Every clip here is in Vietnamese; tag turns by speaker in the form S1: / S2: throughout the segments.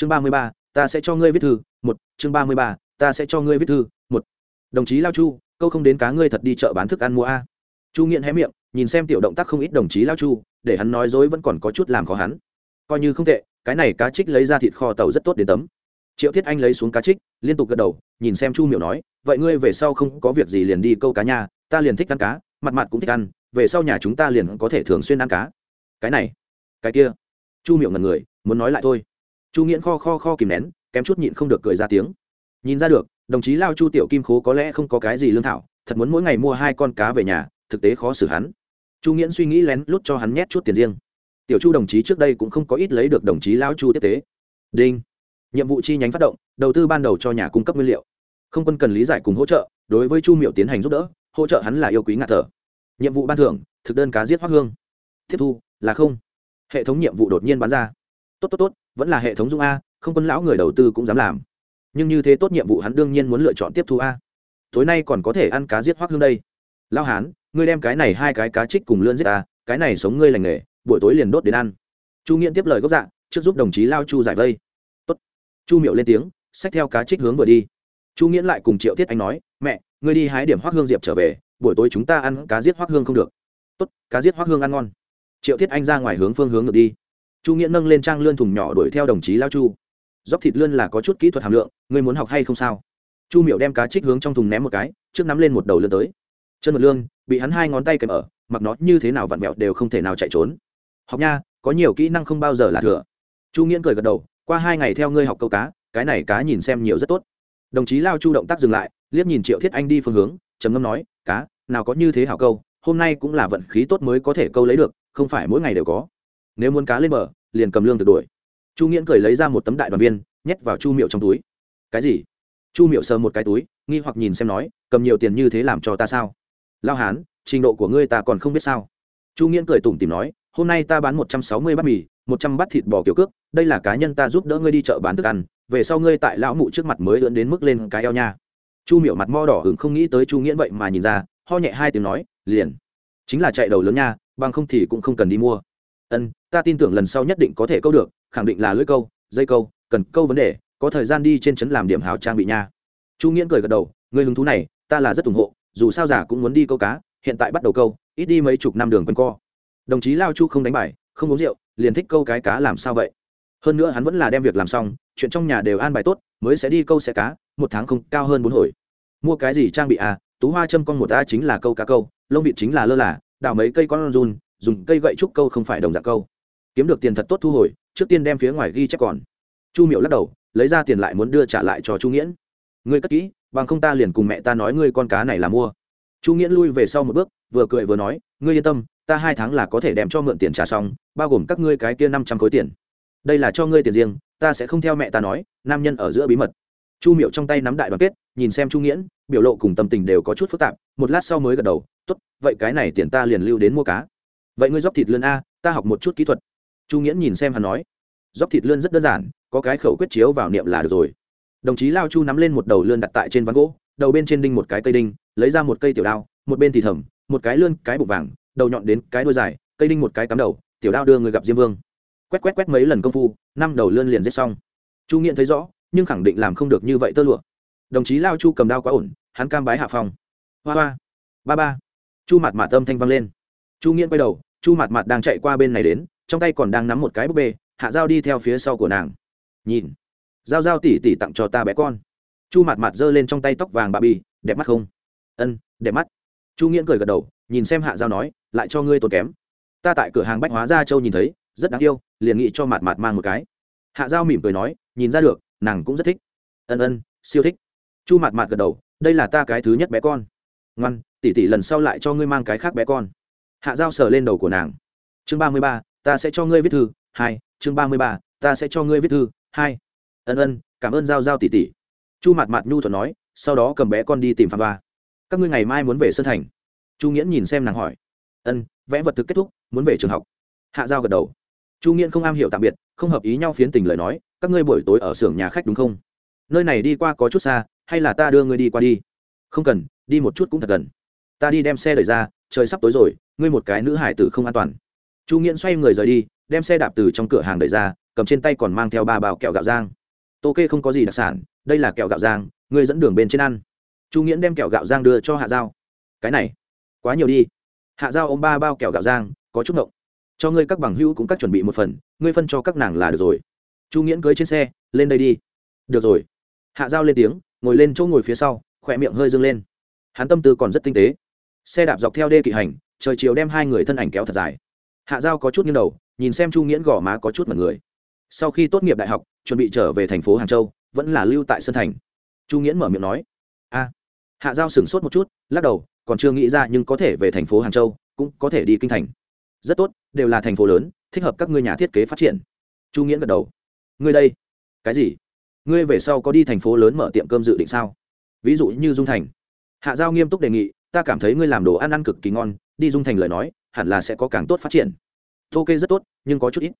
S1: chương ba mươi ba, ta sẽ cho ngươi viết thư, một. Chương ba mươi ba, ta sẽ cho ngươi viết thư, một. Đồng chí lao chu, câu không đến cá ngươi thật đi chợ bán thức ăn mua a. Chu nghiện hé miệng, nhìn xem tiểu động tác không ít đồng chí lao chu, để hắn nói dối vẫn còn có chút làm khó hắn. Coi như không tệ, cái này cá trích lấy ra thịt kho tàu rất tốt đến tấm. Triệu thiết anh lấy xuống cá trích, liên tục gật đầu, nhìn xem chu miểu nói, vậy ngươi về sau không có việc gì liền đi câu cá nhà ta liền thích ăn cá, mặt mặt cũng thích ăn, về sau nhà chúng ta liền có thể thường xuyên ăn cá. Cái này, cái kia. Chu miểu ngần người, muốn nói lại thôi chu nghiễn kho kho kho kìm nén, kém chút nhịn không được cười ra tiếng. Nhìn ra được, đồng chí lao chu tiểu kim khố có lẽ không có cái gì lương thảo, thật muốn mỗi ngày mua hai con cá về nhà, thực tế khó xử hắn. Chu nghiễn suy nghĩ lén lút cho hắn nhét chút tiền riêng. Tiểu chu đồng chí trước đây cũng không có ít lấy được đồng chí lão chu tiếp tế. Đinh. Nhiệm vụ chi nhánh phát động, đầu tư ban đầu cho nhà cung cấp nguyên liệu. Không quân cần lý giải cùng hỗ trợ, đối với chu miệu tiến hành giúp đỡ, hỗ trợ hắn là yêu quý ngạt thở. Nhiệm vụ ban thưởng, thực đơn cá giết hoác hương. Tiếp thu, là không. Hệ thống nhiệm vụ đột nhiên bán ra tốt tốt tốt, vẫn là hệ thống dung a, không quân lão người đầu tư cũng dám làm. Nhưng như thế tốt nhiệm vụ hắn đương nhiên muốn lựa chọn tiếp thu a. Tối nay còn có thể ăn cá giết hoác hương đây. Lao hán, ngươi đem cái này hai cái cá trích cùng lươn giết ta cái này sống ngươi lành nghề, buổi tối liền đốt đến ăn. Chu nghiện tiếp lời gốc dạ trước giúp đồng chí lao chu giải vây. Tốt. chu miệu lên tiếng, xách theo cá trích hướng vừa đi. Chu nghiễn lại cùng triệu tiết anh nói, mẹ, ngươi đi hái điểm hoác hương diệp trở về, buổi tối chúng ta ăn cá giết hoác hương không được. Tốt, cá giết hoác hương ăn ngon. Triệu thiết anh ra ngoài hướng phương hướng ngược đi chu nghĩa nâng lên trang lươn thùng nhỏ đuổi theo đồng chí lao chu. Dóc thịt lươn là có chút kỹ thuật hàm lượng, ngươi muốn học hay không sao? Chu miệu đem cá trích hướng trong thùng ném một cái, trước nắm lên một đầu lươn tới. Chân một lương bị hắn hai ngón tay kèm ở, mặc nó như thế nào vặn vẹo đều không thể nào chạy trốn. Học nha, có nhiều kỹ năng không bao giờ là thừa. Chu nghiễn cười gật đầu, qua hai ngày theo ngươi học câu cá, cái này cá nhìn xem nhiều rất tốt. Đồng chí lao chu động tác dừng lại, liếc nhìn triệu thiết anh đi phương hướng, trầm ngâm nói, cá, nào có như thế hảo câu, hôm nay cũng là vận khí tốt mới có thể câu lấy được, không phải mỗi ngày đều có nếu muốn cá lên bờ, liền cầm lương thực đuổi. Chu nghiễn cười lấy ra một tấm đại đoàn viên, nhét vào chu miệu trong túi. Cái gì? Chu miệu sờ một cái túi, nghi hoặc nhìn xem nói, cầm nhiều tiền như thế làm cho ta sao? Lao hán, trình độ của ngươi ta còn không biết sao. Chu nghiễn cười tủm tìm nói, hôm nay ta bán một trăm sáu mươi bát mì, một trăm bát thịt bò kiểu cước, đây là cá nhân ta giúp đỡ ngươi đi chợ bán thức ăn, về sau ngươi tại lão mụ trước mặt mới lượn đến mức lên cái eo nha. Chu miệu mặt mo đỏ hứng không nghĩ tới chu nghiễn vậy mà nhìn ra, ho nhẹ hai tiếng nói, liền, chính là chạy đầu lớn nha, bằng không thì cũng không cần đi mua ân, ta tin tưởng lần sau nhất định có thể câu được, khẳng định là lưỡi câu, dây câu, cần câu vấn đề, có thời gian đi trên trấn làm điểm hào trang bị nha. Chu nghiễn cười gật đầu người hứng thú này, ta là rất ủng hộ, dù sao giả cũng muốn đi câu cá, hiện tại bắt đầu câu, ít đi mấy chục năm đường quanh co. Đồng chí lao chu không đánh bài, không uống rượu, liền thích câu cái cá làm sao vậy? Hơn nữa hắn vẫn là đem việc làm xong, chuyện trong nhà đều an bài tốt, mới sẽ đi câu xe cá, một tháng không cao hơn bốn hồi. Mua cái gì trang bị à? Tú hoa châm con một ta chính là câu cá câu, lông vịt chính là lơ là, đào mấy cây con run dùng cây gậy trúc câu không phải đồng dạng câu. Kiếm được tiền thật tốt thu hồi, trước tiên đem phía ngoài ghi chép còn. Chu miệu lắc đầu, lấy ra tiền lại muốn đưa trả lại cho chu nghiễn. Ngươi cất kỹ, bằng không ta liền cùng mẹ ta nói ngươi con cá này là mua. Chu nghiễn lui về sau một bước, vừa cười vừa nói, ngươi yên tâm, ta hai tháng là có thể đem cho mượn tiền trả xong, bao gồm các ngươi cái kia năm trăm khối tiền. Đây là cho ngươi tiền riêng, ta sẽ không theo mẹ ta nói, nam nhân ở giữa bí mật. Chu miệu trong tay nắm đại đoàn kết, nhìn xem chu nghiễn, biểu lộ cùng tâm tình đều có chút phức tạp, một lát sau mới gật đầu t ố t vậy cái này tiền ta liền lưu đến mua cá vậy ngươi dóc thịt lươn a, ta học một chút kỹ thuật. Chu nghiễn nhìn xem hắn nói. Dóc thịt lươn rất đơn giản, có cái khẩu quyết chiếu vào niệm là được rồi. Đồng chí lao chu nắm lên một đầu lươn đặt tại trên ván gỗ, đầu bên trên đinh một cái cây đinh, lấy ra một cây tiểu đao, một bên thì thầm, một cái lươn, cái bụng vàng, đầu nhọn đến cái đuôi dài, cây đinh một cái cắm đầu, tiểu đao đưa người gặp diêm vương. Quét quét quét mấy lần công phu, năm đầu lươn liền giết xong. Chu nghiện thấy rõ, nhưng khẳng định làm không được như vậy tơ lụa. Đồng chí lao chu cầm đao quá ổn, hắn cam bái hạ phòng hoa hoa. Ba ba. Chu mặt mạt tâm thanh vang lên chu nghiện quay đầu, chu mặt mặt đang chạy qua bên này đến, trong tay còn đang nắm một cái búp bê, hạ dao đi theo phía sau của nàng. Nhìn dao dao tỉ tỉ tặng cho ta bé con. Chu mặt mặt giơ lên trong tay tóc vàng bà bì, đẹp mắt không? Ân, đẹp mắt. Chu nghiễn cười gật đầu, nhìn xem hạ dao nói, lại cho ngươi tốn kém. Ta tại cửa hàng bách hóa gia châu nhìn thấy, rất đáng yêu, liền nghĩ cho mặt mặt mang một cái. Hạ dao mỉm cười nói, nhìn ra được, nàng cũng rất thích. Ân ân, siêu thích. Chu mặt mặt gật đầu, đây là ta cái thứ nhất bé con. Ngoan, tỉ tỉ lần sau lại cho ngươi mang cái khác bé con hạ dao sờ lên đầu của nàng. Chương ba mươi ba, ta sẽ cho ngươi viết thư, hai, chương ba mươi ba, ta sẽ cho ngươi viết thư, hai. Ân ân, cảm ơn giao giao tỷ tỷ. Chu mặt mặt nhu thuận nói, sau đó cầm bé con đi tìm phạm ba các ngươi ngày mai muốn về sân thành. Chu nghiễn nhìn xem nàng hỏi. Ân, vẽ vật thực kết thúc, muốn về trường học. Hạ giao gật đầu. Chu nghiễn không am hiểu tạm biệt, không hợp ý nhau phiến tình lời nói, các ngươi buổi tối ở xưởng nhà khách đúng không? Nơi này đi qua có chút xa, hay là ta đưa ngươi đi qua đi? Không cần, đi một chút cũng thật gần. Ta đi đem xe đẩy ra, trời sắp tối rồi ngươi một cái nữ hải tử không an toàn. Chu nghiễn xoay người rời đi, đem xe đạp từ trong cửa hàng đẩy ra, cầm trên tay còn mang theo ba bao kẹo gạo giang tô kê không có gì đặc sản, đây là kẹo gạo giang ngươi dẫn đường bên trên ăn. Chu nghiễn đem kẹo gạo giang đưa cho hạ giao. Cái này, quá nhiều đi. Hạ giao ôm ba bao kẹo gạo giang có chút ngộng. Cho ngươi các bằng hữu cũng các chuẩn bị một phần, ngươi phân cho các nàng là được rồi. Chu nghiễn cưới trên xe, lên đây đi. Được rồi. Hạ giao lên tiếng, ngồi lên chỗ ngồi phía sau, khỏe miệng hơi dâng lên. Hắn tâm tư còn rất tinh tế. Xe đạp dọc theo đê kỵ hành trời chiều đem hai người thân ảnh kéo thật dài. Hạ giao có chút nghiêng đầu, nhìn xem chu nghiễn gò má có chút mật người. Sau khi tốt nghiệp đại học, chuẩn bị trở về thành phố hàng châu, vẫn là lưu tại sân thành. Chu nghiễn mở miệng nói, a. Hạ giao sửng sốt một chút, lắc đầu, còn chưa nghĩ ra nhưng có thể về thành phố hàng châu, cũng có thể đi kinh thành. Rất tốt, đều là thành phố lớn, thích hợp các ngươi nhà thiết kế phát triển. Chu nghiễn gật đầu. Ngươi đây. Cái gì? Ngươi về sau có đi thành phố lớn mở tiệm cơm dự định sao? Ví dụ như dung thành. Hạ giao nghiêm túc đề nghị, ta cảm thấy ngươi làm đồ ăn ăn cực kỳ ngon đi dung thành lời nói, hẳn là sẽ có càng tốt phát triển. Ok rất tốt, nhưng có chút ít.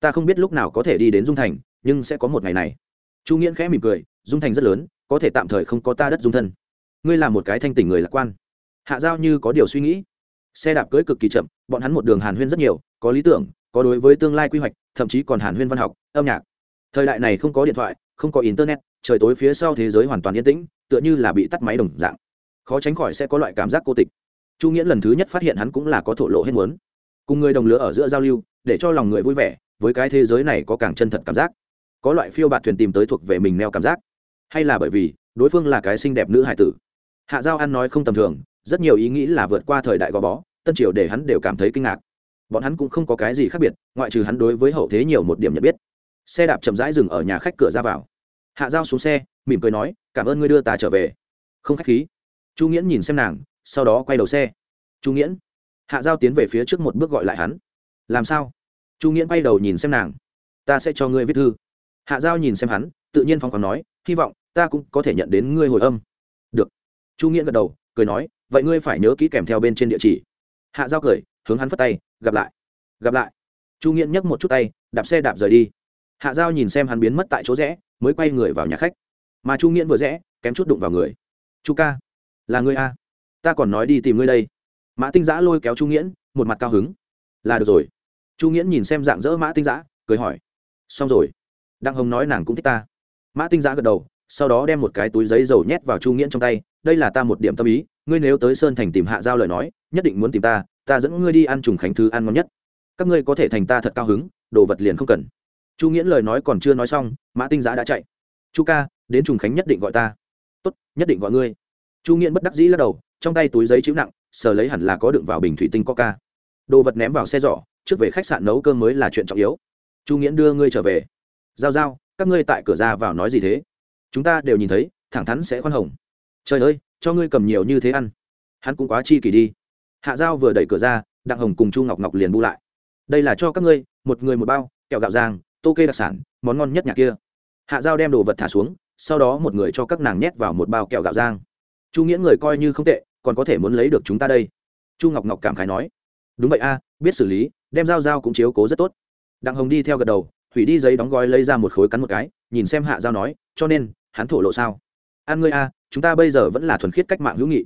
S1: Ta không biết lúc nào có thể đi đến dung thành, nhưng sẽ có một ngày này. Chu nghiễn khẽ mỉm cười, dung thành rất lớn, có thể tạm thời không có ta đất dung thân. Ngươi là một cái thanh tỉnh người lạc quan. Hạ giao như có điều suy nghĩ. Xe đạp cưới cực kỳ chậm, bọn hắn một đường hàn huyên rất nhiều, có lý tưởng, có đối với tương lai quy hoạch, thậm chí còn hàn huyên văn học, âm nhạc. Thời đại này không có điện thoại, không có internet, trời tối phía sau thế giới hoàn toàn yên tĩnh, tựa như là bị tắt máy đồng dạng. Khó tránh khỏi sẽ có loại cảm giác cô tịch chu nghĩa lần thứ nhất phát hiện hắn cũng là có thổ lộ hết muốn. Cùng người đồng lứa ở giữa giao lưu, để cho lòng người vui vẻ, với cái thế giới này có càng chân thật cảm giác. Có loại phiêu bạt thuyền tìm tới thuộc về mình neo cảm giác. Hay là bởi vì, đối phương là cái xinh đẹp nữ hải tử. Hạ giao ăn nói không tầm thường, rất nhiều ý nghĩ là vượt qua thời đại gò bó, tân triều để hắn đều cảm thấy kinh ngạc. Bọn hắn cũng không có cái gì khác biệt, ngoại trừ hắn đối với hậu thế nhiều một điểm nhận biết. Xe đạp chậm rãi dừng ở nhà khách cửa ra vào. Hạ giao xuống xe, mỉm cười nói, cảm ơn ngươi đưa ta trở về. Không khách khí. Chu nghiễn nhìn xem nàng sau đó quay đầu xe. Chu nghiễn. Hạ giao tiến về phía trước một bước gọi lại hắn. Làm sao? Chu nghiễn quay đầu nhìn xem nàng. Ta sẽ cho ngươi viết thư. Hạ giao nhìn xem hắn, tự nhiên phong còn nói, hy vọng ta cũng có thể nhận đến ngươi hồi âm. Được. Chu nghiễn gật đầu, cười nói, vậy ngươi phải nhớ kỹ kèm theo bên trên địa chỉ. Hạ giao cười, hướng hắn phất tay, gặp lại. Gặp lại. Chu nghiễn nhấc một chút tay, đạp xe đạp rời đi. Hạ giao nhìn xem hắn biến mất tại chỗ rẽ, mới quay người vào nhà khách. Mà chu nghiễn vừa rẽ, kém chút đụng vào người. Chu ca, là ngươi a? Ta còn nói đi tìm ngươi đây. Mã tinh giã lôi kéo chu nghiễn, một mặt cao hứng. Là được rồi. Chu nghiễn nhìn xem dạng dỡ mã tinh giã, cười hỏi. Xong rồi. Đặng hồng nói nàng cũng thích ta. Mã tinh giã gật đầu, sau đó đem một cái túi giấy dầu nhét vào chu nghiễn trong tay. Đây là ta một điểm tâm ý. Ngươi nếu tới sơn thành tìm hạ giao lời nói, nhất định muốn tìm ta. Ta dẫn ngươi đi ăn trùng khánh thư ăn ngon nhất. Các ngươi có thể thành ta thật cao hứng, đồ vật liền không cần. Chu nghiễn lời nói còn chưa nói xong, mã tinh giã đã chạy. Chu ca, đến trùng khánh nhất định gọi ta. Tốt, nhất định gọi ngươi. Chu nghiễn bất đắc dĩ lắc đầu trong tay túi giấy chữ nặng, sờ lấy hẳn là có đựng vào bình thủy tinh coca. Đồ vật ném vào xe giỏ, trước về khách sạn nấu cơm mới là chuyện trọng yếu. Chu nghiễn đưa ngươi trở về. Giao giao, các ngươi tại cửa ra vào nói gì thế? Chúng ta đều nhìn thấy, thẳng thắn sẽ khoan hồng. Trời ơi, cho ngươi cầm nhiều như thế ăn. Hắn cũng quá chi kỷ đi. Hạ giao vừa đẩy cửa ra, đặng hồng cùng chu ngọc ngọc liền bu lại. Đây là cho các ngươi, một người một bao, kẹo gạo giang tô kê đặc sản, món ngon nhất nhà kia. Hạ giao đem đồ vật thả xuống, sau đó một người cho các nàng nhét vào một bao kẹo gạo giang chu nghĩa người coi như không tệ còn có thể muốn lấy được chúng ta đây? Chu ngọc ngọc cảm khái nói. Đúng vậy a, biết xử lý, đem dao dao cũng chiếu cố rất tốt. Đặng hồng đi theo gật đầu Thủy đi giấy đóng gói lấy ra một khối cắn một cái, nhìn xem hạ giao nói, cho nên, hắn thổ lộ sao? An ngươi a, chúng ta bây giờ vẫn là thuần khiết cách mạng hữu nghị.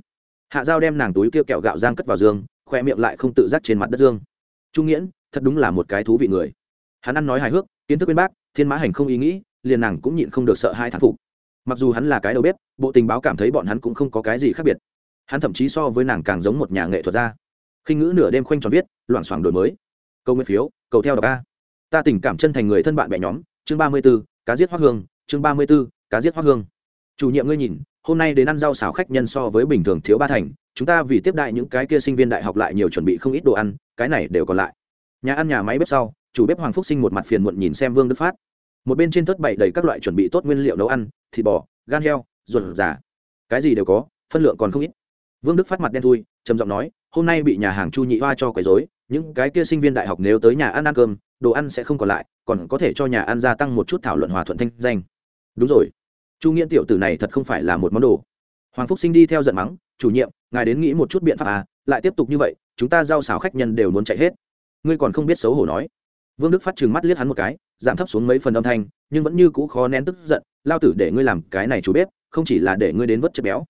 S1: Hạ giao đem nàng túi kia kẹo gạo giang cất vào giường khoe miệng lại không tự giác trên mặt đất dương. Trung nghiễn, thật đúng là một cái thú vị người. Hắn ăn nói hài hước, kiến thức bên bác, thiên mã hành không ý nghĩ, liền nàng cũng nhịn không được sợ hai thán phục. Mặc dù hắn là cái đầu bếp, bộ tình báo cảm thấy bọn hắn cũng không có cái gì khác biệt hắn thậm chí so với nàng càng giống một nhà nghệ thuật gia. Khinh ngữ nửa đêm khoanh tròn viết, loảng xoảng đổi mới. Câu nguyên phiếu, cầu theo đọc a. Ta tình cảm chân thành người thân bạn bè nhóm, chương ba mươi b ố cá giết hoa hương, chương ba mươi b ố cá giết hoa hương. Chủ nhiệm ngươi nhìn, hôm nay đến ăn rau xào khách nhân so với bình thường thiếu ba thành, chúng ta vì tiếp đại những cái kia sinh viên đại học lại nhiều chuẩn bị không ít đồ ăn, cái này đều còn lại. Nhà ăn nhà máy bếp sau, chủ bếp hoàng phúc sinh một mặt phiền muộn nhìn xem vương đức phát. Một bên trên tớt bậy đầy các loại chuẩn bị tốt nguyên liệu nấu ăn, thịt bò, gan heo, ruột giả cái gì đều có, phân lượng còn không ít vương đức phát mặt đen thui, trầm giọng nói, hôm nay bị nhà hàng chu nhị hoa cho quấy dối những cái kia sinh viên đại học nếu tới nhà ăn ăn cơm, đồ ăn sẽ không còn lại, còn có thể cho nhà ăn gia tăng một chút thảo luận hòa thuận thanh danh. Đúng rồi. Chu nghiễn tiểu tử này thật không phải là một món đồ. Hoàng phúc sinh đi theo giận mắng, chủ nhiệm, ngài đến nghĩ một chút biện pháp à lại tiếp tục như vậy, chúng ta giao xảo khách nhân đều muốn chạy hết. Ngươi còn không biết xấu hổ nói. Vương đức phát trừng mắt liếc hắn một cái, giảm thấp xuống mấy phần âm thanh, nhưng vẫn như cũ khó nén tức giận, lao tử để ngươi làm cái này chủ bếp, không chỉ là để ngươi đến vớt chất béo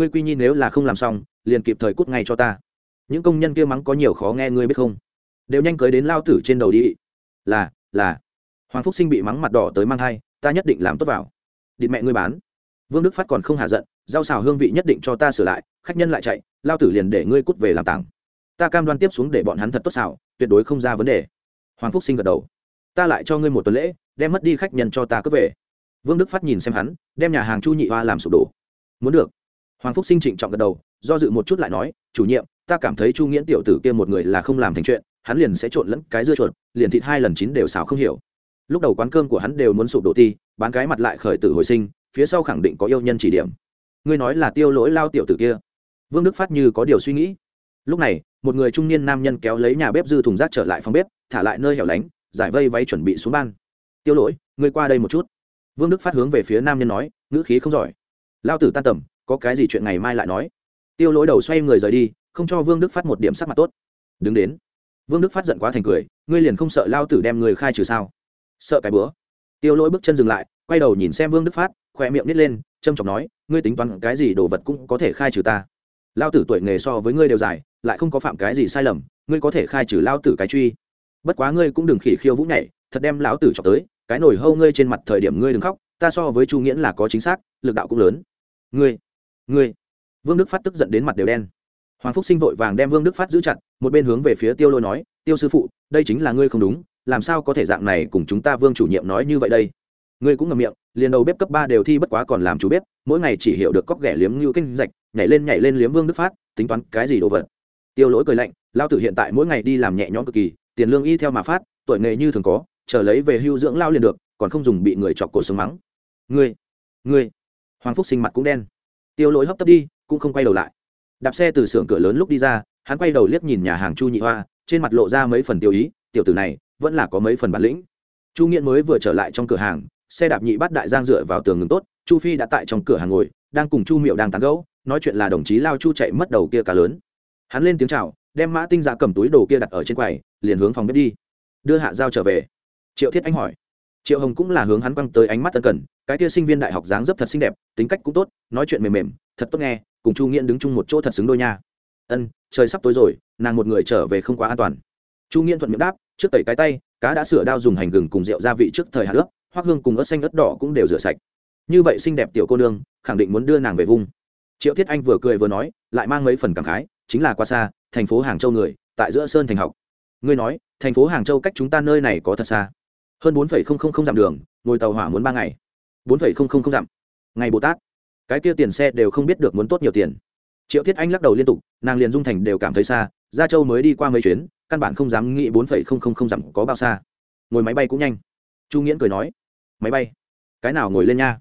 S1: ngươi quy nhi nếu là không làm xong, liền kịp thời cút ngay cho ta. Những công nhân kia mắng có nhiều khó nghe, ngươi biết không? Đều nhanh cưới đến lao tử trên đầu đi. Là là. Hoàng phúc sinh bị mắng mặt đỏ tới mang thai, ta nhất định làm tốt vào. Địt mẹ ngươi bán. Vương đức phát còn không hạ giận, rau xào hương vị nhất định cho ta sửa lại, khách nhân lại chạy, lao tử liền để ngươi cút về làm tảng. Ta cam đoan tiếp xuống để bọn hắn thật tốt xào, tuyệt đối không ra vấn đề. Hoàng phúc sinh gật đầu. Ta lại cho ngươi một tuần lễ, đem mất đi khách nhân cho ta cướp về. Vương đức phát nhìn xem hắn, đem nhà hàng chu nhị hoa làm sụp đổ. Muốn được hoàng phúc sinh trịnh trọng gật đầu, do dự một chút lại nói, chủ nhiệm, ta cảm thấy chu nghiễn tiểu tử kia một người là không làm thành chuyện, hắn liền sẽ trộn lẫn cái dưa chuột, liền thịt hai lần chín đều xào không hiểu. Lúc đầu quán cơm của hắn đều muốn sụp đổ ti, bán cái mặt lại khởi tử hồi sinh, phía sau khẳng định có yêu nhân chỉ điểm. Ngươi nói là tiêu lỗi lao tiểu tử kia. Vương đức phát như có điều suy nghĩ. Lúc này, một người trung niên nam nhân kéo lấy nhà bếp dư thùng rác trở lại phòng bếp, thả lại nơi hẻo lánh, giải vây váy chuẩn bị xuống ban. Tiêu lỗi, ngươi qua đây một chút. Vương đức phát hướng về phía nam nhân nói, ngữ khí không giỏi. Lao tử tan tầm có cái gì chuyện ngày mai lại nói. Tiêu lỗi đầu xoay người rời đi, không cho vương đức phát một điểm sắc mặt tốt. Đứng đến. Vương đức phát giận quá thành cười, ngươi liền không sợ lao tử đem người khai trừ sao? Sợ cái bữa. Tiêu lỗi bước chân dừng lại, quay đầu nhìn xem vương đức phát, khỏe miệng nít lên trâm trọng nói, ngươi tính toán cái gì đồ vật cũng có thể khai trừ ta. Lao tử tuổi nghề so với ngươi đều dài, lại không có phạm cái gì sai lầm, ngươi có thể khai trừ lao tử cái truy. Bất quá ngươi cũng đừng khỉ khiêu vũ nhảy, thật đem lão tử chọc tới, cái nổi hâu ngươi trên mặt thời điểm ngươi đừng khóc, ta so với chu nghĩa là có chính xác, lực đạo cũng lớn. Ngươi ngươi. Vương đức phát tức giận đến mặt đều đen. Hoàng phúc sinh vội vàng đem vương đức phát giữ chặt, một bên hướng về phía tiêu lôi nói, tiêu sư phụ, đây chính là ngươi không đúng, làm sao có thể dạng này cùng chúng ta vương chủ nhiệm nói như vậy đây? Ngươi cũng ngầm miệng, liền đầu bếp cấp ba đều thi bất quá còn làm chủ bếp, mỗi ngày chỉ hiểu được cóc ghẻ liếm như kinh rạch, nhảy lên nhảy lên liếm vương đức phát, tính toán cái gì đồ vật. Tiêu lỗi cười lạnh lao tử hiện tại mỗi ngày đi làm nhẹ nhõm cực kỳ, tiền lương y theo mà phát, tuổi nghề như thường có, chờ lấy về hưu dưỡng lao liền được, còn không dùng bị người chọc cổ sống mắng. Ngươi ngươi. Hoàng phúc sinh mặt cũng đen tiêu lỗi hấp tấp đi, cũng không quay đầu lại. Đạp xe từ xưởng cửa lớn lúc đi ra, hắn quay đầu liếc nhìn nhà hàng chu nhị hoa, trên mặt lộ ra mấy phần tiêu ý, tiểu tử này, vẫn là có mấy phần bản lĩnh. Chu nghiễn mới vừa trở lại trong cửa hàng, xe đạp nhị bắt đại giang dựa vào tường ngừng tốt, chu phi đã tại trong cửa hàng ngồi, đang cùng chu miệu đang tán gẫu, nói chuyện là đồng chí lao chu chạy mất đầu kia cá lớn. Hắn lên tiếng chào, đem mã tinh ra cầm túi đồ kia đặt ở trên quầy, liền hướng phòng bếp đi. Đưa hạ giao trở về. Triệu thiết anh hỏi. Triệu hồng cũng là hướng hắn quăng tới ánh mắt tân cần cái kia sinh viên đại học dáng dấp thật xinh đẹp, tính cách cũng tốt, nói chuyện mềm mềm, thật tốt nghe, cùng chu nghiễn đứng chung một chỗ thật xứng đôi nha. Ân, trời sắp tối rồi, nàng một người trở về không quá an toàn. Chu nghiễn thuận miệng đáp, trước tẩy cái tay, cá đã sửa đao dùng hành gừng cùng rượu gia vị trước thời hạt ướp hoác hương cùng ớt xanh ớt đỏ cũng đều rửa sạch. Như vậy xinh đẹp tiểu cô nương, khẳng định muốn đưa nàng về vùng. triệu thiết anh vừa cười vừa nói, lại mang mấy phần cảm khái, chính là qua xa, thành phố hàng châu người, tại giữa sơn thành học. Ngươi nói, thành phố hàng châu cách chúng ta nơi này có thật xa? Hơn bốn phẩy không không không dặm đường, ngồi tàu hỏa muốn ba ngày bốn phẩy không không không dặm. Ngày bồ tát. Cái kia tiền xe đều không biết được muốn tốt nhiều tiền. Triệu thiết anh lắc đầu liên tục, nàng liền dung thành đều cảm thấy xa, gia châu mới đi qua mấy chuyến, căn bản không dám nghĩ bốn phẩy không không không dặm có bao xa. Ngồi máy bay cũng nhanh. Chu nghiễn cười nói, máy bay? Cái nào ngồi lên nha?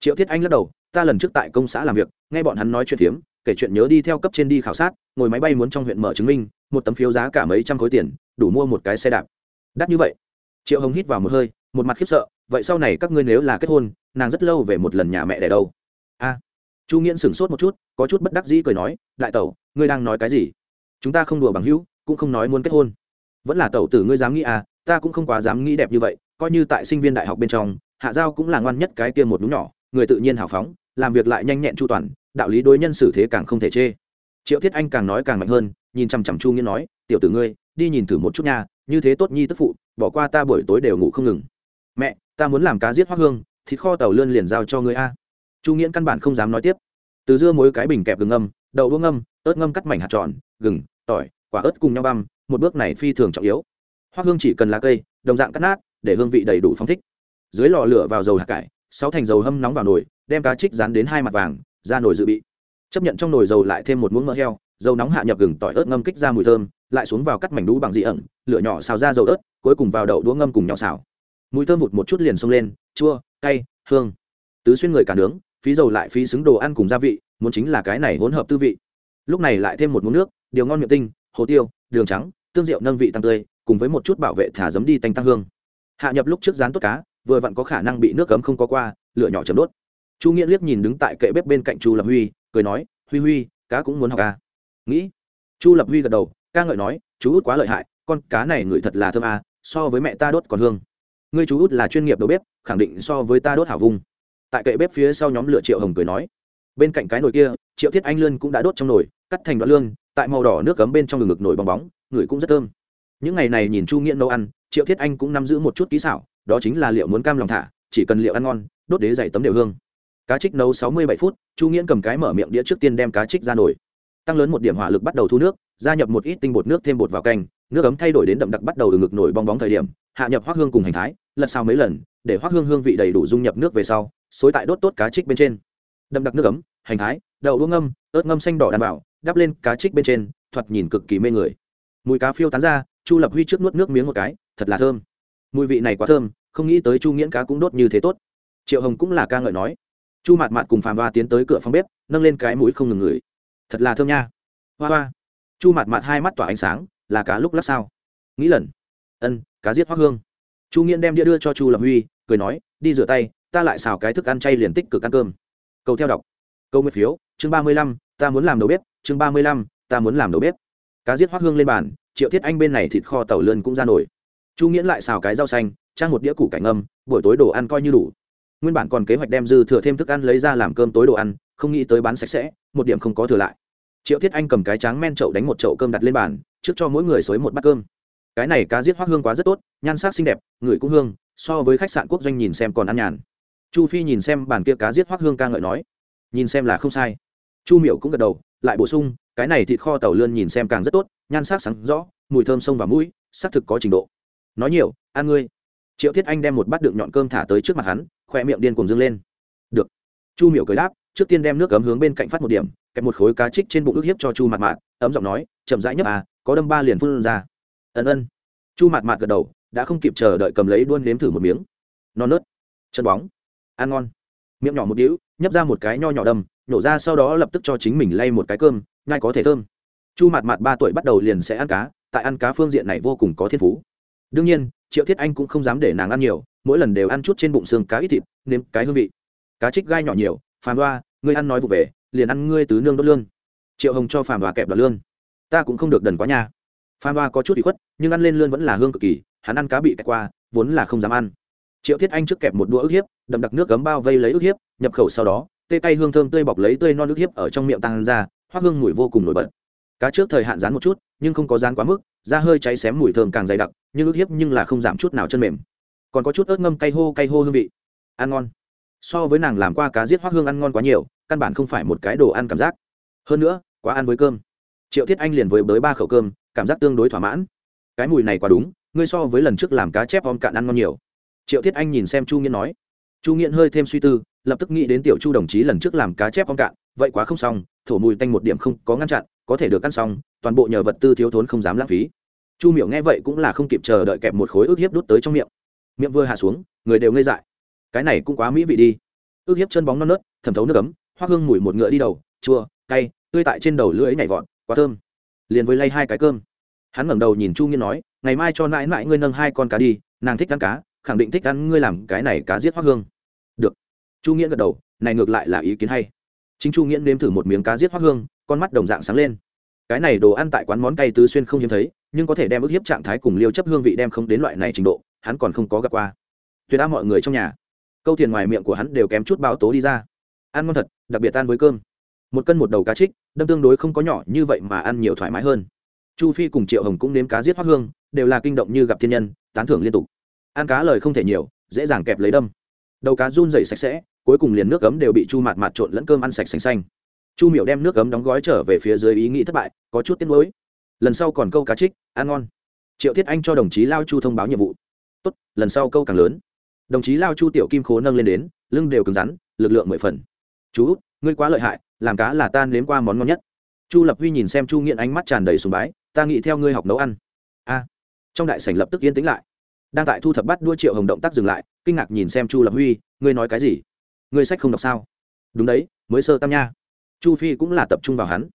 S1: Triệu thiết anh lắc đầu, ta lần trước tại công xã làm việc, nghe bọn hắn nói chuyện phiếm, kể chuyện nhớ đi theo cấp trên đi khảo sát, ngồi máy bay muốn trong huyện mở chứng minh, một tấm phiếu giá cả mấy trăm khối tiền, đủ mua một cái xe đạp. Đắt như vậy. Triệu hồng hít vào một hơi một mặt khiếp sợ, vậy sau này các ngươi nếu là kết hôn, nàng rất lâu về một lần nhà mẹ đẻ đâu? A. Chu nghiễn sửng sốt một chút, có chút bất đắc dĩ cười nói, đại tẩu, ngươi đang nói cái gì? Chúng ta không đùa bằng hữu, cũng không nói muốn kết hôn. Vẫn là tẩu tử ngươi dám nghĩ à ta cũng không quá dám nghĩ đẹp như vậy, coi như tại sinh viên đại học bên trong, hạ giao cũng là ngoan nhất cái kia một đúng nhỏ, người tự nhiên hào phóng, làm việc lại nhanh nhẹn chu toàn, đạo lý đối nhân xử thế càng không thể chê. Triệu thiết anh càng nói càng mạnh hơn, nhìn chằm chằm chu nghiễn nói, tiểu tử ngươi, đi nhìn thử một chút nha, như thế tốt nhi tức phụ, bỏ qua ta buổi tối đều ngủ không ngừng mẹ, ta muốn làm cá giết hoác hương, thịt kho tàu lươn liền giao cho người a. Chu nghiễn căn bản không dám nói tiếp. Từ dưa muối cái bình kẹp gừng ngâm, đậu đũa ngâm, ớt ngâm cắt mảnh hạt tròn, gừng, tỏi, quả ớt cùng nhau băm, một bước này phi thường trọng yếu. Hoác hương chỉ cần lá cây, đồng dạng cắt nát, để hương vị đầy đủ phong thích. Dưới lò lửa vào dầu hạt cải, sáu thành dầu hâm nóng vào nồi, đem cá trích rán đến hai mặt vàng, ra nồi dự bị. Chấp nhận trong nồi dầu lại thêm một muỗng mỡ heo, dầu nóng hạ nhập gừng, tỏi, ớt ngâm kích ra mùi thơm, lại xuống vào cắt mảnh đũ bằng dị ẩn, lửa nhỏ xào ra dầu ớt, cuối cùng vào đậu đũa ngâm cùng nhỏ xào mùi thơm vụt một chút liền xông lên, chua, cay, hương. Tứ xuyên người cả nướng, phí dầu lại phí xứng đồ ăn cùng gia vị, muốn chính là cái này hỗn hợp tư vị. Lúc này lại thêm một muỗng nước, điều ngon miệng tinh, hồ tiêu, đường trắng, tương rượu nâng vị tăng tươi, cùng với một chút bảo vệ thả giấm đi tanh tăng hương. Hạ nhập lúc trước rán tốt cá, vừa vặn có khả năng bị nước cấm không có qua, lửa nhỏ chấm đốt. Chu nghĩa liếc nhìn đứng tại kệ bếp bên cạnh chu lập huy, cười nói, huy huy, cá cũng muốn học ca nghĩ, chu lập huy gật đầu, ca ngợi nói, chú út quá lợi hại, con cá này ngửi thật là thơm à so với mẹ ta đốt còn hương ngươi chú út là chuyên nghiệp đầu bếp, khẳng định so với ta đốt hảo vung. Tại kệ bếp phía sau nhóm lửa triệu hồng cười nói, bên cạnh cái nồi kia, triệu thiết anh lươn cũng đã đốt trong nồi, cắt thành đoạn lương, tại màu đỏ nước cấm bên trong ngực nồi bong bóng, ngửi cũng rất thơm. Những ngày này nhìn chu nghiện nấu ăn, triệu thiết anh cũng nắm giữ một chút kỹ xảo, đó chính là liệu muốn cam lòng thả, chỉ cần liệu ăn ngon, đốt đế dày tấm đều hương. Cá trích nấu sáu mươi bảy phút, chu nghiện cầm cái mở miệng đĩa trước tiên đem cá trích ra nổi tăng lớn một điểm hỏa lực bắt đầu thu nước, gia nhập một ít tinh bột nước thêm bột vào canh, nước ấm thay đổi đến đậm đặc bắt đầu từ ngực nổi bong bóng thời điểm hạ nhập hoác hương cùng hành thái, lật sao mấy lần, để hoác hương hương vị đầy đủ dung nhập nước về sau, xối tại đốt tốt cá trích bên trên. Đậm đặc nước ấm, hành thái, đậu đũa ngâm, ớt ngâm xanh đỏ đảm bảo đắp lên cá trích bên trên, thoạt nhìn cực kỳ mê người. Mùi cá phiêu tán ra, chu lập huy trước nuốt nước miếng một cái, thật là thơm. Mùi vị này quá thơm, không nghĩ tới chu nghiễn cá cũng đốt như thế tốt. Triệu hồng cũng là ca ngợi nói. Chu mạt mạt cùng phàm hoa tiến tới cửa phòng bếp, nâng lên cái mũi không ngừng ngửi. Thật là thơm nha. Hoa hoa. Chu mạt mạt hai mắt tỏa ánh sáng, là cá lúc lắc sao? Nghĩ lần. Ân cá giết hoác hương. Chu nghiễn đem đĩa đưa cho chu lập huy, cười nói, đi rửa tay, ta lại xào cái thức ăn chay liền tích cực ăn cơm. Câu theo đọc. Câu Nguyên phiếu, chương ba mươi lăm, ta muốn làm đầu bếp, chương ba mươi lăm, ta muốn làm đầu bếp. Cá giết hoác hương lên bàn, triệu thiết anh bên này thịt kho tàu lươn cũng ra nổi. Chu nghiễn lại xào cái rau xanh, trang một đĩa củ cải ngâm, buổi tối đồ ăn coi như đủ. Nguyên bản còn kế hoạch đem dư thừa thêm thức ăn lấy ra làm cơm tối đồ ăn, không nghĩ tới bán sạch sẽ, một điểm không có thừa lại. Triệu thiết anh cầm cái tráng men chậu đánh một chậu cơm đặt lên bàn, trước cho mỗi người xới một bát cơm cái này cá giết hoác hương quá rất tốt, nhan sắc xinh đẹp, người cũng hương, so với khách sạn quốc doanh nhìn xem còn ăn nhàn. Chu phi nhìn xem bàn kia cá giết hoác hương ca ngợi nói, nhìn xem là không sai. Chu miểu cũng gật đầu, lại bổ sung, cái này thịt kho tàu lươn nhìn xem càng rất tốt, nhan sắc sáng rõ, mùi thơm sông và mũi, xác thực có trình độ. Nói nhiều, ăn ngươi. Triệu thiết anh đem một bát đựng nhọn cơm thả tới trước mặt hắn khoe miệng điên cùng dâng lên. Được. Chu miểu cười đáp, trước tiên đem nước ấm hướng bên cạnh phát một điểm, kẹp một khối cá trích trên bụng ức hiếp cho chu mặt mạt, ấm giọng nói, chậm rãi nhấp à có đâm ba liền phun ra ân ân chu Mạt mạt gật đầu đã không kịp chờ đợi cầm lấy đuôn nếm thử một miếng non nớt chân bóng ăn ngon miệng nhỏ một đĩu nhấp ra một cái nho nhỏ đầm nổ ra sau đó lập tức cho chính mình lay một cái cơm ngay có thể thơm chu Mạt Mạt ba tuổi bắt đầu liền sẽ ăn cá tại ăn cá phương diện này vô cùng có thiên phú đương nhiên triệu thiết anh cũng không dám để nàng ăn nhiều mỗi lần đều ăn chút trên bụng xương cá ít thịt nếm cái hương vị cá trích gai nhỏ nhiều phàm đoa ngươi ăn nói vụ về liền ăn ngươi tứ nương đốt lương triệu hồng cho phàm đoa kẹp đoạt lương ta cũng không được đần quá nha Phan Hoa có chút bị khuất, nhưng ăn lên lươn vẫn là hương cực kỳ, hắn ăn cá bị kẹt qua, vốn là không dám ăn. Triệu thiết anh trước kẹp một đũa ức hiếp, đậm đặc nước cấm bao vây lấy ức hiếp, nhập khẩu sau đó, tê tay hương thơm tươi bọc lấy tươi non ức hiếp ở trong miệng tăng ra hoa hương mùi vô cùng nổi bật. Cá trước thời hạn rán một chút, nhưng không có rán quá mức, da hơi cháy xém mùi thơm càng dày đặc, nhưng ức hiếp nhưng là không giảm chút nào chân mềm. Còn có chút ớt ngâm cay hô cay hô hương vị. Ăn ngon. So với nàng làm qua cá giết hoác hương ăn ngon quá nhiều, căn bản không phải một cái đồ ăn cảm giác. Hơn nữa, quá ăn với cơm triệu thiết anh liền với bới ba khẩu cơm, cảm giác tương đối thỏa mãn. Cái mùi này quá đúng, ngươi so với lần trước làm cá chép om cạn ăn ngon nhiều. Triệu thiết anh nhìn xem chu nghiễn nói. Chu nghiễn hơi thêm suy tư, lập tức nghĩ đến tiểu chu đồng chí lần trước làm cá chép om cạn, vậy quá không xong, thổ mùi tanh một điểm không có ngăn chặn, có thể được ăn xong, toàn bộ nhờ vật tư thiếu thốn không dám lãng phí. Chu miểu nghe vậy cũng là không kịp chờ đợi kẹp một khối ức hiếp đút tới trong miệng. Miệng vừa hạ xuống, người đều ngây dại. Cái này cũng quá mỹ vị đi. Ức hiếp chân bóng non nớt, thẩm thấu nước ấm hoa hương mùi một ngựa đi đầu, chua, cay, tươi tại trên đầu lưỡi nhảy vọt quá thơm. Liền với lay hai cái cơm. Hắn ngẩng đầu nhìn chu nghiên nói, ngày mai cho nãi nãi ngươi nâng hai con cá đi, nàng thích ăn cá, khẳng định thích ăn ngươi làm cái này cá giết hoác hương. Được. Chu nghiễn gật đầu, này ngược lại là ý kiến hay. Chính chu nghiễn nếm thử một miếng cá giết hoác hương, con mắt đồng dạng sáng lên. Cái này đồ ăn tại quán món cay tứ xuyên không hiếm thấy, nhưng có thể đem ức hiếp trạng thái cùng liêu chấp hương vị đem không đến loại này trình độ, hắn còn không có gặp qua. Tuyệt đa mọi người trong nhà. Câu tiền ngoài miệng của hắn đều kém chút báo tố đi ra. Ăn ngon thật, đặc biệt tan với cơm. Một cân một đầu cá trích đâm tương đối không có nhỏ như vậy mà ăn nhiều thoải mái hơn. Chu phi cùng triệu hồng cũng nếm cá giết hoác hương, đều là kinh động như gặp thiên nhân, tán thưởng liên tục. Ăn cá lời không thể nhiều, dễ dàng kẹp lấy đâm. Đầu cá run dày sạch sẽ, cuối cùng liền nước cấm đều bị chu mạt mạt trộn lẫn cơm ăn sạch xanh xanh. Chu miểu đem nước cấm đóng gói trở về phía dưới ý nghĩ thất bại, có chút tiếc nuối. Lần sau còn câu cá trích, ăn ngon. Triệu thiết anh cho đồng chí lao chu thông báo nhiệm vụ. Tốt, lần sau câu càng lớn. Đồng chí lao chu tiểu kim khố nâng lên đến, lưng đều cứng rắn, lực lượng mười phần. Chú ngươi quá lợi hại làm cá là tan nếm qua món ngon nhất. Chu lập huy nhìn xem chu nghiện ánh mắt tràn đầy sùng bái, ta nghĩ theo ngươi học nấu ăn. A. Trong đại sảnh lập tức yên tĩnh lại. Đang tại thu thập bắt đua triệu hồng động tác dừng lại, kinh ngạc nhìn xem chu lập huy, ngươi nói cái gì? Ngươi sách không đọc sao? Đúng đấy, mới sơ tam nha. Chu phi cũng là tập trung vào hắn.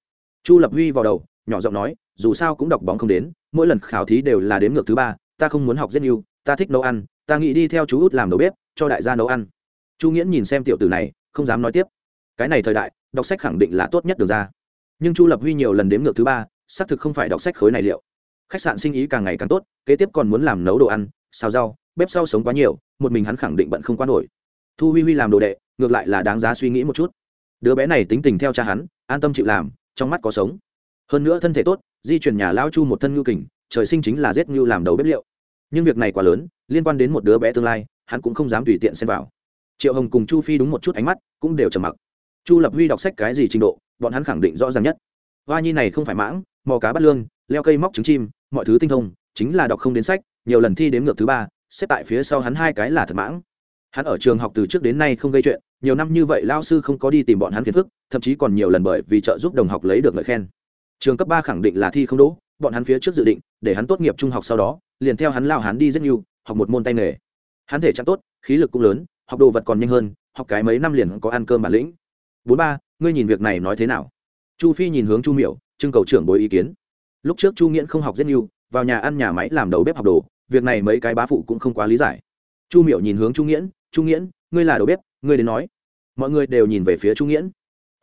S1: Chu lập huy vào đầu, nhỏ giọng nói, dù sao cũng đọc bóng không đến, mỗi lần khảo thí đều là đếm ngược thứ ba, ta không muốn học rất nhiều, ta thích nấu ăn, ta nghĩ đi theo chú út làm đầu bếp, cho đại gia nấu ăn. Chu nghiễn nhìn xem tiểu tử này, không dám nói tiếp. Cái này thời đại đọc sách khẳng định là tốt nhất được ra. Nhưng chu lập huy nhiều lần đếm ngược thứ ba, xác thực không phải đọc sách khối này liệu. Khách sạn sinh ý càng ngày càng tốt, kế tiếp còn muốn làm nấu đồ ăn, xào rau, bếp sau sống quá nhiều, một mình hắn khẳng định bận không quá nổi. Thu huy huy làm đồ đệ, ngược lại là đáng giá suy nghĩ một chút. Đứa bé này tính tình theo cha hắn, an tâm chịu làm, trong mắt có sống. Hơn nữa thân thể tốt, di chuyển nhà lao chu một thân ngưu kình, trời sinh chính là giết ngưu làm đầu bếp liệu. Nhưng việc này quá lớn, liên quan đến một đứa bé tương lai, hắn cũng không dám tùy tiện xen vào. Triệu hồng cùng chu phi đúng một chút ánh mắt, cũng đều trầm mặc chu lập huy đọc sách cái gì trình độ, bọn hắn khẳng định rõ ràng nhất. Hoa nhi này không phải mãng, mò cá bắt lương, leo cây móc trứng chim, mọi thứ tinh thông, chính là đọc không đến sách, nhiều lần thi đếm ngược thứ ba, xếp tại phía sau hắn hai cái là thật mãng. Hắn ở trường học từ trước đến nay không gây chuyện, nhiều năm như vậy lao sư không có đi tìm bọn hắn phiền phức, thậm chí còn nhiều lần bởi vì trợ giúp đồng học lấy được lời khen. Trường cấp ba khẳng định là thi không đỗ, bọn hắn phía trước dự định, để hắn tốt nghiệp trung học sau đó, liền theo hắn lao hắn đi rất nhiều học một môn tay nghề. Hắn thể trạng tốt, khí lực cũng lớn, học đồ vật còn nhanh hơn, học cái mấy năm liền có ăn cơm bản lĩnh bốn ba ngươi nhìn việc này nói thế nào? Chu phi nhìn hướng chu miểu trưng cầu trưởng bồi ý kiến. Lúc trước chu nghiễn không học rất nhiều vào nhà ăn nhà máy làm đầu bếp học đồ việc này mấy cái bá phụ cũng không quá lý giải. Chu miểu nhìn hướng chu nghiễn chu nghiễn ngươi là đầu bếp ngươi đến nói. Mọi người đều nhìn về phía chu nghiễn.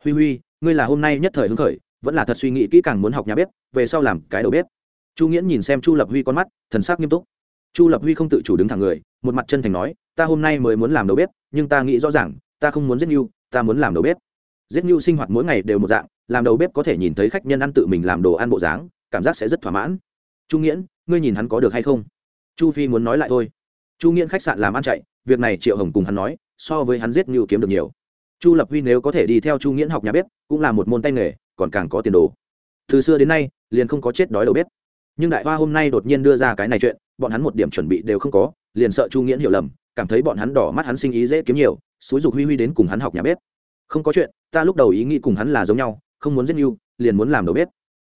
S1: Huy huy ngươi là hôm nay nhất thời hứng khởi vẫn là thật suy nghĩ kỹ càng muốn học nhà bếp về sau làm cái đầu bếp. Chu nghiễn nhìn xem chu lập huy con mắt thần sắc nghiêm túc. Chu lập huy không tự chủ đứng thẳng người một mặt chân thành nói ta hôm nay mới muốn làm đầu bếp nhưng ta nghĩ rõ ràng ta không muốn giết yêu, ta muốn làm đầu bếp giết nhu sinh hoạt mỗi ngày đều một dạng, làm đầu bếp có thể nhìn thấy khách nhân ăn tự mình làm đồ ăn bộ dáng, cảm giác sẽ rất thỏa mãn. Chu nghiễn, ngươi nhìn hắn có được hay không? Chu phi muốn nói lại thôi. Chu nghiễn khách sạn làm ăn chạy, việc này triệu hồng cùng hắn nói, so với hắn giết nhu kiếm được nhiều. Chu lập huy nếu có thể đi theo chu nghiễn học nhà bếp, cũng là một môn tay nghề, còn càng có tiền đồ. Từ xưa đến nay, liền không có chết đói đầu bếp. Nhưng đại hoa hôm nay đột nhiên đưa ra cái này chuyện, bọn hắn một điểm chuẩn bị đều không có, liền sợ chu nghiễn hiểu lầm, cảm thấy bọn hắn đỏ mắt hắn sinh ý dễ kiếm nhiều, xúi dục huy huy đến cùng hắn học nhà bếp. Không có chuyện ta lúc đầu ý nghĩ cùng hắn là giống nhau, không muốn giết nhu liền muốn làm đầu bếp.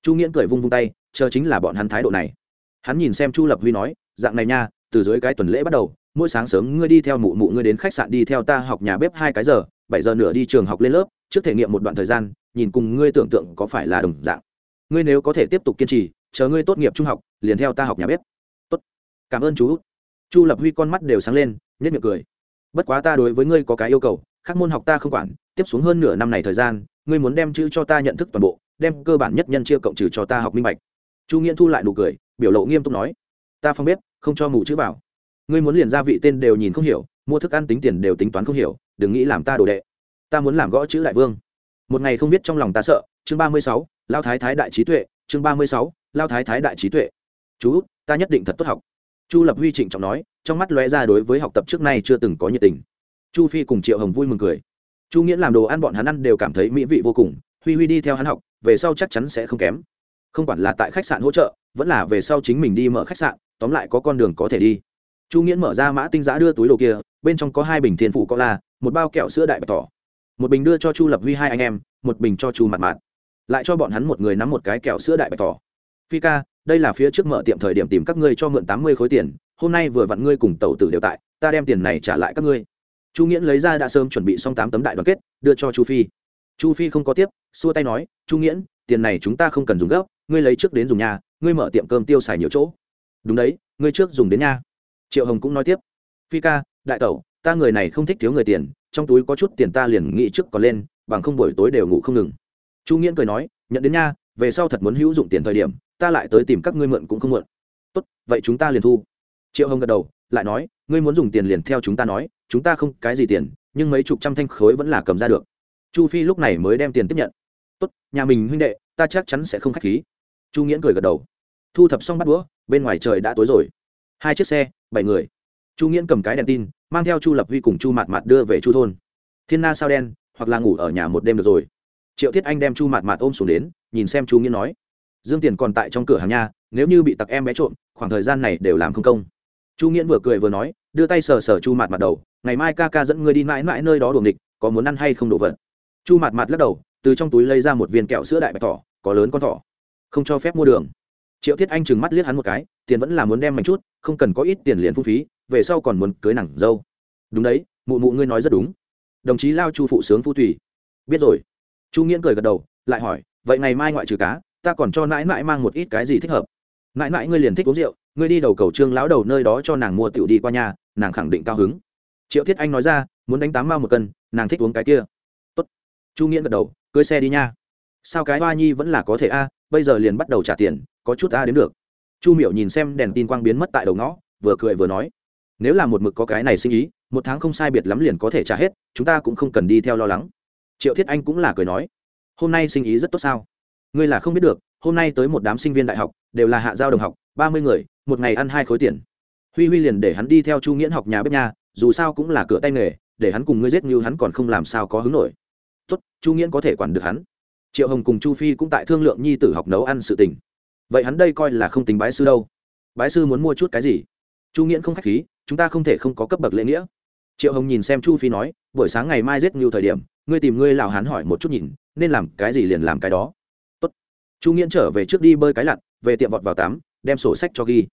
S1: Chu nghiễn cười vung vung tay, chờ chính là bọn hắn thái độ này. Hắn nhìn xem chu lập huy nói, dạng này nha, từ dưới cái tuần lễ bắt đầu, mỗi sáng sớm ngươi đi theo mụ mụ ngươi đến khách sạn đi theo ta học nhà bếp hai cái giờ, bảy giờ nửa đi trường học lên lớp, trước thể nghiệm một đoạn thời gian, nhìn cùng ngươi tưởng tượng có phải là đồng dạng. Ngươi nếu có thể tiếp tục kiên trì, chờ ngươi tốt nghiệp trung học, liền theo ta học nhà bếp. Tốt, cảm ơn chú. Chu lập huy con mắt đều sáng lên nhất miệng cười. Bất quá ta đối với ngươi có cái yêu cầu các môn học ta không quản, tiếp xuống hơn nửa năm này thời gian, ngươi muốn đem chữ cho ta nhận thức toàn bộ, đem cơ bản nhất nhân chia cộng trừ cho ta học minh bạch. Chu nghiễn thu lại nụ cười, biểu lộ nghiêm túc nói, ta phong biết không cho mù chữ vào. Ngươi muốn liền gia vị tên đều nhìn không hiểu, mua thức ăn tính tiền đều tính toán không hiểu, đừng nghĩ làm ta đồ đệ. Ta muốn làm gõ chữ đại vương. Một ngày không biết trong lòng ta sợ, chương ba mươi sáu, lao thái thái đại trí tuệ, chương ba mươi sáu, lao thái thái đại trí tuệ. Chú ta nhất định thật tốt học. Chu lập huy trịnh trọng nói, trong mắt lóe ra đối với học tập trước nay chưa từng có nhiệt tình chu phi cùng triệu hồng vui mừng cười. Chu nghĩa làm đồ ăn bọn hắn ăn đều cảm thấy mỹ vị vô cùng, huy huy đi theo hắn học, về sau chắc chắn sẽ không kém. Không quản là tại khách sạn hỗ trợ, vẫn là về sau chính mình đi mở khách sạn, tóm lại có con đường có thể đi. Chu nghĩa mở ra mã tinh giã đưa túi đồ kia, bên trong có hai bình thiên phụ có la một bao kẹo sữa đại bạch tỏ. Một bình đưa cho chu lập huy hai anh em, một bình cho chu mặt mạt. Lại cho bọn hắn một người nắm một cái kẹo sữa đại bạch tỏ. Phi ca, đây là phía trước mở tiệm thời điểm tìm các ngươi cho mượn tám mươi khối tiền, hôm nay vừa vặn ngươi cùng tàu tử đều tại, ta đem tiền này trả lại các ngươi chu nghiễn lấy ra đã sớm chuẩn bị xong tám tấm đại đoàn kết, đưa cho chu phi. Chu phi không có tiếp, xua tay nói, chu nghiễn, tiền này chúng ta không cần dùng gấp, ngươi lấy trước đến dùng nhà, ngươi mở tiệm cơm tiêu xài nhiều chỗ. Đúng đấy, ngươi trước dùng đến nha. triệu hồng cũng nói tiếp, phi ca, đại tẩu, ta người này không thích thiếu người tiền, trong túi có chút tiền ta liền nghĩ trước còn lên, bằng không buổi tối đều ngủ không ngừng. Chu nghiễn cười nói, nhận đến nha về sau thật muốn hữu dụng tiền thời điểm, ta lại tới tìm các ngươi mượn cũng không mượn. Tốt, vậy chúng ta liền thu. Triệu hồng gật đầu, lại nói, ngươi muốn dùng tiền liền theo chúng ta nói chúng ta không cái gì tiền, nhưng mấy chục trăm thanh khối vẫn là cầm ra được. Chu phi lúc này mới đem tiền tiếp nhận. Tốt, nhà mình huynh đệ, ta chắc chắn sẽ không k h á c h khí. Chu nghiễn cười gật đầu. Thu thập xong bắt đũa, bên ngoài trời đã tối rồi. Hai chiếc xe, bảy người. Chu nghiễn cầm cái đèn tin, mang theo chu lập huy cùng chu mạt mạt đưa về chu thôn. Thiên na sao đen, hoặc là ngủ ở nhà một đêm được rồi. Triệu thiết anh đem chu mạt mạt ôm xuống đến, nhìn xem chu nghiễn nói. Dương tiền còn tại trong cửa hàng nha, nếu như bị tặc em bé trộm, khoảng thời gian này đều làm không công. Chu nghiễn vừa cười vừa nói đưa tay sờ sờ chu mạt mặt đầu, ngày mai ca ca dẫn ngươi đi mãi mãi nơi đó đuồng địch có muốn ăn hay không đổ vật? Chu mạt mặt lắc đầu, từ trong túi lấy ra một viên kẹo sữa đại bạch thỏ, có lớn con thỏ. Không cho phép mua đường. Triệu thiết anh trừng mắt liếc hắn một cái, tiền vẫn là muốn đem mạnh chút, không cần có ít tiền liền phung phí, về sau còn muốn cưới nặng dâu. Đúng đấy, mụ mụ ngươi nói rất đúng. Đồng chí lao chu phụ sướng phu tùy. Biết rồi. Chu nghiễn cười gật đầu, lại hỏi, vậy ngày mai ngoại trừ cá, ta còn cho nãi nãi mang một ít cái gì thích hợp? Mãi mãi ngươi liền thích uống rượu, ngươi đi đầu cầu trương lão đầu nơi đó cho nàng mua tiểu đi qua nhà, nàng khẳng định cao hứng. Triệu thiết anh nói ra, muốn đánh tám mao một cân, nàng thích uống cái kia. Tốt. Chu nghĩa gật đầu, cưới xe đi nha. Sao cái hoa nhi vẫn là có thể a, bây giờ liền bắt đầu trả tiền, có chút a đến được. Chu miểu nhìn xem đèn tin quang biến mất tại đầu ngõ, vừa cười vừa nói. Nếu là một mực có cái này sinh ý, một tháng không sai biệt lắm liền có thể trả hết, chúng ta cũng không cần đi theo lo lắng. Triệu thiết anh cũng là cười nói. Hôm nay sinh ý rất tốt sao? Ngươi là không biết được hôm nay tới một đám sinh viên đại học, đều là hạ giao đồng học, ba mươi người, một ngày ăn hai khối tiền. Huy huy liền để hắn đi theo chu nghiễn học nhà bếp nhà. dù sao cũng là cửa tay nghề, để hắn cùng ngươi giết như hắn còn không làm sao có hứng nổi. Tốt, chu nghiễn có thể quản được hắn. Triệu hồng cùng chu phi cũng tại thương lượng nhi tử học nấu ăn sự tình. Vậy hắn đây coi là không tính bái sư đâu. Bái sư muốn mua chút cái gì? Chu nghiễn không k h á c h khí, chúng ta không thể không có cấp bậc lễ nghĩa. Triệu hồng nhìn xem chu phi nói, buổi sáng ngày mai giết ngưu thời điểm, ngươi tìm ngươi lào hắn hỏi một chút nhìn, nên làm cái gì liền làm cái đó chu nghiễn trở về trước đi bơi cái lặn, về tiệm vọt vào tắm đem sổ sách cho ghi.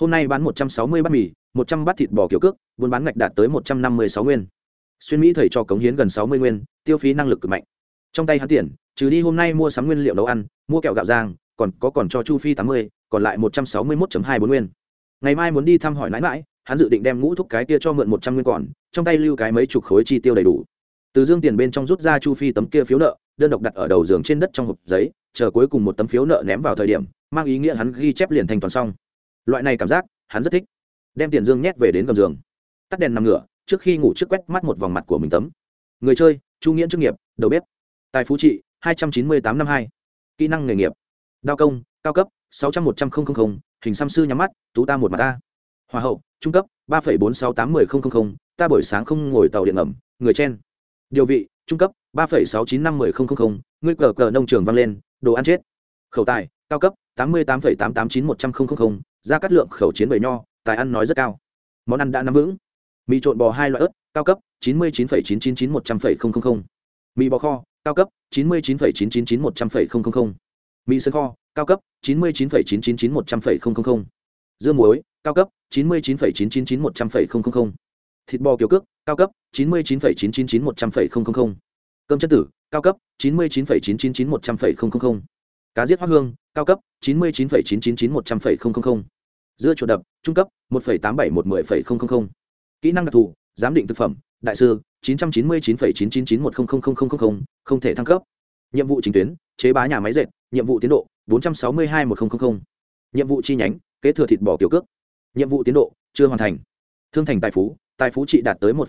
S1: Hôm nay bán một trăm sáu mươi bát mì, một trăm bát thịt bò kiểu cước, buôn bán ngạch đạt tới một trăm năm mươi sáu nguyên. Xuyên mỹ thầy cho cống hiến gần sáu mươi nguyên, tiêu phí năng lực cực mạnh. Trong tay hắn tiền, trừ đi hôm nay mua sắm nguyên liệu nấu ăn, mua kẹo gạo giang còn có còn cho chu phi tám mươi, còn lại một trăm sáu mươi một hai bốn nguyên. Ngày mai muốn đi thăm hỏi mãi mãi, hắn dự định đem ngũ thúc cái kia cho mượn một trăm nguyên còn, trong tay lưu cái mấy chục khối chi tiêu đầy đủ. Từ dương tiền bên trong rút ra chu phi tấm kia phiếu nợ đơn độc đặt ở đầu giường trên đất trong hộp giấy chờ cuối cùng một tấm phiếu nợ ném vào thời điểm mang ý nghĩa hắn ghi chép liền thành toàn xong. Loại này cảm giác hắn rất thích. Đem tiền dương nhét về đến gầm giường. Tắt đèn nằm ngửa trước khi ngủ trước quét mắt một vòng mặt của mình tấm. Người chơi chu nghiễn chức nghiệp đầu bếp. Tài phú trị hai trăm chín mươi tám năm hai. Kỹ năng nghề nghiệp. Đao công cao cấp sáu trăm một trăm linh hình xăm sư nhắm mắt tú ta một mặt ta. Hòa hậu trung cấp ba bốn sáu tám mươi ta buổi sáng không ngồi tàu điện ẩm, người chen. Điều vị trung cấp ba sáu chín năm mươi ngươi cờ cờ nông trường vang lên đồ ăn chết khẩu tài cao cấp tám mươi tám tám tám chín một trăm linh ra cắt lượng khẩu chiến bầy nho tài ăn nói rất cao món ăn đã nắm vững mì trộn bò hai loại ớt cao cấp chín mươi chín chín chín chín một trăm linh mì bò kho cao cấp chín mươi chín chín chín chín một trăm linh mì sơn kho cao cấp chín mươi chín chín chín chín một trăm linh dưa muối cao cấp chín mươi chín chín chín chín một trăm linh thịt bò kiểu cước cao cấp chín mươi chín chín chín chín một trăm linh cơm chân tử, cao cấp, chín mươi chín chín chín chín một trăm linh cá giết hoa hương, cao cấp, chín mươi chín chín chín chín một trăm linh dưa chuột đập, trung cấp, một tám bảy một mươi kỹ năng đặc thù, giám định thực phẩm, đại sư, chín trăm chín mươi chín chín chín chín một không thể thăng cấp. Nhiệm vụ chính tuyến, chế bá nhà máy dệt, nhiệm vụ tiến độ, bốn trăm sáu mươi hai một nghìn nhiệm vụ chi nhánh, kế thừa thịt bò kiểu cước. Nhiệm vụ tiến độ, chưa hoàn thành. Thương thành tài phú tài phú trị đạt tới một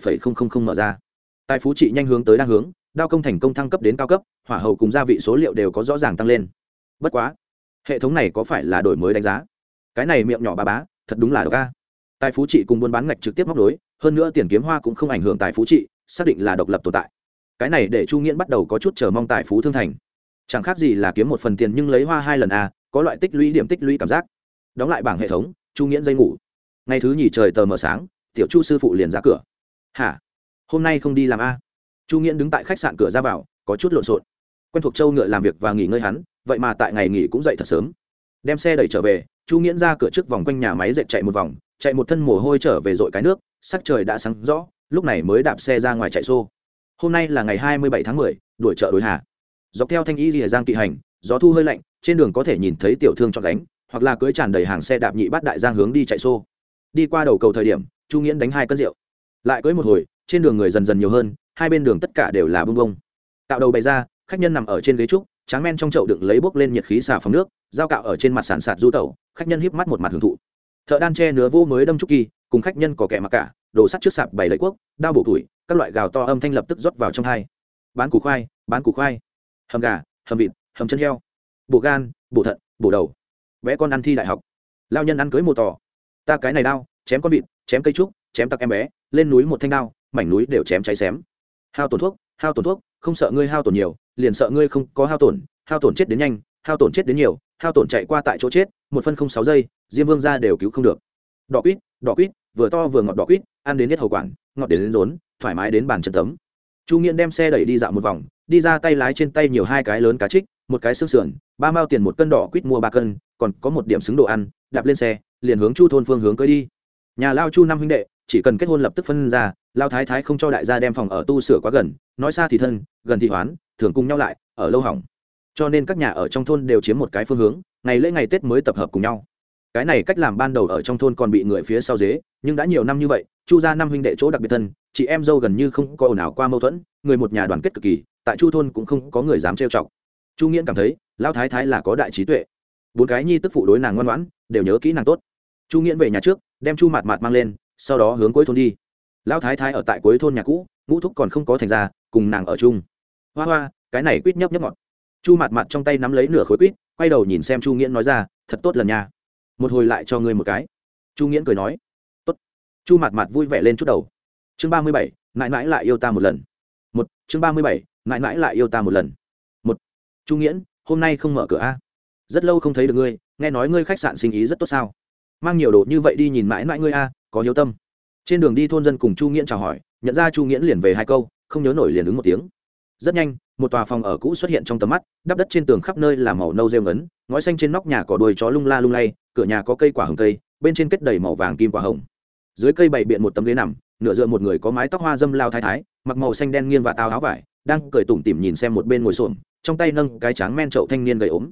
S1: mở ra. Tài phú trị nhanh hướng tới đang hướng đao công thành công thăng cấp đến cao cấp, hỏa hậu cùng gia vị số liệu đều có rõ ràng tăng lên. Bất quá, hệ thống này có phải là đổi mới đánh giá? Cái này miệng nhỏ bà bá, thật đúng là đ ca tài phú trị cùng buôn bán ngạch trực tiếp móc đối hơn nữa tiền kiếm hoa cũng không ảnh hưởng tài phú trị, xác định là độc lập tồn tại. Cái này để chu nghiễn bắt đầu có chút chờ mong tài phú thương thành. Chẳng khác gì là kiếm một phần tiền nhưng lấy hoa hai lần a, có loại tích lũy điểm tích lũy cảm giác. Đóng lại bảng hệ thống, chu nghiễn dây ngủ. Ngày thứ nhì trời tờ mờ sáng, tiểu chu sư phụ liền ra cửa. Hả? Hôm nay không đi làm a? Chu nghiễn đứng tại khách sạn cửa ra vào, có chút lộn xộn. Quen thuộc châu ngựa làm việc và nghỉ ngơi hắn, vậy mà tại ngày nghỉ cũng dậy thật sớm. Đem xe đẩy trở về, chu nghiễn ra cửa trước vòng quanh nhà máy dậy chạy một vòng, chạy một thân mồ hôi trở về dội cái nước, sắc trời đã sáng rõ, lúc này mới đạp xe ra ngoài chạy xô. Hôm nay là ngày hai mươi bảy tháng mười, đuổi chợ đối hà. Dọc theo thanh y rìa giang kỵ hành, gió thu hơi lạnh, trên đường có thể nhìn thấy tiểu thương chọn đánh hoặc là cưới tràn đầy hàng xe đạp nhị bắt đại giang hướng đi chạy xô. Đi qua đầu cầu thời điểm, chu nghiễn đánh hai cân rượu. Lại cưới một hồi, trên đường người dần dần nhiều hơn hai bên đường tất cả đều là bông bông tạo đầu bày ra, khách nhân nằm ở trên ghế trúc, tráng men trong chậu đựng lấy bốc lên nhiệt khí xả phòng nước dao cạo ở trên mặt sàn sạt du tẩu, khách nhân híp mắt một mặt hưởng thụ. Thợ đan tre nứa vô mới đâm trúc kỳ, cùng khách nhân có kẻ mặc cả, đồ sắt trước sạp bày lấy quốc, đao bổ tuổi các loại gào to âm thanh lập tức rót vào trong hai. Bán củ khoai, bán củ khoai. Hầm gà, hầm vịt, hầm chân heo. Bổ gan, bổ thận, bổ đầu. Vẽ con ăn thi đại học. Lao nhân ăn cưới mồ tỏ ta cái này đao, chém con vịt, chém cây trúc, chém tặc em bé, lên núi một thanh đao, mảnh núi đều chém cháy xém hao tổn thuốc, hao tổn thuốc, không sợ ngươi hao tổn nhiều, liền sợ ngươi không có hao tổn hao tổn chết đến nhanh, hao tổn chết đến nhiều, hao tổn chạy qua tại chỗ chết, một phân không sáu giây, diêm vương ra đều cứu không được. Đỏ quýt đỏ quýt, vừa to vừa ngọt đỏ quýt, ăn đến hết hầu quản, ngọt đến đến rốn, thoải mái đến bàn chân tấm. Chu nghiện đem xe đẩy đi dạo một vòng, đi ra tay lái trên tay nhiều hai cái lớn cá trích, một cái xương sườn, ba mao tiền một cân đỏ quýt mua ba cân, còn có một điểm xứng đồ ăn, đạp lên xe, liền hướng chu thôn phương hướng cưới đi. Nhà lao chu năm huynh đệ, chỉ cần kết hôn lập tức phân ra lao thái thái không cho đại gia đem phòng ở tu sửa quá gần, nói xa thì thân, gần thì hoán, thường cùng nhau lại, ở lâu hỏng. Cho nên các nhà ở trong thôn đều chiếm một cái phương hướng, ngày lễ ngày tết mới tập hợp cùng nhau. Cái này cách làm ban đầu ở trong thôn còn bị người phía sau dế, nhưng đã nhiều năm như vậy, chu ra năm huynh đệ chỗ đặc biệt thân, chị em dâu gần như không có ồn ào qua mâu thuẫn, người một nhà đoàn kết cực kỳ, tại chu thôn cũng không có người dám trêu chọc. Chu nghiễn cảm thấy, lao thái thái là có đại trí tuệ. Bốn cái nhi tức phụ đối nàng ngoan ngoãn, đều nhớ kỹ nàng tốt. Chu nghiễn về nhà trước, đem chu mạt mạt mang lên, sau đó hướng cuối thôn đi lão thái thái ở tại cuối thôn nhà cũ, ngũ thúc còn không có thành ra, cùng nàng ở chung. Hoa hoa, cái này quýt nhấp nhấp ngọt. Chu mạt mạt trong tay nắm lấy nửa khối quýt, quay đầu nhìn xem chu nghiễn nói ra, thật tốt lần nha. Một hồi lại cho ngươi một cái. Chu nghiễn cười nói, tốt. chu mặt mặt vui vẻ lên chút đầu. Chương ba mươi bảy, mãi mãi lại yêu ta một lần. Một, chương ba mươi bảy, mãi mãi lại yêu ta một lần. Một. Chu nghiễn, hôm nay không mở cửa a? Rất lâu không thấy được ngươi, nghe nói ngươi khách sạn sinh ý rất tốt sao? Mang nhiều đồ như vậy đi nhìn mãi mãi ngươi a, có hiếu tâm trên đường đi thôn dân cùng chu nghiễn chào hỏi, nhận ra chu nghiễn liền về hai câu, không nhớ nổi liền ứng một tiếng. Rất nhanh, một tòa phòng ở cũ xuất hiện trong tầm mắt, đắp đất trên tường khắp nơi là màu nâu rêu ngấn, ngói xanh trên nóc nhà cỏ đuôi chó lung la lung lay, cửa nhà có cây quả hồng cây, bên trên kết đầy màu vàng kim quả hồng. Dưới cây bày biện một tấm ghế nằm, nửa dựa một người có mái tóc hoa dâm lao thái thái, mặc màu xanh đen nghiêng và tao áo vải, đang cười tủm tỉm nhìn xem một bên ngồi xổm, trong tay nâng cái tráng men trậu thanh niên gầy ốm.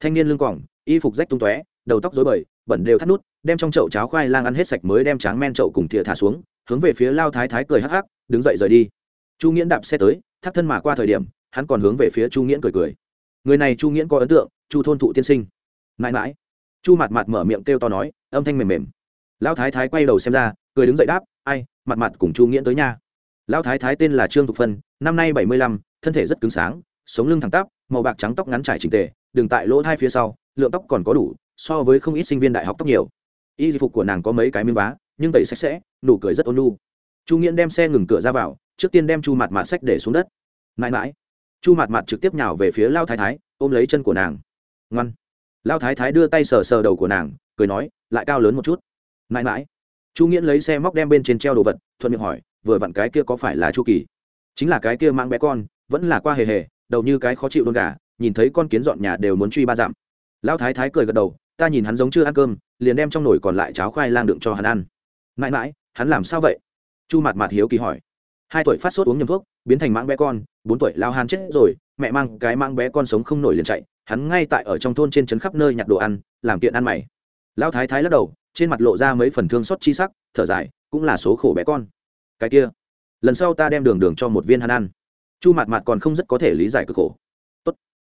S1: Thanh niên lưng quòng, y phục rách tung tóe, đầu tóc rối bời bẩn đều thắt nút, đem trong chậu cháo khoai lang ăn hết sạch mới đem tráng men chậu cùng thìa thả xuống, hướng về phía lao thái thái cười hắc hắc, đứng dậy rời đi. Chu nghiễn đạp xe tới, thắt thân mà qua thời điểm, hắn còn hướng về phía chu nghiễn cười cười. Người này chu nghiễn có ấn tượng, chu thôn thụ tiên sinh. Mãi mãi. Chu mặt mặt mở miệng kêu to nói, âm thanh mềm mềm. Lão thái thái quay đầu xem ra, cười đứng dậy đáp, ai mặt mặt cùng chu nghiễn tới nha. Lão thái thái tên là trương thục phân, năm nay bảy mươi lăm, thân thể rất cứng sáng, sống lưng thẳng tắp, màu bạc trắng tóc ngắn trải trình tề đừng tại lỗ thai phía sau, lượng tóc còn có đủ so với không ít sinh viên đại học tóc nhiều. Y phục của nàng có mấy cái miếng vá, nhưng tẩy sạch sẽ, nụ cười rất ôn lu chu nghiễn đem xe ngừng cửa ra vào, trước tiên đem chu mặt mặt sách để xuống đất. Mãi mãi, chu mặt mặt trực tiếp nhào về phía lao thái thái, ôm lấy chân của nàng. Ngoan. Lao thái thái đưa tay sờ sờ đầu của nàng, cười nói, lại cao lớn một chút. Mãi mãi, chu nghiễn lấy xe móc đem bên trên treo đồ vật, thuận miệng hỏi, vừa vặn cái kia có phải là chu kỳ? Chính là cái kia mang bé con, vẫn là qua hề hề, đầu như cái khó chịu đôn gà, nhìn thấy con kiến dọn nhà đều muốn truy ba dặm. Lão thái thái cười gật đầu ta nhìn hắn giống chưa ăn cơm, liền đem trong nồi còn lại cháo khoai lang đựng cho hắn ăn. Mãi mãi, hắn làm sao vậy? Chu Mạt Mạt hiếu kỳ hỏi. Hai tuổi phát sốt uống nhầm thuốc, biến thành mãng bé con, bốn tuổi lao hàn chết rồi, mẹ mang cái mang bé con sống không nổi liền chạy, hắn ngay tại ở trong thôn trên trấn khắp nơi nhặt đồ ăn, làm kiện ăn mày. Lão thái thái lắc đầu, trên mặt lộ ra mấy phần thương xót chi sắc, thở dài, cũng là số khổ bé con. Cái kia, lần sau ta đem đường đường cho một viên hắn ăn. Chu Mạt Mạt còn không rất có thể lý giải cực khổ. Tốt.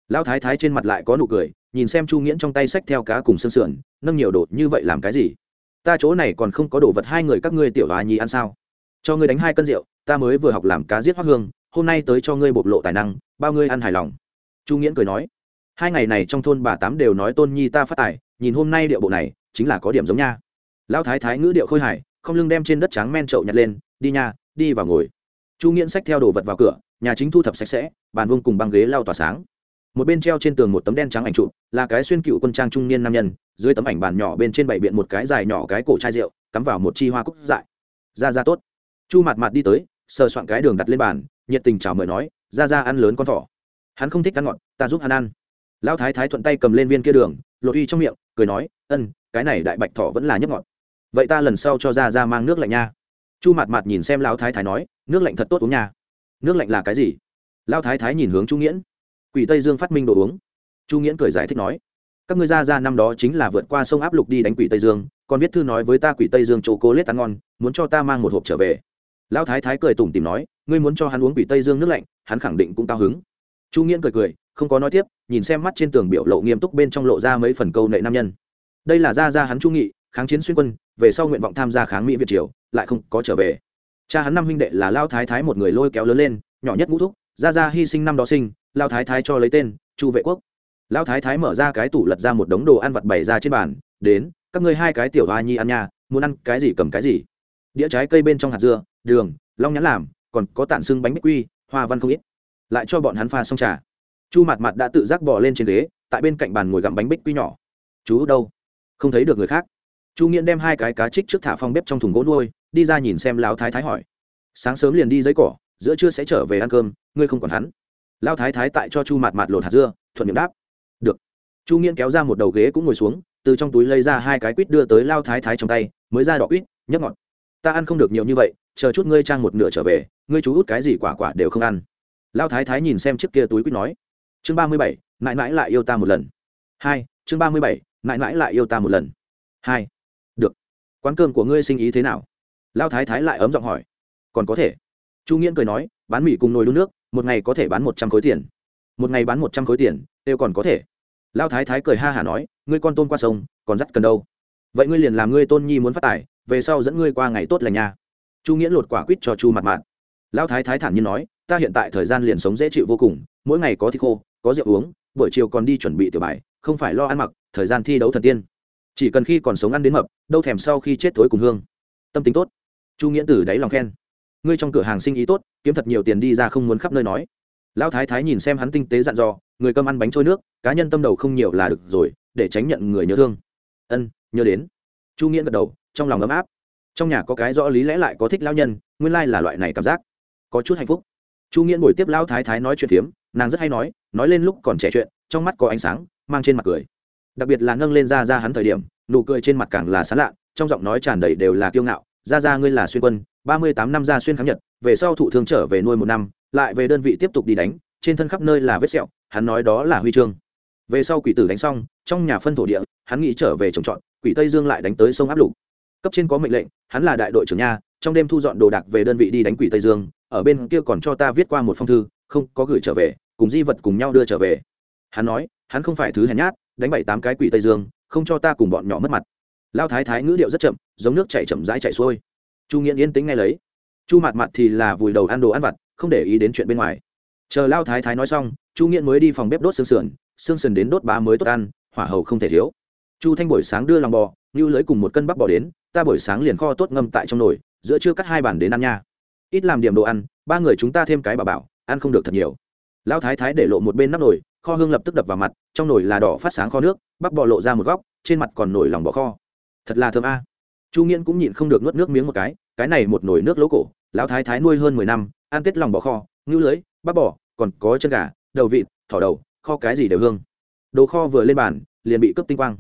S1: Lão thái thái trên mặt lại có nụ cười nhìn xem chu nghiễn trong tay sách theo cá cùng xương sườn, nâng nhiều đồ như vậy làm cái gì? Ta chỗ này còn không có đồ vật hai người các ngươi tiểu hòa nhi ăn sao? Cho ngươi đánh hai cân rượu, ta mới vừa học làm cá giết hoác hương, hôm nay tới cho ngươi bộc lộ tài năng, bao ngươi ăn hài lòng. Chu nghiễn cười nói. Hai ngày này trong thôn bà tám đều nói tôn nhi ta phát tài, nhìn hôm nay điệu bộ này, chính là có điểm giống nha. Lão thái thái ngữ điệu khôi hài, không lưng đem trên đất trắng men trậu nhặt lên, đi nha, đi vào ngồi. Chu nghiễn xách theo đồ vật vào cửa, nhà chính thu thập sạch sẽ, bàn vông cùng băng ghế lau tỏa sáng một bên treo trên tường một tấm đen trắng ảnh trụ là cái xuyên cựu quân trang trung niên nam nhân, dưới tấm ảnh bàn nhỏ bên trên bảy biện một cái dài nhỏ cái cổ chai rượu, cắm vào một chi hoa cúc dại. Ra ra tốt. Chu mặt mặt đi tới, sờ soạn cái đường đặt lên bàn, nhiệt tình chào mời nói, ra ra ăn lớn con thỏ. Hắn không thích ăn ngọt, ta giúp hắn ăn. Lão thái thái thuận tay cầm lên viên kia đường lột uy trong miệng, cười nói, ân, cái này đại bạch thỏ vẫn là nhấp ngọt. Vậy ta lần sau cho ra ra mang nước lạnh nha. Chu mặt mặt nhìn xem lão thái thái nói, nước lạnh thật tốt uống nha. Nước lạnh là cái gì? Lão thái thái nhìn hướng chu nghiễn quỷ tây dương phát minh đồ uống. Chu nghiễn cười giải thích nói, các ngươi ra ra năm đó chính là vượt qua sông áp lục đi đánh quỷ tây dương, còn viết thư nói với ta quỷ tây dương chỗ cố lết ăn ngon, muốn cho ta mang một hộp trở về. Lão thái thái cười tủm tìm nói, ngươi muốn cho hắn uống quỷ tây dương nước lạnh, hắn khẳng định cũng cao hứng. Chu nghiễn cười cười, không có nói tiếp, nhìn xem mắt trên tường biểu lộ nghiêm túc bên trong lộ ra mấy phần câu nệ nam nhân. Đây là ra ra hắn chu nghị, kháng chiến xuyên quân, về sau nguyện vọng tham gia kháng mỹ việt triều, lại không có trở về. Cha hắn năm huynh đệ là lao thái thái một người lôi kéo lớn lên, nhỏ nhất ngũ thúc, ra ra hy sinh năm đó sinh lao thái thái cho lấy tên, chu vệ quốc. Lao thái thái mở ra cái tủ lật ra một đống đồ ăn vặt bày ra trên bàn, đến, các ngươi hai cái tiểu hoa nhi ăn nha. muốn ăn cái gì cầm cái gì. Đĩa trái cây bên trong hạt dưa, đường, long nhãn làm, còn có tản xương bánh bích quy, hoa văn không ít. Lại cho bọn hắn pha xong trà. Chu mặt mặt đã tự giác bỏ lên trên ghế, tại bên cạnh bàn ngồi gặm bánh bích quy nhỏ. Chú đâu? Không thấy được người khác. Chu nghiễn đem hai cái cá trích trước thả phong bếp trong thùng gỗ nuôi, đi ra nhìn xem lão thái thái hỏi. Sáng sớm liền đi giấy cỏ, giữa trưa sẽ trở về ăn cơm, ngươi không còn hắn lão thái thái tại cho chu Mạt Mạt lột hạt dưa, thuận miệng đáp. Được. Chu nghiễn kéo ra một đầu ghế cũng ngồi xuống, từ trong túi lấy ra hai cái quýt đưa tới lao thái thái trong tay, mới ra đỏ quýt, nhấp ngọt. Ta ăn không được nhiều như vậy, chờ chút ngươi trang một nửa trở về, ngươi chú út cái gì quả quả đều không ăn. Lao thái thái nhìn xem chiếc kia túi quýt nói. Chương ba mươi bảy, mãi mãi lại yêu ta một lần. Hai, chương ba mươi bảy, mãi mãi lại yêu ta một lần. Hai. Được. Quán cơm của ngươi sinh ý thế nào? Lao thái thái lại ấm giọng hỏi. Còn có thể. Chu nghiễn cười nói, bán mì cùng nồi đun nước một ngày có thể bán một trăm khối tiền. Một ngày bán một trăm khối tiền, đều còn có thể. Lao thái thái cười ha hả nói, ngươi con tôn qua sông, còn dắt cần đâu. Vậy ngươi liền làm ngươi tôn nhi muốn phát tài, về sau dẫn ngươi qua ngày tốt lành nha. Chu nghiễn lột quả quýt cho chu mặt mạn lao thái thái thản nhiên nói, ta hiện tại thời gian liền sống dễ chịu vô cùng, mỗi ngày có thịt khô, có rượu uống, buổi chiều còn đi chuẩn bị tiểu bài, không phải lo ăn mặc, thời gian thi đấu thần tiên. Chỉ cần khi còn sống ăn đến mập, đâu thèm sau khi chết thối cùng hương. Tâm tính tốt. Chu nghĩa từ đáy lòng khen ngươi trong cửa hàng sinh ý tốt, kiếm thật nhiều tiền đi ra không muốn khắp nơi nói. Lão thái thái nhìn xem hắn tinh tế dặn dò, người cơm ăn bánh trôi nước, cá nhân tâm đầu không nhiều là được rồi, để tránh nhận người nhớ thương. Ân, nhớ đến. Chu nghĩa gật đầu, trong lòng ấm áp. Trong nhà có cái rõ lý lẽ lại có thích lao nhân, nguyên lai là loại này cảm giác. Có chút hạnh phúc. Chu nghĩa ngồi tiếp lao thái thái nói chuyện phiếm, nàng rất hay nói nói lên lúc còn trẻ chuyện, trong mắt có ánh sáng, mang trên mặt cười. Đặc biệt là nâng lên ra ra hắn thời điểm, nụ cười trên mặt càng là sán lạ, trong giọng nói tràn đầy đều là kiêu ngạo ra ra ngươi là xuyên quân ba mươi tám năm ra xuyên kháng nhật, về sau thụ thương trở về nuôi một năm, lại về đơn vị tiếp tục đi đánh, trên thân khắp nơi là vết sẹo, hắn nói đó là huy chương. Về sau quỷ tử đánh xong, trong nhà phân thổ địa, hắn nghĩ trở về trồng trọt, quỷ tây dương lại đánh tới sông áp lục. Cấp trên có mệnh lệnh, hắn là đại đội trưởng nha trong đêm thu dọn đồ đạc về đơn vị đi đánh quỷ tây dương, ở bên kia còn cho ta viết qua một phong thư, không có gửi trở về, cùng di vật cùng nhau đưa trở về. Hắn nói, hắn không phải thứ hèn nhát, đánh bảy tám cái quỷ tây dương, không cho ta cùng bọn nhỏ mất mặt. Lao thái thái ngữ điệu rất chậm, giống nước chảy chậm rãi chảy xuôi chu nghiễn yên tính ngay lấy. Chu mặt mặt thì là vùi đầu ăn đồ ăn vặt, không để ý đến chuyện bên ngoài. Chờ lao thái thái nói xong, chu nghiễn mới đi phòng bếp đốt xương sườn xương sườn đến đốt bá mới tốt ăn, hỏa hầu không thể thiếu. Chu thanh buổi sáng đưa lòng bò, như lưới cùng một cân bắp bò đến, ta buổi sáng liền kho tốt ngâm tại trong nồi, giữa trưa cắt hai bản đến ăn nha. Ít làm điểm đồ ăn, ba người chúng ta thêm cái bà bảo, ăn không được thật nhiều. Lão thái thái để lộ một bên nắp nồi, kho hương lập tức đập vào mặt, trong nồi là đỏ phát sáng kho nước, bắp bò lộ ra một góc, trên mặt còn nổi lòng bò kho. Thật là thơm a. Chu nghiễn cũng nhịn không được nuốt nước miếng một cái cái này một nồi nước lỗ cổ lão thái thái nuôi hơn mười năm ăn tết lòng bò kho ngữ lưới bắp bò còn có chân gà đầu vịt thỏ đầu kho cái gì đều hương. Đồ kho vừa lên bàn liền bị cướp tinh quang.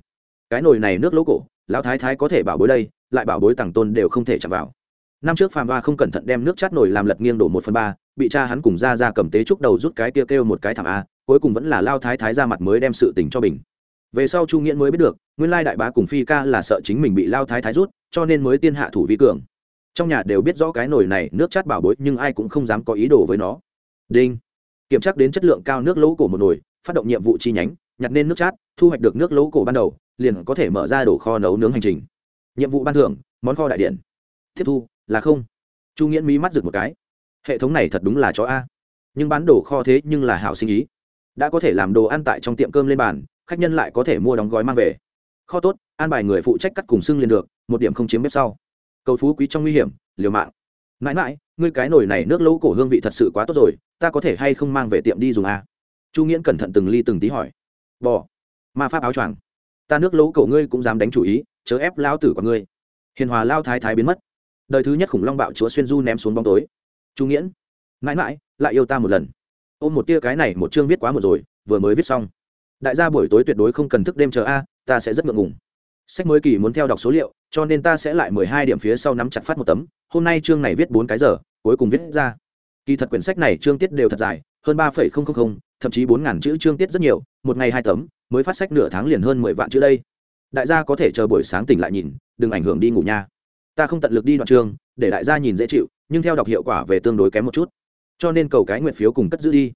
S1: Cái nồi này nước lỗ cổ lão thái thái có thể bảo bối đây lại bảo bối tàng tôn đều không thể chạm vào. Năm trước phàm ba không cẩn thận đem nước chát nồi làm lật nghiêng đổ một phần ba bị cha hắn cùng ra ra cầm tế trúc đầu rút cái kia kêu, một cái thảm a cuối cùng vẫn là lao thái thái ra mặt mới đem sự tình cho bình. Về sau chu nghĩa mới biết được nguyên lai đại bá cùng phi ca là sợ chính mình bị lao thái thái rút cho nên mới tiên hạ thủ vi cường trong nhà đều biết rõ cái nồi này nước chát bảo bối, nhưng ai cũng không dám có ý đồ với nó. Đinh. Kiểm tra đến chất lượng cao nước lỗ cổ một nồi, phát động nhiệm vụ chi nhánh, nhặt nên nước chát, thu hoạch được nước lỗ cổ ban đầu, liền có thể mở ra đổ kho nấu nướng hành trình. Nhiệm vụ ban thưởng, món kho đại điện. Tiếp thu, là không. Chu nghiễn mí mắt rực một cái. Hệ thống này thật đúng là chó a. Nhưng bán đồ kho thế nhưng là hảo sinh ý. Đã có thể làm đồ ăn tại trong tiệm cơm lên bàn, khách nhân lại có thể mua đóng gói mang về. Kho tốt, an bài người phụ trách cắt cùng xưng liền được, một điểm không chiếm bếp sau cầu phú quý trong nguy hiểm, liều mạng. Mãi mãi, ngươi cái nồi này nước lỗ cổ hương vị thật sự quá tốt rồi, ta có thể hay không mang về tiệm đi dùng à? chu nghiễn cẩn thận từng ly từng tí hỏi. Bỏ ma pháp áo choàng. Ta nước lỗ cổ ngươi cũng dám đánh chủ ý, chớ ép lao tử của ngươi. Hiền hòa lao thái thái biến mất. Đời thứ nhất khủng long bạo chúa xuyên du ném xuống bóng tối. Chu nghiễn. Mãi mãi, lại yêu ta một lần. Ôm một tia cái này một chương viết quá một rồi, vừa mới viết xong. Đại gia buổi tối tuyệt đối không cần thức đêm chờ a, ta sẽ rất ngượng ngùng sách mới kỳ muốn theo đọc số liệu, cho nên ta sẽ lại mười hai điểm phía sau nắm chặt phát một tấm. Hôm nay chương này viết bốn cái giờ, cuối cùng viết ra. Kỳ thật quyển sách này chương tiết đều thật dài, hơn ba phẩy không không không, thậm chí bốn ngàn chữ chương tiết rất nhiều, một ngày hai tấm, mới phát sách nửa tháng liền hơn mười vạn chữ đây. Đại gia có thể chờ buổi sáng tỉnh lại nhìn, đừng ảnh hưởng đi ngủ nha. Ta không tận lực đi đoạn chương để đại gia nhìn dễ chịu, nhưng theo đọc hiệu quả về tương đối kém một chút. Cho nên cầu cái nguyện phiếu cùng cất giữ đi.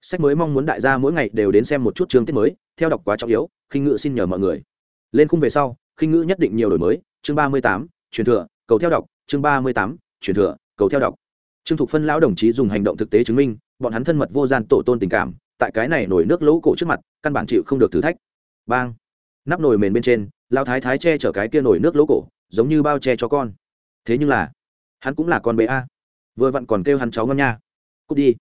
S1: Sách mới mong muốn đại gia mỗi ngày đều đến xem một chút chương tiết mới, theo đọc quá trọng yếu, khinh ngự xin nhờ mọi người lên khung về sau, khinh ngữ nhất định nhiều đổi mới. Chương ba mươi tám, truyền thừa, cầu theo đọc. Chương ba mươi tám, truyền thừa, cầu theo đọc. Trương thục phân lão đồng chí dùng hành động thực tế chứng minh, bọn hắn thân mật vô gian tổ tôn tình cảm, tại cái này nổi nước lỗ cổ trước mặt, căn bản chịu không được thử thách. Bang! Nắp nồi mền bên trên lao thái thái che chở cái kia nổi nước lỗ cổ, giống như bao che cho con. Thế nhưng là, hắn cũng là con bé a. Vừa vặn còn kêu hắn cháu ngon nha. Cút đi.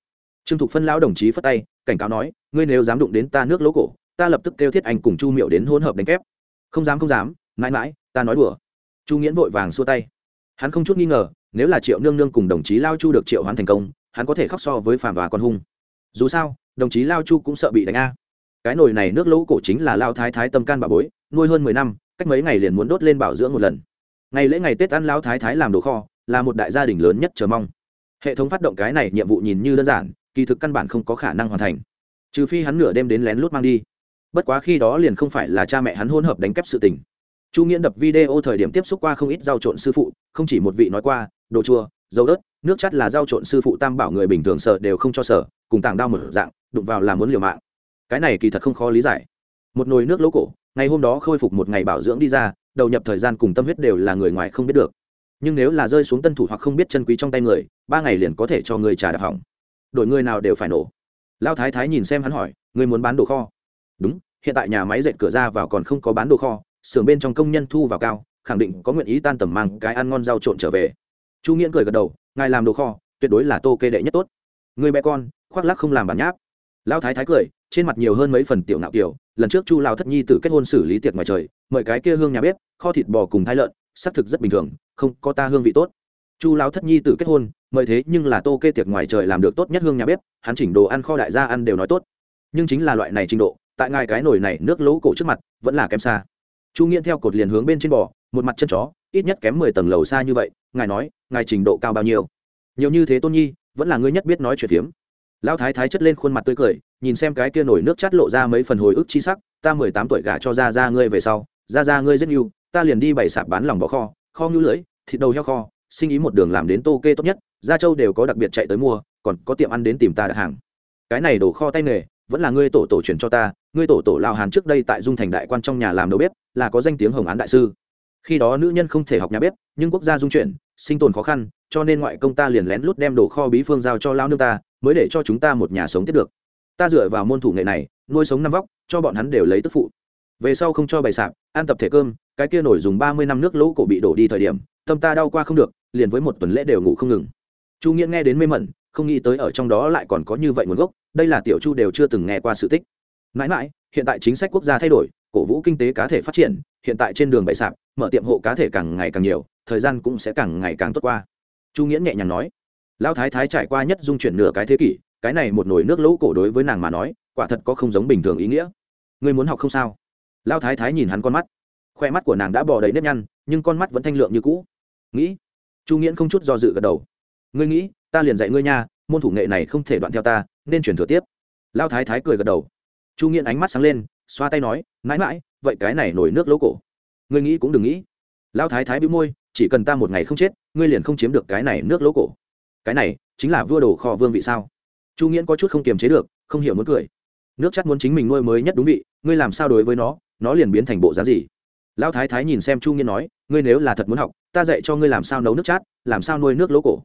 S1: Trương thục phân lão đồng chí phất tay, cảnh cáo nói, ngươi nếu dám đụng đến ta nước lỗ cổ, ta lập tức kêu thiết anh cùng chu miệu đến hỗn hợp đánh kép không dám không dám, mãi mãi, ta nói đùa. Chu nghiễn vội vàng xua tay. Hắn không chút nghi ngờ, nếu là triệu nương nương cùng đồng chí lao chu được triệu hoán thành công, hắn có thể khóc so với phàm và con hung. Dù sao, đồng chí lao chu cũng sợ bị đánh a. Cái nồi này nước lỗ cổ chính là lao thái thái tâm can bà bối, nuôi hơn mười năm, cách mấy ngày liền muốn đốt lên bảo dưỡng một lần. Ngày lễ ngày tết ăn lao thái thái làm đồ kho, là một đại gia đình lớn nhất chờ mong. Hệ thống phát động cái này nhiệm vụ nhìn như đơn giản, kỳ thực căn bản không có khả năng hoàn thành. Trừ phi hắn nửa đêm đến lén lút mang đi bất quá khi đó liền không phải là cha mẹ hắn hôn hợp đánh kép sự tình. Chu nghiễn đập video thời điểm tiếp xúc qua không ít giao trộn sư phụ, không chỉ một vị nói qua, đồ chua, dầu ớt, nước chắt là giao trộn sư phụ tam bảo người bình thường sợ đều không cho sợ cùng tảng đao mở dạng, đụng vào là muốn liều mạng. Cái này kỳ thật không khó lý giải. Một nồi nước lỗ cổ, ngày hôm đó khôi phục một ngày bảo dưỡng đi ra, đầu nhập thời gian cùng tâm huyết đều là người ngoài không biết được. Nhưng nếu là rơi xuống tân thủ hoặc không biết chân quý trong tay người, ba ngày liền có thể cho người trả đạp hỏng. Đội người nào đều phải nổ. Lao thái thái nhìn xem hắn hỏi người muốn bán đồ kho? Đúng, hiện tại nhà máy dệt cửa ra vào còn không có bán đồ kho, xưởng bên trong công nhân thu vào cao, khẳng định có nguyện ý tan tầm mang cái ăn ngon rau trộn trở về. Chu nghiễn cười gật đầu, ngài làm đồ kho, tuyệt đối là tô kê đệ nhất tốt. Người bé con, khoác lắc không làm bản nháp. Lão thái thái cười, trên mặt nhiều hơn mấy phần tiểu nạo kiểu, lần trước chu lao thất nhi tử kết hôn xử lý tiệc ngoài trời, mời cái kia hương nhà bếp, kho thịt bò cùng thái lợn, xác thực rất bình thường, không có ta hương vị tốt. Chu lao thất nhi tử kết hôn, mời thế nhưng là tô kê tiệc ngoài trời làm được tốt nhất hương nhà bếp, hắn chỉnh đồ ăn kho đại gia ăn đều nói tốt. Nhưng chính là loại này trình độ tại ngài cái nồi này nước lỗ cổ trước mặt, vẫn là kém xa. Chu nghiễn theo cột liền hướng bên trên bò, một mặt chân chó, ít nhất kém mười tầng lầu xa như vậy, ngài nói, ngài trình độ cao bao nhiêu? Nhiều như thế tôn nhi, vẫn là ngươi nhất biết nói chuyện phiếm. Lão thái thái chất lên khuôn mặt tươi cười, nhìn xem cái kia nổi nước chát lộ ra mấy phần hồi ức chi sắc, ta mười tám tuổi gả cho ra ra ngươi về sau ra ra ngươi rất yêu, ta liền đi bày sạp bán lòng bò kho kho ngữ lưỡi, thịt đầu heo kho, sinh ý một đường làm đến tô kê tốt nhất, gia châu đều có đặc biệt chạy tới mua, còn có tiệm ăn đến tìm ta đặt hàng. Cái này đổ kho tay nghề vẫn là ngươi tổ tổ truyền cho ta, ngươi tổ tổ lao hàn trước đây tại dung thành đại quan trong nhà làm đầu bếp, là có danh tiếng hồng án đại sư. Khi đó nữ nhân không thể học nhà bếp, nhưng quốc gia dung chuyển, sinh tồn khó khăn, cho nên ngoại công ta liền lén lút đem đồ kho bí phương giao cho lao nương ta, mới để cho chúng ta một nhà sống tiếp được. Ta dựa vào môn thủ nghệ này, nuôi sống năm vóc, cho bọn hắn đều lấy tức phụ. Về sau không cho bày sạp, ăn tập thể cơm, cái kia nổi dùng ba mươi năm nước lỗ cổ bị đổ đi thời điểm, tâm ta đau qua không được, liền với một tuần lễ đều ngủ không ngừng. Chu nghĩa nghe đến mê mẩn không nghĩ tới ở trong đó lại còn có như vậy nguồn gốc, đây là tiểu chu đều chưa từng nghe qua sự tích. Mãi mãi, hiện tại chính sách quốc gia thay đổi, cổ vũ kinh tế cá thể phát triển, hiện tại trên đường bày sạp, mở tiệm hộ cá thể càng ngày càng nhiều, thời gian cũng sẽ càng ngày càng tốt qua. Chu nghĩa nhẹ nhàng nói, lão thái thái trải qua nhất dung chuyển nửa cái thế kỷ, cái này một nồi nước lỗ cổ đối với nàng mà nói, quả thật có không giống bình thường ý nghĩa. Ngươi muốn học không sao? Lão thái thái nhìn hắn con mắt. Khoe mắt của nàng đã bỏ đầy nếp nhăn, nhưng con mắt vẫn thanh lượng như cũ. Nghĩ? Chu nghĩa không chút do dự gật đầu. Ngươi nghĩ ta liền dạy ngươi nha, môn thủ nghệ này không thể đoạn theo ta, nên chuyển thừa tiếp. Lao thái thái cười gật đầu. Chu nghiện ánh mắt sáng lên, xoa tay nói, mãi mãi, vậy cái này nổi nước lỗ cổ. Ngươi nghĩ cũng đừng nghĩ. Lao thái thái bị môi, chỉ cần ta một ngày không chết, ngươi liền không chiếm được cái này nước lỗ cổ. Cái này, chính là vua đồ kho vương vị sao? Chu nghiễn có chút không kiềm chế được, không hiểu muốn cười. Nước chắc muốn chính mình nuôi mới nhất đúng vị, ngươi làm sao đối với nó nó liền biến thành bộ giá gì? Lão thái thái nhìn xem chu nghiễn nói, ngươi nếu là thật muốn học, ta dạy cho ngươi làm sao nấu nước chát, làm sao nuôi nước lỗ cổ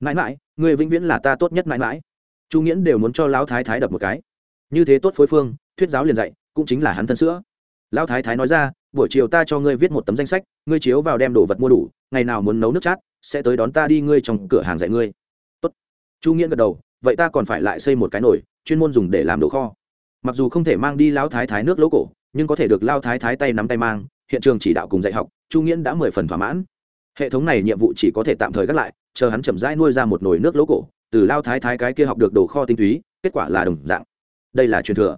S1: mãi mãi người vĩnh viễn là ta tốt nhất mãi mãi. Chu nghiễn đều muốn cho lão thái thái đập một cái. Như thế tốt phối phương, thuyết giáo liền dạy, cũng chính là hắn thân sữa. Lão thái thái nói ra, buổi chiều ta cho ngươi viết một tấm danh sách, ngươi chiếu vào đem đồ vật mua đủ, ngày nào muốn nấu nước chát, sẽ tới đón ta đi ngươi trong cửa hàng dạy ngươi. Tốt. Chu nghiễn gật đầu, vậy ta còn phải lại xây một cái nồi, chuyên môn dùng để làm đồ kho. Mặc dù không thể mang đi lão thái thái nước lỗ cổ, nhưng có thể được lao thái thái tay nắm tay mang, hiện trường chỉ đạo cùng dạy học, chu nghiễn đã mười phần thỏa mãn. Hệ thống này nhiệm vụ chỉ có thể tạm thời gác lại chờ hắn chậm rãi nuôi ra một nồi nước lỗ cổ, từ lao thái thái cái kia học được đồ kho tinh túy, kết quả là đồng dạng. Đây là truyền thừa.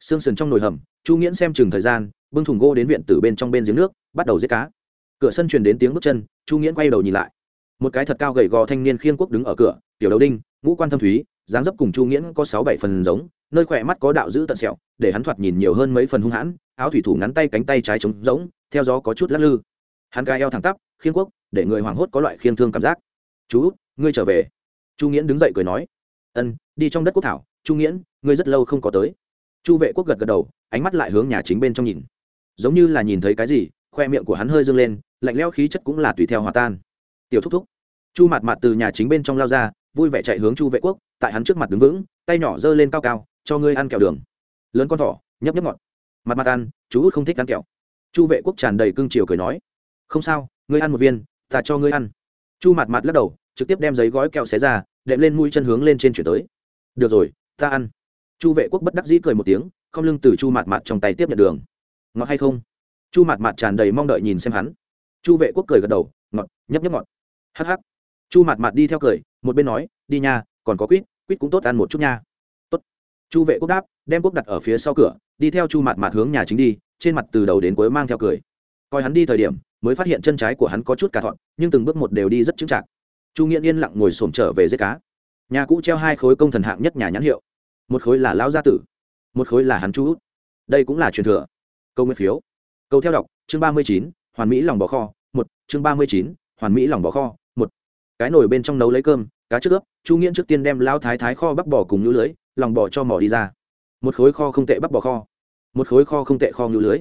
S1: Xương sườn trong nồi hầm, chu nghiễn xem chừng thời gian, bưng thùng gỗ đến viện từ bên trong bên giếng nước, bắt đầu giết cá. Cửa sân truyền đến tiếng bước chân, chu nghiễn quay đầu nhìn lại. Một cái thật cao gầy gò thanh niên khiên quốc đứng ở cửa, tiểu đầu đinh, ngũ quan thâm thúy, dáng dấp cùng chu nghiễn có sáu bảy phần giống, nơi khỏe mắt có đạo giữ tận sẹo, để hắn thoạt nhìn nhiều hơn mấy phần hung hãn, áo thủy thủ ngắn tay cánh tay trái trống giống theo gió có chút lắc lư. Hắn gai eo thẳng tắp khiên quốc, để người hoảng hốt có loại khiên thương cảm giác chú ngươi trở về. Chu nghiễn đứng dậy cười nói, ân, đi trong đất quốc thảo, chu nghiễn, ngươi rất lâu không có tới. Chu vệ quốc gật gật đầu, ánh mắt lại hướng nhà chính bên trong nhìn. Giống như là nhìn thấy cái gì, khoe miệng của hắn hơi dâng lên, lạnh leo khí chất cũng là tùy theo hòa tan. Tiểu thúc thúc. Chu mặt mặt từ nhà chính bên trong lao ra, vui vẻ chạy hướng chu vệ quốc, tại hắn trước mặt đứng vững, tay nhỏ giơ lên cao cao, cho ngươi ăn kẹo đường. Lớn con thỏ, nhấp nhấp ngọt. Mặt mặt ăn, chú út không thích ăn kẹo. Chu vệ quốc tràn đầy cưng chiều cười nói, không sao, ngươi ăn một viên, ta cho ngươi ăn chu mặt mặt lắc đầu, trực tiếp đem giấy gói kẹo xé ra, đệm lên mũi chân hướng lên trên chuyển tới. Được rồi, ta ăn. Chu vệ quốc bất đắc dĩ cười một tiếng, không lưng từ chu mặt mặt trong tay tiếp nhận đường. Ngọt hay không? Chu mặt mặt tràn đầy mong đợi nhìn xem hắn. Chu vệ quốc cười gật đầu, ngọt, nhấp nhấp ngọt. Hắc hắc. Chu mặt mặt đi theo cười, một bên nói, đi nha, còn có quýt quýt cũng tốt ăn một chút nha. Tốt. Chu vệ quốc đáp, đem quốc đặt ở phía sau cửa, đi theo chu mặt mặt hướng nhà chính đi, trên mặt từ đầu đến cuối mang theo cười. Coi hắn đi thời điểm mới phát hiện chân trái của hắn có chút cà thọn, nhưng từng bước một đều đi rất chững chạc. Chu nghiện yên lặng ngồi xổm trở về giết cá. Nhà cũ treo hai khối công thần hạng nhất nhà nhãn hiệu. Một khối là lão gia tử, một khối là hắn chú út. Đây cũng là truyền thừa. Câu nguyên phiếu. Câu theo đọc, chương ba mươi chín, hoàn mỹ lòng bò kho, một, chương ba mươi chín, hoàn mỹ lòng bò kho, một. Cái nồi bên trong nấu lấy cơm, cá trước ướp, chu nghiễn trước tiên đem lao thái thái kho bắp bò cùng nhũ lưới, lòng bò cho mỏ đi ra. Một khối kho không tệ bắp bò kho, một khối kho không tệ kho nhũ lưới.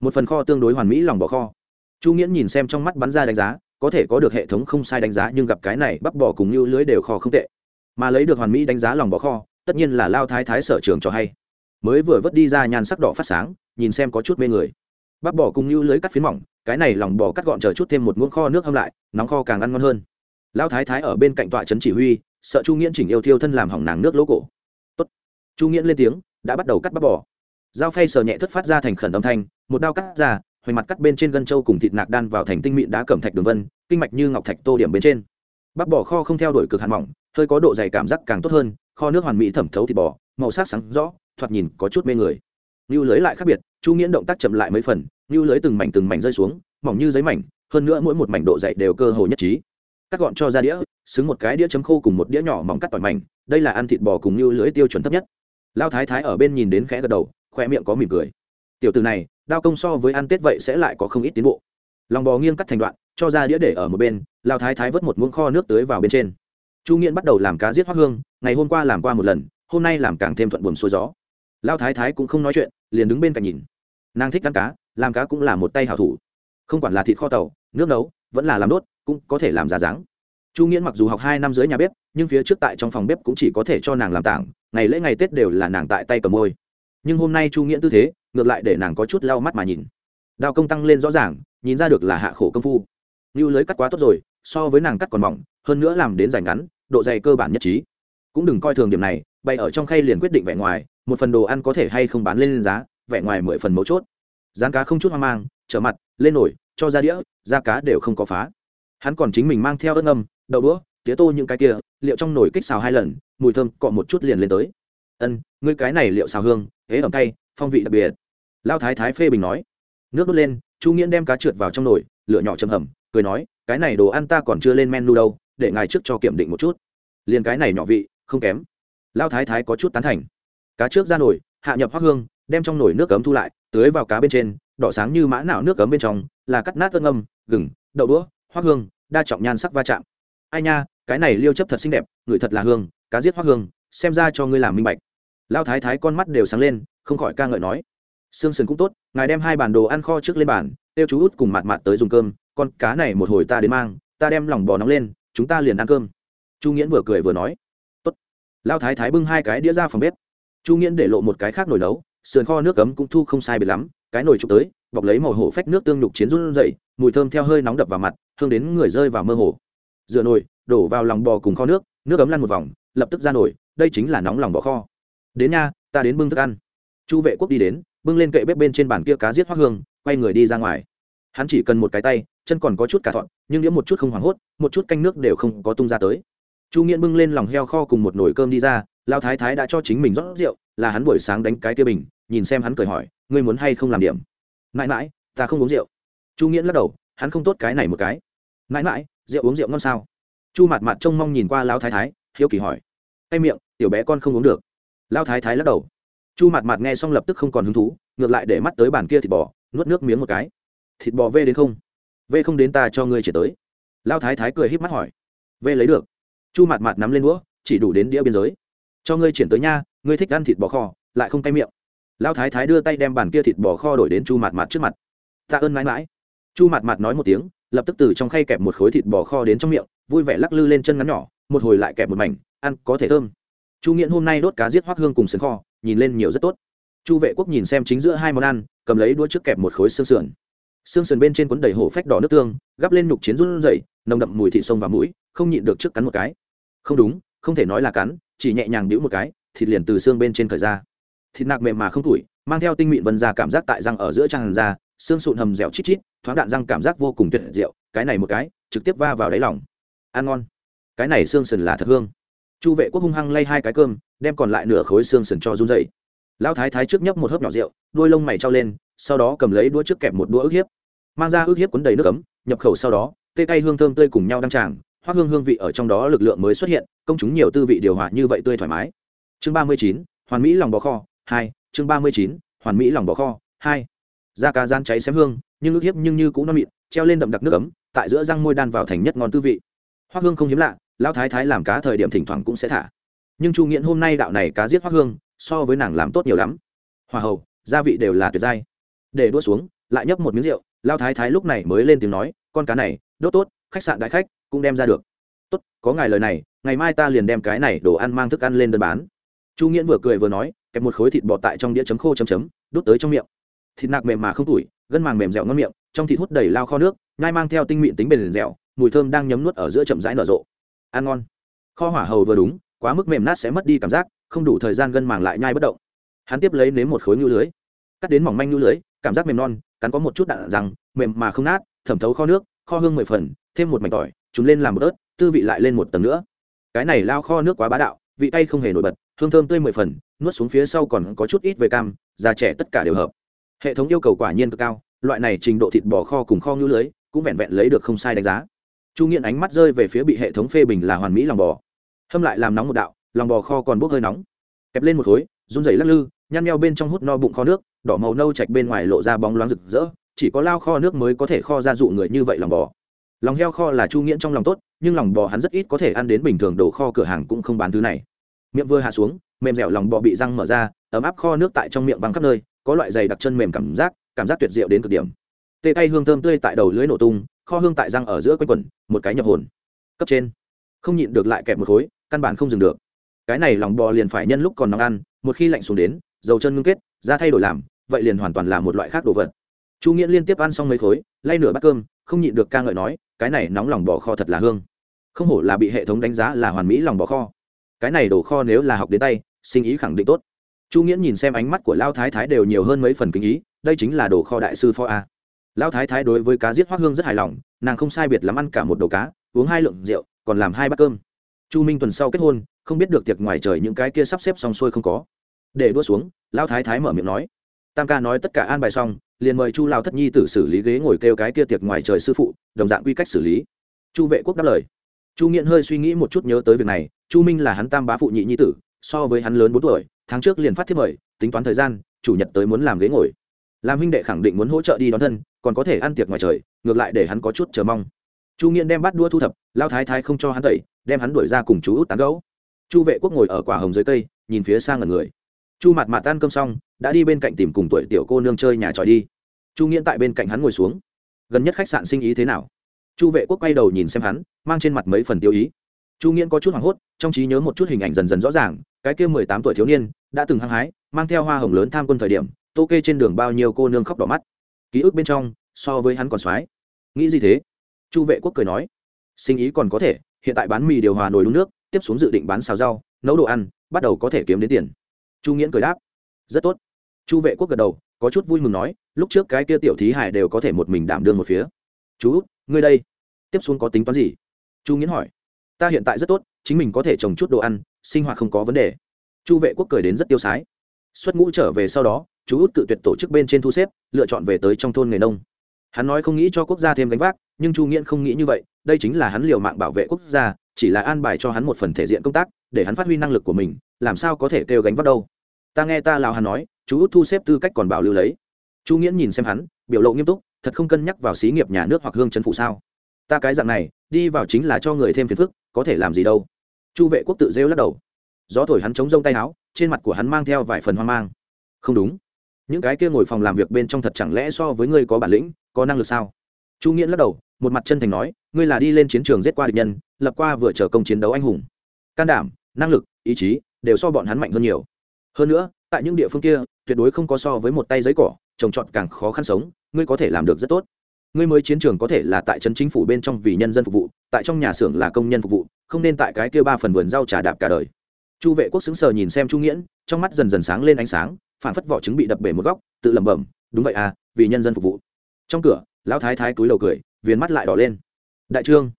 S1: Một phần kho tương đối hoàn mỹ lòng bò kho chu nghiễn nhìn xem trong mắt bắn ra đánh giá, có thể có được hệ thống không sai đánh giá, nhưng gặp cái này, bắp bò cùng như lưới đều kho không tệ. Mà lấy được hoàn mỹ đánh giá lòng bò kho, tất nhiên là lao thái thái sở trường cho hay. Mới vừa vớt đi ra nhàn sắc đỏ phát sáng, nhìn xem có chút mê người. Bắp bò cùng như lưới cắt phiến mỏng, cái này lòng bò cắt gọn chờ chút thêm một muỗng kho nước hâm lại, nóng kho càng ăn ngon hơn. Lão thái thái ở bên cạnh tọa trấn chỉ huy, sợ chu nghiễn chỉnh yêu thiêu thân làm hỏng nàng nước lỗ cổ. Tốt. chu nghiễn lên tiếng, đã bắt đầu cắt bắp bò. Dao phay sờ nhẹ thất phát ra thành khẩn âm thanh, một đao cắt ra hoành mặt cắt bên trên gân châu cùng thịt nạc đan vào thành tinh mịn đá cẩm thạch đường vân, kinh mạch như ngọc thạch tô điểm bên trên. Bắp bò kho không theo đuổi cực hạn mỏng, hơi có độ dày cảm giác càng tốt hơn, kho nước hoàn mỹ thẩm thấu thịt bò, màu sắc sáng rõ, thoạt nhìn có chút mê người. Như lưới lại khác biệt, chu nghiễn động tác chậm lại mấy phần như lưới từng mảnh từng mảnh rơi xuống, mỏng như giấy mảnh, hơn nữa mỗi một mảnh độ dày đều cơ hồ nhất trí. Cắt gọn cho ra đĩa, xứng một cái đĩa chấm khô cùng một đĩa nhỏ mỏng cắt tỏi mảnh, đây là ăn thịt bò cùng như lưới tiêu chuẩn thấp nhất. Lao thái thái ở bên nhìn đến khẽ gật đầu, khoe miệng có mỉm cười tiểu từ này, đao công so với ăn tết vậy sẽ lại có không ít tiến bộ. Lòng bò nghiêng cắt thành đoạn, cho ra đĩa để ở một bên lao thái thái vớt một muỗng kho nước tưới vào bên trên. Chu nghiện bắt đầu làm cá giết hoác hương, ngày hôm qua làm qua một lần, hôm nay làm càng thêm thuận buồm xuôi gió. Lao thái thái cũng không nói chuyện, liền đứng bên cạnh nhìn. Nàng thích ăn cá, làm cá cũng là một tay hảo thủ. Không quản là thịt kho tàu, nước nấu, vẫn là làm đốt, cũng có thể làm giả dáng. Chu nghiễn mặc dù học hai năm dưới nhà bếp, nhưng phía trước tại trong phòng bếp cũng chỉ có thể cho nàng làm tảng, ngày lễ ngày tết đều là nàng tại tay cầm môi nhưng hôm nay chu nghĩa tư thế, ngược lại để nàng có chút lau mắt mà nhìn. Đao công tăng lên rõ ràng, nhìn ra được là hạ khổ công phu. Như lưới cắt quá tốt rồi, so với nàng cắt còn mỏng, hơn nữa làm đến dài ngắn, độ dày cơ bản nhất trí. Cũng đừng coi thường điểm này, bày ở trong khay liền quyết định vẻ ngoài, một phần đồ ăn có thể hay không bán lên giá, vẻ ngoài mười phần mấu chốt. Rán cá không chút hoang mang, trở mặt, lên nổi, cho ra đĩa da cá đều không có phá. Hắn còn chính mình mang theo ớt ngâm, đậu đũa, tía tô những cái kia, liệu trong nồi kích xào hai lần, mùi thơm cọ một chút liền lên tới. Ân, ngươi cái này liệu xào hương ế ẩm cay, phong vị đặc biệt. Lao thái thái phê bình nói. Nước đốt lên, chu nghiễn đem cá trượt vào trong nồi, lửa nhỏ chầm hầm, cười nói, cái này đồ ăn ta còn chưa lên menu đâu, để ngài trước cho kiểm định một chút. Liền cái này nhỏ vị, không kém. Lao thái thái có chút tán thành. Cá trước ra nồi, hạ nhập hoác hương, đem trong nồi nước cấm thu lại, tưới vào cá bên trên, đỏ sáng như mã não nước cấm bên trong, là cắt nát ớt ngâm, gừng, đậu đũa hoác hương, đa trọng nhan sắc va chạm. Ai nha, cái này liêu chấp thật xinh đẹp ngửi thật là hương, cá giết hoác hương, xem ra cho ngươi làm minh bạch lao thái thái con mắt đều sáng lên, không khỏi ca ngợi nói. Sương sườn cũng tốt, ngài đem hai bản đồ ăn kho trước lên bàn, tiêu chú út cùng mặt mặt tới dùng cơm, con cá này một hồi ta đến mang, ta đem lòng bò nóng lên, chúng ta liền ăn cơm. Chu nghiễn vừa cười vừa nói. Tốt. Lao thái thái bưng hai cái đĩa ra phòng bếp. Chu nghiễn để lộ một cái khác nồi nấu, sườn kho nước cấm cũng thu không sai biệt lắm, cái nồi trục tới, bọc lấy màu hổ phách nước tương nhục chiến run dậy mùi thơm theo hơi nóng đập vào mặt, hương đến người rơi vào mơ hồ. Dựa nồi, đổ vào lòng bò cùng kho nước nước cấm lăn một vòng, lập tức ra nồi, đây chính là nóng lòng bò kho đến nha, ta đến bưng thức ăn. Chu vệ quốc đi đến, bưng lên kệ bếp bên trên bàn kia cá giết hoác hương, quay người đi ra ngoài. Hắn chỉ cần một cái tay, chân còn có chút cả thọn, nhưng nếu một chút không hoảng hốt, một chút canh nước đều không có tung ra tới. Chu nghiễn bưng lên lòng heo kho cùng một nồi cơm đi ra lao thái thái đã cho chính mình rót rượu, là hắn buổi sáng đánh cái tia bình, nhìn xem hắn cười hỏi, ngươi muốn hay không làm điểm? Mãi mãi, ta không uống rượu. Chu nghiễn lắc đầu, hắn không tốt cái này một cái. Mãi mãi, rượu uống rượu ngon sao? Chu mặt mặt trông mong nhìn qua lao thái thái, hiếu kỳ hỏi. Tay miệng, tiểu bé con không uống được lao thái thái lắc đầu. Chu mặt mặt nghe xong lập tức không còn hứng thú, ngược lại để mắt tới bàn kia thịt bò, nuốt nước miếng một cái. Thịt bò vê đến không? Vê không đến ta cho ngươi chỉ tới. Lao thái thái cười híp mắt hỏi. Vê lấy được. Chu mặt mặt nắm lên đũa, chỉ đủ đến đĩa biên giới. Cho ngươi chuyển tới nha, ngươi thích ăn thịt bò kho, lại không tay miệng. Lao thái thái đưa tay đem bàn kia thịt bò kho đổi đến chu mặt mặt trước mặt. Tạ ơn mãi mãi. Chu mặt mặt nói một tiếng, lập tức từ trong khay kẹp một khối thịt bò kho đến trong miệng, vui vẻ lắc lư lên chân ngắn nhỏ, một hồi lại kẹp một mảnh, ăn có thể thơm chu nghiễn hôm nay đốt cá giết hoác hương cùng sườn kho nhìn lên nhiều rất tốt. Chu vệ quốc nhìn xem chính giữa hai món ăn cầm lấy đũa trước kẹp một khối xương sườn. Xương sườn bên trên cuốn đầy hổ phách đỏ nước tương gắp lên nhục chiến run dậy nồng đậm mùi thị sông và mũi không nhịn được trước cắn một cái. Không đúng không thể nói là cắn chỉ nhẹ nhàng đĩu một cái thịt liền từ xương bên trên khởi ra. Thịt nạc mềm mà không tủi mang theo tinh mịn vân ra cảm giác tại răng ở giữa tràn ra, xương sụn hầm dẻo chít chít thoáng đạn răng cảm giác vô cùng tuyệt diệu cái này một cái trực tiếp va vào đáy lòng. Ăn ngon. Cái này xương sườn là thật hương chu vệ quốc hung hăng lay hai cái cơm, đem còn lại nửa khối xương sườn cho run dậy lão thái thái trước nhấp một hớp nhỏ rượu, đuôi lông mày trao lên, sau đó cầm lấy đũa trước kẹp một đũa ức hiếp. Mang ra ức hiếp cuốn đầy nước cấm nhập khẩu sau đó, tê cay hương thơm tươi cùng nhau đăng tràng hoa hương hương vị ở trong đó lực lượng mới xuất hiện, công chúng nhiều tư vị điều hòa như vậy tươi thoải mái. Chương ba mươi chín, hoàn mỹ lòng bò kho, hai, chương ba mươi chín, hoàn mỹ lòng bò kho, hai. Da cá gian cháy xém hương, nhưng ức hiếp nhưng như cũng non mịn, treo lên đậm đặc nước cấm tại giữa răng môi đan vào thành nhất ngon tư vị. Hoa hương không hiếm lạ lão thái thái làm cá thời điểm thỉnh thoảng cũng sẽ thả. Nhưng chu nghiễn hôm nay đạo này cá giết hoác hương, so với nàng làm tốt nhiều lắm. Hoa hầu, gia vị đều là tuyệt dai. để đua xuống, lại nhấp một miếng rượu lao thái thái lúc này mới lên tiếng nói, con cá này, đốt tốt, khách sạn đại khách cũng đem ra được. Tốt, có ngài lời này, ngày mai ta liền đem cái này đồ ăn mang thức ăn lên đơn bán. Chu nghiễn vừa cười vừa nói, kẹp một khối thịt bò tại trong đĩa chấm khô chấm chấm, đút tới trong miệng. Thịt nạc mềm mà không tủi, gân màng mềm dẻo ngon miệng, trong thịt hút đầy lao kho nước ngai mang theo tinh mịn tính bền dẻo, mùi thơm đang nhấm nuốt ở giữa chậm rãi nở rộ ăn ngon. Kho hỏa hầu vừa đúng, quá mức mềm nát sẽ mất đi cảm giác, không đủ thời gian gân màng lại nhai bất động. Hắn tiếp lấy nếm một khối ngư lưới. Cắt đến mỏng manh ngư lưới, cảm giác mềm non, cắn có một chút đạn rằng, mềm mà không nát, thẩm thấu kho nước, kho hương mười phần, thêm một mảnh tỏi, chúng lên làm một ớt, tư vị lại lên một tầng nữa. Cái này lao kho nước quá bá đạo, vị tay không hề nổi bật, hương thơm tươi mười phần, nuốt xuống phía sau còn có chút ít về cam, già trẻ tất cả đều hợp. Hệ thống yêu cầu quả nhiên cực cao, loại này trình độ thịt bò kho cùng kho ngư lưới cũng vẹn vẹn lấy được không sai đánh giá chu nghiện ánh mắt rơi về phía bị hệ thống phê bình là hoàn mỹ lòng bò. Hâm lại làm nóng một đạo, lòng bò kho còn bốc hơi nóng. Kẹp lên một khối, run rẩy lắc lư, nhăn nheo bên trong hút no bụng kho nước, đỏ màu nâu chạch bên ngoài lộ ra bóng loáng rực rỡ, chỉ có lao kho nước mới có thể kho ra dụ người như vậy lòng bò. Lòng heo kho là chu nghiễn trong lòng tốt, nhưng lòng bò hắn rất ít có thể ăn đến bình thường, đồ kho cửa hàng cũng không bán thứ này. Miệng vừa hạ xuống, mềm dẻo lòng bò bị răng mở ra, ấm áp kho nước tại trong miệng văng khắp nơi, có loại dày đặc chân mềm cảm giác cảm giác tuyệt diệu đến cực điểm. Tê tay hương thơm tươi tại đầu lưới nổ tung kho hương tại răng ở giữa quanh quẩn một cái nhập hồn. Cấp trên. Không nhịn được lại kẹp một khối, căn bản không dừng được. Cái này lòng bò liền phải nhân lúc còn nóng ăn, một khi lạnh xuống đến, dầu chân ngưng kết, da thay đổi làm, vậy liền hoàn toàn là một loại khác đồ vật. Chu nghĩa liên tiếp ăn xong mấy khối, lay nửa bát cơm, không nhịn được ca ngợi nói, cái này nóng lòng bò kho thật là hương. Không hổ là bị hệ thống đánh giá là hoàn mỹ lòng bò kho. Cái này đồ kho nếu là học đến tay, sinh ý khẳng định tốt. Chu nghĩa nhìn xem ánh mắt của lao thái thái đều nhiều hơn mấy phần kinh ý, đây chính là đồ kho đại sư pho a. Lão thái thái đối với cá giết hoác hương rất hài lòng, nàng không sai biệt lắm ăn cả một đầu cá, uống hai lượng rượu, còn làm hai bát cơm. Chu minh tuần sau kết hôn, không biết được tiệc ngoài trời những cái kia sắp xếp xong xuôi không có. Để đua xuống, Lão thái thái mở miệng nói. Tam ca nói tất cả an bài xong, liền mời chu lao thất nhi tử xử lý ghế ngồi kêu cái kia tiệc ngoài trời sư phụ, đồng dạng quy cách xử lý. Chu vệ quốc đáp lời. Chu nghiện hơi suy nghĩ một chút nhớ tới việc này, chu minh là hắn tam bá phụ nhị nhi tử, so với hắn lớn bốn tuổi, tháng trước liền phát thiết mời, tính toán thời gian, chủ nhật tới muốn làm ghế ngồi làm huynh đệ khẳng định muốn hỗ trợ đi đón thân, còn có thể ăn tiệc ngoài trời, ngược lại để hắn có chút chờ mong. Chu nghiện đem bắt đua thu thập lao thái thái không cho hắn tẩy, đem hắn đuổi ra cùng chú út tán gấu chu vệ quốc ngồi ở quả hồng dưới cây, nhìn phía sang ở người. Chu mặt mặt tan cơm xong, đã đi bên cạnh tìm cùng tuổi tiểu cô nương chơi nhà tròi đi. Chu nghiễn tại bên cạnh hắn ngồi xuống. Gần nhất khách sạn sinh ý thế nào? Chu vệ quốc quay đầu nhìn xem hắn, mang trên mặt mấy phần tiêu ý. Chu nghiễn có chút hoảng hốt, trong trí nhớ một chút hình ảnh dần dần rõ ràng, cái kia mười tám tuổi thiếu niên, đã từng hăng hái, mang theo hoa hồng lớn tham quân thời điểm tô kê trên đường bao nhiêu cô nương khóc đỏ mắt. Ký ức bên trong, so với hắn còn soái nghĩ gì thế? Chu vệ quốc cười nói. Sinh ý còn có thể, hiện tại bán mì điều hòa nồi đun nước, tiếp xuống dự định bán xào rau, nấu đồ ăn, bắt đầu có thể kiếm đến tiền. Chu nghiễn cười đáp. Rất tốt. Chu vệ quốc gật đầu, có chút vui mừng nói, lúc trước cái kia tiểu thí hải đều có thể một mình đảm đương một phía. Chú, ngươi đây, tiếp xuống có tính toán gì? Chu nghiễn hỏi. Ta hiện tại rất tốt, chính mình có thể trồng chút đồ ăn, sinh hoạt không có vấn đề. Chu vệ quốc cười đến rất tiêu sái. Xuất ngũ trở về sau đó chú út cự tuyệt tổ chức bên trên thu xếp, lựa chọn về tới trong thôn nghề nông. Hắn nói không nghĩ cho quốc gia thêm gánh vác, nhưng chu nghiễn không nghĩ như vậy, đây chính là hắn liều mạng bảo vệ quốc gia, chỉ là an bài cho hắn một phần thể diện công tác, để hắn phát huy năng lực của mình, làm sao có thể kêu gánh vác đâu. Ta nghe ta lào hắn nói, chú út thu xếp tư cách còn bảo lưu lấy. Chu nghiễn nhìn xem hắn, biểu lộ nghiêm túc, thật không cân nhắc vào xí nghiệp nhà nước hoặc hương trấn phụ sao. Ta cái dạng này, đi vào chính là cho người thêm phiền phức, có thể làm gì đâu. Chu vệ quốc tự rêu lắc đầu. Gió thổi hắn chống rông tay áo, trên mặt của hắn mang theo vài phần hoang mang. Không đúng những cái kia ngồi phòng làm việc bên trong thật chẳng lẽ so với ngươi có bản lĩnh, có năng lực sao? Chu nghiễn lắc đầu, một mặt chân thành nói, ngươi là đi lên chiến trường giết qua địch nhân, lập qua vừa trở công chiến đấu anh hùng. Can đảm, năng lực, ý chí đều so bọn hắn mạnh hơn nhiều. Hơn nữa, tại những địa phương kia, tuyệt đối không có so với một tay giấy cỏ, trồng trọt càng khó khăn sống, ngươi có thể làm được rất tốt. Ngươi mới chiến trường có thể là tại trấn chính phủ bên trong vì nhân dân phục vụ, tại trong nhà xưởng là công nhân phục vụ, không nên tại cái kia ba phần vườn rau trà đạp cả đời. Chu vệ quốc xứng sờ nhìn xem chu nghiễn, trong mắt dần dần sáng lên ánh sáng phản phất vỏ trứng bị đập bể một góc, tự lẩm bẩm, đúng vậy à vì nhân dân phục vụ. Trong cửa, lão thái thái túi đầu cười, viền mắt lại đỏ lên. Đại trương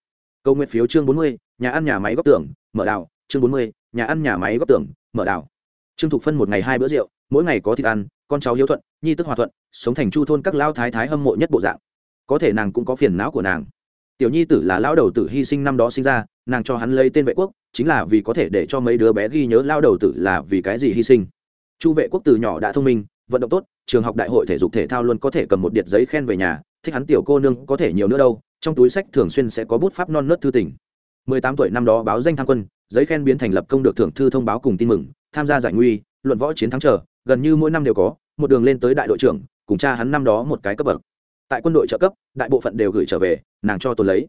S1: câu nguyện phiếu chương bốn mươi, nhà ăn nhà máy góc tưởng mở đào chương bốn mươi, nhà ăn nhà máy góc tưởng mở đào trương thục phân một ngày hai bữa rượu, mỗi ngày có thịt ăn, con cháu hiếu thuận, nhi tức hòa thuận, sống thành chu thôn các lao thái thái hâm mộ nhất bộ dạng. Có thể nàng cũng có phiền não của nàng. Tiểu nhi tử là lao đầu tử hy sinh năm đó sinh ra, nàng cho hắn lấy tên vệ quốc, chính là vì có thể để cho mấy đứa bé ghi nhớ lao đầu tử là vì cái gì hy sinh chu vệ quốc từ nhỏ đã thông minh, vận động tốt, trường học đại hội thể dục thể thao luôn có thể cầm một điện giấy khen về nhà, thích hắn tiểu cô nương có thể nhiều nữa đâu, trong túi sách thường xuyên sẽ có bút pháp non nớt thư tình. Mười tám tuổi năm đó báo danh tham quân, giấy khen biến thành lập công được thưởng thư thông báo cùng tin mừng, tham gia giải nguy, luận võ chiến thắng trở gần như mỗi năm đều có, một đường lên tới đại đội trưởng, cùng cha hắn năm đó một cái cấp bậc. Tại quân đội trợ cấp, đại bộ phận đều gửi trở về, nàng cho tôi lấy.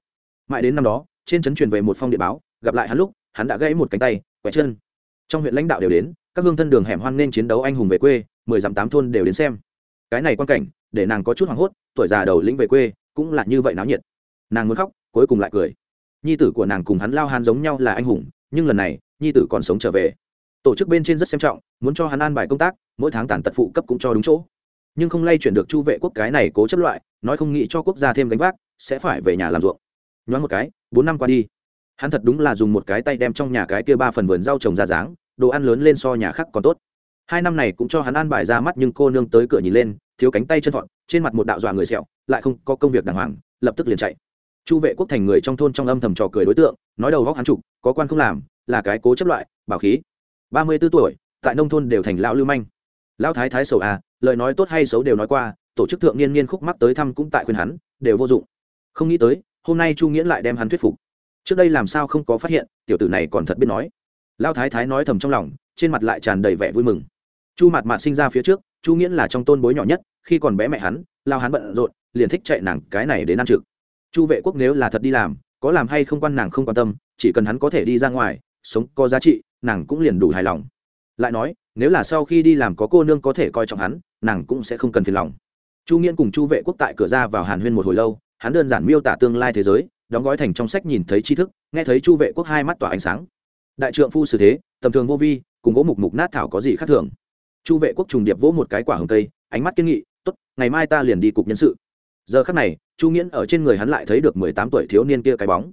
S1: Mãi đến năm đó, trên trấn truyền về một phong địa báo, gặp lại hắn lúc, hắn đã gãy một cánh tay, quẹt chân. Trong huyện lãnh đạo đều đến các hương thân đường hẻm hoan nên chiến đấu anh hùng về quê, mười dặm tám thôn đều đến xem. Cái này quan cảnh, để nàng có chút hoảng hốt, tuổi già đầu lĩnh về quê, cũng là như vậy náo nhiệt. Nàng muốn khóc, cuối cùng lại cười. Nhi tử của nàng cùng hắn lao hàn giống nhau là anh hùng, nhưng lần này, nhi tử còn sống trở về. Tổ chức bên trên rất xem trọng, muốn cho hắn an bài công tác, mỗi tháng tàn tật phụ cấp cũng cho đúng chỗ. Nhưng không lay chuyển được chu vệ quốc cái này cố chấp loại, nói không nghĩ cho quốc gia thêm gánh vác, sẽ phải về nhà làm ruộng. Nhoáng một cái, bốn năm qua đi. Hắn thật đúng là dùng một cái tay đem trong nhà cái kia ba phần vườn rau trồng ra dáng đồ ăn lớn lên so nhà khác còn tốt. Hai năm này cũng cho hắn ăn bài ra mắt nhưng cô nương tới cửa nhìn lên, thiếu cánh tay chân thọn trên mặt một đạo dọa người sẹo, lại không có công việc đàng hoàng, lập tức liền chạy. Chu vệ quốc thành người trong thôn trong âm thầm trò cười đối tượng, nói đầu góc hắn trục, có quan không làm, là cái cố chấp loại, bảo khí. Ba mươi b ố tuổi, tại nông thôn đều thành lão lưu manh. Lão thái thái sầu à lời nói tốt hay xấu đều nói qua, tổ chức thượng niên niên khúc mắc tới thăm cũng tại khuyên hắn, đều vô dụng. Không nghĩ tới, hôm nay chu nghĩa lại đem hắn thuyết phục. Trước đây làm sao không có phát hiện, tiểu tử này còn thật biết nói lão thái thái nói thầm trong lòng, trên mặt lại tràn đầy vẻ vui mừng. Chu mặt Mạt sinh ra phía trước, chu nghĩa là trong tôn bối nhỏ nhất, khi còn bé mẹ hắn, lao hắn bận rộn, liền thích chạy nàng cái này đến ăn trực. Chu vệ quốc nếu là thật đi làm, có làm hay không quan nàng không quan tâm, chỉ cần hắn có thể đi ra ngoài, sống có giá trị, nàng cũng liền đủ hài lòng. Lại nói, nếu là sau khi đi làm có cô nương có thể coi trọng hắn, nàng cũng sẽ không cần phiền lòng. Chu nghiễn cùng chu vệ quốc tại cửa ra vào hàn huyên một hồi lâu, hắn đơn giản miêu tả tương lai thế giới, đóng gói thành trong sách nhìn thấy tri thức, nghe thấy chu vệ quốc hai mắt tỏa ánh sáng đại trượng phu xử thế, tầm thường vô vi, cùng gỗ mục mục nát thảo có gì khác thường? Chu vệ quốc trùng điệp vỗ một cái quả hồng cây, ánh mắt kiên nghị, tốt, ngày mai ta liền đi cục nhân sự. Giờ khắc này, chu nghiễn ở trên người hắn lại thấy được mười tám tuổi thiếu niên kia cái bóng.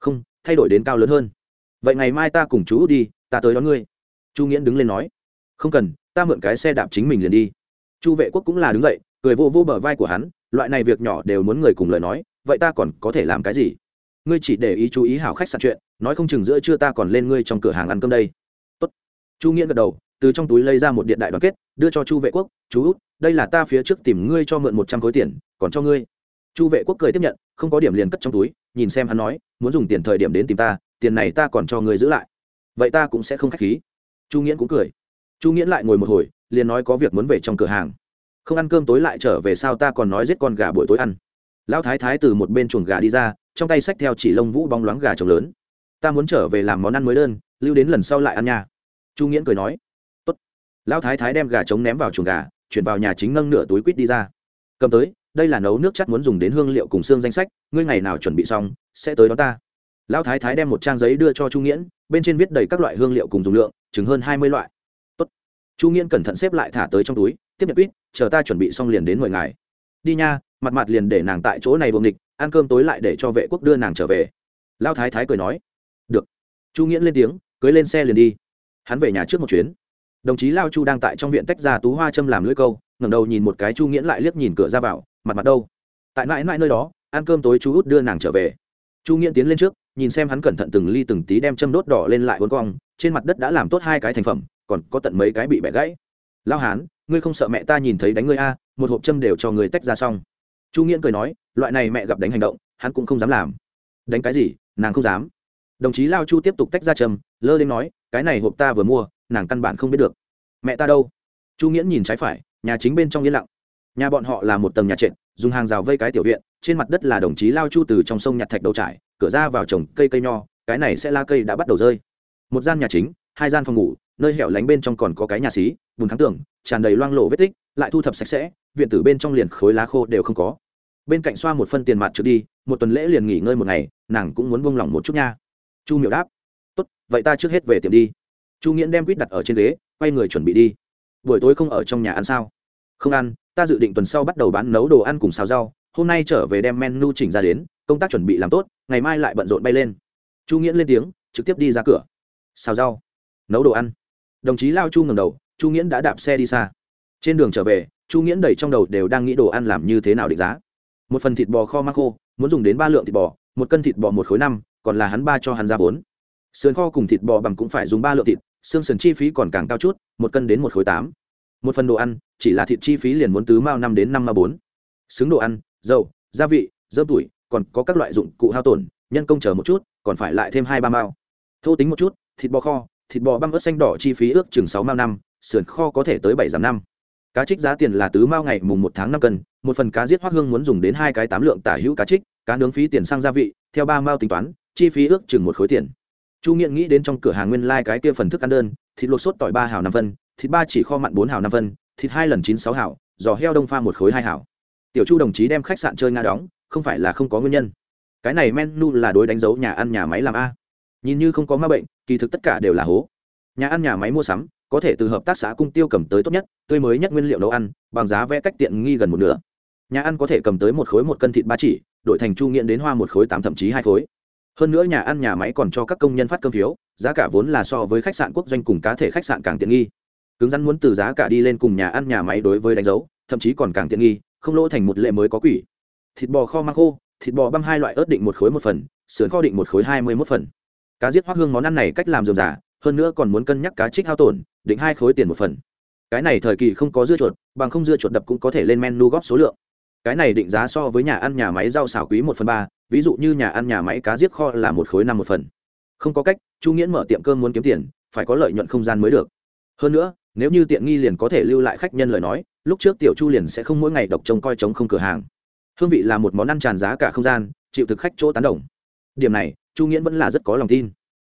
S1: Không, thay đổi đến cao lớn hơn. Vậy ngày mai ta cùng chú đi, ta tới đón ngươi. Chu nghiễn đứng lên nói. Không cần, ta mượn cái xe đạp chính mình liền đi. Chu vệ quốc cũng là đứng dậy, cười vô vô bờ vai của hắn, loại này việc nhỏ đều muốn người cùng lời nói, vậy ta còn có thể làm cái gì? Ngươi chỉ để ý chú ý hảo khách sạn chuyện, nói không chừng giữa trưa ta còn lên ngươi trong cửa hàng ăn cơm đây. Tốt. chu nghiễn gật đầu, từ trong túi lấy ra một điện đại đoàn kết, đưa cho chu vệ quốc, chú út, đây là ta phía trước tìm ngươi cho mượn một trăm khối tiền, còn cho ngươi. Chu vệ quốc cười tiếp nhận, không có điểm liền cất trong túi, nhìn xem hắn nói, muốn dùng tiền thời điểm đến tìm ta, tiền này ta còn cho ngươi giữ lại. Vậy ta cũng sẽ không k h á c h khí. Chu nghiễn cũng cười. Chu nghiễn lại ngồi một hồi, liền nói có việc muốn về trong cửa hàng. Không ăn cơm tối lại trở về sao ta còn nói giết con gà buổi tối ăn. Lão thái thái từ một bên chuồng gà đi ra trong tay xách theo chỉ lông vũ bóng loáng gà trống lớn. Ta muốn trở về làm món ăn mới đơn, lưu đến lần sau lại ăn nha. Chu nghiễn cười nói. Tốt. lão thái thái đem gà trống ném vào chuồng gà, chuyển vào nhà chính nâng nửa túi quýt đi ra. Cầm tới, đây là nấu nước chắc muốn dùng đến hương liệu cùng xương danh sách, ngươi ngày nào chuẩn bị xong, sẽ tới đó ta. Lão thái thái đem một trang giấy đưa cho chu nghiễn, bên trên viết đầy các loại hương liệu cùng dùng lượng, chừng hơn hai mươi loại. Tốt. chu nghiễn cẩn thận xếp lại thả tới trong túi, tiếp nhận quýt, chờ ta chuẩn bị xong liền đến mời ngài. Đi nha, mặt mặt liền để nàng tại chỗ này buồng địch ăn cơm tối lại để cho vệ quốc đưa nàng trở về. Lão thái thái cười nói, được. Chu nghiễn lên tiếng, cưới lên xe liền đi. Hắn về nhà trước một chuyến. Đồng chí lao chu đang tại trong viện tách ra tú hoa châm làm lưỡi câu, ngẩng đầu nhìn một cái chu nghiễn lại liếc nhìn cửa ra vào, mặt mặt đâu? Tại mãi mãi nơi đó, ăn cơm tối chú út đưa nàng trở về. Chu nghiễn tiến lên trước, nhìn xem hắn cẩn thận từng ly từng tí đem châm đốt đỏ lên lại uốn cong, trên mặt đất đã làm tốt hai cái thành phẩm, còn có tận mấy cái bị bẻ gãy. Lao hán, ngươi không sợ mẹ ta nhìn thấy đánh ngươi a, một hộp châm đều cho người tách ra xong chu nghiễn cười nói, loại này mẹ gặp đánh hành động, hắn cũng không dám làm. Đánh cái gì? Nàng không dám. Đồng chí lao chu tiếp tục tách ra trầm, lơ lên nói, cái này hộp ta vừa mua, nàng căn bản không biết được. Mẹ ta đâu? Chu nghiễn nhìn trái phải, nhà chính bên trong yên lặng. Nhà bọn họ là một tầng nhà trệt, dùng hàng rào vây cái tiểu viện, trên mặt đất là đồng chí lao chu từ trong sông nhặt thạch đầu trải, cửa ra vào trồng cây cây nho, cái này sẽ la cây đã bắt đầu rơi. Một gian nhà chính, hai gian phòng ngủ, nơi hẻo lánh bên trong còn có cái nhà xí, bùn kháng tường, tràn đầy loang lộ vết tích, lại thu thập sạch sẽ viện tử bên trong liền khối lá khô đều không có. Bên cạnh xoa một phân tiền mặt trước đi, một tuần lễ liền nghỉ ngơi một ngày, nàng cũng muốn buông lỏng một chút nha. Chu miểu đáp, tốt, vậy ta trước hết về tiệm đi. Chu nghiễn đem quýt đặt ở trên ghế, quay người chuẩn bị đi. Buổi tối không ở trong nhà ăn sao? Không ăn, ta dự định tuần sau bắt đầu bán nấu đồ ăn cùng xào rau, hôm nay trở về đem menu chỉnh ra đến, công tác chuẩn bị làm tốt, ngày mai lại bận rộn bay lên. Chu nghiễn lên tiếng, trực tiếp đi ra cửa. Xào rau, nấu đồ ăn. Đồng chí lao chu ngầm đầu, chu nghiễn đã đạp xe đi xa. Trên đường trở về chu nghiễn đầy trong đầu đều đang nghĩ đồ ăn làm như thế nào định giá. Một phần thịt bò kho mang khô, muốn dùng đến ba lượng thịt bò, một cân thịt bò một khối năm, còn là hắn ba cho hắn ra vốn. Sườn kho cùng thịt bò bằng cũng phải dùng ba lượng thịt, xương sườn chi phí còn càng cao chút, một cân đến một khối tám. Một phần đồ ăn, chỉ là thịt chi phí liền muốn tứ mao năm đến năm mao bốn. Xứng đồ ăn, dầu, gia vị, dơm tuổi còn có các loại dụng cụ hao tổn, nhân công chờ một chút, còn phải lại thêm hai ba mao. Thô tính một chút, thịt bò kho, thịt bò băm ớt xanh đỏ chi phí ước chừng sáu mao năm, sườn kho có thể tới bảy giảm năm cá trích giá tiền là tứ mao ngày mùng một tháng năm cân, một phần cá giết hoác hương muốn dùng đến hai cái tám lượng tả hữu cá trích, cá nướng phí tiền sang gia vị, theo ba mao tính toán, chi phí ước chừng một khối tiền. Chu nghiện nghĩ đến trong cửa hàng nguyên lai、like、cái kia phần thức ăn đơn, thịt luộc sốt tỏi ba hào năm phân, thịt ba chỉ kho mặn bốn hào năm phân, thịt hai lần chín sáu hào, giò heo đông pha một khối hai hào. Tiểu chu đồng chí đem khách sạn chơi nga đóng, không phải là không có nguyên nhân. Cái này menu là đối đánh dấu nhà ăn nhà máy làm a. Nhìn như không có ma bệnh, kỳ thực tất cả đều là hố. Nhà ăn nhà máy mua sắm có thể từ hợp tác xã cung tiêu cầm tới tốt nhất, tươi mới nhất nguyên liệu nấu ăn, bằng giá vẽ cách tiện nghi gần một nửa. Nhà ăn có thể cầm tới một khối một cân thịt ba chỉ đổi thành chu nghiện đến hoa một khối tám thậm chí hai khối. Hơn nữa nhà ăn nhà máy còn cho các công nhân phát cơm phiếu, giá cả vốn là so với khách sạn quốc doanh cùng cá thể khách sạn càng tiện nghi. Cứng rắn muốn từ giá cả đi lên cùng nhà ăn nhà máy đối với đánh dấu, thậm chí còn càng tiện nghi, không lỗ thành một lệ mới có quỷ. Thịt bò kho mang khô, thịt bò băm hai loại ớt định một khối một phần, sườn kho định một khối hai mươi một phần. Cá giết hoác hương món ăn này cách làm dườm giả hơn nữa còn muốn cân nhắc cá trích hao tổn định hai khối tiền một phần. Cái này thời kỳ không có dưa chuột, bằng không dưa chuột đập cũng có thể lên menu góp số lượng. Cái này định giá so với nhà ăn nhà máy rau xào quý một phần ba, ví dụ như nhà ăn nhà máy cá giết kho là một khối năm một phần. Không có cách, chu nghiễn mở tiệm cơm muốn kiếm tiền, phải có lợi nhuận không gian mới được. Hơn nữa, nếu như tiện nghi liền có thể lưu lại khách nhân lời nói, lúc trước tiểu chu liền sẽ không mỗi ngày độc trông coi trống không cửa hàng. Hương vị là một món ăn tràn giá cả không gian, chịu thực khách chỗ tán đồng. Điểm này, chu nghiễn vẫn là rất có lòng tin.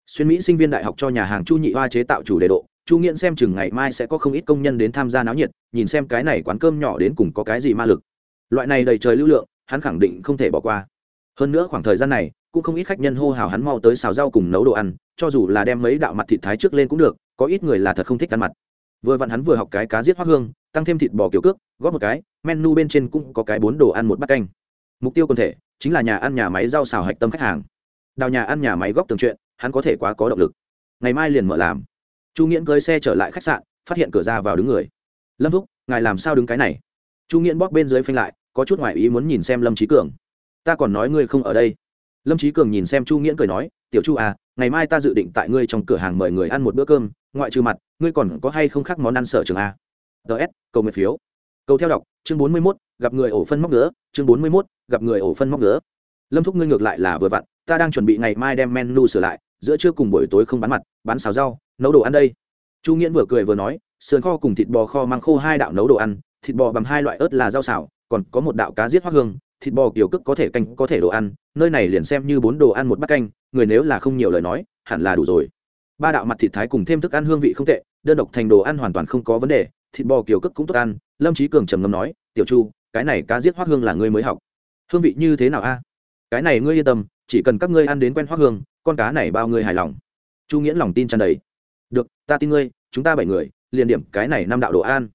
S1: Xuyên mỹ sinh viên đại học cho nhà hàng chu nhị hoa chế tạo chủ đề độ chu nghiễn xem chừng ngày mai sẽ có không ít công nhân đến tham gia náo nhiệt, nhìn xem cái này quán cơm nhỏ đến cùng có cái gì ma lực. Loại này đầy trời lưu lượng, hắn khẳng định không thể bỏ qua. Hơn nữa khoảng thời gian này, cũng không ít khách nhân hô hào hắn mau tới xào rau cùng nấu đồ ăn, cho dù là đem mấy đạo mặt thịt thái trước lên cũng được, có ít người là thật không thích ăn mặt. Vừa vặn hắn vừa học cái cá giết hoác hương, tăng thêm thịt bò kiểu cước, góp một cái, menu bên trên cũng có cái bốn đồ ăn một bát canh. Mục tiêu quần thể, chính là nhà ăn nhà máy rau xào hạch tâm khách hàng. Đào nhà ăn nhà máy góp tường chuyện, hắn có thể quá có động lực. Ngày mai liền mở làm chu nghiễn cơi xe trở lại khách sạn, phát hiện cửa ra vào đứng người. Lâm thúc, ngài làm sao đứng cái này? Chu nghiễn bóp bên dưới phanh lại, có chút ngoại ý muốn nhìn xem lâm trí cường. Ta còn nói ngươi không ở đây. Lâm trí cường nhìn xem chu nghiễn cười nói, tiểu chu à ngày mai ta dự định tại ngươi trong cửa hàng mời người ăn một bữa cơm, ngoại trừ mặt, ngươi còn có hay không khác món ăn sở trường à? ts cầu nguyện phiếu. Cầu theo đọc, chương bốn mươi mốt, gặp người ổ phân móc nữa chương bốn mươi mốt, gặp người ổ phân móc nữa lâm thúc, ngươi ngược lại là vừa vặn, ta đang chuẩn bị ngày mai đem menu sửa lại, giữa trưa cùng buổi tối không bán mặt, bán xào rau nấu đồ ăn đây. Chu nghiễn vừa cười vừa nói, sườn kho cùng thịt bò kho mang khô hai đạo nấu đồ ăn, thịt bò bằng hai loại ớt là rau xào, còn có một đạo cá giết hoa hương, thịt bò kiểu cức có thể canh, có thể đồ ăn, nơi này liền xem như bốn đồ ăn một bát canh, người nếu là không nhiều lời nói, hẳn là đủ rồi. Ba đạo mặt thịt thái cùng thêm thức ăn hương vị không tệ, đơn độc thành đồ ăn hoàn toàn không có vấn đề, thịt bò kiểu cức cũng tốt ăn, lâm trí cường trầm ngâm nói, tiểu chu, cái này cá giết hoa hương là ngươi mới học. Hương vị như thế nào a? Cái này ngươi yên tâm, chỉ cần các ngươi ăn đến quen hoa hương, con cá này bao ngươi hài lòng. Chu nghiễn lòng tin tràn đầy được, ta tin ngươi, chúng ta bảy người, liền điểm cái này năm đạo đồ ăn.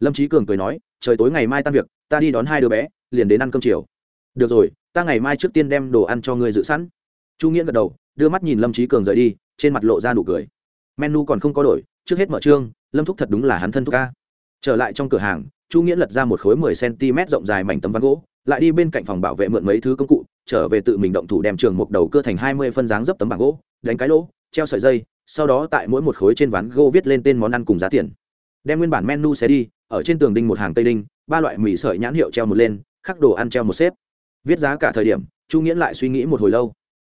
S1: Lâm trí cường cười nói, trời tối ngày mai tan việc, ta đi đón hai đứa bé, liền đến ăn cơm chiều. Được rồi, ta ngày mai trước tiên đem đồ ăn cho ngươi dự sẵn. Chu nghĩa gật đầu, đưa mắt nhìn lâm trí cường rời đi, trên mặt lộ ra nụ cười. Menu còn không có đổi, trước hết mở trương, lâm thúc thật đúng là hắn thân thúc ca. Trở lại trong cửa hàng, chu nghĩa lật ra một khối mười cm rộng dài mảnh tấm ván gỗ, lại đi bên cạnh phòng bảo vệ mượn mấy thứ công cụ, trở về tự mình động thủ đem trường một đầu cơ thành hai mươi phân dáng dấp tấm bảng gỗ, đánh cái lỗ, treo sợi dây sau đó tại mỗi một khối trên ván gỗ viết lên tên món ăn cùng giá tiền. Đem nguyên bản menu xé đi, ở trên tường đinh một hàng tây đinh, ba loại mì sợi nhãn hiệu treo một lên, khắc đồ ăn treo một xếp. Viết giá cả thời điểm, chu nghĩa lại suy nghĩ một hồi lâu.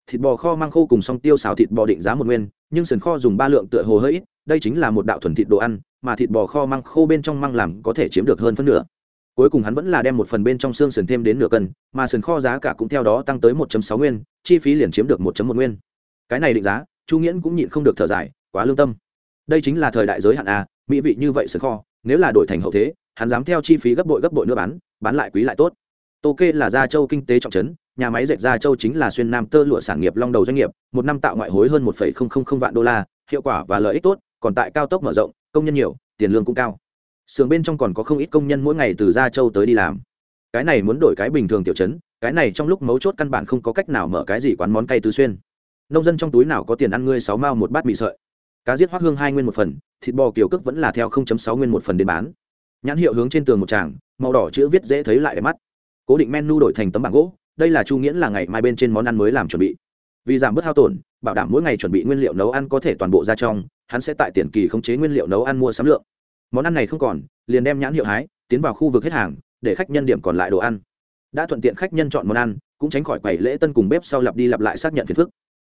S1: Thịt bò kho mang khô cùng song tiêu xào thịt bò định giá một nguyên, nhưng sườn kho dùng ba lượng tựa hồ hơi ít, đây chính là một đạo thuần thịt đồ ăn, mà thịt bò kho mang khô bên trong mang làm có thể chiếm được hơn phân nửa. Cuối cùng hắn vẫn là đem một phần bên trong xương sườn thêm đến nửa cân, mà sườn kho giá cả cũng theo đó tăng tới 1 sáu nguyên, chi phí liền chiếm được 1 một nguyên. Cái này định giá chu nghiễn cũng nhịn không được thở dài quá lương tâm. Đây chính là thời đại giới hạn a mỹ vị như vậy sườn kho nếu là đổi thành hậu thế hắn dám theo chi phí gấp bội gấp bội nữa bán bán lại quý lại tốt. Tô kê là gia châu kinh tế trọng trấn nhà máy dệt gia châu chính là xuyên nam tơ lụa sản nghiệp long đầu doanh nghiệp một năm tạo ngoại hối hơn một vạn đô la hiệu quả và lợi ích tốt còn tại cao tốc mở rộng công nhân nhiều tiền lương cũng cao. Sườn bên trong còn có không ít công nhân mỗi ngày từ gia châu tới đi làm. Cái này muốn đổi cái bình thường tiểu trấn, cái này trong lúc mấu chốt căn bản không có cách nào mở cái gì quán món cay tứ xuyên nông dân trong túi nào có tiền ăn ngươi sáu mao một bát mì sợi? Cá giết hoác hương hai nguyên một phần, thịt bò kiểu cước vẫn là theo sáu nguyên một phần đến bán. Nhãn hiệu hướng trên tường một tràng, màu đỏ chữ viết dễ thấy lại để mắt. Cố định menu đổi thành tấm bảng gỗ, đây là chu nghĩa là ngày mai bên trên món ăn mới làm chuẩn bị. Vì giảm bớt hao tổn, bảo đảm mỗi ngày chuẩn bị nguyên liệu nấu ăn có thể toàn bộ ra trong, hắn sẽ tại tiền kỳ khống chế nguyên liệu nấu ăn mua sắm lượng. Món ăn này không còn, liền đem nhãn hiệu hái, tiến vào khu vực hết hàng, để khách nhân điểm còn lại đồ ăn. Đã thuận tiện khách nhân chọn món ăn, cũng tránh khỏi quầy lễ tân cùng bếp sau lặp đi lặp lại xác nhận phiền phức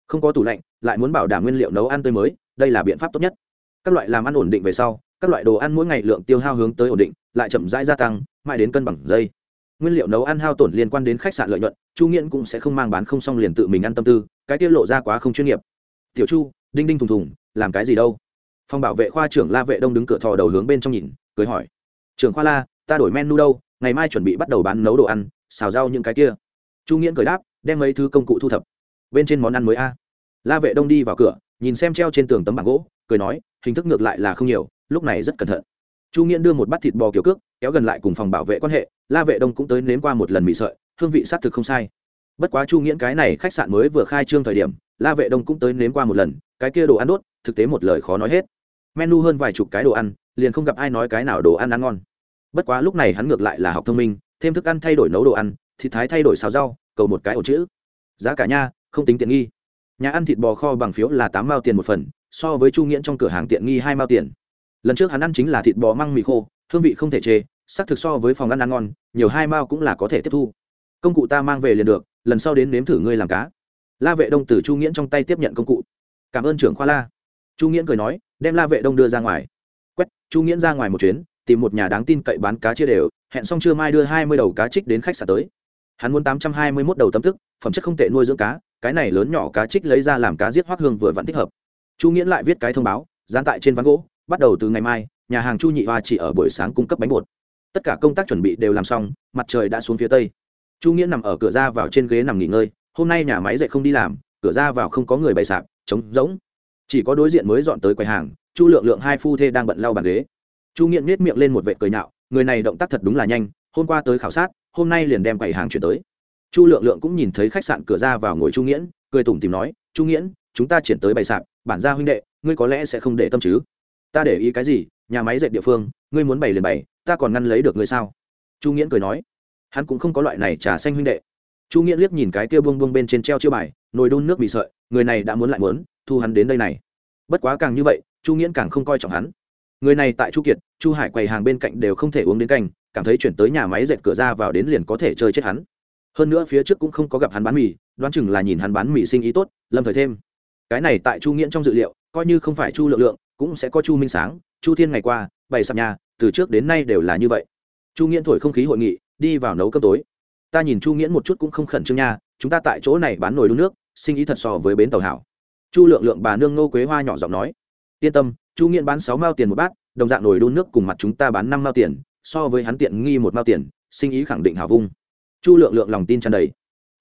S1: không có tủ lạnh, lại muốn bảo đảm nguyên liệu nấu ăn tươi mới, đây là biện pháp tốt nhất. Các loại làm ăn ổn định về sau, các loại đồ ăn mỗi ngày lượng tiêu hao hướng tới ổn định, lại chậm rãi gia tăng, mãi đến cân bằng dây nguyên liệu nấu ăn hao tổn liên quan đến khách sạn lợi nhuận, chu nghiễn cũng sẽ không mang bán không xong liền tự mình ăn tâm tư, cái tiết lộ ra quá không chuyên nghiệp. Tiểu chu, đinh đinh thùng thùng, làm cái gì đâu? Phòng bảo vệ khoa trưởng la vệ đông đứng cửa thò đầu hướng bên trong nhìn, cười hỏi. Trưởng khoa la, ta đổi menu đâu? Ngày mai chuẩn bị bắt đầu bán nấu đồ ăn, xào rau những cái kia. Chu nghiễn cười đáp, đem mấy thứ công cụ thu thập bên trên món ăn mới a. La vệ đông đi vào cửa, nhìn xem treo trên tường tấm bảng gỗ, cười nói, hình thức ngược lại là không nhiều, lúc này rất cẩn thận. Chu nghiễn đưa một bát thịt bò kiểu cước, kéo gần lại cùng phòng bảo vệ quan hệ, la vệ đông cũng tới nếm qua một lần mì sợi, hương vị xác thực không sai. Bất quá chu nghiễn cái này khách sạn mới vừa khai trương thời điểm, la vệ đông cũng tới nếm qua một lần, cái kia đồ ăn đốt, thực tế một lời khó nói hết. Menu hơn vài chục cái đồ ăn, liền không gặp ai nói cái nào đồ ăn ăn ngon. Bất quá lúc này hắn ngược lại là học thông minh, thêm thức ăn thay đổi nấu đồ ăn, thịt thái thay đổi xào rau, cầu một cái ổ chữ. Giá cả nha không tính tiện nghi. Nhà ăn thịt bò kho bằng phiếu là tám mao tiền một phần, so với chu nghiễn trong cửa hàng tiện nghi hai mao tiền. Lần trước hắn ăn chính là thịt bò măng mì khô, hương vị không thể chê sắc thực so với phòng ăn ăn ngon, nhiều hai mao cũng là có thể tiếp thu. Công cụ ta mang về liền được, lần sau đến nếm thử ngươi làm cá. La vệ đông từ chu nghiễn trong tay tiếp nhận công cụ. Cảm ơn trưởng khoa la. Chu nghiễn cười nói, đem la vệ đông đưa ra ngoài. Quét, chu nghiễn ra ngoài một chuyến, tìm một nhà đáng tin cậy bán cá chia đều, hẹn xong trưa mai đưa hai mươi đầu cá trích đến khách sạn tới. Hắn muốn tám trăm hai mươi mốt đầu tấm thức, phẩm chất không tệ nuôi dưỡng cá cái này lớn nhỏ cá trích lấy ra làm cá giết hoác hương vừa vẫn thích hợp. Chu nghiễn lại viết cái thông báo, dán tại trên ván gỗ, bắt đầu từ ngày mai, nhà hàng chu nhị hoa chỉ ở buổi sáng cung cấp bánh bột. Tất cả công tác chuẩn bị đều làm xong, mặt trời đã xuống phía tây. Chu nghĩa nằm ở cửa ra vào trên ghế nằm nghỉ ngơi, hôm nay nhà máy dậy không đi làm, cửa ra vào không có người bày sạp, trống rỗng. Chỉ có đối diện mới dọn tới quầy hàng, chu lượng lượng hai phu thê đang bận lau bàn ghế. Chu nghiện nết miệng lên một vệ cười nhạo, người này động tác thật đúng là nhanh, hôm qua tới khảo sát, hôm nay liền đem quầy hàng chuyển tới chu lượng lượng cũng nhìn thấy khách sạn cửa ra vào ngồi chu nghiễn, cười tủm tìm nói, chu nghiễn, chúng ta chuyển tới bày sạp, bản gia huynh đệ, ngươi có lẽ sẽ không để tâm chứ? Ta để ý cái gì? Nhà máy dệt địa phương, ngươi muốn bày liền bày, ta còn ngăn lấy được ngươi sao? Chu nghiễn cười nói. Hắn cũng không có loại này trà xanh huynh đệ. Chu nghiễn liếc nhìn cái kia buông buông bên trên treo chiêu bài, nồi đun nước bị sợi, người này đã muốn lại muốn, thu hắn đến đây này. Bất quá càng như vậy, chu nghiễn càng không coi trọng hắn. Người này tại chu kiệt, chu hải quầy hàng bên cạnh đều không thể uống đến canh, cảm thấy chuyển tới nhà máy dệt cửa ra vào đến liền có thể chơi chết hắn hơn nữa phía trước cũng không có gặp hắn bán mì, đoán chừng là nhìn hắn bán mì sinh ý tốt, lâm thời thêm. Cái này tại chu nghiễn trong dự liệu, coi như không phải chu lượng lượng, cũng sẽ có chu minh sáng, chu thiên ngày qua, bày sạp nhà, từ trước đến nay đều là như vậy. Chu nghiễn thổi không khí hội nghị, đi vào nấu cơm tối. Ta nhìn chu nghiễn một chút cũng không khẩn trương nha, chúng ta tại chỗ này bán nồi đun nước, sinh ý thật so với bến tàu hảo. Chu lượng lượng bà nương nô quế hoa nhỏ giọng nói. Yên tâm, chu nghiễn bán sáu mao tiền một bát, đồng dạng nồi đun nước cùng mặt chúng ta bán năm mao tiền, so với hắn tiện nghi một mao tiền, sinh ý khẳng định hào vung chu lượng lượng lòng tin tràn đầy.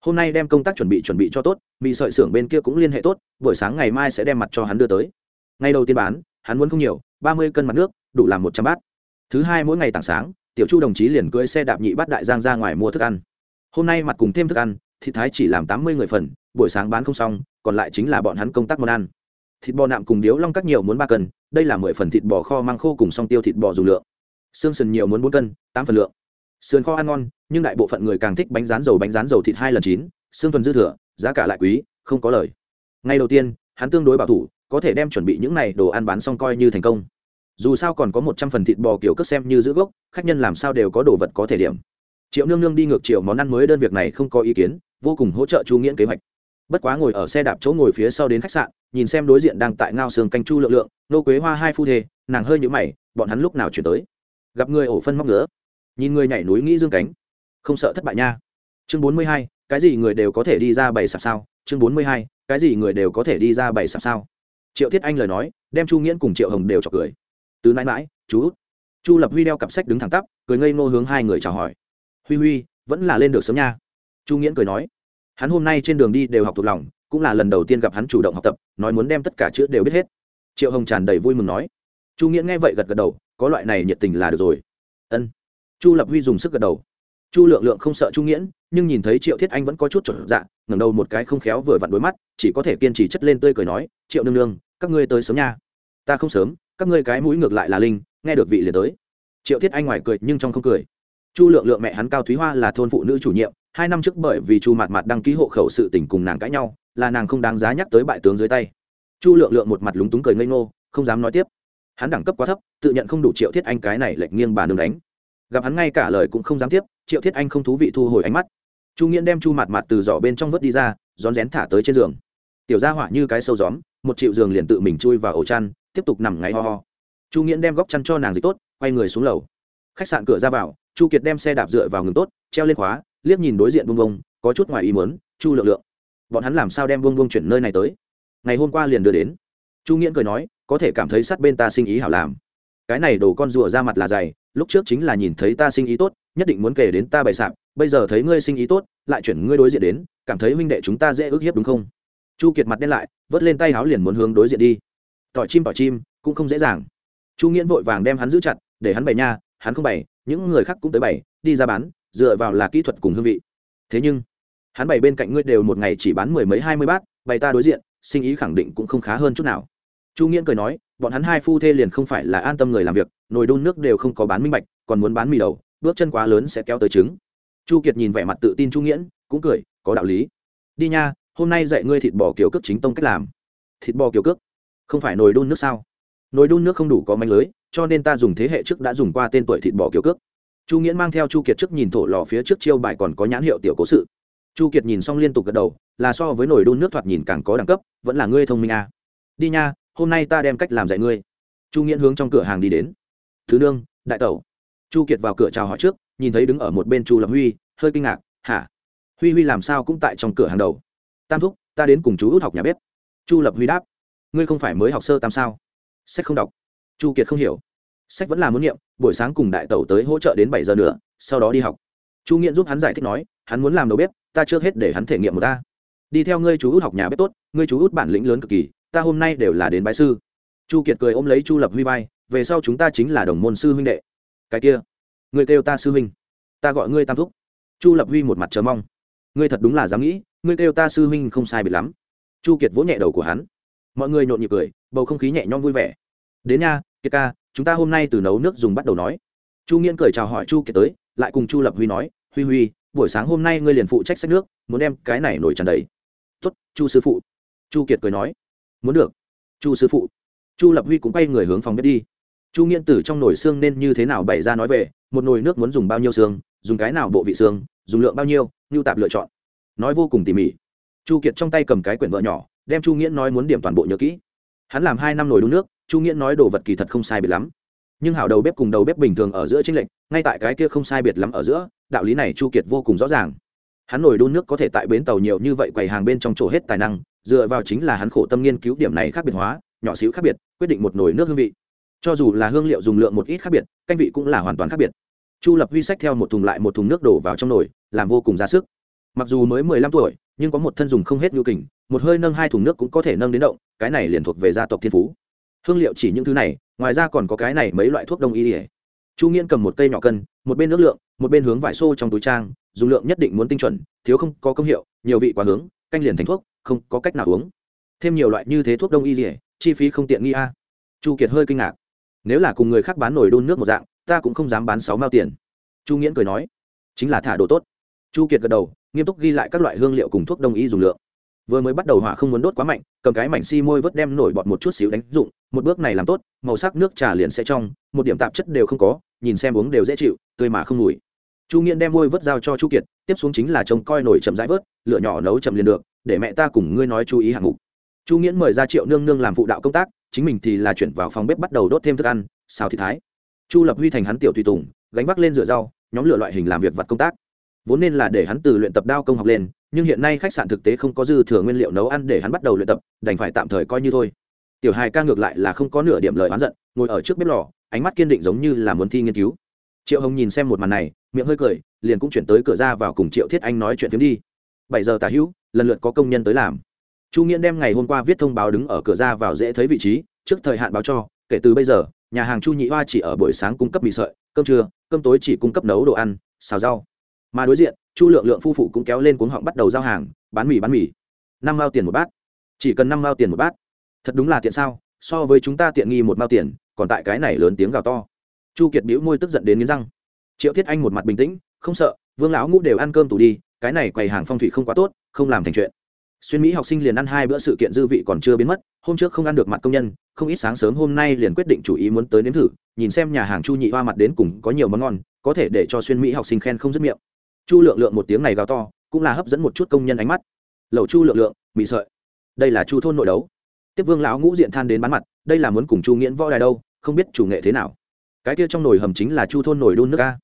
S1: Hôm nay đem công tác chuẩn bị chuẩn bị cho tốt, mì sợi xưởng bên kia cũng liên hệ tốt, buổi sáng ngày mai sẽ đem mặt cho hắn đưa tới. Ngày đầu tiên bán, hắn muốn không nhiều, ba mươi cân mặt nước, đủ làm một trăm bát. Thứ hai mỗi ngày tảng sáng, tiểu chu đồng chí liền cưỡi xe đạp nhị bắt đại giang ra ngoài mua thức ăn. Hôm nay mặt cùng thêm thức ăn, thịt thái chỉ làm tám mươi người phần, buổi sáng bán không xong, còn lại chính là bọn hắn công tác món ăn. Thịt bò nạm cùng điếu long các nhiều muốn ba cân, đây là mười phần thịt bò kho mang khô cùng song tiêu thịt bò dùng lượng. Xương sườn nhiều muốn bốn cân, tám phần lượng sườn kho ăn ngon, nhưng đại bộ phận người càng thích bánh rán dầu bánh rán dầu thịt hai lần chín, xương thuần dư thừa, giá cả lại quý, không có lời. Ngay đầu tiên, hắn tương đối bảo thủ, có thể đem chuẩn bị những này đồ ăn bán xong coi như thành công. Dù sao còn có một trăm phần thịt bò kiểu cất xem như giữ gốc, khách nhân làm sao đều có đồ vật có thể điểm. Triệu nương nương đi ngược chiều món ăn mới đơn việc này không có ý kiến, vô cùng hỗ trợ chu nghiễn kế hoạch. Bất quá ngồi ở xe đạp chỗ ngồi phía sau đến khách sạn, nhìn xem đối diện đang tại ngao sương canh chu lượng lượng, nô quế hoa hai phu thê, nàng hơi nhũ mày, bọn hắn lúc nào chuyển tới? Gặp người ổ phân móc nữa nhìn người nhảy núi nghĩ dương cánh. Không sợ thất bại nha. Chương bốn mươi hai, cái gì người đều có thể đi ra bảy sạp sao? Chương bốn mươi hai, cái gì người đều có thể đi ra bảy sạp sao? Triệu thiết anh lời nói, đem chu nghiễn cùng triệu hồng đều chọc cười. Từ mãi mãi chú út. Chu lập huy đeo cặp sách đứng thẳng tắp, cười ngây ngô hướng hai người chào hỏi. Huy huy, vẫn là lên được sớm nha. Chu nghiễn cười nói. Hắn hôm nay trên đường đi đều học thuộc lòng, cũng là lần đầu tiên gặp hắn chủ động học tập, nói muốn đem tất cả chữ đều biết hết. Triệu hồng tràn đầy vui mừng nói. Chu nghiễn nghe vậy gật gật đầu, có loại này nhiệt tình là được rồi. Ân chu lập huy dùng sức gật đầu. Chu lượng lượng không sợ chu nghiễn, nhưng nhìn thấy triệu thiết anh vẫn có chút trở dạ ngẩng đầu một cái không khéo vừa vặn đôi mắt, chỉ có thể kiên trì chất lên tươi cười nói, triệu nương nương, các ngươi tới sớm nha. Ta không sớm, các ngươi cái mũi ngược lại là linh, nghe được vị liền tới. Triệu thiết anh ngoài cười nhưng trong không cười. Chu lượng lượng mẹ hắn cao thúy hoa là thôn phụ nữ chủ nhiệm, hai năm trước bởi vì chu mạt mạt đăng ký hộ khẩu sự tình cùng nàng cãi nhau, là nàng không đáng giá nhắc tới bại tướng dưới tay. Chu lượng lượng một mặt lúng túng cười ngây ngô, không dám nói tiếp. Hắn đẳng cấp quá thấp, tự nhận không đủ triệu thiết anh cái này lệch nghiêng bà nương đánh gặp hắn ngay cả lời cũng không dám tiếp, triệu thiết anh không thú vị thu hồi ánh mắt. Chu nghiễn đem chu mặt mặt từ giỏ bên trong vớt đi ra, rón rén thả tới trên giường. Tiểu ra hỏa như cái sâu gióm, một triệu giường liền tự mình chui vào ổ chăn, tiếp tục nằm ngáy ho ho. Chu nghiễn đem góc chăn cho nàng dịch tốt, quay người xuống lầu. Khách sạn cửa ra vào, chu kiệt đem xe đạp dựa vào ngừng tốt, treo lên khóa, liếc nhìn đối diện bông bông có chút ngoài ý mớn chu lượng lượng, bọn hắn làm sao đem bông bông chuyển nơi này tới? Ngày hôm qua liền đưa đến. Chu nghiễn cười nói, có thể cảm thấy sát bên ta sinh ý hảo làm. Cái này đổ con rùa ra mặt là dày lúc trước chính là nhìn thấy ta sinh ý tốt, nhất định muốn kể đến ta bày sạp, bây giờ thấy ngươi sinh ý tốt, lại chuyển ngươi đối diện đến, cảm thấy huynh đệ chúng ta dễ ức hiếp đúng không? Chu kiệt mặt đen lại, vớt lên tay háo liền muốn hướng đối diện đi. Tỏi chim tỏi chim, cũng không dễ dàng. Chu nghiễn vội vàng đem hắn giữ chặt, để hắn bày nha, hắn không bày, những người khác cũng tới bày, đi ra bán, dựa vào là kỹ thuật cùng hương vị. Thế nhưng, hắn bày bên cạnh ngươi đều một ngày chỉ bán mười mấy hai mươi bát, bày ta đối diện, sinh ý khẳng định cũng không khá hơn chút nào. Chu nghiễn cười nói, bọn hắn hai phu thê liền không phải là an tâm người làm việc nồi đun nước đều không có bán minh bạch, còn muốn bán mì đầu, bước chân quá lớn sẽ kéo tới trứng. Chu kiệt nhìn vẻ mặt tự tin chu nghiễn, cũng cười, có đạo lý. Đi nha, hôm nay dạy ngươi thịt bò kiểu cước chính tông cách làm. Thịt bò kiểu cước? Không phải nồi đun nước sao? Nồi đun nước không đủ có manh lưới, cho nên ta dùng thế hệ trước đã dùng qua tên tuổi thịt bò kiểu cước. Chu nghiễn mang theo chu kiệt trước nhìn thổ lò phía trước chiêu bài còn có nhãn hiệu tiểu cố sự. Chu kiệt nhìn xong liên tục gật đầu, là so với nồi đun nước thoạt nhìn càng có đẳng cấp, vẫn là ngươi thông minh à. đi nha, hôm nay ta đem cách làm dạy ngươi. Chu nghiễn hướng trong cửa hàng đi đến thứ nương, đại tẩu. Chu kiệt vào cửa chào hỏi trước, nhìn thấy đứng ở một bên chu lập huy, hơi kinh ngạc, hả? Huy huy làm sao cũng tại trong cửa hàng đầu? Tam thúc, ta đến cùng chú út học nhà bếp. Chu lập huy đáp, ngươi không phải mới học sơ tam sao? Sách không đọc. Chu kiệt không hiểu, sách vẫn là muốn niệm, buổi sáng cùng đại tẩu tới hỗ trợ đến bảy giờ nữa, sau đó đi học. Chu nghiện giúp hắn giải thích nói, hắn muốn làm đầu bếp, ta chưa hết để hắn thể nghiệm một ta. Đi theo ngươi chú út học nhà bếp tốt, ngươi chú út bản lĩnh lớn cực kỳ, ta hôm nay đều là đến bái sư. Chu kiệt cười ôm lấy chu lập huy vai về sau chúng ta chính là đồng môn sư huynh đệ. Cái kia ngươi kêu ta sư huynh, ta gọi ngươi tam thúc. Chu lập huy một mặt chờ mong. Ngươi thật đúng là dám nghĩ, ngươi kêu ta sư huynh không sai biệt lắm. Chu kiệt vỗ nhẹ đầu của hắn. Mọi người nhộn nhịp cười, bầu không khí nhẹ nhõm vui vẻ. Đến nha, kiệt ca, chúng ta hôm nay từ nấu nước dùng bắt đầu nói. Chu nghiễn cười chào hỏi chu kiệt tới, lại cùng chu lập huy nói, huy huy, buổi sáng hôm nay ngươi liền phụ trách sách nước, muốn đem cái này nổi tràn đầy. Tuất chu sư phụ. Chu kiệt cười nói. Muốn được. Chu sư phụ. Chu lập huy cũng quay người hướng phòng bếp đi chu nghiễn tử trong nồi xương nên như thế nào bày ra nói về, một nồi nước muốn dùng bao nhiêu xương, dùng cái nào bộ vị xương, dùng lượng bao nhiêu, ngưu tạp lựa chọn. Nói vô cùng tỉ mỉ. Chu kiệt trong tay cầm cái quyển vợ nhỏ, đem chu nghiễn nói muốn điểm toàn bộ nhớ kỹ. Hắn làm hai năm nồi đun nước, chu nghiễn nói đồ vật kỳ thật không sai biệt lắm. Nhưng hảo đầu bếp cùng đầu bếp bình thường ở giữa chính lệnh ngay tại cái kia không sai biệt lắm ở giữa, đạo lý này chu kiệt vô cùng rõ ràng. Hắn nồi đun nước có thể tại bến tàu nhiều như vậy quầy hàng bên trong chỗ hết tài năng, dựa vào chính là hắn khổ tâm nghiên cứu điểm này khác biệt hóa, nhỏ xíu khác biệt, quyết định một nồi nước hương vị cho dù là hương liệu dùng lượng một ít khác biệt, canh vị cũng là hoàn toàn khác biệt. Chu lập huy sách theo một thùng lại một thùng nước đổ vào trong nồi, làm vô cùng ra sức. Mặc dù mới mười lăm tuổi, nhưng có một thân dùng không hết nhu kình, một hơi nâng hai thùng nước cũng có thể nâng đến động, cái này liền thuộc về gia tộc thiên phú. Hương liệu chỉ những thứ này, ngoài ra còn có cái này mấy loại thuốc đông y ỉa chu nghiễn cầm một cây nhỏ cân, một bên nước lượng, một bên hướng vải xô trong túi trang, dùng lượng nhất định muốn tinh chuẩn, thiếu không có công hiệu, nhiều vị quá hướng, canh liền thành thuốc, không có cách nào uống. Thêm nhiều loại như thế thuốc đông y ỉa chi phí không tiện nghi a. Chu kiệt hơi kinh ngạc nếu là cùng người khác bán nồi đun nước một dạng, ta cũng không dám bán sáu mao tiền. Chu nghiễn cười nói, chính là thả đồ tốt. Chu kiệt gật đầu, nghiêm túc ghi lại các loại hương liệu cùng thuốc đông y dùng lượng. Vừa mới bắt đầu hỏa không muốn đốt quá mạnh, cầm cái mảnh xi môi vớt đem nổi bọt một chút xíu đánh dụng, một bước này làm tốt, màu sắc nước trà liền sẽ trong, một điểm tạp chất đều không có, nhìn xem uống đều dễ chịu, tươi mà không mùi. Chu nghiễn đem môi vớt dao cho chu kiệt, tiếp xuống chính là trông coi nổi chậm rãi vớt, lửa nhỏ nấu chậm liền được, để mẹ ta cùng ngươi nói chú ý hạng mục. Chu nghiễn mời ra triệu nương nương làm phụ đạo công tác chính mình thì là chuyển vào phòng bếp bắt đầu đốt thêm thức ăn, xào thịt thái. Chu lập huy thành hắn tiểu tùy tùng, gánh vác lên rửa rau, nhóm lửa loại hình làm việc vặt công tác. Vốn nên là để hắn từ luyện tập đao công học lên, nhưng hiện nay khách sạn thực tế không có dư thừa nguyên liệu nấu ăn để hắn bắt đầu luyện tập, đành phải tạm thời coi như thôi. Tiểu hài ca ngược lại là không có nửa điểm lời oán giận, ngồi ở trước bếp lò, ánh mắt kiên định giống như là muốn thi nghiên cứu. Triệu hồng nhìn xem một màn này, miệng hơi cười, liền cũng chuyển tới cửa ra vào cùng triệu thiết anh nói chuyện phiếm đi. Bảy giờ tả hữu, lần lượt có công nhân tới làm chu nghiễn đem ngày hôm qua viết thông báo đứng ở cửa ra vào dễ thấy vị trí, trước thời hạn báo cho, kể từ bây giờ, nhà hàng chu nhị hoa chỉ ở buổi sáng cung cấp mì sợi, cơm trưa, cơm tối chỉ cung cấp nấu đồ ăn, xào rau. Mà đối diện, chu lượng lượng phu phụ cũng kéo lên cuống họng bắt đầu giao hàng, bán mì bán mì. Năm mao tiền một bát. Chỉ cần năm mao tiền một bát. Thật đúng là tiện sao, so với chúng ta tiện nghi một mao tiền, còn tại cái này lớn tiếng gào to. Chu kiệt bĩu môi tức giận đến nghiến răng. Triệu thiết anh một mặt bình tĩnh, không sợ, vương lão ngũ đều ăn cơm tủ đi, cái này quầy hàng phong thủy không quá tốt, không làm thành chuyện xuyên mỹ học sinh liền ăn hai bữa sự kiện dư vị còn chưa biến mất, hôm trước không ăn được mặt công nhân, không ít sáng sớm hôm nay liền quyết định chủ ý muốn tới nếm thử, nhìn xem nhà hàng chu nhị hoa mặt đến cùng có nhiều món ngon, có thể để cho xuyên mỹ học sinh khen không dứt miệng. Chu lượng lượng một tiếng này gào to, cũng là hấp dẫn một chút công nhân ánh mắt. Lẩu chu lượng lượng, mị sợi. Đây là chu thôn nội đấu. Tiếp vương lão ngũ diện than đến bán mặt, đây là muốn cùng chu nghiễn võ đài đâu, không biết chủ nghệ thế nào. Cái kia trong nồi hầm chính là chu thôn nồi đun nước ca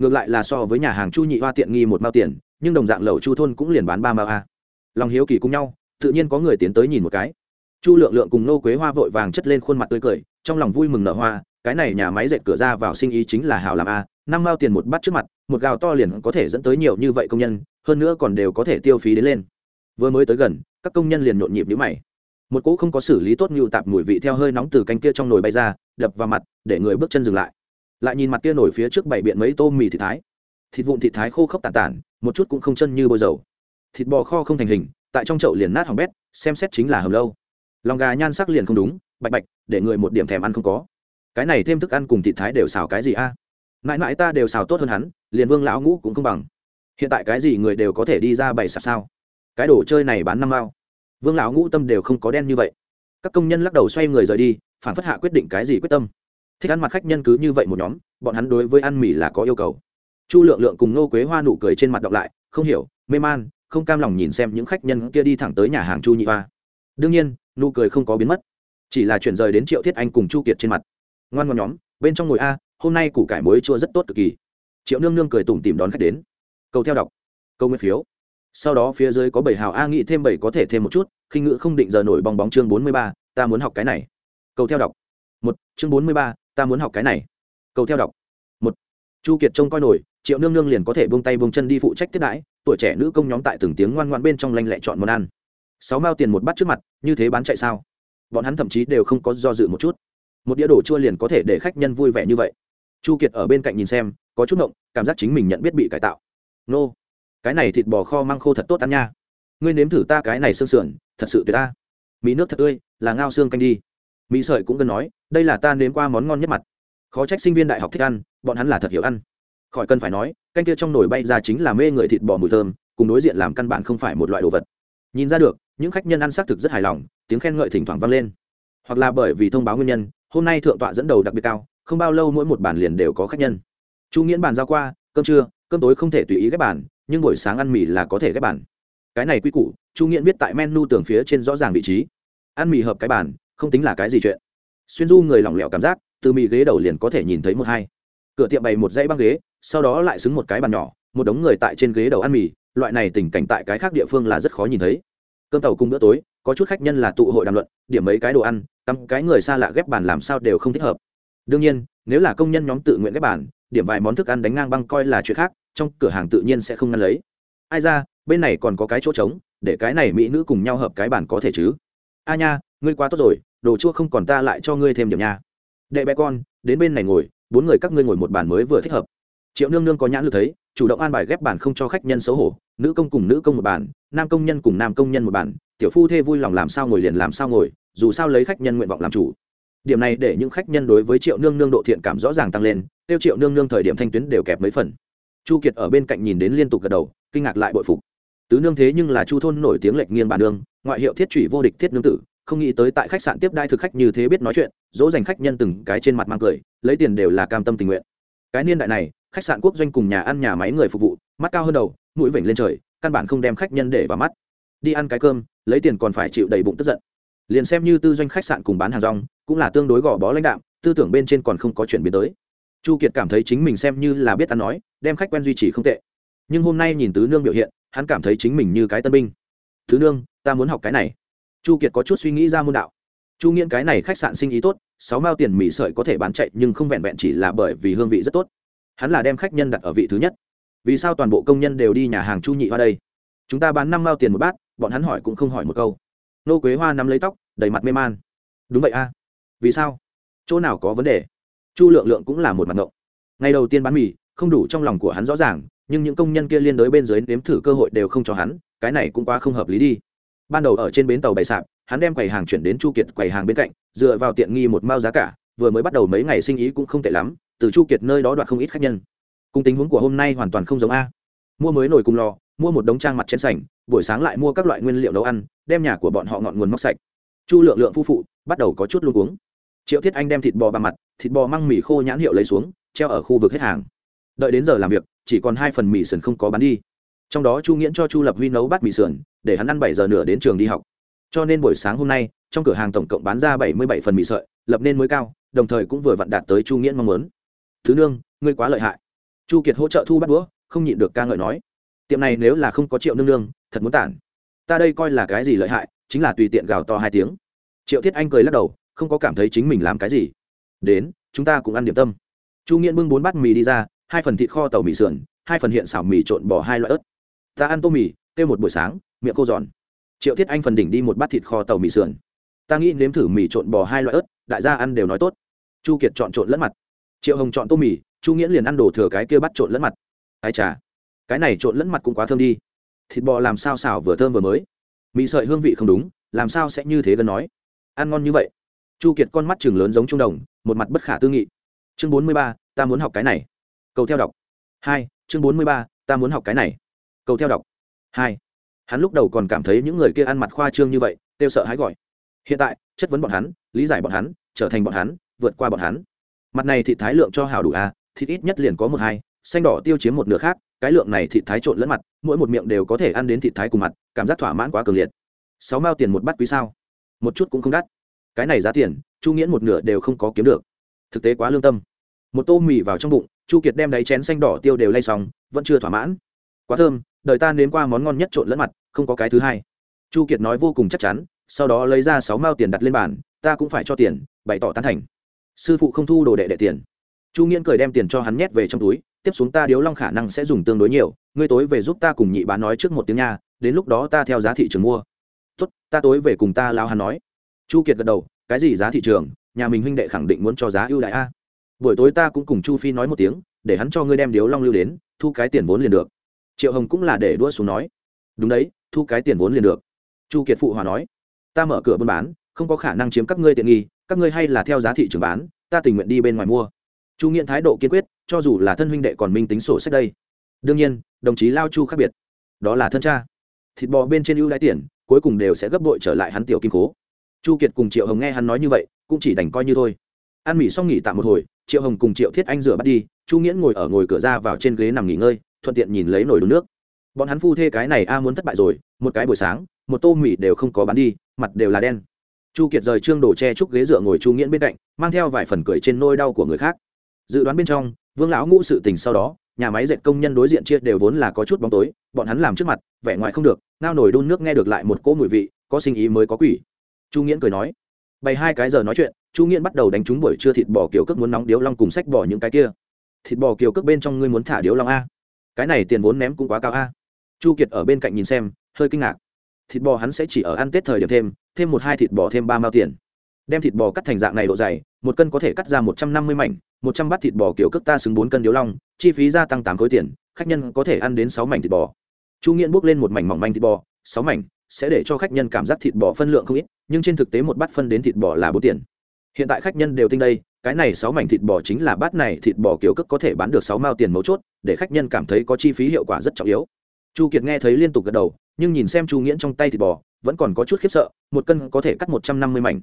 S1: ngược lại là so với nhà hàng chu nhị hoa tiện nghi một mao tiền, nhưng đồng dạng lẩu chu thôn cũng liền bán ba mao a lòng hiếu kỳ cùng nhau, tự nhiên có người tiến tới nhìn một cái. Chu lượng lượng cùng nô quế hoa vội vàng chất lên khuôn mặt tươi cười, trong lòng vui mừng nở hoa, cái này nhà máy dệt cửa ra vào sinh ý chính là hảo làm a, năm mao tiền một bát trước mặt, một gạo to liền có thể dẫn tới nhiều như vậy công nhân, hơn nữa còn đều có thể tiêu phí đến lên. Vừa mới tới gần, các công nhân liền nhộn nhịp nhữ mày. Một cỗ không có xử lý tốt như tạp mùi vị theo hơi nóng từ canh kia trong nồi bay ra, đập vào mặt, để người bước chân dừng lại. Lại nhìn mặt kia nổi phía trước bảy biện mấy tô mì thịt thái. Thịt vụn thịt thái khô khốc tàn tản, một chút cũng không chân như bôi dầu thịt bò kho không thành hình, tại trong chậu liền nát hỏng bét, xem xét chính là hầm lâu. Lòng gà nhan sắc liền không đúng, bạch bạch, để người một điểm thèm ăn không có. Cái này thêm thức ăn cùng thịt thái đều xào cái gì a? À? mãi mãi ta đều xào tốt hơn hắn, liền vương lão ngũ cũng không bằng. Hiện tại cái gì người đều có thể đi ra bày sạp sao? Cái đồ chơi này bán năm mao. Vương lão ngũ tâm đều không có đen như vậy. Các công nhân lắc đầu xoay người rời đi, phản phất hạ quyết định cái gì quyết tâm. Thích ăn mặt khách nhân cứ như vậy một nhóm, bọn hắn đối với ăn mì là có yêu cầu. Chu lượng lượng cùng nô quế hoa nụ cười trên mặt đọc lại, không hiểu, mê man không cam lòng nhìn xem những khách nhân kia đi thẳng tới nhà hàng chu nhị hoa. Đương nhiên, nụ cười không có biến mất, chỉ là chuyển rời đến triệu thiết anh cùng chu kiệt trên mặt. Ngoan ngoan nhóm, bên trong ngồi a, hôm nay củ cải muối chua rất tốt cực kỳ. Triệu nương nương cười tủm tìm đón khách đến. Câu theo đọc câu nguyên phiếu. Sau đó phía dưới có bảy hào a, nghĩ thêm bảy có thể thêm một chút khi ngữ không định giờ nổi bong bóng chương bốn mươi ba, ta muốn học cái này. Câu theo đọc, một, chương bốn mươi ba, ta muốn học cái này. Câu theo đọc, một. Chu kiệt trông coi nổi, triệu nương nương liền có thể buông tay buông chân đi phụ trách tiếp đãi tuổi trẻ nữ công nhóm tại từng tiếng ngoan ngoan bên trong lanh lẹ chọn món ăn. Sáu mao tiền một bát trước mặt như thế bán chạy sao? Bọn hắn thậm chí đều không có do dự một chút. Một đĩa đồ chua liền có thể để khách nhân vui vẻ như vậy. Chu kiệt ở bên cạnh nhìn xem có chút động, cảm giác chính mình nhận biết bị cải tạo. Nô cái này thịt bò kho măng khô thật tốt ăn nha. Ngươi nếm thử ta cái này xương sườn thật sự tuyệt ta. Mì nước thật tươi là ngao xương canh đi. Mỹ sợi cũng cần nói đây là ta nếm qua món ngon nhất mặt. Khó trách sinh viên đại học thích ăn bọn hắn là thật hiểu ăn khỏi cần phải nói, canh kia trong nồi bay ra chính là mê người thịt bò mùi thơm, cùng đối diện làm căn bản không phải một loại đồ vật. Nhìn ra được, những khách nhân ăn xác thực rất hài lòng, tiếng khen ngợi thỉnh thoảng vang lên. Hoặc là bởi vì thông báo nguyên nhân, hôm nay thượng tọa dẫn đầu đặc biệt cao, không bao lâu mỗi một bàn liền đều có khách nhân. Chu nghiễn bàn giao qua, cơm trưa, cơm tối không thể tùy ý ghép bàn, nhưng buổi sáng ăn mì là có thể ghép bàn. Cái này quy củ, chu nghiễn viết tại menu tường phía trên rõ ràng vị trí. Ăn mì hợp cái bàn, không tính là cái gì chuyện. Xuyên du người lỏng lẻo cảm giác, từ mì ghế đầu liền có thể nhìn thấy một hai. Cửa tiệm bày một dãy băng ghế sau đó lại xứng một cái bàn nhỏ, một đống người tại trên ghế đầu ăn mì, loại này tình cảnh tại cái khác địa phương là rất khó nhìn thấy. Cơm tàu cùng bữa tối, có chút khách nhân là tụ hội đàm luận, điểm mấy cái đồ ăn, tắm cái người xa lạ ghép bàn làm sao đều không thích hợp. Đương nhiên, nếu là công nhân nhóm tự nguyện ghép bàn, điểm vài món thức ăn đánh ngang băng coi là chuyện khác, trong cửa hàng tự nhiên sẽ không ngăn lấy. Ai ra, bên này còn có cái chỗ trống, để cái này mỹ nữ cùng nhau hợp cái bàn có thể chứ? A nha, ngươi quá tốt rồi, đồ chua không còn ta lại cho ngươi thêm điểm nha. Đệ bé con, đến bên này ngồi, bốn người các ngươi ngồi một bàn mới vừa thích hợp triệu nương nương có nhãn lực thấy, chủ động an bài ghép bàn không cho khách nhân xấu hổ, nữ công cùng nữ công một bàn nam công nhân cùng nam công nhân một bàn tiểu phu thê vui lòng làm sao ngồi liền làm sao ngồi, dù sao lấy khách nhân nguyện vọng làm chủ. Điểm này để những khách nhân đối với triệu nương nương độ thiện cảm rõ ràng tăng lên, tiêu triệu nương nương thời điểm thanh tuyến đều kẹp mấy phần. Chu kiệt ở bên cạnh nhìn đến liên tục gật đầu, kinh ngạc lại bội phục. Tứ nương thế nhưng là chu thôn nổi tiếng lệch nghiêng bản nương, ngoại hiệu thiết trụy vô địch thiết nương tử, không nghĩ tới tại khách sạn tiếp đai thực khách như thế biết nói chuyện, dỗ dành khách nhân từng cái trên mặt mang cười, lấy tiền đều là cam tâm tình nguyện. Cái niên đại này khách sạn quốc doanh cùng nhà ăn nhà máy người phục vụ, mắt cao hơn đầu, mũi vểnh lên trời, căn bản không đem khách nhân để vào mắt. Đi ăn cái cơm, lấy tiền còn phải chịu đầy bụng tức giận. Liền xem như tư doanh khách sạn cùng bán hàng rong, cũng là tương đối gò bó lãnh đạm, tư tưởng bên trên còn không có chuyển biến tới. Chu kiệt cảm thấy chính mình xem như là biết ăn nói, đem khách quen duy trì không tệ. Nhưng hôm nay nhìn tứ nương biểu hiện, hắn cảm thấy chính mình như cái tân binh. Tứ nương, ta muốn học cái này. Chu kiệt có chút suy nghĩ ra môn đạo. Chu nghiễn cái này khách sạn sinh ý tốt, sáu mao tiền mỹ sợi có thể bán chạy nhưng không vẹn vẹn chỉ là bởi vì hương vị rất tốt hắn là đem khách nhân đặt ở vị thứ nhất. Vì sao toàn bộ công nhân đều đi nhà hàng chu nhị hoa đây? Chúng ta bán năm mao tiền một bát, bọn hắn hỏi cũng không hỏi một câu. Nô quế hoa nắm lấy tóc, đầy mặt mê man. Đúng vậy a. Vì sao? Chỗ nào có vấn đề? Chu lượng lượng cũng là một mặt ngộng. Ngày đầu tiên bán mì, không đủ trong lòng của hắn rõ ràng, nhưng những công nhân kia liên đối bên dưới nếm thử cơ hội đều không cho hắn, cái này cũng quá không hợp lý đi. Ban đầu ở trên bến tàu bày sạp, hắn đem quầy hàng chuyển đến chu kiệt quầy hàng bên cạnh, dựa vào tiện nghi một mao giá cả, vừa mới bắt đầu mấy ngày sinh ý cũng không tệ lắm từ chu kiệt nơi đó đoạt không ít khách nhân. Cùng tình huống của hôm nay hoàn toàn không giống a. Mua mới nồi cùng lò, mua một đống trang mặt trên sảnh, buổi sáng lại mua các loại nguyên liệu nấu ăn, đem nhà của bọn họ ngọn nguồn móc sạch. Chu lượng lượng phu phụ, bắt đầu có chút luôn uống triệu thiết anh đem thịt bò bằng mặt, thịt bò măng mì khô nhãn hiệu lấy xuống, treo ở khu vực hết hàng. Đợi đến giờ làm việc, chỉ còn hai phần mì sườn không có bán đi. Trong đó chu nghiễn cho chu lập huy nấu bát mì sườn, để hắn ăn bảy giờ nửa đến trường đi học. Cho nên buổi sáng hôm nay, trong cửa hàng tổng cộng bán ra bảy mươi bảy phần mì sợi, lập nên mới cao, đồng thời cũng vừa vặn đạt tới chu nghiễn mong muốn thứ nương, ngươi quá lợi hại. Chu kiệt hỗ trợ thu bắt đũa, không nhịn được ca ngợi nói. Tiệm này nếu là không có triệu nương nương, thật muốn tản. Ta đây coi là cái gì lợi hại, chính là tùy tiện gào to hai tiếng. Triệu thiết anh cười lắc đầu, không có cảm thấy chính mình làm cái gì. Đến, chúng ta cũng ăn điểm tâm. Chu nghiễn bưng bốn bát mì đi ra, hai phần thịt kho tàu mì sườn, hai phần hiện xào mì trộn bỏ hai loại ớt. Ta ăn tô mì, kêu một buổi sáng, miệng khô giòn. Triệu thiết anh phần đỉnh đi một bát thịt kho tàu mì sườn. Ta nghĩ nếm thử mì trộn bò hai loại ớt, đại gia ăn đều nói tốt. Chu kiệt chọn trộn lẫn mặt triệu hồng chọn tô mì, chu nghĩa liền ăn đồ thừa cái kia bắt trộn lẫn mặt. Ai chà, cái này trộn lẫn mặt cũng quá thơm đi. Thịt bò làm sao xào vừa thơm vừa mới? Mì sợi hương vị không đúng, làm sao sẽ như thế gần nói? Ăn ngon như vậy. Chu kiệt con mắt chừng lớn giống trung đồng, một mặt bất khả tư nghị. Chương bốn mươi ba, ta muốn học cái này. Cầu theo đọc. Hai, chương bốn mươi ba, ta muốn học cái này. Cầu theo đọc. Hai, hắn lúc đầu còn cảm thấy những người kia ăn mặt khoa trương như vậy kêu sợ hãi gọi. Hiện tại, chất vấn bọn hắn, lý giải bọn hắn, trở thành bọn hắn, vượt qua bọn hắn mặt này thịt thái lượng cho hào đủ a à, thịt ít nhất liền có một hai xanh đỏ tiêu chiếm một nửa khác cái lượng này thịt thái trộn lẫn mặt mỗi một miệng đều có thể ăn đến thịt thái cùng mặt cảm giác thỏa mãn quá cường liệt. Sáu mao tiền một bát quý sao? Một chút cũng không đắt. Cái này giá tiền chu nghiễn một nửa đều không có kiếm được. Thực tế quá lương tâm. Một tô mì vào trong bụng chu kiệt đem đáy chén xanh đỏ tiêu đều lay xong vẫn chưa thỏa mãn. Quá thơm đời ta nếm qua món ngon nhất trộn lẫn mặt không có cái thứ hai. Chu kiệt nói vô cùng chắc chắn sau đó lấy ra sáu mao tiền đặt lên bàn ta cũng phải cho tiền bày tỏ tán thành sư phụ không thu đồ đệ đệ tiền. Chu nghiễn cười đem tiền cho hắn nhét về trong túi, tiếp xuống ta điếu long khả năng sẽ dùng tương đối nhiều, ngươi tối về giúp ta cùng nhị bán nói trước một tiếng nha, đến lúc đó ta theo giá thị trường mua. Tốt, ta tối về cùng ta lao hắn nói. Chu kiệt gật đầu, cái gì giá thị trường, nhà mình huynh đệ khẳng định muốn cho giá ưu đại a. Buổi tối ta cũng cùng chu phi nói một tiếng, để hắn cho ngươi đem điếu long lưu đến, thu cái tiền vốn liền được. Triệu hồng cũng là để đua xuống nói. Đúng đấy, thu cái tiền vốn liền được. Chu kiệt phụ hòa nói. Ta mở cửa buôn bán, không có khả năng chiếm các ngươi tiện nghi các ngươi hay là theo giá thị trường bán, ta tình nguyện đi bên ngoài mua. Chu nghiện thái độ kiên quyết, cho dù là thân huynh đệ còn minh tính sổ sách đây. Đương nhiên, đồng chí lao chu khác biệt. Đó là thân cha. Thịt bò bên trên ưu đãi tiền, cuối cùng đều sẽ gấp đội trở lại hắn tiểu kim cố chu kiệt cùng triệu hồng nghe hắn nói như vậy, cũng chỉ đành coi như thôi. Ăn mì xong nghỉ tạm một hồi, triệu hồng cùng triệu thiết anh rửa bắt đi, chu nghiễn ngồi ở ngồi cửa ra vào trên ghế nằm nghỉ ngơi, thuận tiện nhìn lấy nồi đun nước. Bọn hắn phu thê cái này a muốn thất bại rồi, một cái buổi sáng, một tô mì đều không có bán đi, mặt đều là đen chu kiệt rời trương đổ che chúc ghế dựa ngồi chu nghiễn bên cạnh, mang theo vài phần cười trên nôi đau của người khác. Dự đoán bên trong, vương lão ngũ sự tình sau đó, nhà máy dệt công nhân đối diện chia đều vốn là có chút bóng tối, bọn hắn làm trước mặt, vẻ ngoài không được, ngao nổi đun nước nghe được lại một cỗ mùi vị, có sinh ý mới có quỷ. Chu nghiễn cười nói, bày hai cái giờ nói chuyện, chu nghiễn bắt đầu đánh trúng buổi trưa thịt bò kiểu cước muốn nóng điếu long cùng sách bỏ những cái kia. Thịt bò kiểu cước bên trong ngươi muốn thả điếu long a. Cái này tiền vốn ném cũng quá cao a. Chu kiệt ở bên cạnh nhìn xem, hơi kinh ngạc. Thịt bò hắn sẽ chỉ ở ăn tết thời điểm thêm thêm một hai thịt bò, thêm ba mao tiền. Đem thịt bò cắt thành dạng này độ dày, một cân có thể cắt ra một trăm năm mươi mảnh, một trăm bát thịt bò kiểu cước ta xứng bốn cân điếu long, chi phí gia tăng tám khối tiền, khách nhân có thể ăn đến sáu mảnh thịt bò. Chu nghiện bốc lên một mảnh mỏng manh thịt bò, sáu mảnh, sẽ để cho khách nhân cảm giác thịt bò phân lượng không ít, nhưng trên thực tế một bát phân đến thịt bò là bốn tiền. Hiện tại khách nhân đều tinh đây, cái này sáu mảnh thịt bò chính là bát này thịt bò kiểu cước có thể bán được sáu mao tiền mấu chốt, để khách nhân cảm thấy có chi phí hiệu quả rất trọng yếu. Chu kiệt nghe thấy liên tục gật đầu, nhưng nhìn xem chu nghiễn trong tay thịt bò vẫn còn có chút khiếp sợ, một cân có thể cắt một trăm năm mươi mảnh.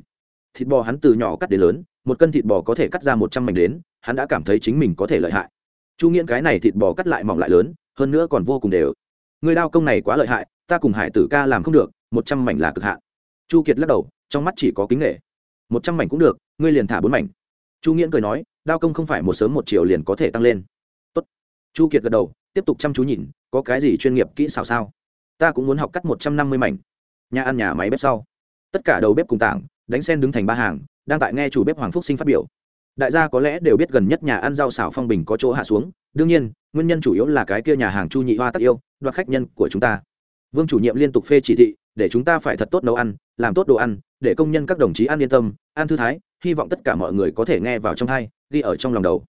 S1: Thịt bò hắn từ nhỏ cắt đến lớn, một cân thịt bò có thể cắt ra một trăm mảnh đến, hắn đã cảm thấy chính mình có thể lợi hại. Chu nghiễn cái này thịt bò cắt lại mỏng lại lớn, hơn nữa còn vô cùng đều. Người đao công này quá lợi hại, ta cùng hải tử ca làm không được, một trăm mảnh là cực hạn. Chu kiệt lắc đầu, trong mắt chỉ có kính nghệ. Một trăm mảnh cũng được, ngươi liền thả bốn mảnh. Chu nghiễn cười nói, đao công không phải một sớm một chiều liền có thể tăng lên. Tốt. chu kiệt gật đầu, tiếp tục chăm chú nhìn, có cái gì chuyên nghiệp kỹ xảo sao? Ta cũng muốn học cắt một trăm năm mươi mảnh nhà ăn nhà máy bếp sau. Tất cả đầu bếp cùng tảng, đánh sen đứng thành ba hàng, đang tại nghe chủ bếp hoàng phúc sinh phát biểu. Đại gia có lẽ đều biết gần nhất nhà ăn rau xào phong bình có chỗ hạ xuống, đương nhiên, nguyên nhân chủ yếu là cái kia nhà hàng chu nhị hoa tắc yêu, đoạt khách nhân của chúng ta. Vương chủ nhiệm liên tục phê chỉ thị, để chúng ta phải thật tốt nấu ăn, làm tốt đồ ăn, để công nhân các đồng chí ăn yên tâm, ăn thư thái, hy vọng tất cả mọi người có thể nghe vào trong thai, ghi ở trong lòng đầu.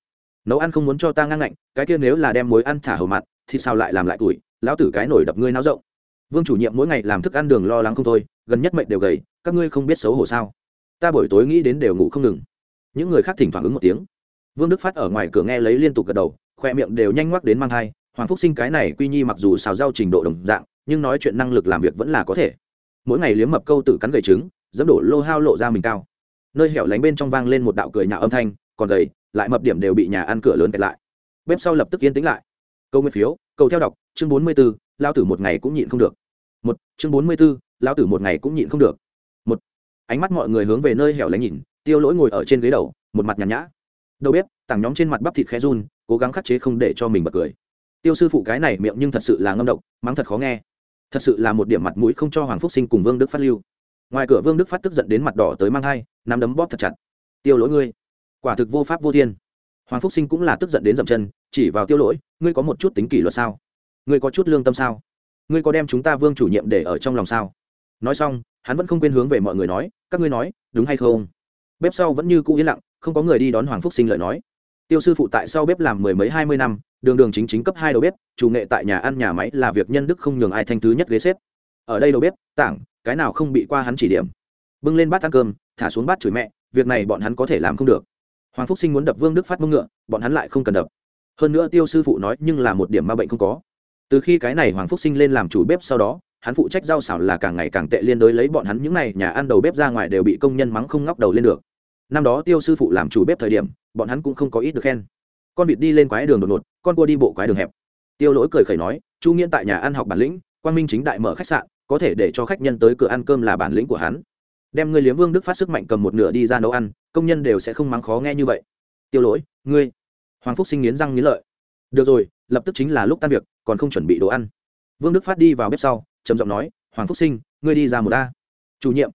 S1: Nấu ăn không muốn cho ta ngang ngạnh, cái kia nếu là đem muối ăn thả hầu mặt, thì sao lại làm lại tuổi, lão tử cái nổi đập ngươi náo rộng vương chủ nhiệm mỗi ngày làm thức ăn đường lo lắng không thôi, gần nhất mệnh đều gầy, các ngươi không biết xấu hổ sao? Ta buổi tối nghĩ đến đều ngủ không ngừng. Những người khác thỉnh phản ứng một tiếng. Vương đức phát ở ngoài cửa nghe lấy liên tục gật đầu, khoe miệng đều nhanh ngoắc đến mang thai. Hoàng phúc sinh cái này quy nhi mặc dù xào rau trình độ đồng dạng, nhưng nói chuyện năng lực làm việc vẫn là có thể. Mỗi ngày liếm mập câu tự cắn gầy trứng dẫm đổ lô hao lộ ra mình cao. Nơi hẻo lánh bên trong vang lên một đạo cười nhạo âm thanh, còn gầy, lại mập điểm đều bị nhà ăn cửa lớn kẹt lại. Bếp sau lập tức yên tĩnh lại. Câu nguyên phiếu, câu theo đọc, chương bốn mươi b ố lao tử một ngày cũng nhịn không được. Một, chương bốn mươi b ố lao tử một ngày cũng nhịn không được. Một, ánh mắt mọi người hướng về nơi hẻo lánh nhìn, tiêu lỗi ngồi ở trên ghế đầu, một mặt nhàn nhã. Đầu bếp, tảng nhóm trên mặt bắp thịt khe run, cố gắng khắc chế không để cho mình bật cười. Tiêu sư phụ cái này miệng nhưng thật sự là ngâm độc, mắng thật khó nghe. Thật sự là một điểm mặt mũi không cho hoàng phúc sinh cùng vương đức phát lưu. Ngoài cửa vương đức phát tức giận đến mặt đỏ tới mang hai nắm đấm bóp thật chặt. Tiêu lỗi ngươi, quả thực vô pháp vô thiên. Hoàng phúc sinh cũng là tức giận đến dậm chân, chỉ vào tiêu lỗi, ngươi có một chút tính kỷ luật sao? Ngươi có chút lương tâm sao? Ngươi có đem chúng ta vương chủ nhiệm để ở trong lòng sao? Nói xong, hắn vẫn không quên hướng về mọi người nói, các ngươi nói, đúng hay không? Bếp sau vẫn như cũ yên lặng, không có người đi đón hoàng phúc sinh lời nói. Tiêu sư phụ tại sau bếp làm mười mấy, hai mươi năm, đường đường chính chính cấp hai đầu bếp, chủ nghệ tại nhà ăn, nhà máy là việc nhân đức không nhường ai thanh thứ nhất ghế xếp. Ở đây đầu bếp, tảng, cái nào không bị qua hắn chỉ điểm. Bưng lên bát ăn cơm, thả xuống bát chửi mẹ, việc này bọn hắn có thể làm không được. Hoàng phúc sinh muốn đập vương đức phát mông ngựa, bọn hắn lại không cần đập. Hơn nữa tiêu sư phụ nói nhưng là một điểm ma bệnh không có từ khi cái này hoàng phúc sinh lên làm chủ bếp sau đó, hắn phụ trách rau xảo là càng ngày càng tệ liên đối lấy bọn hắn những n à y nhà ăn đầu bếp ra ngoài đều bị công nhân mắng không ngóc đầu lên được. Năm đó tiêu sư phụ làm chủ bếp thời điểm, bọn hắn cũng không có ít được khen. Con vịt đi lên quái đường đột ngột, con cua đi bộ quái đường hẹp. Tiêu lỗi cười khẩy nói, chu nghiễn tại nhà ăn học bản lĩnh quan minh chính đại mở khách sạn, có thể để cho khách nhân tới cửa ăn cơm là bản lĩnh của hắn. Đem ngươi liếm vương đức phát sức mạnh cầm một nửa đi ra nấu ăn, công nhân đều sẽ không mắng khó nghe như vậy. Tiêu lỗi, ngươi? Hoàng phúc sinh nghiến răng nghiến lợi. Được rồi, lập tức chính là lúc tan việc còn không chuẩn bị đồ ăn. Vương đức phát đi vào bếp sau, trầm giọng nói, hoàng phúc sinh, ngươi đi ra một ta chủ nhiệm.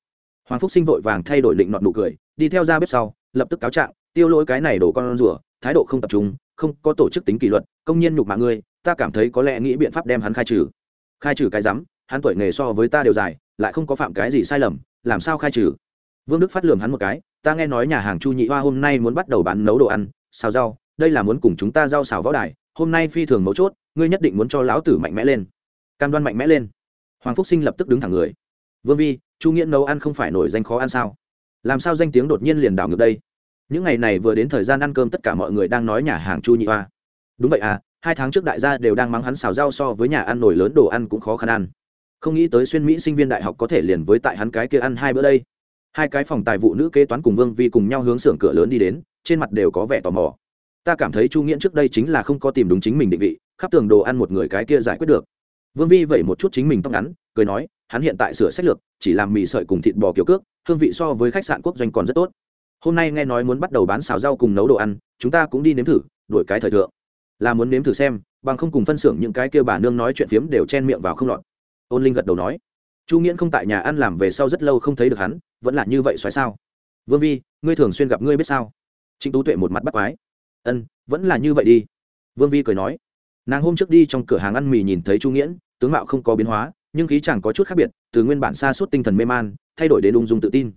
S1: Hoàng phúc sinh vội vàng thay đổi định nọn nụ cười, đi theo ra bếp sau, lập tức cáo trạng, tiêu lỗi cái này đổ con rùa, thái độ không tập trung, không có tổ chức tính kỷ luật, công nhân nhục mạ ngươi, ta cảm thấy có lẽ nghĩ biện pháp đem hắn khai trừ. Khai trừ cái rắm, hắn tuổi nghề so với ta đều dài, lại không có phạm cái gì sai lầm, làm sao khai trừ? Vương đức phát lườm hắn một cái, ta nghe nói nhà hàng chu nhị hoa hôm nay muốn bắt đầu bán nấu đồ ăn, xào rau, đây là muốn cùng chúng ta rau xào võ đài, hôm nay phi thường mấu chốt ngươi nhất định muốn cho lão tử mạnh mẽ lên. Cam đoan mạnh mẽ lên. Hoàng phúc sinh lập tức đứng thẳng người. Vương vi, chu nghĩa nấu ăn không phải nổi danh khó ăn sao? Làm sao danh tiếng đột nhiên liền đảo ngược đây? Những ngày này vừa đến thời gian ăn cơm tất cả mọi người đang nói nhà hàng chu nhị hoa. Đúng vậy à hai tháng trước đại gia đều đang mắng hắn xào rau so với nhà ăn nổi lớn đồ ăn cũng khó khăn ăn. Không nghĩ tới xuyên mỹ sinh viên đại học có thể liền với tại hắn cái kia ăn hai bữa đây. Hai cái phòng tài vụ nữ kế toán cùng vương vi cùng nhau hướng xưởng cửa lớn đi đến, trên mặt đều có vẻ tò mò. Ta cảm thấy chu nghĩa trước đây chính là không có tìm đúng chính mình định vị khắp tường đồ ăn một người cái kia giải quyết được. Vương vi vậy một chút chính mình tóc ngắn, cười nói, hắn hiện tại sửa sách lược, chỉ làm mì sợi cùng thịt bò kiểu cước, hương vị so với khách sạn quốc doanh còn rất tốt. Hôm nay nghe nói muốn bắt đầu bán xào rau cùng nấu đồ ăn, chúng ta cũng đi nếm thử, đổi cái thời thượng. Là muốn nếm thử xem, bằng không cùng phân xưởng những cái kia bà nương nói chuyện phiếm đều chen miệng vào không lọt. Ôn linh gật đầu nói, chu nghiễn không tại nhà ăn làm về sau rất lâu không thấy được hắn, vẫn là như vậy xoáy sao? Vương vi, ngươi thường xuyên gặp ngươi biết sao? Trịnh tú tuệ một mặt bắt quái. Ân, vẫn là như vậy đi. Vương vi cười nói nàng hôm trước đi trong cửa hàng ăn mì nhìn thấy chu nghiễn, tướng mạo không có biến hóa, nhưng khí chẳng có chút khác biệt, từ nguyên bản xa suốt tinh thần mê man, thay đổi đến ung dung tự tin.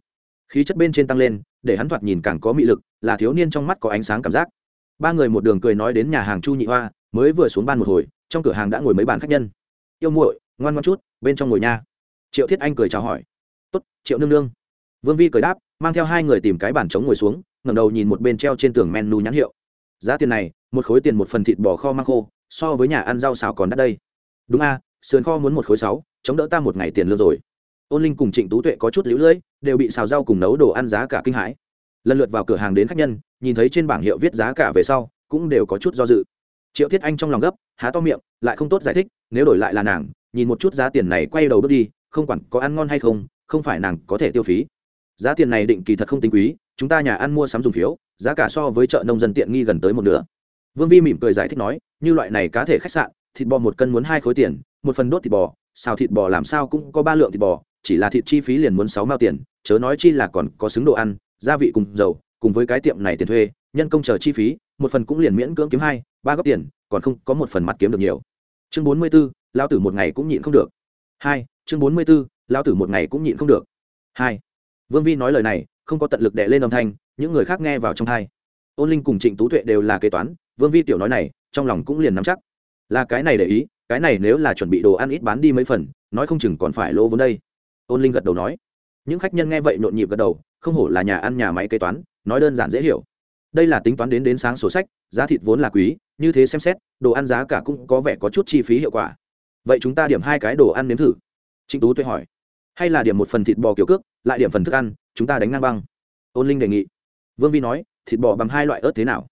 S1: Khí chất bên trên tăng lên, để hắn thoạt nhìn càng có mị lực, là thiếu niên trong mắt có ánh sáng cảm giác. Ba người một đường cười nói đến nhà hàng chu nhị hoa, mới vừa xuống ban một hồi, trong cửa hàng đã ngồi mấy bàn khách nhân. Yêu muội, ngoan ngoan chút, bên trong ngồi nha. Triệu thiết anh cười chào hỏi. Tốt, triệu nương nương. Vương vi cười đáp, mang theo hai người tìm cái bàn trống ngồi xuống, ngẩng đầu nhìn một bên treo trên tường menu nhãn hiệu. Giá tiền này, một khối tiền một phần thịt bò kho mang khô so với nhà ăn rau xào còn đắt đây. Đúng a, sườn kho muốn một khối sáu, chống đỡ ta một ngày tiền lương rồi. Ôn linh cùng trịnh tú tuệ có chút lũ lưỡi, đều bị xào rau cùng nấu đồ ăn giá cả kinh hãi. Lần lượt vào cửa hàng đến khách nhân, nhìn thấy trên bảng hiệu viết giá cả về sau, cũng đều có chút do dự. Triệu thiết anh trong lòng gấp, há to miệng, lại không tốt giải thích, nếu đổi lại là nàng, nhìn một chút giá tiền này quay đầu bước đi, không quản có ăn ngon hay không không phải nàng có thể tiêu phí. Giá tiền này định kỳ thật không tính quý, chúng ta nhà ăn mua sắm dùng phiếu, giá cả so với chợ nông dân tiện nghi gần tới một nửa vương vi mỉm cười giải thích nói, như loại này cá thể khách sạn, thịt bò một cân muốn hai khối tiền, một phần đốt thịt bò, xào thịt bò làm sao cũng có ba lượng thịt bò, chỉ là thịt chi phí liền muốn sáu mao tiền, chớ nói chi là còn có xứng đồ ăn, gia vị cùng dầu, cùng với cái tiệm này tiền thuê, nhân công chờ chi phí, một phần cũng liền miễn cưỡng kiếm hai, ba góc tiền, còn không có một phần mặt kiếm được nhiều. Chương bốn mươi b ố lao tử một ngày cũng nhịn không được. Hai, chương bốn mươi b ố lao tử một ngày cũng nhịn không được. Hai. Vương vi nói lời này, không có tận lực đệ lên âm thanh, những người khác nghe vào trong hai ôn linh cùng trịnh tú tuệ đều là kế toán vương vi tiểu nói này, trong lòng cũng liền nắm chắc. Là cái này để ý, cái này nếu là chuẩn bị đồ ăn ít bán đi mấy phần, nói không chừng còn phải lỗ vốn đây. Ôn linh gật đầu nói. Những khách nhân nghe vậy nhộn nhịp gật đầu, không hổ là nhà ăn nhà máy kế toán, nói đơn giản dễ hiểu. Đây là tính toán đến đến sáng sổ sách, giá thịt vốn là quý, như thế xem xét, đồ ăn giá cả cũng có vẻ có chút chi phí hiệu quả. Vậy chúng ta điểm hai cái đồ ăn nếm thử. Trịnh tú tuệ hỏi. Hay là điểm một phần thịt bò kiểu cước, lại điểm phần thức ăn, chúng ta đánh ngang băng. Ôn linh đề nghị. Vương vi nói, thịt bò bằng hai loại ớt thế nào?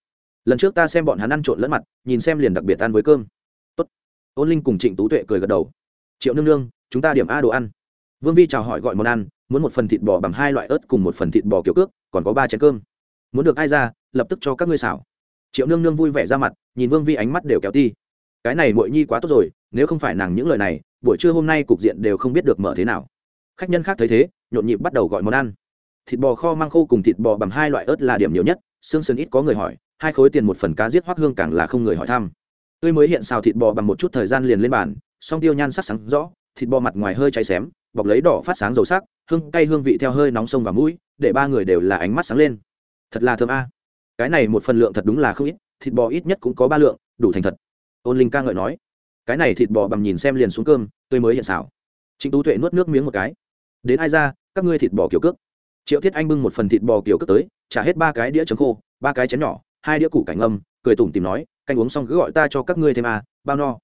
S1: Lần trước ta xem bọn hắn ăn trộn lẫn mặt, nhìn xem liền đặc biệt ăn với cơm. Tốt. ôn linh cùng trịnh tú tuệ cười gật đầu. Triệu nương nương, chúng ta điểm a đồ ăn. Vương vi chào hỏi gọi món ăn, muốn một phần thịt bò bằng hai loại ớt cùng một phần thịt bò kiểu cước, còn có ba chén cơm. Muốn được ai ra, lập tức cho các ngươi xảo. Triệu nương nương vui vẻ ra mặt, nhìn vương vi ánh mắt đều kéo ti. Cái này mội nhi quá tốt rồi, nếu không phải nàng những lời này, buổi trưa hôm nay cục diện đều không biết được mở thế nào. Khách nhân khác thấy thế, nhộn nhịp bắt đầu gọi món ăn. Thịt bò kho mang khô cùng thịt bò bằng hai loại ớt là điểm nhiều nhất xương sườn ít có người hỏi, hai khối tiền một phần cá giết hoác hương càng là không người hỏi thăm. Tươi mới hiện xào thịt bò bằng một chút thời gian liền lên bàn, song tiêu nhan sắc sáng rõ, thịt bò mặt ngoài hơi cháy xém, bọc lấy đỏ phát sáng dầu sắc, hương cay hương vị theo hơi nóng sông và mũi, để ba người đều là ánh mắt sáng lên. Thật là thơm a. Cái này một phần lượng thật đúng là không ít, thịt bò ít nhất cũng có ba lượng, đủ thành thật. Ôn linh ca ngợi nói. Cái này thịt bò bằng nhìn xem liền xuống cơm, tươi mới hiện xào. Trịnh tú tuệ nuốt nước miếng một cái. Đến ai ra, các ngươi thịt bò kiểu cước triệu thiết anh bưng một phần thịt bò kiểu cước tới trả hết ba cái đĩa trứng khô ba cái chén nhỏ hai đĩa củ cảnh âm cười tủm tìm nói canh uống xong cứ gọi ta cho các ngươi thêm à bao no.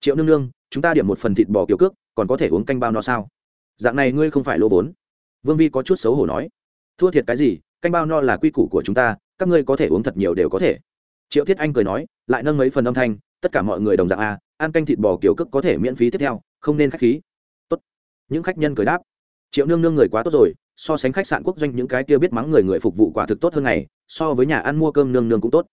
S1: Triệu nương nương chúng ta điểm một phần thịt bò kiểu cước còn có thể uống canh bao no sao? Dạng này ngươi không phải lô vốn. Vương vi có chút xấu hổ nói. Thua thiệt cái gì canh bao no là quy củ của chúng ta các ngươi có thể uống thật nhiều đều có thể. Triệu thiết anh cười nói lại nâng mấy phần âm thanh tất cả mọi người đồng dạng a à, ăn canh thịt bò kiểu cước có thể miễn phí tiếp theo không nên khách khí. Tốt. Những khách nhân cười đáp. Triệu nương nương người quá tốt rồi so sánh khách sạn quốc doanh những cái kia biết mắng người người phục vụ quả thực tốt hơn này so với nhà ăn mua cơm nương nương cũng tốt.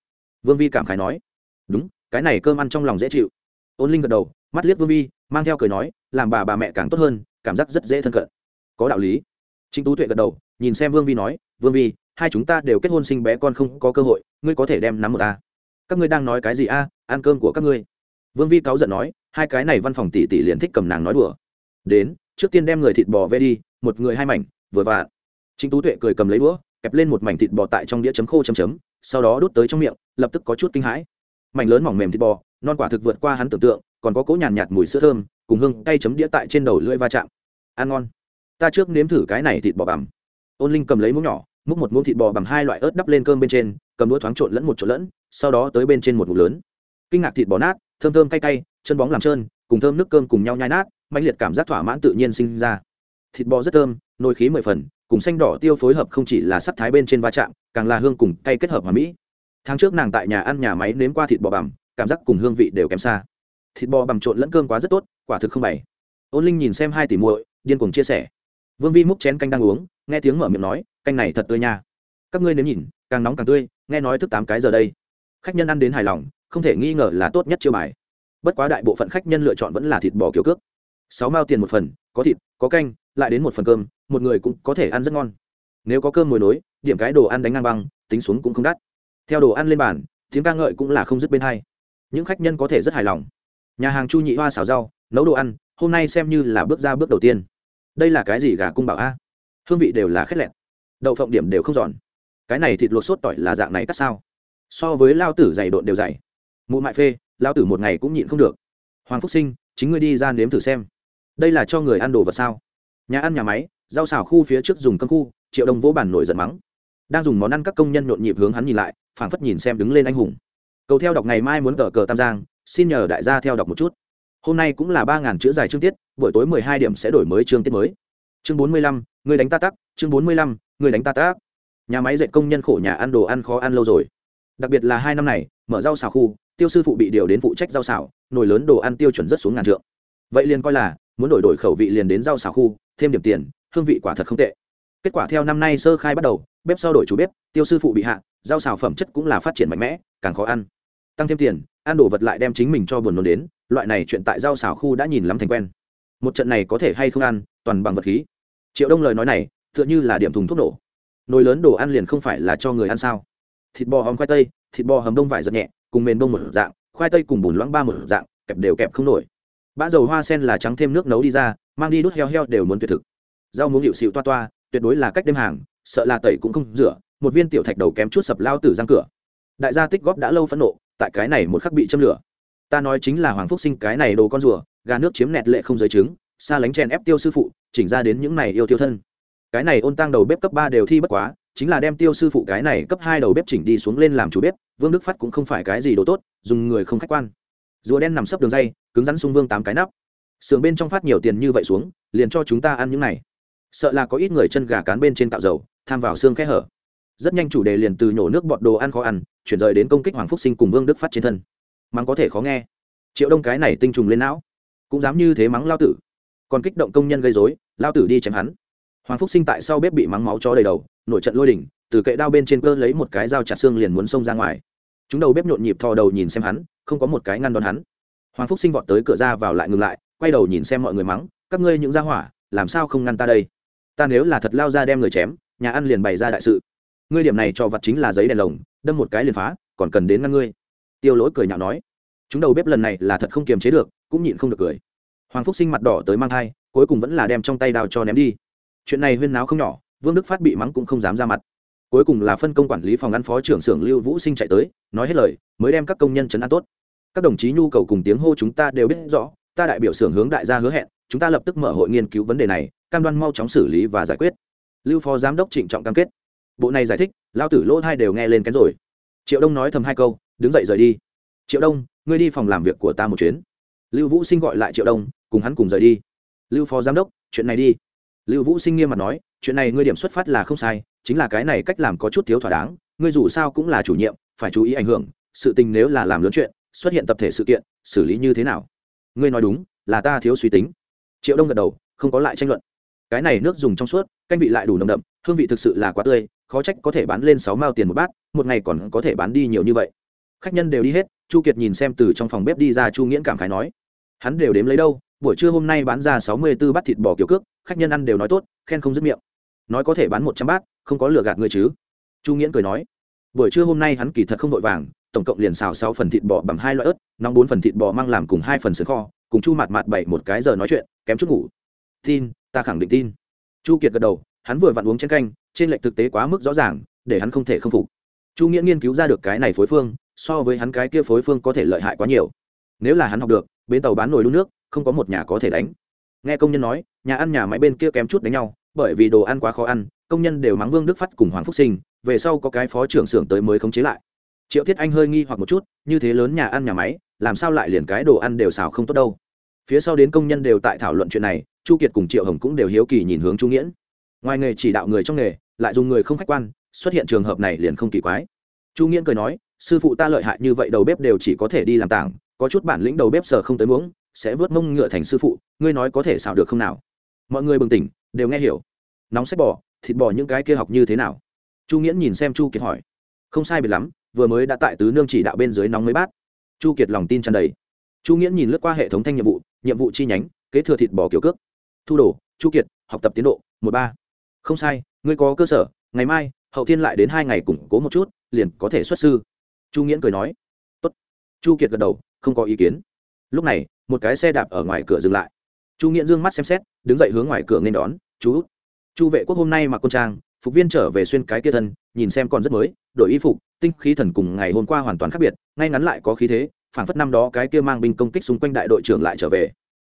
S1: Vương vi cảm khái nói, đúng, cái này cơm ăn trong lòng dễ chịu. Ôn linh gật đầu, mắt liếc vương vi, mang theo cười nói, làm bà bà mẹ càng tốt hơn, cảm giác rất dễ thân cận. Có đạo lý. Chính tú tuệ gật đầu, nhìn xem vương vi nói, vương vi, hai chúng ta đều kết hôn sinh bé con không có cơ hội, ngươi có thể đem nắm một ta. Các ngươi đang nói cái gì a? Ăn cơm của các ngươi. Vương vi cáu giận nói, hai cái này văn phòng tỷ tỷ liền thích cầm nàng nói đùa. Đến, trước tiên đem người thịt bò về đi, một người hai mảnh vừa vặn Trình tú tuệ cười cầm lấy đũa kẹp lên một mảnh thịt bò tại trong đĩa chấm khô chấm chấm sau đó đút tới trong miệng lập tức có chút kinh hãi. Mảnh lớn mỏng mềm thịt bò non quả thực vượt qua hắn tưởng tượng còn có cỗ nhàn nhạt, nhạt mùi sữa thơm cùng hương cay chấm đĩa tại trên đầu lưỡi va chạm. Ăn ngon. Ta trước nếm thử cái này thịt bò bằm. Ôn linh cầm lấy muỗng nhỏ múc một muỗng thịt bò bằng hai loại ớt đắp lên cơm bên trên cầm đũa thoáng trộn lẫn một trộn lẫn sau đó tới bên trên một ngụm lớn. Kinh ngạc thịt bò nát thơm thơm cay cay chân bóng làm trơn cùng thơm nước cơm cùng nhau nhai nát mạnh liệt cảm giác thỏa mãn tự nhiên sinh ra. Thịt bò rất thơm nồi khí mười phần, cùng xanh đỏ tiêu phối hợp không chỉ là sắc thái bên trên va chạm, càng là hương cùng cay kết hợp hòa mỹ. Tháng trước nàng tại nhà ăn nhà máy nếm qua thịt bò bằm, cảm giác cùng hương vị đều kém xa. Thịt bò bằm trộn lẫn cơm quá rất tốt, quả thực không bày. Ôn linh nhìn xem hai tỷ muội, điên cuồng chia sẻ. Vương vi múc chén canh đang uống, nghe tiếng mở miệng nói, canh này thật tươi nha. Các ngươi nếm nhìn, càng nóng càng tươi, nghe nói thức tám cái giờ đây. Khách nhân ăn đến hài lòng, không thể nghi ngờ là tốt nhất chiêu bài. Bất quá đại bộ phận khách nhân lựa chọn vẫn là thịt bò kiểu cước. Sáu mao tiền một phần, có thịt, có canh lại đến một phần cơm, một người cũng có thể ăn rất ngon. Nếu có cơm mồi nối, điểm cái đồ ăn đánh ngang băng, tính xuống cũng không đắt. Theo đồ ăn lên bàn, tiếng ca ngợi cũng là không dứt bên hay. những khách nhân có thể rất hài lòng. Nhà hàng chu nhị hoa xào rau, nấu đồ ăn, hôm nay xem như là bước ra bước đầu tiên. Đây là cái gì gà cung bảo a? Hương vị đều là khét lẹt. Đậu phộng điểm đều không giòn. Cái này thịt luộc sốt tỏi là dạng này cắt sao? So với lao tử dày độn đều dày. Mụ mại phê, lao tử một ngày cũng nhịn không được. Hoàng phúc sinh, chính ngươi đi ra nếm thử xem. Đây là cho người ăn đồ vật sao? Nhà ăn, nhà máy, rau xào khu phía trước dùng cơm khu, triệu đồng vỗ bản nổi giận mắng. Đang dùng món ăn các công nhân nhộn nhịp hướng hắn nhìn lại, phảng phất nhìn xem đứng lên anh hùng. Cầu theo đọc ngày mai muốn cờ cờ tam giang, xin nhờ đại gia theo đọc một chút. Hôm nay cũng là ba ngàn chữ dài chương tiết, buổi tối mười hai điểm sẽ đổi mới chương tiết mới. Chương bốn mươi lăm, người đánh ta tắc, chương bốn mươi lăm, người đánh ta tác nhà máy dạy công nhân khổ nhà ăn đồ ăn khó ăn lâu rồi. Đặc biệt là hai năm này, mở rau xào khu, tiêu sư phụ bị điều đến phụ trách rau xào, nồi lớn đồ ăn tiêu chuẩn rất xuống ngàn trượng. Vậy liền coi là muốn đổi đổi khẩu vị liền đến rau xào khu, thêm điểm tiền, hương vị quả thật không tệ. Kết quả theo năm nay sơ khai bắt đầu, bếp sau đổi chủ bếp, tiêu sư phụ bị hạ, rau xào phẩm chất cũng là phát triển mạnh mẽ, càng khó ăn. Tăng thêm tiền, ăn đồ vật lại đem chính mình cho buồn nôn đến, loại này chuyện tại rau xào khu đã nhìn lắm thành quen. Một trận này có thể hay không ăn, toàn bằng vật khí. Triệu đông lời nói này, tựa như là điểm thùng thuốc nổ. Nồi lớn đồ ăn liền không phải là cho người ăn sao? Thịt bò hầm khoai tây, thịt bò hầm đông vải giật nhẹ, cùng mền bông một dạng, khoai tây cùng bùn loãng ba một dạng, kẹp đều kẹp không nổi bã dầu hoa sen là trắng thêm nước nấu đi ra, mang đi đút heo heo đều muốn tuyệt thực. Rau muống hiệu xịu toa toa, tuyệt đối là cách đêm hàng, sợ là tẩy cũng không rửa, một viên tiểu thạch đầu kém chút sập lao tử răng cửa. Đại gia tích góp đã lâu phẫn nộ, tại cái này một khắc bị châm lửa. Ta nói chính là hoàng phúc sinh cái này đồ con rùa, gà nước chiếm nẹt lệ không giới chứng, xa lánh chèn ép tiêu sư phụ, chỉnh ra đến những này yêu tiêu thân. Cái này ôn tăng đầu bếp cấp ba đều thi bất quá, chính là đem tiêu sư phụ cái này cấp hai đầu bếp chỉnh đi xuống lên làm chủ bếp, vương đức phát cũng không phải cái gì đồ tốt, dùng người không khách quan rùa đen nằm sấp đường dây, cứng rắn sung vương tám cái nắp. Sườn bên trong phát nhiều tiền như vậy xuống, liền cho chúng ta ăn những này. Sợ là có ít người chân gà cán bên trên cạo dầu, tham vào xương kẽ hở. Rất nhanh chủ đề liền từ nhổ nước bọt đồ ăn khó ăn, chuyển rời đến công kích hoàng phúc sinh cùng vương đức phát trên thân. Mắng có thể khó nghe. Triệu đông cái này tinh trùng lên não. Cũng dám như thế mắng lao tử. Còn kích động công nhân gây dối lao tử đi chém hắn. Hoàng phúc sinh tại sau bếp bị mắng máu cho đầy đầu, nổi trận lôi đỉnh, từ kệ đao bên trên cơ lấy một cái dao chặt xương liền muốn xông ra ngoài chúng đầu bếp nhộn nhịp thò đầu nhìn xem hắn, không có một cái ngăn đón hắn. Hoàng phúc sinh vọt tới cửa ra vào lại ngừng lại, quay đầu nhìn xem mọi người mắng, các ngươi những gia hỏa, làm sao không ngăn ta đây? Ta nếu là thật lao ra đem người chém, nhà ăn liền bày ra đại sự. Ngươi điểm này cho vật chính là giấy đèn lồng, đâm một cái liền phá, còn cần đến ngăn ngươi. Tiêu lỗi cười nhạo nói. Chúng đầu bếp lần này là thật không kiềm chế được, cũng nhịn không được cười. Hoàng phúc sinh mặt đỏ tới mang thai, cuối cùng vẫn là đem trong tay đào cho ném đi. Chuyện này huyên náo không nhỏ, vương đức phát bị mắng cũng không dám ra mặt cuối cùng là phân công quản lý phòng ăn phó trưởng xưởng lưu vũ sinh chạy tới, nói hết lời, mới đem các công nhân chấn an tốt. Các đồng chí nhu cầu cùng tiếng hô chúng ta đều biết rõ, ta đại biểu xưởng hướng đại gia hứa hẹn, chúng ta lập tức mở hội nghiên cứu vấn đề này, cam đoan mau chóng xử lý và giải quyết. Lưu phó giám đốc trịnh trọng cam kết. Bộ này giải thích lao tử lỗ hai đều nghe lên cái rồi. Triệu đông nói thầm hai câu, đứng dậy rời đi. Triệu đông, ngươi đi phòng làm việc của ta một chuyến. Lưu vũ sinh gọi lại triệu đông, cùng hắn cùng rời đi. Lưu phó giám đốc, chuyện này đi. Lưu vũ sinh nghiêm mặt nói, chuyện này ngươi điểm xuất phát là không sai chính là cái này cách làm có chút thiếu thỏa đáng, ngươi dù sao cũng là chủ nhiệm, phải chú ý ảnh hưởng, sự tình nếu là làm lớn chuyện, xuất hiện tập thể sự kiện, xử lý như thế nào? Ngươi nói đúng, là ta thiếu suy tính. Triệu đông gật đầu, không có lại tranh luận. Cái này nước dùng trong suốt, canh vị lại đủ nồng đậm, hương vị thực sự là quá tươi, khó trách có thể bán lên sáu mao tiền một bát, một ngày còn có thể bán đi nhiều như vậy. Khách nhân đều đi hết, chu kiệt nhìn xem từ trong phòng bếp đi ra chu nghiễn cảm khái nói, hắn đều đếm lấy đâu, buổi trưa hôm nay bán ra sáu mươi b ố bát thịt bò kiểu cước, khách nhân ăn đều nói tốt, khen không dứt miệng. Nói có thể bán một trăm bát không có lừa gạt ngươi chứ? Chu nghiễn cười nói, buổi trưa hôm nay hắn kỳ thật không vội vàng, tổng cộng liền xào sáu phần thịt bò bằng hai loại ớt, nóng bốn phần thịt bò mang làm cùng hai phần sườn kho, cùng chu mặt mặt bảy một cái giờ nói chuyện, kém chút ngủ. Tin, ta khẳng định tin. Chu kiệt gật đầu, hắn vừa vặn uống chén canh, trên lệnh thực tế quá mức rõ ràng, để hắn không thể không phục. Chu nghĩa nghiên cứu ra được cái này phối phương, so với hắn cái kia phối phương có thể lợi hại quá nhiều. Nếu là hắn học được, bến tàu bán nồi đun nước, không có một nhà có thể đánh. Nghe công nhân nói, nhà ăn nhà máy bên kia kém chút đánh nhau, bởi vì đồ ăn quá khó ăn công nhân đều mắng vương đức phát cùng hoàng phúc sinh, về sau có cái phó trưởng xưởng tới mới khống chế lại. Triệu thiết anh hơi nghi hoặc một chút, như thế lớn nhà ăn nhà máy, làm sao lại liền cái đồ ăn đều xào không tốt đâu? Phía sau đến công nhân đều tại thảo luận chuyện này, chu kiệt cùng triệu hồng cũng đều hiếu kỳ nhìn hướng chu nghiễn. Ngoài nghề chỉ đạo người trong nghề, lại dùng người không khách quan, xuất hiện trường hợp này liền không kỳ quái. Chu nghiễn cười nói, sư phụ ta lợi hại như vậy đầu bếp đều chỉ có thể đi làm tảng, có chút bản lĩnh đầu bếp sờ không tới muỗng, sẽ vớt mông ngựa thành sư phụ, ngươi nói có thể xào được không nào? Mọi người bừng tỉnh, đều nghe hiểu. Nóng sách bỏ thịt bò những cái kia học như thế nào? Chu nghiễn nhìn xem chu kiệt hỏi. Không sai biệt lắm, vừa mới đã tại tứ nương chỉ đạo bên dưới nóng mấy bát. Chu kiệt lòng tin tràn đầy. Chu nghiễn nhìn lướt qua hệ thống thanh nhiệm vụ nhiệm vụ chi nhánh, kế thừa thịt bò kiểu cước. Thu đồ, chu kiệt, học tập tiến độ, một ba. Không sai, ngươi có cơ sở, ngày mai, hậu thiên lại đến hai ngày củng cố một chút, liền có thể xuất sư. Chu nghiễn cười nói. Tốt. chu kiệt gật đầu, không có ý kiến. Lúc này, một cái xe đạp ở ngoài cửa dừng lại. Chu nghiễn d ư ơ n g mắt xem xét, đứng dậy hướng ngoài cửa nên đón, chú chu vệ quốc hôm nay mặc quân trang, phục viên trở về xuyên cái kia thân, nhìn xem còn rất mới, đổi y phục, tinh khí thần cùng ngày hôm qua hoàn toàn khác biệt, ngay ngắn lại có khí thế, phảng phất năm đó cái kia mang binh công kích xung quanh đại đội trưởng lại trở về.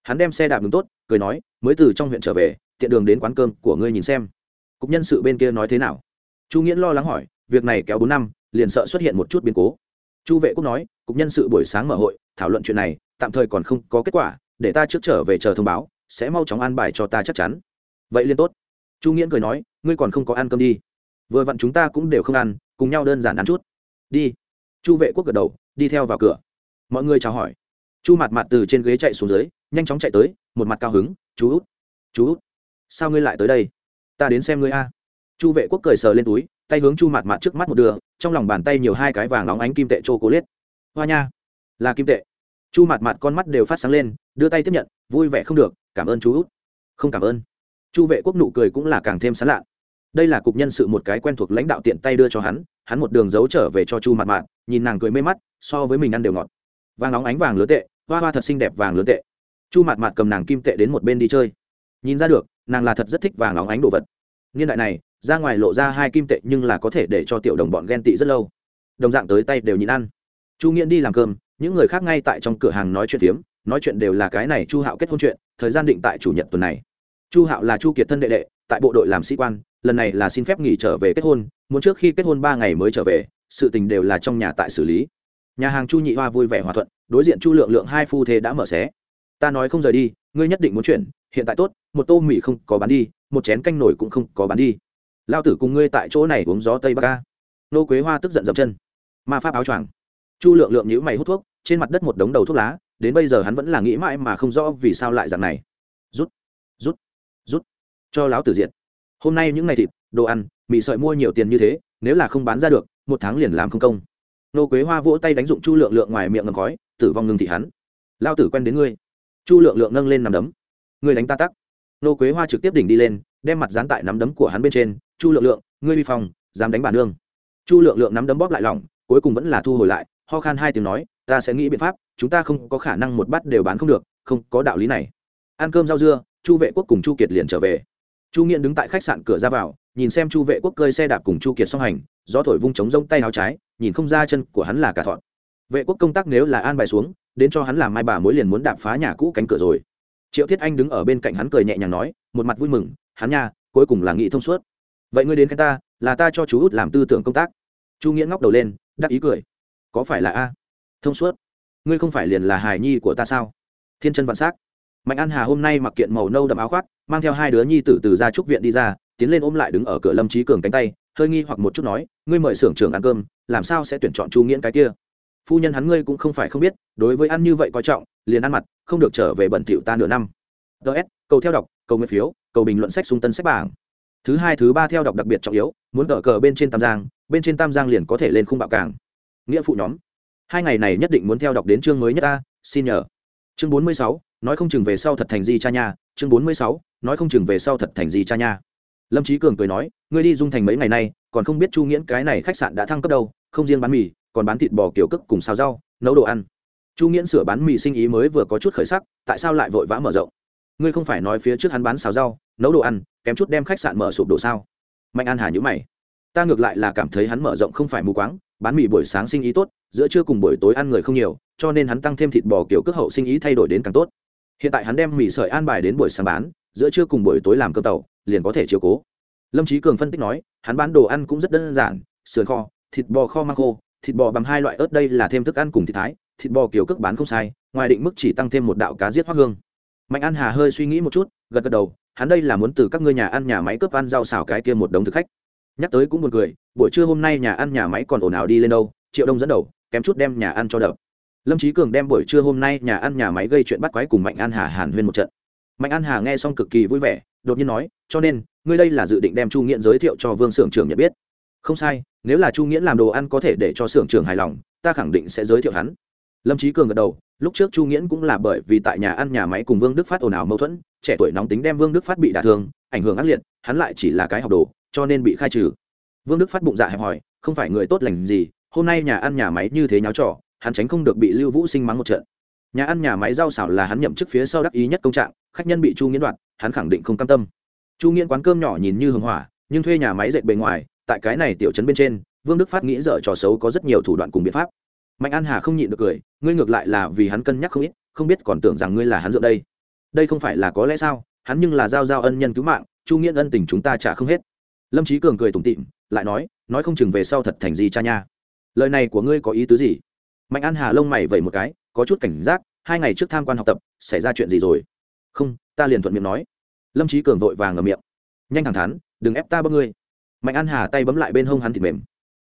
S1: Hắn đem xe đạp đứng tốt, cười nói, mới từ trong huyện trở về, tiện đường đến quán cơm của ngươi nhìn xem. Cục nhân sự bên kia nói thế nào? Chu nghiễn lo lắng hỏi, việc này kéo bốn năm, liền sợ xuất hiện một chút biến cố. Chu vệ quốc nói, cục nhân sự buổi sáng mở hội, thảo luận chuyện này, tạm thời còn không có kết quả, để ta trước trở về chờ thông báo, sẽ mau chóng an bài cho ta chắc chắn. Vậy liên tốt chu nghiễn cười nói, ngươi còn không có ăn cơm đi. Vừa vặn chúng ta cũng đều không ăn, cùng nhau đơn giản ăn chút. Đi. Chu vệ quốc gật đầu, đi theo vào cửa. Mọi người chào hỏi. Chu mặt mặt từ trên ghế chạy xuống dưới, nhanh chóng chạy tới, một mặt cao hứng, chú út chú út, sao ngươi lại tới đây? Ta đến xem ngươi a. Chu vệ quốc cười sờ lên túi, tay hướng chu mặt mặt trước mắt một đường, trong lòng bàn tay nhiều hai cái vàng óng ánh kim tệ chô cố liết hoa nha, là kim tệ. Chu mặt mặt con mắt đều phát sáng lên, đưa tay tiếp nhận, vui vẻ không được, cảm ơn chú út. Không cảm ơn chu vệ quốc nụ cười cũng là càng thêm sán lạ đây là cục nhân sự một cái quen thuộc lãnh đạo tiện tay đưa cho hắn hắn một đường giấu trở về cho chu mặt Mạn. nhìn nàng cười mê mắt, so với mình ăn đều ngọt. Vàng óng ánh vàng lứa tệ, hoa hoa thật xinh đẹp vàng lứa tệ. Chu mặt Mạn cầm nàng kim tệ đến một bên đi chơi. Nhìn ra được, nàng là thật rất thích vàng óng ánh đồ vật. Niên đại này, ra ngoài lộ ra hai kim tệ nhưng là có thể để cho tiểu đồng bọn ghen tị rất lâu. Đồng dạng tới tay đều nhịn ăn. Chu nghiễn đi làm cơm, những người khác ngay tại trong cửa hàng nói chuyện phiếm, nói chuyện đều là cái này chu hạo kết hôn chuyện, thời gian định tại chủ nhật tuần này chu hạo là chu kiệt thân đệ đệ, tại bộ đội làm sĩ quan, lần này là xin phép nghỉ trở về kết hôn, muốn trước khi kết hôn ba ngày mới trở về, sự tình đều là trong nhà tại xử lý. Nhà hàng chu nhị hoa vui vẻ hòa thuận, đối diện chu lượng lượng hai phu thế đã mở xé. Ta nói không rời đi, ngươi nhất định muốn chuyển, hiện tại tốt, một tô mì không có bán đi, một chén canh nổi cũng không có bán đi. Lao tử cùng ngươi tại chỗ này uống gió tây bắc ca nô quế hoa tức giận dập chân. Ma pháp áo choàng. Chu lượng lượng nhữ mày hút thuốc, trên mặt đất một đống đầu thuốc lá, đến bây giờ hắn vẫn là nghĩ mãi mà không rõ vì sao lại dạng này. Rút cho lão tử diện hôm nay những ngày thịt, đồ ăn, mì sợi mua nhiều tiền như thế, nếu là không bán ra được, một tháng liền làm không công. Nô quế hoa vỗ tay đánh dụng chu lượng lượng ngoài miệng ngầm khói, tử vong ngừng thị hắn. Lao tử quen đến ngươi. Chu lượng lượng nâng lên nằm đấm. Ngươi đánh ta tắc. Nô quế hoa trực tiếp đỉnh đi lên, đem mặt dán tại nắm đấm của hắn bên trên. Chu lượng lượng, ngươi vi phong, dám đánh bản nương. Chu lượng lượng nắm đấm bóp lại lỏng, cuối cùng vẫn là thu hồi lại, ho khan hai tiếng nói, ta sẽ nghĩ biện pháp, chúng ta không có khả năng một bát đều bán không được, không có đạo lý này. Ăn cơm rau dưa, chu vệ quốc cùng chu kiệt liền trở về chu nghiện đứng tại khách sạn cửa ra vào, nhìn xem chu vệ quốc cơi xe đạp cùng chu kiệt song hành, gió thổi vung trống rông tay áo trái, nhìn không ra chân của hắn là cả thọn. Vệ quốc công tác nếu là an bài xuống, đến cho hắn làm mai bà mối liền muốn đạp phá nhà cũ cánh cửa rồi. Triệu thiết anh đứng ở bên cạnh hắn cười nhẹ nhàng nói, một mặt vui mừng, hắn nha, cuối cùng là nghị thông suốt. Vậy ngươi đến cái ta, là ta cho chú út làm tư tưởng công tác. Chu nghĩa ngóc đầu lên, đắc ý cười. Có phải là a? Thông suốt. Ngươi không phải liền là hài nhi của ta sao? Thiên chân vạn s á c mạnh an hà hôm nay mặc kiện màu nâu đậm áo khoác, mang theo hai đứa nhi tử từ ra trúc viện đi ra, tiến lên ôm lại đứng ở cửa lâm trí cường cánh tay, hơi nghi hoặc một chút nói, ngươi mời xưởng trưởng ăn cơm, làm sao sẽ tuyển chọn chu nghiễn cái kia? Phu nhân hắn ngươi cũng không phải không biết, đối với ăn như vậy coi trọng, liền ăn mặt, không được trở về bẩn thỉu ta nửa năm. Ts cầu theo đọc, cầu nguyện phiếu, cầu bình luận sách xung tân sách bảng. Thứ hai, thứ ba theo đọc đặc biệt trọng yếu, muốn cờ cờ bên trên tam giang, bên trên tam giang liền có thể lên khung bạo cảng nghĩa phụ nhóm. Hai ngày này nhất định muốn theo đọc đến chương mới nhất ta, xin nhờ. Chương bốn mươi sáu nói không chừng về sau thật thành gì cha nha, chương bốn mươi sáu, nói không chừng về sau thật thành gì cha nha. Lâm trí cường cười nói, ngươi đi dung thành mấy ngày nay, còn không biết chu nghiễn cái này khách sạn đã thăng cấp đâu, không riêng bán mì, còn bán thịt bò kiểu cức cùng xào rau, nấu đồ ăn. Chu nghiễn sửa bán mì sinh ý mới vừa có chút khởi sắc, tại sao lại vội vã mở rộng? Ngươi không phải nói phía trước hắn bán xào rau, nấu đồ ăn, kém chút đem khách sạn mở sụp đổ sao? Mạnh an hà nhữ mày. Ta ngược lại là cảm thấy hắn mở rộng không phải mù quáng, bán mì buổi sáng sinh ý tốt, giữa trưa cùng buổi tối ăn người không nhiều, cho nên hắn tăng thêm thịt bò kiểu cước hậu sinh ý thay đổi đến càng tốt hiện tại hắn đem mì sợi an bài đến buổi sáng bán, giữa trưa cùng buổi tối làm cơm tàu, liền có thể chiều cố. Lâm trí cường phân tích nói, hắn bán đồ ăn cũng rất đơn giản, sườn kho, thịt bò kho mang khô, thịt bò bằng hai loại ớt đây là thêm thức ăn cùng thịt thái, thịt bò kiểu cước bán không sai, ngoài định mức chỉ tăng thêm một đạo cá giết hoác hương. Mạnh an hà hơi suy nghĩ một chút, gật gật đầu, hắn đây là muốn từ các ngươi nhà ăn nhà máy cướp ăn rau xào cái kia một đống thực khách. Nhắc tới cũng buồn cười, buổi trưa hôm nay nhà ăn nhà máy còn ồn ào đi lên đâu, triệu đông dẫn đầu, kém chút đem nhà ăn cho đập lâm trí cường đem buổi trưa hôm nay nhà ăn nhà máy gây chuyện bắt quái cùng mạnh an hà hàn huyên một trận. Mạnh an hà nghe xong cực kỳ vui vẻ, đột nhiên nói, cho nên, ngươi đây là dự định đem chu nghiễn giới thiệu cho vương Sưởng Trường trưởng nhận biết? Không sai, nếu là chu nghiễn làm đồ ăn có thể để cho Sưởng Trường trưởng hài lòng, ta khẳng định sẽ giới thiệu hắn. Lâm trí cường gật đầu, lúc trước chu nghiễn cũng là bởi vì tại nhà ăn nhà máy cùng vương đức phát ồn ào mâu thuẫn, trẻ tuổi nóng tính đem vương đức phát bị đả thương, ảnh hưởng ác liệt, hắn lại chỉ là cái học đồ, cho nên bị khai trừ. Vương đức phát bụng dạ hẹp hòi, không phải người tốt lành gì, hôm nay nhà ăn nhà máy như thế nháo trò hắn tránh không được bị lưu vũ sinh mắng một trận. Nhà ăn nhà máy rau xảo là hắn nhậm chức phía sau đắc ý nhất công trạng, khách nhân bị chu nghiễn đoạt, hắn khẳng định không cam tâm. Chu nghiễn quán cơm nhỏ nhìn như hưng hỏa, nhưng thuê nhà máy dệt bề ngoài, tại cái này tiểu trấn bên trên, vương đức phát nghĩ dở trò xấu có rất nhiều thủ đoạn cùng biện pháp. Mạnh an hà không nhịn được cười, ngươi ngược lại là vì hắn cân nhắc không ít, không biết còn tưởng rằng ngươi là hắn dựa đây. Đây không phải là có lẽ sao, hắn nhưng là giao giao ân nhân cứu mạng, chu nghiễn ân tình chúng ta trả không hết. Lâm trí cường cười tủm tịm lại nói nói không chừng về sau thật thành gì cha nha. Lời này của ngươi có ý tứ gì? Mạnh an hà lông mày vẩy một cái, có chút cảnh giác, hai ngày trước tham quan học tập, xảy ra chuyện gì rồi? Không, ta liền thuận miệng nói. Lâm trí cường vội vàng ngầm miệng. Nhanh thẳng thắn, đừng ép ta bấm ngươi. Mạnh an hà tay bấm lại bên hông hắn thịt mềm.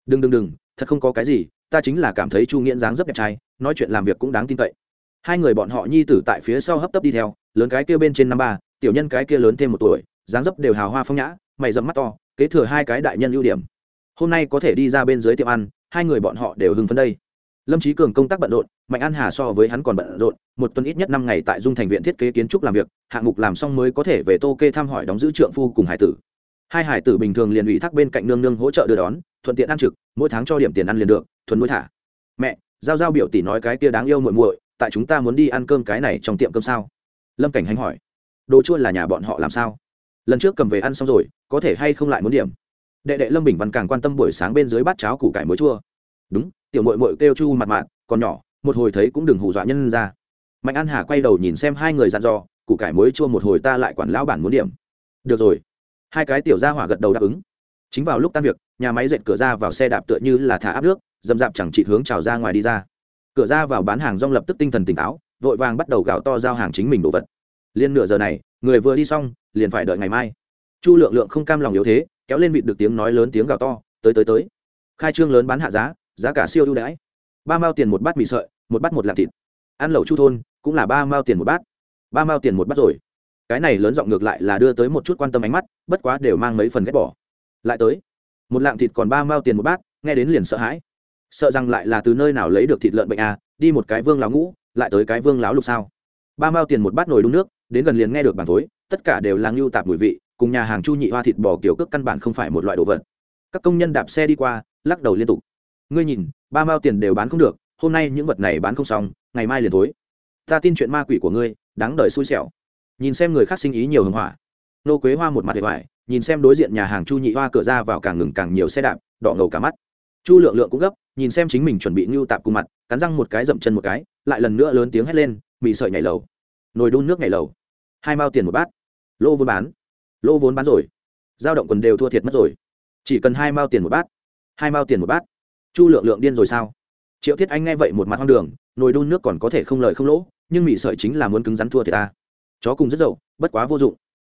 S1: Đừng đừng đừng, thật không có cái gì, ta chính là cảm thấy chu nghiễn dáng rất đẹp trai, nói chuyện làm việc cũng đáng tin cậy. Hai người bọn họ nhi tử tại phía sau hấp tấp đi theo, lớn cái kia bên trên năm ba, tiểu nhân cái kia lớn thêm một tuổi, dáng dấp đều hào hoa phong nhã, mày dẫm mắt to, kế thừa hai cái đại nhân ưu điểm. Hôm nay có thể đi ra bên dưới tiệm ăn, hai người bọn họ đều hưng phấn đây lâm trí cường công tác bận rộn, mạnh an hà so với hắn còn bận rộn, một tuần ít nhất năm ngày tại dung thành viện thiết kế kiến trúc làm việc, hạng mục làm xong mới có thể về tô kê thăm hỏi đóng giữ trượng phu cùng hải tử. Hai hải tử bình thường liền ủy thác bên cạnh nương nương hỗ trợ đưa đón, thuận tiện ăn trực, mỗi tháng cho điểm tiền ăn liền được, thuần nuôi thả. Mẹ, giao giao biểu tỷ nói cái kia đáng yêu muội muội, tại chúng ta muốn đi ăn cơm cái này trong tiệm cơm sao? Lâm cảnh hành hỏi. Đồ chua là nhà bọn họ làm sao? Lần trước cầm về ăn xong rồi, có thể hay không lại muốn điểm? Đệ đệ lâm bình văn càng quan tâm buổi sáng bên dưới bát cháo củ cải muối chua. Đúng tiểu mội mội kêu chu mặt mạn, còn nhỏ, một hồi thấy cũng đừng hù dọa nhân ra. Mạnh an hà quay đầu nhìn xem hai người dặn dò, củ cải mới chua một hồi ta lại quản lão bản muốn điểm. Được rồi. Hai cái tiểu ra hỏa gật đầu đáp ứng. Chính vào lúc tan việc, nhà máy dệt cửa ra vào xe đạp tựa như là thả áp nước, dầm dạp chẳng chỉ hướng trào ra ngoài đi ra. Cửa ra vào bán hàng rong lập tức tinh thần tỉnh táo, vội vàng bắt đầu gạo to giao hàng chính mình đồ vật. Liên nửa giờ này, người vừa đi xong, liền phải đợi ngày mai. Chu lượng lượng không cam lòng yếu thế, kéo lên vịt được tiếng nói lớn tiếng gào to, tới tới tới. Khai trương lớn bán hạ giá giá cả siêu ưu đãi. Ba mao tiền một bát mì sợi, một bát một lạng thịt. Ăn lẩu chu thôn, cũng là ba mao tiền một bát. Ba mao tiền một bát rồi. Cái này lớn giọng ngược lại là đưa tới một chút quan tâm ánh mắt, bất quá đều mang mấy phần ghét bỏ. Lại tới. Một lạng thịt còn ba mao tiền một bát, nghe đến liền sợ hãi. Sợ rằng lại là từ nơi nào lấy được thịt lợn bệnh à đi một cái vương láo ngũ, lại tới cái vương láo lục sao. Ba mao tiền một bát nồi đun nước, đến gần liền nghe được bàn tối tất cả đều là ngưu tạp mùi vị, cùng nhà hàng chu nhị hoa thịt bò kiểu cước căn bản không phải một loại đồ vật. Các công nhân đạp xe đi qua, lắc đầu liên tục ngươi nhìn, ba mao tiền đều bán không được, hôm nay những vật này bán không xong, ngày mai liền tối ta tin chuyện ma quỷ của ngươi, đáng đời xui xẻo. Nhìn xem người khác sinh ý nhiều hưng hỏa. Nô quế hoa một mặt hệ vải nhìn xem đối diện nhà hàng chu nhị hoa cửa ra vào càng ngừng càng nhiều xe đạp, đỏ ngầu cả mắt. Chu lượng lượng cũng gấp, nhìn xem chính mình chuẩn bị ngưu tạp cùng mặt, cắn răng một cái dậm chân một cái, lại lần nữa lớn tiếng hét lên, mì sợi nhảy lầu. Nồi đun nước nhảy lầu. Hai mao tiền một bát. Lô vốn bán. Lô vốn bán rồi. Giao động quần đều thua thiệt mất rồi. Chỉ cần hai mao tiền một bát. Hai mao tiền một bát chu lượng lượng điên rồi sao? Triệu thiết anh nghe vậy một mặt hoang đường, nồi đun nước còn có thể không lời không lỗ, nhưng mỹ sợi chính là muốn cứng rắn thua thì ta. Chó cùng rất dậu, bất quá vô dụng.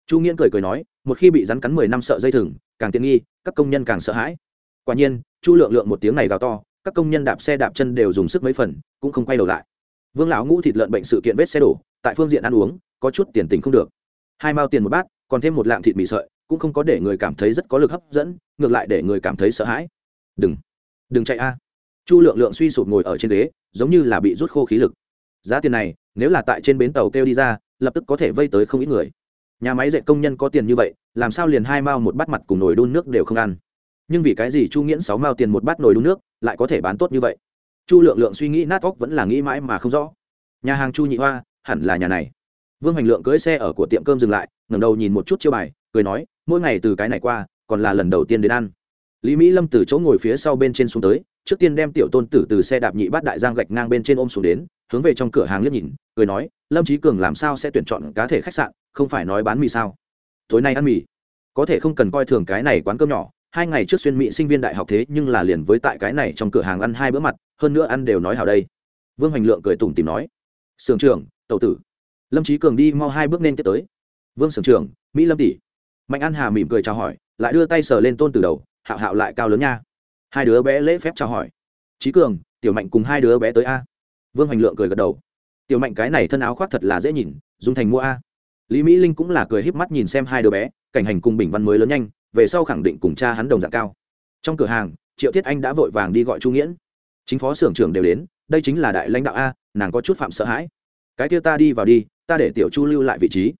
S1: Chu nghiễn cười cười nói, một khi bị rắn cắn mười năm sợ dây thừng, càng tiện nghi, các công nhân càng sợ hãi. Quả nhiên, chu lượng lượng một tiếng này gào to, các công nhân đạp xe đạp chân đều dùng sức mấy phần, cũng không quay đầu lại. Vương lão ngũ thịt lợn bệnh sự kiện vết xe đổ, tại phương diện ăn uống, có chút tiền tình không được. Hai mao tiền một bát, còn thêm một lạng thịt mì sợi, cũng không có để người cảm thấy rất có lực hấp dẫn, ngược lại để người cảm thấy sợ hãi. Đừng đừng chạy a. Chu lượng lượng suy sụp ngồi ở trên ghế, giống như là bị rút khô khí lực. Giá tiền này, nếu là tại trên bến tàu kêu đi ra, lập tức có thể vây tới không ít người. Nhà máy dạy công nhân có tiền như vậy, làm sao liền hai mao một bát mặt cùng nồi đun nước đều không ăn? Nhưng vì cái gì chu nghiễn sáu mao tiền một bát nồi đun nước, lại có thể bán tốt như vậy? Chu lượng lượng suy nghĩ nát óc vẫn là nghĩ mãi mà không rõ. Nhà hàng chu nhị hoa, hẳn là nhà này. Vương hoành lượng cưỡi xe ở của tiệm cơm dừng lại, ngẩng đầu nhìn một chút chiêu bài, cười nói, mỗi ngày từ cái này qua, còn là lần đầu tiên đến ăn lý mỹ lâm từ chỗ ngồi phía sau bên trên xuống tới, trước tiên đem tiểu tôn tử từ xe đạp nhị bát đại giang gạch ngang bên trên ôm xuống đến, hướng về trong cửa hàng liếc nhìn, cười nói, lâm trí cường làm sao sẽ tuyển chọn cá thể khách sạn, không phải nói bán mì sao? Tối nay ăn mì. Có thể không cần coi thường cái này quán cơm nhỏ, hai ngày trước xuyên mỹ sinh viên đại học thế nhưng là liền với tại cái này trong cửa hàng ăn hai bữa mặt, hơn nữa ăn đều nói hảo đây. Vương hoành lượng cười tủm tìm nói, sưởng trưởng tàu tử. Lâm trí cường đi mau hai bước nên tiếp tới. Vương sưởng trưởng, mỹ lâm tỷ. Mạnh an hà mỉm cười chào hỏi, lại đưa tay sờ lên tôn từ đầu hạo hạo lại cao lớn nha. Hai đứa bé lễ phép chào hỏi. Trí cường, tiểu mạnh cùng hai đứa bé tới a. Vương hoành lượng cười gật đầu. Tiểu mạnh cái này thân áo khoác thật là dễ nhìn, dùng thành mua a. Lý mỹ linh cũng là cười híp mắt nhìn xem hai đứa bé, cảnh hành cùng bình văn mới lớn nhanh, về sau khẳng định cùng cha hắn đồng dạng cao. Trong cửa hàng, triệu thiết anh đã vội vàng đi gọi chu nghiễn. Chính phó xưởng trưởng đều đến, đây chính là đại lãnh đạo a, nàng có chút phạm sợ hãi. Cái kia ta đi vào đi, ta để tiểu chu lưu lại vị trí.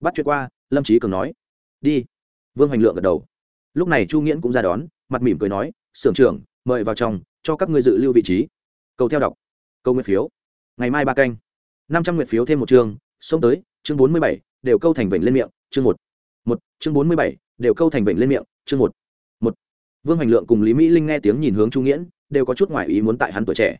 S1: Bắt chuyện qua, lâm trí cường nói. Đi. Vương hoành lượng gật đầu lúc này chu nghiễn cũng ra đón, mặt mỉm cười nói, Sưởng trưởng, mời vào trong, cho các ngươi dự lưu vị trí. Cầu theo đọc. Câu nguyện phiếu. Ngày mai ba canh. Năm trăm nguyện phiếu thêm một chương xông tới, chương bốn mươi bảy, đều câu thành vịnh lên miệng, chương một. Một, chương bốn mươi bảy, đều câu thành vịnh lên miệng, chương một. Một. Vương hoành lượng cùng lý mỹ linh nghe tiếng nhìn hướng chu nghiễn, đều có chút ngoài ý muốn tại hắn tuổi trẻ.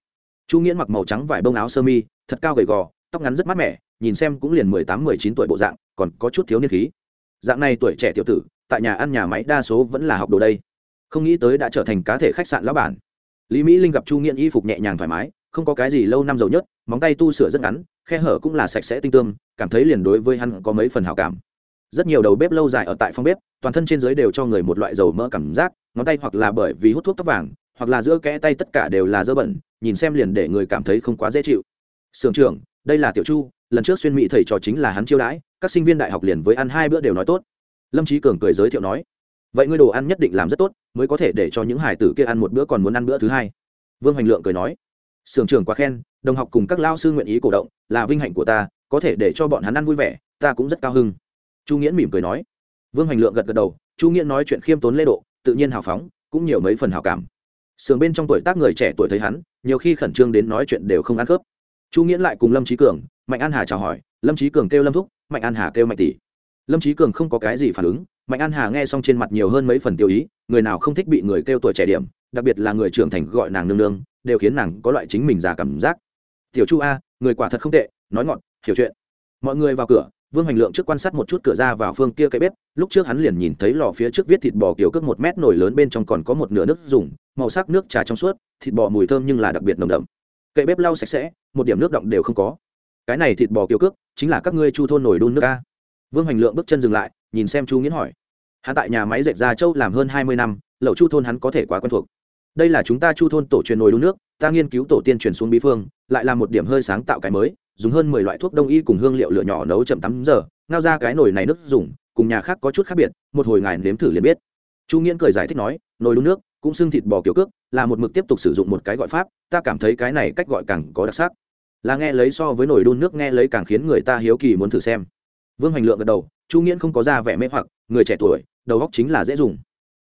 S1: Chu nghiễn mặc màu trắng vải bông áo sơ mi, thật cao gầy gò, tóc ngắn rất mát mẻ, nhìn xem cũng liền mười tám, mười chín tuổi bộ dạng, còn có chút thiếu niên khí. Dạng này tuổi trẻ tiểu tử tại nhà ăn nhà máy đa số vẫn là học đồ đây. Không nghĩ tới đã trở thành cá thể khách sạn lão bản. Lý mỹ linh gặp chu nghiện y phục nhẹ nhàng thoải mái, không có cái gì lâu năm dầu nhất, móng tay tu sửa rất ngắn, khe hở cũng là sạch sẽ tinh tương cảm thấy liền đối với hắn có mấy phần hảo cảm. Rất nhiều đầu bếp lâu dài ở tại phòng bếp, toàn thân trên dưới đều cho người một loại dầu mỡ cảm giác, ngón tay hoặc là bởi vì hút thuốc tóc vàng, hoặc là giữa kẽ tay tất cả đều là dơ bẩn, nhìn xem liền để người cảm thấy không quá dễ chịu. Sưởng trưởng, đây là tiểu chu, lần trước xuyên mỹ thầy trò chính là hắn chiêu đãi, các sinh viên đại học liền với ăn hai bữa đều nói tốt lâm trí cường cười giới thiệu nói, vậy ngươi đồ ăn nhất định làm rất tốt, mới có thể để cho những hải tử kia ăn một bữa còn muốn ăn bữa thứ hai. Vương hoành lượng cười nói, sưởng trưởng quá khen, đồng học cùng các lao sư nguyện ý cổ động, là vinh hạnh của ta, có thể để cho bọn hắn ăn vui vẻ, ta cũng rất cao hưng chu nghĩa mỉm cười nói. Vương hoành lượng gật gật đầu, chu nghĩa nói chuyện khiêm tốn lễ độ, tự nhiên hào phóng, cũng nhiều mấy phần hào cảm. Sưởng bên trong tuổi tác người trẻ tuổi thấy hắn, nhiều khi khẩn trương đến nói chuyện đều không ăn khớp. Chu nghĩa lại cùng lâm trí cường, mạnh an hà chào hỏi, lâm trí cường kêu lâm thúc, mạnh an hà kêu mạnh tỷ lâm trí cường không có cái gì phản ứng, mạnh an hà nghe xong trên mặt nhiều hơn mấy phần tiêu ý, người nào không thích bị người kêu tuổi trẻ điểm, đặc biệt là người trưởng thành gọi nàng nương nương, đều khiến nàng có loại chính mình già cảm giác. Tiểu chu a, người quả thật không tệ, nói ngọn hiểu chuyện. Mọi người vào cửa, vương hoành lượng trước quan sát một chút cửa ra vào phương kia cái bếp, lúc trước hắn liền nhìn thấy lò phía trước viết thịt bò kiểu cước một mét nổi lớn bên trong còn có một nửa nước dùng, màu sắc nước trà trong suốt, thịt bò mùi thơm nhưng là đặc biệt nồng đậm. Cậy bếp lau sạch sẽ, một điểm nước động đều không có. Cái này thịt bò kiểu cước, chính là các ngươi chu thôn nổi đun nước a vương hoành lượng bước chân dừng lại, nhìn xem chu nghiến hỏi. Hắn tại nhà máy dệt gia châu làm hơn hai mươi năm, lậu chu thôn hắn có thể quá quen thuộc. Đây là chúng ta chu thôn tổ truyền nồi đun nước, ta nghiên cứu tổ tiên truyền xuống bí phương, lại là một điểm hơi sáng tạo cái mới, dùng hơn mười loại thuốc đông y cùng hương liệu lửa nhỏ nấu chậm tắm giờ, ngao ra cái nồi này nước dùng, cùng nhà khác có chút khác biệt, một hồi ngài nếm thử liền biết. Chu nghiễn cười giải thích nói, nồi đun nước, cũng xưng thịt bò kiểu cước, là một mực tiếp tục sử dụng một cái gọi pháp, ta cảm thấy cái này cách gọi càng có đặc sắc. Là nghe lấy so với nồi đun nước nghe lấy càng khiến người ta hiếu kỳ muốn thử xem vương hoành lượng gật đầu, chu nghiễn không có ra vẻ mê hoặc, người trẻ tuổi, đầu góc chính là dễ dùng.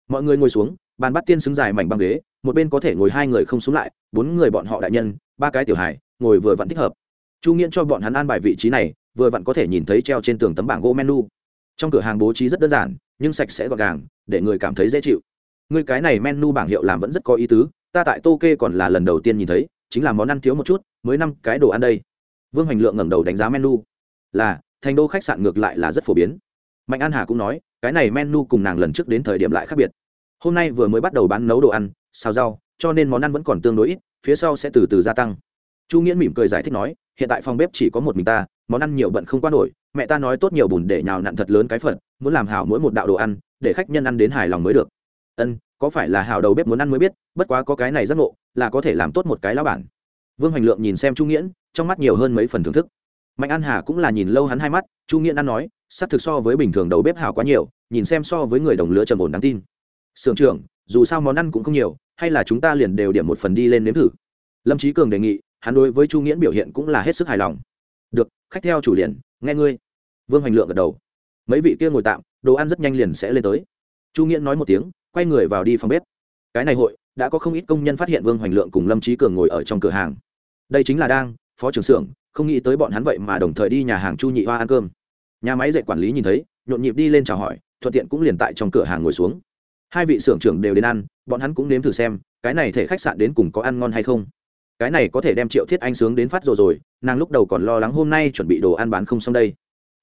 S1: Mọi người ngồi xuống, bàn bắt tiên xứng dài mảnh băng ghế, một bên có thể ngồi hai người không xuống lại, bốn người bọn họ đại nhân, ba cái tiểu hài, ngồi vừa vặn thích hợp. Chu nghiễn cho bọn hắn an bài vị trí này, vừa vặn có thể nhìn thấy treo trên tường tấm bảng gỗ menu. Trong cửa hàng bố trí rất đơn giản, nhưng sạch sẽ gọn gàng, để người cảm thấy dễ chịu. Người cái này menu bảng hiệu làm vẫn rất có ý tứ, ta tại tô kê còn là lần đầu tiên nhìn thấy, chính là món ăn thiếu một chút, mới năm cái đồ ăn đây. Vương hoành lượng ngẩng đầu đánh giá menu. Là thành đô khách sạn ngược lại là rất phổ biến. Mạnh an hà cũng nói, cái này menu cùng nàng lần trước đến thời điểm lại khác biệt. Hôm nay vừa mới bắt đầu bán nấu đồ ăn, xào rau, cho nên món ăn vẫn còn tương đối ít, phía sau sẽ từ từ gia tăng. Chu nghĩa mỉm cười giải thích nói, hiện tại phòng bếp chỉ có một mình ta, món ăn nhiều bận không qua nổi, mẹ ta nói tốt nhiều bùn để nhào nặn thật lớn cái phận muốn làm hảo mỗi một đạo đồ ăn, để khách nhân ăn đến hài lòng mới được. Ân, có phải là hảo đầu bếp muốn ăn mới biết, bất quá có cái này rất ngộ, là có thể làm tốt một cái lão bản. Vương hoành lượng nhìn xem chu nghiễn, trong mắt nhiều hơn mấy phần thưởng thức mạnh an hà cũng là nhìn lâu hắn hai mắt, chu nghiễn ăn nói sắc thực so với bình thường đầu bếp hảo quá nhiều, nhìn xem so với người đồng lứa trầm ổn đáng tin. Sưởng trưởng, dù sao món ăn cũng không nhiều, hay là chúng ta liền đều điểm một phần đi lên nếm thử. Lâm trí cường đề nghị, hắn đối với chu nghiễn biểu hiện cũng là hết sức hài lòng. Được, khách theo chủ liền, nghe ngươi. Vương hoành lượng gật đầu. Mấy vị kia ngồi tạm, đồ ăn rất nhanh liền sẽ lên tới. Chu nghiễn nói một tiếng, quay người vào đi phòng bếp. Cái này hội, đã có không ít công nhân phát hiện vương hoành lượng cùng lâm trí cường ngồi ở trong cửa hàng. Đây chính là đang, phó trưởng xưởng không nghĩ tới bọn hắn vậy mà đồng thời đi nhà hàng chu nhị hoa ăn cơm. Nhà máy dạy quản lý nhìn thấy, nhộn nhịp đi lên chào hỏi, thuận tiện cũng liền tại trong cửa hàng ngồi xuống. Hai vị xưởng trưởng đều đến ăn, bọn hắn cũng nếm thử xem, cái này thể khách sạn đến cùng có ăn ngon hay không. Cái này có thể đem triệu thiết anh sướng đến phát rồi rồi, nàng lúc đầu còn lo lắng hôm nay chuẩn bị đồ ăn bán không xong đây.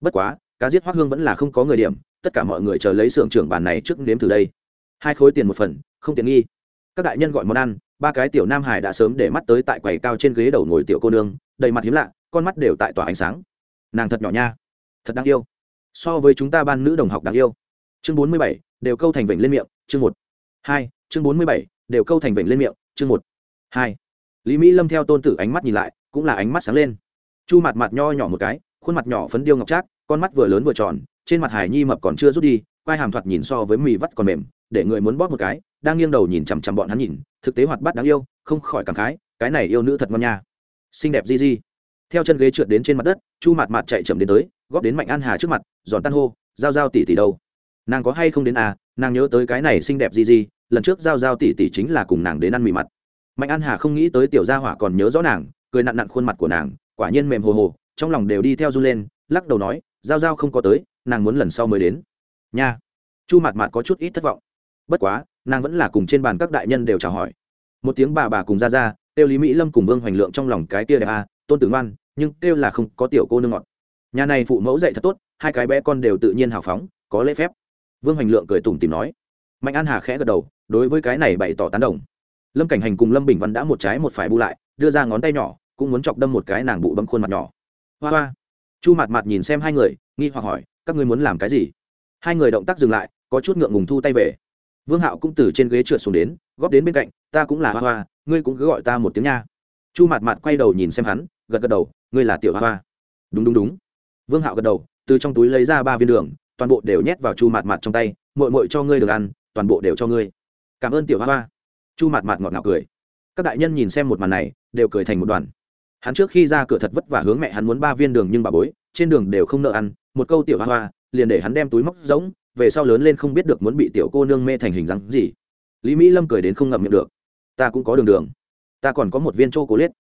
S1: Bất quá, cá giết hoác hương vẫn là không có người điểm, tất cả mọi người chờ lấy xưởng trưởng bàn này trước nếm thử đây. Hai khối tiền một phần, không tiện nghi. Các đại nhân gọi món ăn, ba cái tiểu nam hải đã sớm để mắt tới tại quầy cao trên ghế đầu ngồi tiểu cô nương, đầy mặt hiếm lạ con mắt đều tại tỏa ánh sáng. Nàng thật nhỏ nha. Thật đáng yêu. So với chúng ta ban nữ đồng học đáng yêu. Chương bốn mươi bảy, đều câu thành vịnh lên miệng, chương một. Hai, chương bốn mươi bảy, đều câu thành vịnh lên miệng, chương một. Hai. Lý mỹ lâm theo tôn tử ánh mắt nhìn lại, cũng là ánh mắt sáng lên. Chu mặt mặt nho nhỏ một cái, khuôn mặt nhỏ phấn điêu ngọc trác, con mắt vừa lớn vừa tròn, trên mặt hải nhi mập còn chưa rút đi, quai hàm thoạt nhìn so với mì vắt còn mềm, để người muốn bóp một cái, đang nghiêng đầu nhìn chằm chằm bọn hắn nhìn, thực tế hoạt bát đáng yêu, không khỏi cảm khái, cái này yêu nữ thật ngon nha. Xinh đẹp di di theo chân ghế trượt đến trên mặt đất, chu Mạt Mạt chạy chậm đến tới, góp đến mạnh an hà trước mặt, giòn tan hô, giao giao tỉ tỉ đâu? Nàng có hay không đến à? Nàng nhớ tới cái này xinh đẹp gì gì, lần trước giao giao tỉ tỉ chính là cùng nàng đến ăn mì mặt. Mạnh an hà không nghĩ tới tiểu gia hỏa còn nhớ rõ nàng, cười nặn nặn khuôn mặt của nàng, quả nhiên mềm hồ hồ, trong lòng đều đi theo run lên, lắc đầu nói, giao giao không có tới, nàng muốn lần sau mới đến. Nha. Chu Mạt Mạt có chút ít thất vọng. Bất quá, nàng vẫn là cùng trên bàn các đại nhân đều chào hỏi. Một tiếng bà bà cùng ra ra tiêu lý mỹ lâm cùng vương hoành lượng trong lòng cái kia đẹp à tôn tử ngoan nhưng kêu là không có tiểu cô nương ngọt. Nhà này phụ mẫu dạy thật tốt, hai cái bé con đều tự nhiên hào phóng, có lễ phép. Vương hoành lượng cười tủm tìm nói. Mạnh an hà khẽ gật đầu, đối với cái này bày tỏ tán đồng. Lâm cảnh hành cùng lâm bình văn đã một trái một phải bu lại, đưa ra ngón tay nhỏ, cũng muốn chọc đâm một cái nàng bụ bấm khuôn mặt nhỏ. Hoa hoa. Chu mặt mặt nhìn xem hai người, nghi hoặc hỏi, các ngươi muốn làm cái gì? Hai người động tác dừng lại, có chút ngượng ngùng thu tay về. Vương hạo cũng từ trên ghế trượt xuống đến, góp đến bên cạnh, ta cũng là hoa hoa, ngươi cũng cứ gọi ta một tiếng nha. Chu mặt mặt quay đầu nhìn xem hắn, gật gật đầu ngươi là tiểu hoa hoa. Đúng đúng đúng. Vương hạo gật đầu, từ trong túi lấy ra ba viên đường, toàn bộ đều nhét vào chu mạt mạt trong tay mội mội cho ngươi được ăn, toàn bộ đều cho ngươi. Cảm ơn tiểu hoa hoa. Chu mạt mạt ngọt ngào cười. Các đại nhân nhìn xem một màn này, đều cười thành một đoàn. Hắn trước khi ra cửa thật vất vả hướng mẹ hắn muốn ba viên đường nhưng bà bối, trên đường đều không nợ ăn, một câu tiểu hoa hoa, liền để hắn đem túi móc giống về sau lớn lên không biết được muốn bị tiểu cô nương mê thành hình dáng gì. Lý mỹ lâm cười đến không ngậm miệng được. Ta cũng có đường đường, ta còn có một viên chô cố lết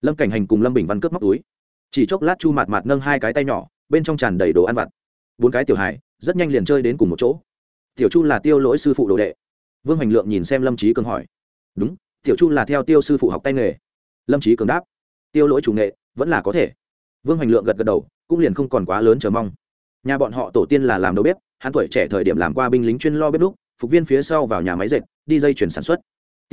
S1: lâm cảnh hành cùng lâm bình văn cướp móc túi chỉ chốc lát chu mạt mạt nâng hai cái tay nhỏ, bên trong tràn đầy đồ ăn vặt. Bốn cái tiểu hải rất nhanh liền chơi đến cùng một chỗ. Tiểu chu là tiêu lỗi sư phụ đồ đệ. Vương hoành lượng nhìn xem lâm trí cường hỏi. Đúng, tiểu chu là theo tiêu sư phụ học tay nghề. Lâm trí cường đáp. Tiêu lỗi chủ nghệ, vẫn là có thể. Vương hoành lượng gật gật đầu, cũng liền không còn quá lớn chờ mong. Nhà bọn họ tổ tiên là làm đầu bếp, hắn tuổi trẻ thời điểm làm qua binh lính chuyên lo bếp đúc, phục viên phía sau vào nhà máy dệt, đi dây chuyển sản xuất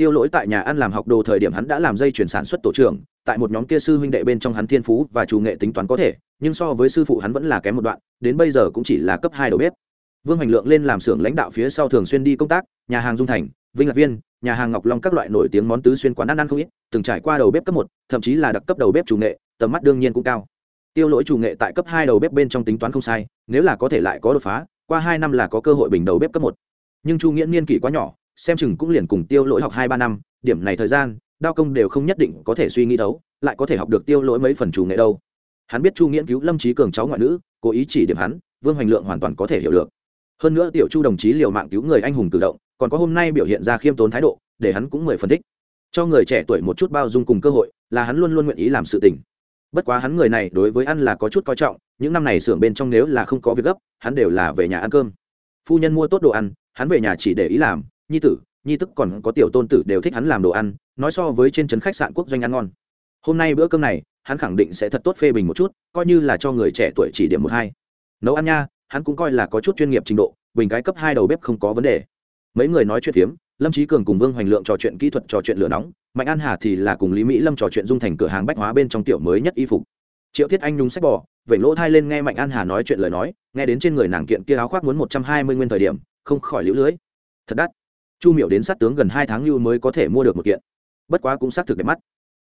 S1: tiêu lỗi tại nhà ăn làm học đồ thời điểm hắn đã làm dây chuyển sản xuất tổ trưởng, tại một nhóm kia sư huynh đệ bên trong hắn thiên phú và chủ nghệ tính toán có thể, nhưng so với sư phụ hắn vẫn là kém một đoạn, đến bây giờ cũng chỉ là cấp hai đầu bếp. Vương Hành lượng lên làm xưởng lãnh đạo phía sau thường xuyên đi công tác, nhà hàng dung thành, vinh lạc viên, nhà hàng ngọc long các loại nổi tiếng món tứ xuyên quán ăn ăn không ít, từng trải qua đầu bếp cấp một, thậm chí là đặc cấp đầu bếp chủ nghệ, tầm mắt đương nhiên cũng cao. Tiêu lỗi chủ nghệ tại cấp hai đầu bếp bên trong tính toán không sai, nếu là có thể lại có đột phá, qua hai năm là có cơ hội bình đầu bếp cấp một. Nhưng chu nghĩa niên kỷ quá nhỏ xem chừng cũng liền cùng tiêu lỗi học hai ba năm điểm này thời gian đao công đều không nhất định có thể suy nghĩ đấu lại có thể học được tiêu lỗi mấy phần chủ nghệ đâu. Hắn biết chu nghiễn cứu lâm trí cường cháu ngoại nữ cố ý chỉ điểm hắn vương hoành lượng hoàn toàn có thể hiểu được. Hơn nữa tiểu chu đồng chí liều mạng cứu người anh hùng tự động còn có hôm nay biểu hiện ra khiêm tốn thái độ để hắn cũng mười phân tích, cho người trẻ tuổi một chút bao dung cùng cơ hội là hắn luôn luôn nguyện ý làm sự tình. Bất quá hắn người này đối với ăn là có chút coi trọng những năm này xưởng bên trong nếu là không có việc gấp hắn đều là về nhà ăn cơm. Phu nhân mua tốt đồ ăn hắn về nhà chỉ để ý làm nhi tử, nhi tức còn có tiểu tôn tử đều thích hắn làm đồ ăn, nói so với trên trấn khách sạn quốc doanh ăn ngon. Hôm nay bữa cơm này, hắn khẳng định sẽ thật tốt phê bình một chút, coi như là cho người trẻ tuổi chỉ điểm một hai. Nấu ăn nha, hắn cũng coi là có chút chuyên nghiệp trình độ, bình cái cấp hai đầu bếp không có vấn đề. Mấy người nói chuyện phiếm, lâm trí cường cùng vương hoành lượng trò chuyện kỹ thuật trò chuyện lửa nóng, mạnh an hà thì là cùng lý mỹ lâm trò chuyện dung thành cửa hàng bách hóa bên trong tiểu mới nhất y phục. Triệu thiết anh nhung sách bỏ vẩy lỗ thai lên nghe mạnh an hà nói chuyện lời nói, nghe đến trên người nàng kiện kia áo khoác muốn một trăm hai mươi nguyên thời điểm, không khỏi lũ lưới. Thật đắt chu miểu đến sát tướng gần hai tháng lưu mới có thể mua được một kiện. Bất quá cũng xác thực đẹp mắt.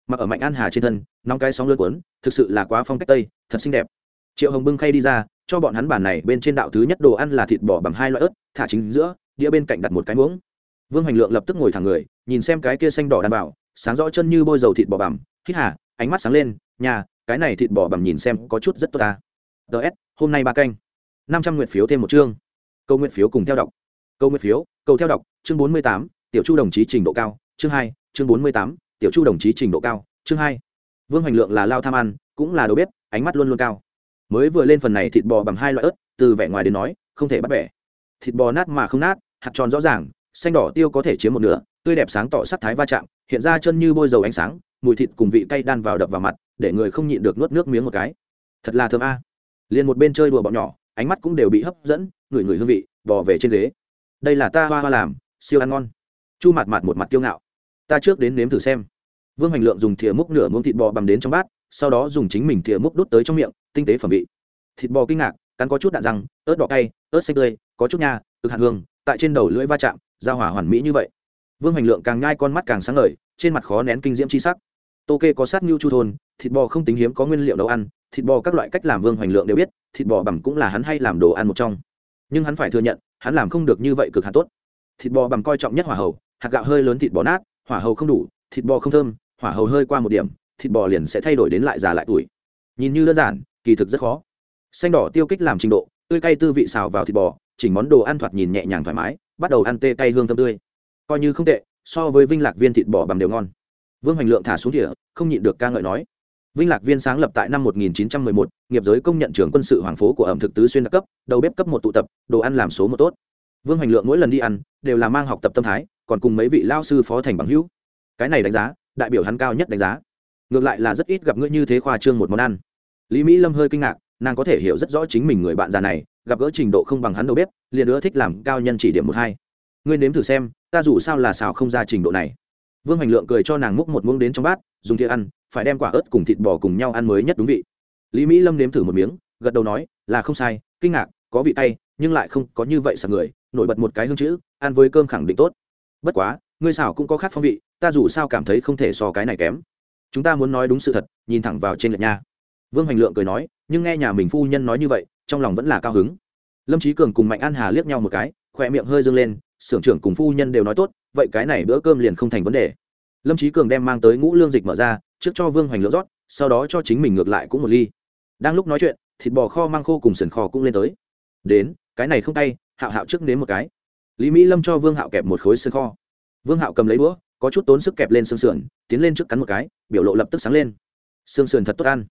S1: Mặc ở mạnh an hà trên thân, nóng cái sóng lớn cuốn, thực sự là quá phong cách tây, thật xinh đẹp. Triệu hồng bưng khay đi ra, cho bọn hắn bản này bên trên đạo thứ nhất đồ ăn là thịt bò bằng hai loại ớt, thả chính giữa, đĩa bên cạnh đặt một cái muỗng. Vương hoành lượng lập tức ngồi thẳng người, nhìn xem cái kia xanh đỏ đan bảo, sáng rõ chân như bôi dầu thịt bò bằm hít hà, ánh mắt sáng lên, nhà, cái này thịt bò bằm nhìn xem có chút rất tốt ta. Ts hôm nay ba canh. Năm trăm nguyện phiếu thêm một chương. Câu nguyện phiếu cùng theo đọc câu nguyện phiếu, câu theo đọc, chương bốn mươi tám, tiểu chu đồng chí trình độ cao, chương hai, chương bốn mươi tám, tiểu chu đồng chí trình độ cao, chương hai. Vương hoành lượng là lao tham ăn, cũng là đầu bếp, ánh mắt luôn luôn cao. Mới vừa lên phần này thịt bò bằng hai loại ớt, từ vẻ ngoài đến nói, không thể bắt bẻ. Thịt bò nát mà không nát, hạt tròn rõ ràng, xanh đỏ tiêu có thể chiếm một nửa, tươi đẹp sáng tỏ sắc thái va chạm, hiện ra chân như bôi dầu ánh sáng, mùi thịt cùng vị cay đan vào đập vào mặt, để người không nhịn được nuốt nước miếng một cái. Thật là thơm a. À. liền một bên chơi đùa bọn nhỏ, ánh mắt cũng đều bị hấp dẫn, ngửi ngửi hương vị, bò về trên ghế đây là ta hoa hoa làm, siêu ăn ngon. Chu mặt mặt một mặt kiêu ngạo. Ta trước đến nếm thử xem. Vương hoành lượng dùng thìa múc nửa muỗng thịt bò bằm đến trong bát, sau đó dùng chính mình thìa múc đút tới trong miệng, tinh tế phẩm vị. Thịt bò kinh ngạc, cắn có chút đạn răng, ớt đỏ cay, ớt xanh tươi, có chút nha, cực hạt hương, tại trên đầu lưỡi va chạm, giao hỏa hoàn mỹ như vậy. Vương hoành lượng càng nhai con mắt càng sáng ngời, trên mặt khó nén kinh diễm c h i sắc. Tô kê có sát ngưu chu thôn, thịt bò không tính hiếm có nguyên liệu nấu ăn, thịt bò các loại cách làm vương hoành lượng đều biết, thịt bò bằm cũng là hắn hay làm đồ ăn một trong. Nhưng hắn phải thừa nhận hắn làm không được như vậy cực hạt tốt. Thịt bò bằng coi trọng nhất hỏa hầu, hạt gạo hơi lớn thịt bò nát, hỏa hầu không đủ, thịt bò không thơm, hỏa hầu hơi qua một điểm, thịt bò liền sẽ thay đổi đến lại già lại tuổi. Nhìn như đơn giản, kỳ thực rất khó. Xanh đỏ tiêu kích làm trình độ, tươi cay tư vị xào vào thịt bò, chỉnh món đồ ăn thoạt nhìn nhẹ nhàng thoải mái, bắt đầu ăn tê cay hương thơm tươi. Coi như không tệ, so với vinh lạc viên thịt bò bằng đều ngon. Vương hoành lượng thả xuống thỉa không nhịn được ca ngợi nói vinh lạc viên sáng lập tại năm 1911, nghiệp giới công nhận trường quân sự hoàng phố của ẩm thực tứ xuyên đặc cấp đầu bếp cấp một tụ tập đồ ăn làm số một tốt. Vương hoành lượng mỗi lần đi ăn đều là mang học tập tâm thái còn cùng mấy vị lao sư phó thành bằng hữu. Cái này đánh giá đại biểu hắn cao nhất đánh giá. Ngược lại là rất ít gặp ngươi như thế khoa trương một món ăn. Lý mỹ lâm hơi kinh ngạc nàng có thể hiểu rất rõ chính mình người bạn già này gặp gỡ trình độ không bằng hắn đầu bếp liền ưa thích làm cao nhân chỉ điểm một hai. Ngươi nếm thử xem ta dù sao là xào không ra trình độ này vương hoành lượng cười cho nàng múc một muỗng đến trong bát, dùng thìa ăn, phải đem quả ớt cùng thịt bò cùng nhau ăn mới nhất đúng vị. Lý mỹ lâm nếm thử một miếng, gật đầu nói, là không sai, kinh ngạc, có vị tay nhưng lại không có như vậy sạc người, nổi bật một cái hương chữ, ăn với cơm khẳng định tốt. Bất quá, ngươi xào cũng có khác phong vị, ta dù sao cảm thấy không thể so cái này kém. Chúng ta muốn nói đúng sự thật, nhìn thẳng vào trên lệch nha. Vương hoành lượng cười nói, nhưng nghe nhà mình phu nhân nói như vậy, trong lòng vẫn là cao hứng. Lâm trí cường cùng mạnh an hà liếc nhau một cái, khỏe miệng hơi dâng lên, xưởng trưởng cùng phu nhân đều nói tốt vậy cái này bữa cơm liền không thành vấn đề. Lâm trí cường đem mang tới ngũ lương dịch mở ra, trước cho vương hoành lượng rót, sau đó cho chính mình ngược lại cũng một ly. Đang lúc nói chuyện, thịt bò kho mang khô cùng sườn kho cũng lên tới. Đến, cái này không tay, hạo hạo trước nếm một cái. Lý mỹ lâm cho vương hạo kẹp một khối sườn kho. Vương hạo cầm lấy đũa, có chút tốn sức kẹp lên xương sườn, tiến lên trước cắn một cái, biểu lộ lập tức sáng lên. Xương sườn thật tốt ăn.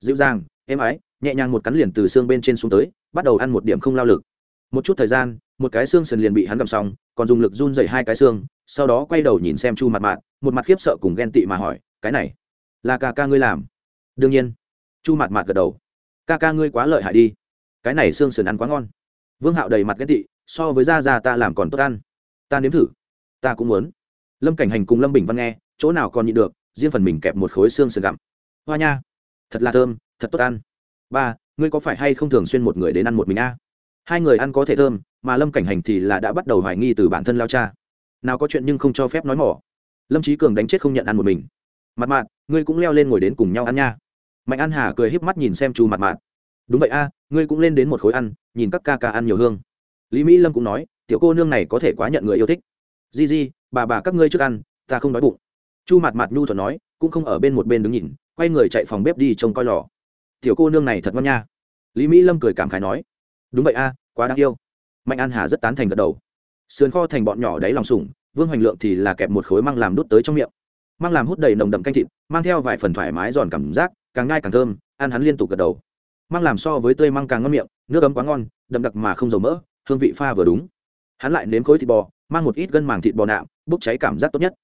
S1: Dịu dàng, êm ái, nhẹ nhàng một cắn liền từ xương bên trên xuống tới, bắt đầu ăn một điểm không lao lực. Một chút thời gian, một cái xương sườn liền bị hắn cầm xong còn dùng lực run dày hai cái xương, sau đó quay đầu nhìn xem chu mặt mạn một mặt khiếp sợ cùng ghen tị mà hỏi, cái này là ca ca ngươi làm? Đương nhiên. Chu mặt mạn gật đầu. Ca ca ngươi quá lợi hại đi. Cái này xương sườn ăn quá ngon. Vương hạo đầy mặt ghen tị, so với da da ta làm còn tốt ăn. Ta nếm thử. Ta cũng muốn. Lâm cảnh hành cùng lâm bình văn nghe, chỗ nào còn nhịn được, riêng phần mình kẹp một khối xương sườn gặm. Hoa nha, thật là thơm, thật tốt ăn. Ba, ngươi có phải hay không thường xuyên một người đến ăn một mình a? Hai người ăn có thể thơm mà lâm cảnh hành thì là đã bắt đầu hoài nghi từ bản thân lao cha. Nào có chuyện nhưng không cho phép nói mỏ. Lâm trí cường đánh chết không nhận ăn một mình. Mặt mạn ngươi cũng leo lên ngồi đến cùng nhau ăn nha. Mạnh an hà cười híp mắt nhìn xem chu mặt mạn đúng vậy a, ngươi cũng lên đến một khối ăn, nhìn các ca ca ăn nhiều hương. Lý mỹ lâm cũng nói, tiểu cô nương này có thể quá nhận người yêu thích. Di di, bà bà các ngươi trước ăn, ta không đói bụng. Chu mặt mặt nhu thuận nói, cũng không ở bên một bên đứng nhìn, quay người chạy phòng bếp đi trông coi lò. Tiểu cô nương này thật ngon nha. Lý mỹ lâm cười cảm khái nói, đúng vậy a, quá đáng yêu mạnh an hà rất tán thành gật đầu. Sườn kho thành bọn nhỏ đáy lòng sủng, vương hoành lượng thì là kẹp một khối măng làm đút tới trong miệng. Măng làm hút đầy nồng đậm canh thịt, mang theo vài phần thoải mái giòn cảm giác, càng ngai càng thơm ăn hắn liên tục gật đầu. Măng làm so với tươi măng càng ngon miệng, nước ấm quá ngon, đậm đặc mà không dầu mỡ, hương vị pha vừa đúng. Hắn lại nếm khối thịt bò, mang một ít gân màng thịt bò nạm, bốc cháy cảm giác tốt nhất.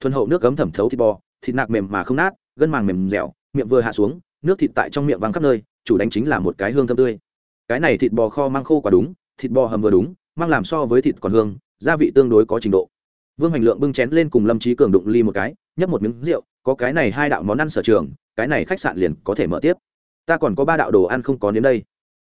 S1: Thuần hậu nước ấm thẩm thấu thịt bò, thịt nạc mềm mà không nát, gân màng mềm dẻo, miệng vừa hạ xuống, nước thịt tại trong miệng văng khắp nơi, chủ đánh chính là một cái hương thơm tươi. Cái này thịt bò kho mang khô quả đúng thịt bò hầm vừa đúng, mang làm so với thịt còn hương, gia vị tương đối có trình độ. Vương Hành lượng bưng chén lên cùng lâm trí cường đụng ly một cái, nhấp một miếng rượu, có cái này hai đạo món ăn sở trường, cái này khách sạn liền có thể mở tiếp. Ta còn có ba đạo đồ ăn không có đến đây.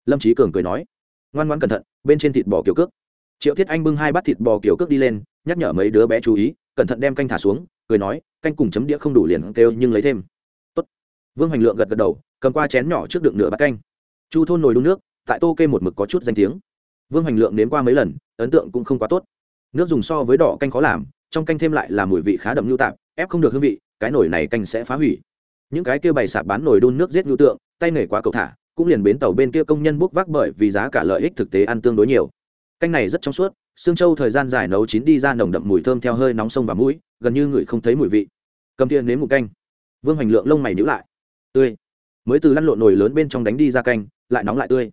S1: Lâm trí cường cười nói. Ngoan ngoan cẩn thận, bên trên thịt bò kiểu cước. Triệu thiết anh bưng hai bát thịt bò kiểu cước đi lên, nhắc nhở mấy đứa bé chú ý, cẩn thận đem canh thả xuống, cười nói, canh cùng chấm đĩa không đủ liền kêu nhưng lấy thêm. Tốt. vương Hành lượng gật gật đầu, cầm qua chén nhỏ trước đựng nửa bát canh. Chu thôn nồi đun nước, tại tô kê một mực có chút danh tiếng vương hoành lượng đến qua mấy lần, ấn tượng cũng không quá tốt. Nước dùng so với đỏ canh khó làm, trong canh thêm lại là mùi vị khá đậm nhu tạp, ép không được hương vị, cái nồi này canh sẽ phá hủy. Những cái kia bày sạp bán nồi đun nước giết nhu tượng, tay nghề quá cầu thả, cũng liền bến tàu bên kia công nhân bốc vác bởi vì giá cả lợi ích thực tế ăn tương đối nhiều. Canh này rất trong suốt xương châu thời gian dài nấu chín đi ra nồng đậm mùi thơm theo hơi nóng sông và mũi, gần như người không thấy mùi vị. Cầm tiền nếm một canh. Vương hoành lượng lông mày nhữ lại. Tươi. Mới từ lăn lộn nồi lớn bên trong đánh đi ra canh, lại nóng lại tươi.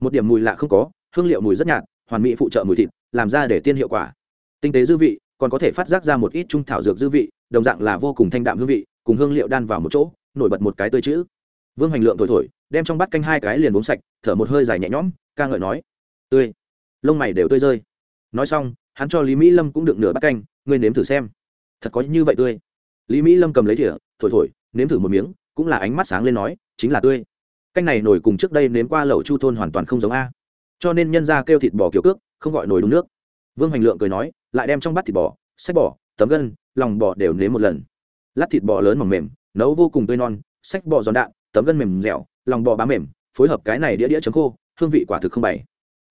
S1: Một điểm mùi lạ không có hương liệu mùi rất nhạt, hoàn mỹ phụ trợ mùi thịt, làm ra để tiên hiệu quả. Tinh tế dư vị, còn có thể phát giác ra một ít trung thảo dược dư vị, đồng dạng là vô cùng thanh đạm hương vị, cùng hương liệu đan vào một chỗ, nổi bật một cái tươi chữ. Vương Hành lượng thổi thổi, đem trong bát canh hai cái liền uống sạch, thở một hơi dài nhẹ nhõm, ca ngợi nói, tươi. Lông mày đều tươi rơi. Nói xong, hắn cho lý mỹ lâm cũng được nửa bát canh, ngươi nếm thử xem. Thật có như vậy tươi. Lý mỹ lâm cầm lấy thỉa thổi thổi, nếm thử một miếng, cũng là ánh mắt sáng lên nói, chính là tươi. Canh này nổi cùng trước đây nếm qua lẩu chu thôn hoàn toàn không giống a cho nên nhân ra kêu thịt bò kiểu cước, không gọi nồi đúng nước. Vương hoành lượng cười nói, lại đem trong bát thịt bò, sách bò, tấm gân, lòng bò đều nếm một lần. Lát thịt bò lớn mỏng mềm, nấu vô cùng tươi non, sách bò giòn đạn, tấm gân mềm dẻo, lòng bò bám mềm, phối hợp cái này đĩa đĩa chấm khô, hương vị quả thực không bày.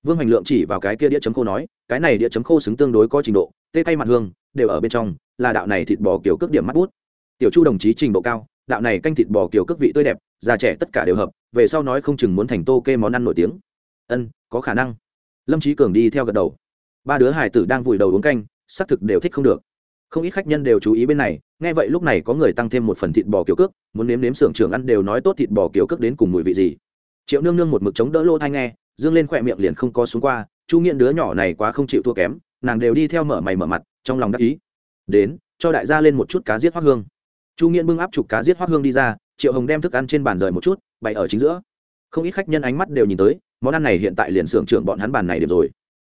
S1: Vương hoành lượng chỉ vào cái kia đĩa chấm khô nói, cái này đĩa chấm khô xứng tương đối có trình độ, tê cay mặt hương, đều ở bên trong, là đạo này thịt bò kiểu cước điểm mắt bút. Tiểu chu đồng chí trình độ cao, đạo này canh thịt bò kiểu cước vị tươi đẹp, già trẻ tất cả đều hợp, về sau nói không chừng muốn thành tô kê món ăn nổi tiếng. Ân có khả năng. Lâm trí cường đi theo gật đầu. Ba đứa hải tử đang vùi đầu uống canh, xác thực đều thích không được. Không ít khách nhân đều chú ý bên này, nghe vậy lúc này có người tăng thêm một phần thịt bò kiểu cước, muốn nếm nếm xưởng trưởng ăn đều nói tốt thịt bò kiểu cước đến cùng mùi vị gì. Triệu nương nương một mực chống đỡ lô thai nghe, dương lên khỏe miệng liền không có xuống qua, chu nghiện đứa nhỏ này quá không chịu thua kém, nàng đều đi theo mở mày mở mặt, trong lòng đắc ý. Đến, cho đại gia lên một chút cá giết hoác hương. Chu nghiện bưng áp chụp cá giết hoác hương đi ra, triệu hồng đem thức ăn trên bàn rời một chút, bày ở chính giữa. Không ít khách nhân ánh mắt đều nhìn tới món ăn này hiện tại liền xưởng trưởng bọn hắn bàn này điểm rồi.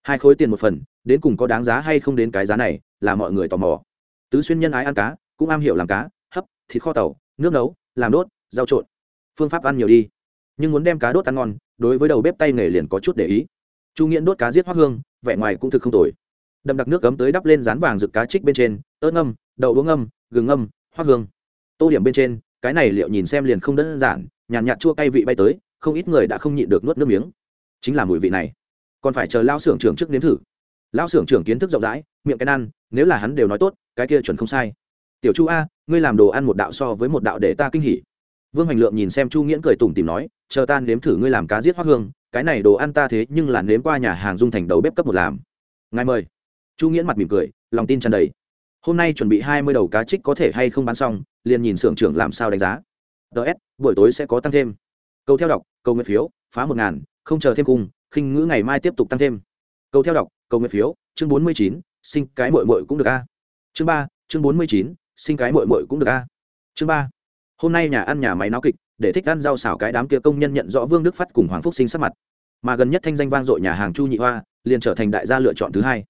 S1: Hai khối tiền một phần, đến cùng có đáng giá hay không đến cái giá này, là mọi người tò mò. Tứ xuyên nhân ái ăn cá, cũng am hiểu làm cá, hấp, thịt kho tàu, nước nấu, làm đốt, rau trộn. Phương pháp ăn nhiều đi. Nhưng muốn đem cá đốt ăn ngon, đối với đầu bếp tay nghề liền có chút để ý. Chu nghiễn đốt cá giết hoác hương, vẻ ngoài cũng thực không tồi. Đậm đặc nước cấm tới đắp lên rán vàng rực cá trích bên trên, ớt ngâm, đậu đũa ngâm, gừng ngâm, hoác hương. Tô điểm bên trên, cái này liệu nhìn xem liền không đơn giản, nhàn nhạt chua cay vị bay tới không ít người đã không nhịn được nuốt nước miếng. Chính là mùi vị này. Còn phải chờ lao xưởng trưởng trước nếm thử. Lao xưởng trưởng kiến thức rộng rãi, miệng cái ăn, nếu là hắn đều nói tốt, cái kia chuẩn không sai. Tiểu chu a, ngươi làm đồ ăn một đạo so với một đạo để ta kinh hỉ. Vương hoành lượng nhìn xem chu nghiễn cười tủm tìm nói, chờ ta nếm thử ngươi làm cá giết hoác hương, cái này đồ ăn ta thế nhưng là nếm qua nhà hàng dung thành đầu bếp cấp một làm. Ngài mời. Chu nghiễn mặt mỉm cười, lòng tin tràn đầy. Hôm nay chuẩn bị hai mươi đầu cá trích có thể hay không bán xong, liền nhìn xưởng trưởng làm sao đánh giá. Ts buổi tối sẽ có tăng thêm câu theo đọc câu nguyện phiếu, phá một ngàn, không chờ thêm cùng, khinh ngữ ngày mai tiếp tục tăng thêm. Câu theo đọc câu nguyện phiếu, chương bốn mươi chín, sinh cái mội mội cũng được a. Chương ba, chương bốn mươi chín, sinh cái mội mội cũng được a. Chương ba, hôm nay nhà ăn nhà máy náo kịch, để thích ăn rau xào cái đám kia công nhân nhận rõ vương đức phát cùng hoàng phúc sinh sắc mặt. Mà gần nhất thanh danh vang dội nhà hàng chu nhị hoa, liền trở thành đại gia lựa chọn thứ hai.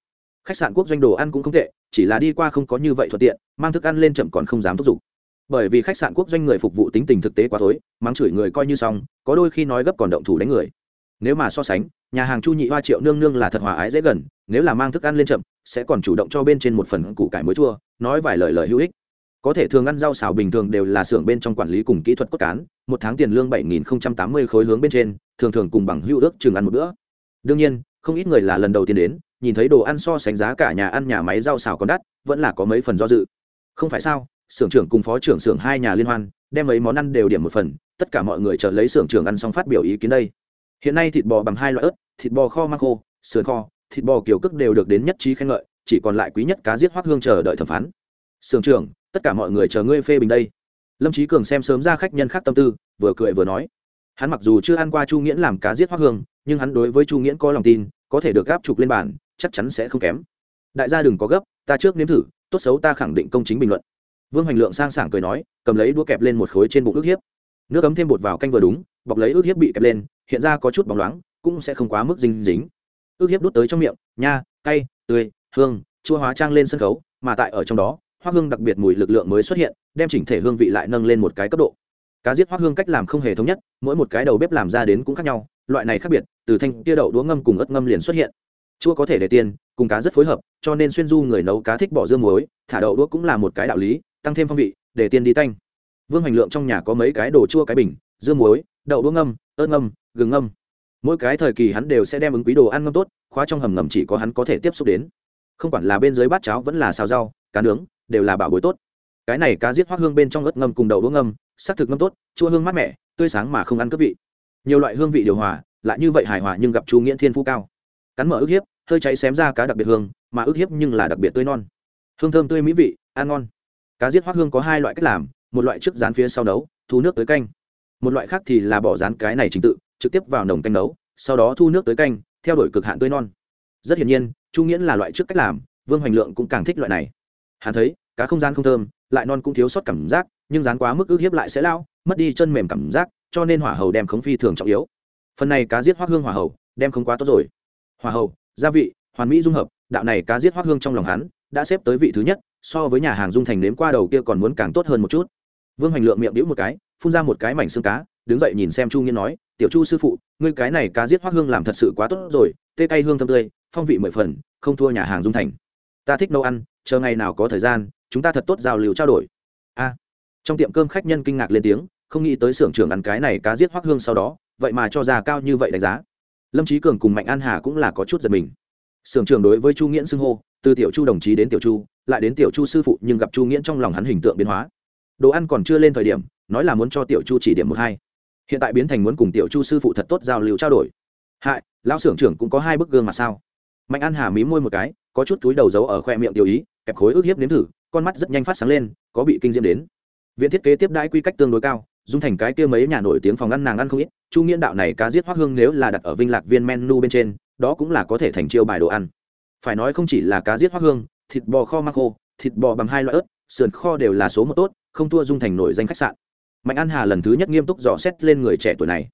S1: Khách sạn quốc doanh đồ ăn cũng không tệ, chỉ là đi qua không có như vậy thuận tiện, mang thức ăn lên chậm còn không dám thúc giục bởi vì khách sạn quốc doanh người phục vụ tính tình thực tế quá thối, mắng chửi người coi như xong, có đôi khi nói gấp còn động thủ đánh người. Nếu mà so sánh, nhà hàng chu nhị hoa triệu nương nương là thật hòa ái dễ gần, nếu là mang thức ăn lên chậm, sẽ còn chủ động cho bên trên một phần củ cải muối chua, nói vài lời lời hữu ích. Có thể thường ăn rau xào bình thường đều là xưởng bên trong quản lý cùng kỹ thuật cốt cán, một tháng tiền lương bảy nghìn tám mươi khối hướng bên trên, thường thường cùng bằng hữu ước chừng ăn một bữa. Đương nhiên, không ít người là lần đầu tiên đến, nhìn thấy đồ ăn so sánh giá cả nhà ăn nhà máy rau xào còn đắt, vẫn là có mấy phần do dự. Không phải sao xưởng trưởng cùng phó trưởng xưởng hai nhà liên hoan, đem mấy món ăn đều điểm một phần, tất cả mọi người chờ lấy xưởng trưởng ăn xong phát biểu ý kiến đây. Hiện nay thịt bò bằng hai loại ớt, thịt bò kho mang khô, sườn kho, thịt bò kiểu cước đều được đến nhất trí khen ngợi, chỉ còn lại quý nhất cá giết hoác hương chờ đợi thẩm phán. Sưởng trưởng, tất cả mọi người chờ ngươi phê bình đây. Lâm trí cường xem sớm ra khách nhân khác tâm tư, vừa cười vừa nói. Hắn mặc dù chưa ăn qua chu nghiễn làm cá giết hoác hương, nhưng hắn đối với chu nghiễn có lòng tin, có thể được gáp trục lên bàn, chắc chắn sẽ không kém. Đại gia đừng có gấp, ta trước nếm thử, tốt xấu ta khẳng định công chính bình luận vương hoành lượng sang sảng cười nói, cầm lấy đũa kẹp lên một khối trên bụng ước hiếp. Nước cấm thêm bột vào canh vừa đúng, bọc lấy ước hiếp bị kẹp lên, hiện ra có chút bóng loáng, cũng sẽ không quá mức dinh dính. Ước hiếp đút tới trong miệng, nha, cay, tươi, hương, chua hóa trang lên sân khấu, mà tại ở trong đó hoa hương đặc biệt mùi lực lượng mới xuất hiện, đem chỉnh thể hương vị lại nâng lên một cái cấp độ. Cá giết hoa hương cách làm không hề thống nhất, mỗi một cái đầu bếp làm ra đến cũng khác nhau, loại này khác biệt, từ thanh tia đậu đũa ngâm cùng ớt ngâm liền xuất hiện. Chua có thể để tiền, cùng cá rất phối hợp, cho nên xuyên du người nấu cá thích bỏ dương muối, thả đậu đũa cũng là một cái đạo lý tăng thêm phong vị, để tiên đi tanh. Vương hành lượng trong nhà có mấy cái đồ chua cái bình dương muối, đậu đũa ngâm, ớt ngâm, gừng ngâm. Mỗi cái thời kỳ hắn đều sẽ đem ứng quý đồ ăn ngâm tốt, khóa trong hầm ngầm chỉ có hắn có thể tiếp xúc đến. Không quản là bên dưới bát cháo vẫn là xào rau, cá nướng, đều là bảo bối tốt. Cái này cá giết hoác hương bên trong ớt ngâm cùng đậu đũa ngâm, xác thực ngâm tốt, chua hương mát mẻ, tươi sáng mà không ăn cướp vị. Nhiều loại hương vị điều hòa, lại như vậy hài hòa nhưng gặp chú nghĩa thiên phú cao. Cắn mở ức hiếp, hơi cháy xém ra cá đặc biệt hương, mà ức hiếp nhưng là đặc biệt tươi non. Hương thơm tươi mỹ vị, ăn ngon cá giết hoác hương có hai loại cách làm, một loại trước rán phía sau nấu, thu nước tới canh. Một loại khác thì là bỏ rán cái này trình tự, trực tiếp vào nồng canh nấu, sau đó thu nước tới canh, theo đuổi cực hạn tươi non. Rất hiển nhiên, chu nghĩa là loại trước cách làm, vương hoành lượng cũng càng thích loại này. Hắn thấy, cá không gian không thơm, lại non cũng thiếu sót cảm giác, nhưng rán quá mức ức hiếp lại sẽ lao, mất đi chân mềm cảm giác, cho nên hỏa hầu đem khống phi thường trọng yếu. Phần này cá giết hoác hương hỏa hầu, đem không quá tốt rồi. Hỏa hầu, gia vị, hoàn mỹ dung hợp, đạo này cá giết hoác hương trong lòng hắn, đã xếp tới vị thứ nhất so với nhà hàng dung thành nếm qua đầu kia còn muốn càng tốt hơn một chút. Vương hoành lượng miệng đĩu một cái, phun ra một cái mảnh xương cá, đứng dậy nhìn xem chu nghiên nói, tiểu chu sư phụ, ngươi cái này cá giết hoác hương làm thật sự quá tốt rồi, tê cay hương thơm tươi, phong vị mười phần, không thua nhà hàng dung thành. Ta thích nấu ăn, chờ ngày nào có thời gian, chúng ta thật tốt giao lưu trao đổi. A. Trong tiệm cơm khách nhân kinh ngạc lên tiếng, không nghĩ tới xưởng trưởng ăn cái này cá giết hoác hương sau đó, vậy mà cho ra cao như vậy đánh giá. Lâm trí cường cùng mạnh an hà cũng là có chút giật mình. Xưởng trưởng đối với chu nghiễn xưng hô, từ tiểu chu đồng chí đến tiểu chu lại đến tiểu chu sư phụ nhưng gặp chu nghiễn trong lòng hắn hình tượng biến hóa. Đồ ăn còn chưa lên thời điểm, nói là muốn cho tiểu chu chỉ điểm một hai. Hiện tại biến thành muốn cùng tiểu chu sư phụ thật tốt giao lưu trao đổi. Hại, lão xưởng trưởng cũng có hai bức gương mà sao? Mạnh an hà mí môi một cái, có chút túi đầu giấu ở khoe miệng tiểu ý, kẹp khối ước hiếp nếm thử, con mắt rất nhanh phát sáng lên, có bị kinh diễm đến. Viện thiết kế tiếp đãi quy cách tương đối cao dung thành cái kia mấy nhà nổi tiếng phòng ăn nàng ăn không ít, chu nghiễn đạo này cá giết hoác hương nếu là đặt ở vinh lạc viên menu bên trên, đó cũng là có thể thành chiêu bài đồ ăn. Phải nói không chỉ là cá giết hoác hương thịt bò kho mang khô, thịt bò bằng hai loại ớt, sườn kho đều là số một tốt, không thua dung thành nổi danh khách sạn. Mạnh an hà lần thứ nhất nghiêm túc dò xét lên người trẻ tuổi này.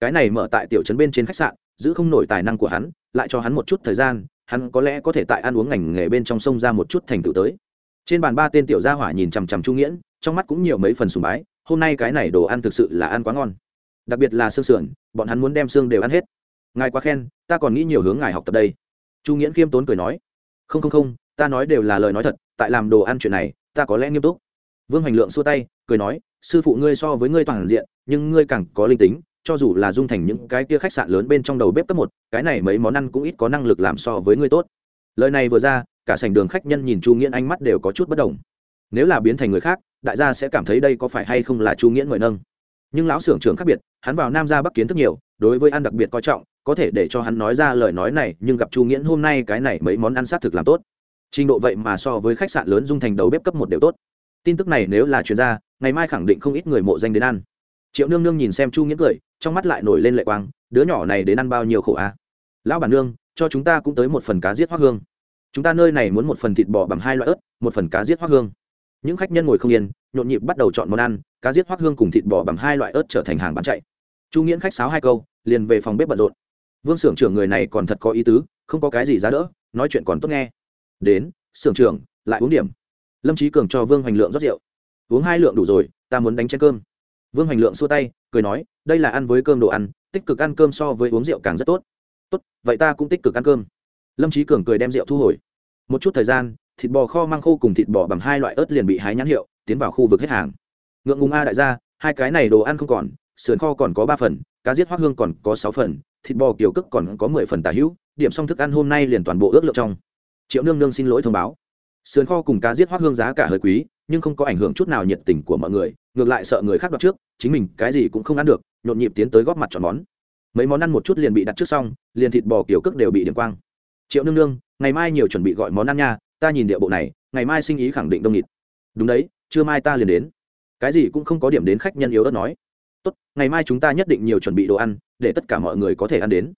S1: Cái này mở tại tiểu trấn bên trên khách sạn, giữ không nổi tài năng của hắn, lại cho hắn một chút thời gian, hắn có lẽ có thể tại ăn uống ngành nghề bên trong sông ra một chút thành tựu tới. Trên bàn ba tên tiểu gia hỏa nhìn chằm chằm trung nghiễn, trong mắt cũng nhiều mấy phần sùng bái, hôm nay cái này đồ ăn thực sự là ăn quá ngon. Đặc biệt là xương sườn, bọn hắn muốn đem xương đều ăn hết. Ngài quá khen, ta còn nghĩ nhiều hướng ngài học tập đây. Chu nghiễn khiêm tốn cười nói. Không không không ta nói đều là lời nói thật, tại làm đồ ăn chuyện này, ta có lẽ nghiêm túc. Vương hoành lượng xua tay, cười nói, sư phụ ngươi so với ngươi toàn diện, nhưng ngươi càng có linh tính, cho dù là dung thành những cái kia khách sạn lớn bên trong đầu bếp cấp một, cái này mấy món ăn cũng ít có năng lực làm so với ngươi tốt. Lời này vừa ra, cả sảnh đường khách nhân nhìn chu nghiễn ánh mắt đều có chút bất đồng. Nếu là biến thành người khác, đại gia sẽ cảm thấy đây có phải hay không là chu nghiễn mời nâng. Nhưng lão xưởng trưởng khác biệt, hắn vào nam ra bắc kiến thức nhiều, đối với ăn đặc biệt coi trọng, có thể để cho hắn nói ra lời nói này, nhưng gặp chu nghiễn hôm nay cái này mấy món ăn sát thực làm tốt trình độ vậy mà so với khách sạn lớn dung thành đầu bếp cấp một đều tốt. Tin tức này nếu là chuyên gia ngày mai khẳng định không ít người mộ danh đến ăn. Triệu nương nương nhìn xem chu nghĩa cười, trong mắt lại nổi lên lệ quang, đứa nhỏ này đến ăn bao nhiêu khổ a à? lão bản nương, cho chúng ta cũng tới một phần cá giết hoác hương. Chúng ta nơi này muốn một phần thịt bò bằng hai loại ớt, một phần cá giết hoác hương. Những khách nhân ngồi không yên, nhộn nhịp bắt đầu chọn món ăn, cá giết hoác hương cùng thịt bò bằng hai loại ớt trở thành hàng bán chạy. Chu nghiễn khách sáo hai câu, liền về phòng bếp bận rộn. Vương xưởng trưởng người này còn thật có ý tứ, không có cái gì giá đỡ, nói chuyện còn tốt nghe đến, xưởng trưởng, lại uống điểm. Lâm trí cường cho vương hoành lượng rót rượu. Uống hai lượng đủ rồi, ta muốn đánh chén cơm. Vương hoành lượng xua tay, cười nói, đây là ăn với cơm đồ ăn, tích cực ăn cơm so với uống rượu càng rất tốt. Tốt, vậy ta cũng tích cực ăn cơm. Lâm trí cường cười đem rượu thu hồi. Một chút thời gian, thịt bò kho mang khô cùng thịt bò bằng hai loại ớt liền bị hái nhãn hiệu, tiến vào khu vực hết hàng. Ngượng ngùng a đại gia, hai cái này đồ ăn không còn, sườn kho còn có ba phần, cá giết hoác hương còn có sáu phần, thịt bò kiểu cức còn có mười phần tả hữu, điểm xong thức ăn hôm nay liền toàn bộ ước lượng trong triệu nương nương xin lỗi thông báo. Sườn kho cùng cá giết hoác hương giá cả hơi quý, nhưng không có ảnh hưởng chút nào nhiệt tình của mọi người, ngược lại sợ người khác đoạt trước, chính mình cái gì cũng không ăn được, nhộn nhịp tiến tới góp mặt chọn món. Mấy món ăn một chút liền bị đặt trước xong, liền thịt bò kiểu cước đều bị điểm quang. Triệu nương nương, ngày mai nhiều chuẩn bị gọi món ăn nha, ta nhìn địa bộ này, ngày mai sinh ý khẳng định đông nghịt. Đúng đấy, trưa mai ta liền đến. Cái gì cũng không có điểm đến khách nhân yếu ớt nói. Tốt, ngày mai chúng ta nhất định nhiều chuẩn bị đồ ăn, để tất cả mọi người có thể ăn đến.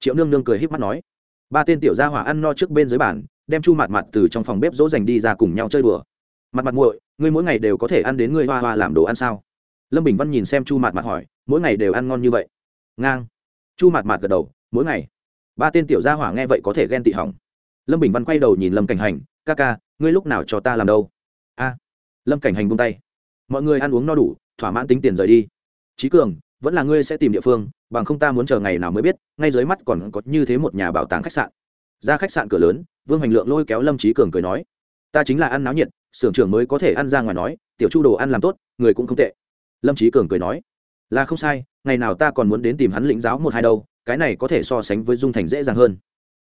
S1: Triệu nương nương cười h í p mắt nói. Ba tên tiểu gia hỏa ăn no trước bên dưới bàn đem chu mặt mặt từ trong phòng bếp dỗ dành đi ra cùng nhau chơi đùa. Mặt mặt muội, ngươi mỗi ngày đều có thể ăn đến ngươi hoa hoa làm đồ ăn sao? Lâm bình văn nhìn xem chu mặt mặt hỏi, mỗi ngày đều ăn ngon như vậy? Ngang. Chu mặt mặt gật đầu, mỗi ngày. Ba tên tiểu gia hỏa nghe vậy có thể ghen tị hỏng. Lâm bình văn quay đầu nhìn lâm cảnh hành, ca ca, ngươi lúc nào cho ta làm đâu? A. Lâm cảnh hành buông tay. Mọi người ăn uống no đủ, thỏa mãn tính tiền rời đi. Trí cường, vẫn là ngươi sẽ tìm địa phương, bằng không ta muốn chờ ngày nào mới biết, ngay dưới mắt còn có như thế một nhà bảo tàng khách sạn. Ra khách sạn cửa lớn vương hành lượng lôi kéo lâm trí cường cười nói, ta chính là ăn náo nhiệt, xưởng trưởng mới có thể ăn ra ngoài nói, tiểu chu đồ ăn làm tốt, người cũng không tệ. Lâm trí cường cười nói, là không sai, ngày nào ta còn muốn đến tìm hắn lĩnh giáo một hai đâu, cái này có thể so sánh với dung thành dễ dàng hơn.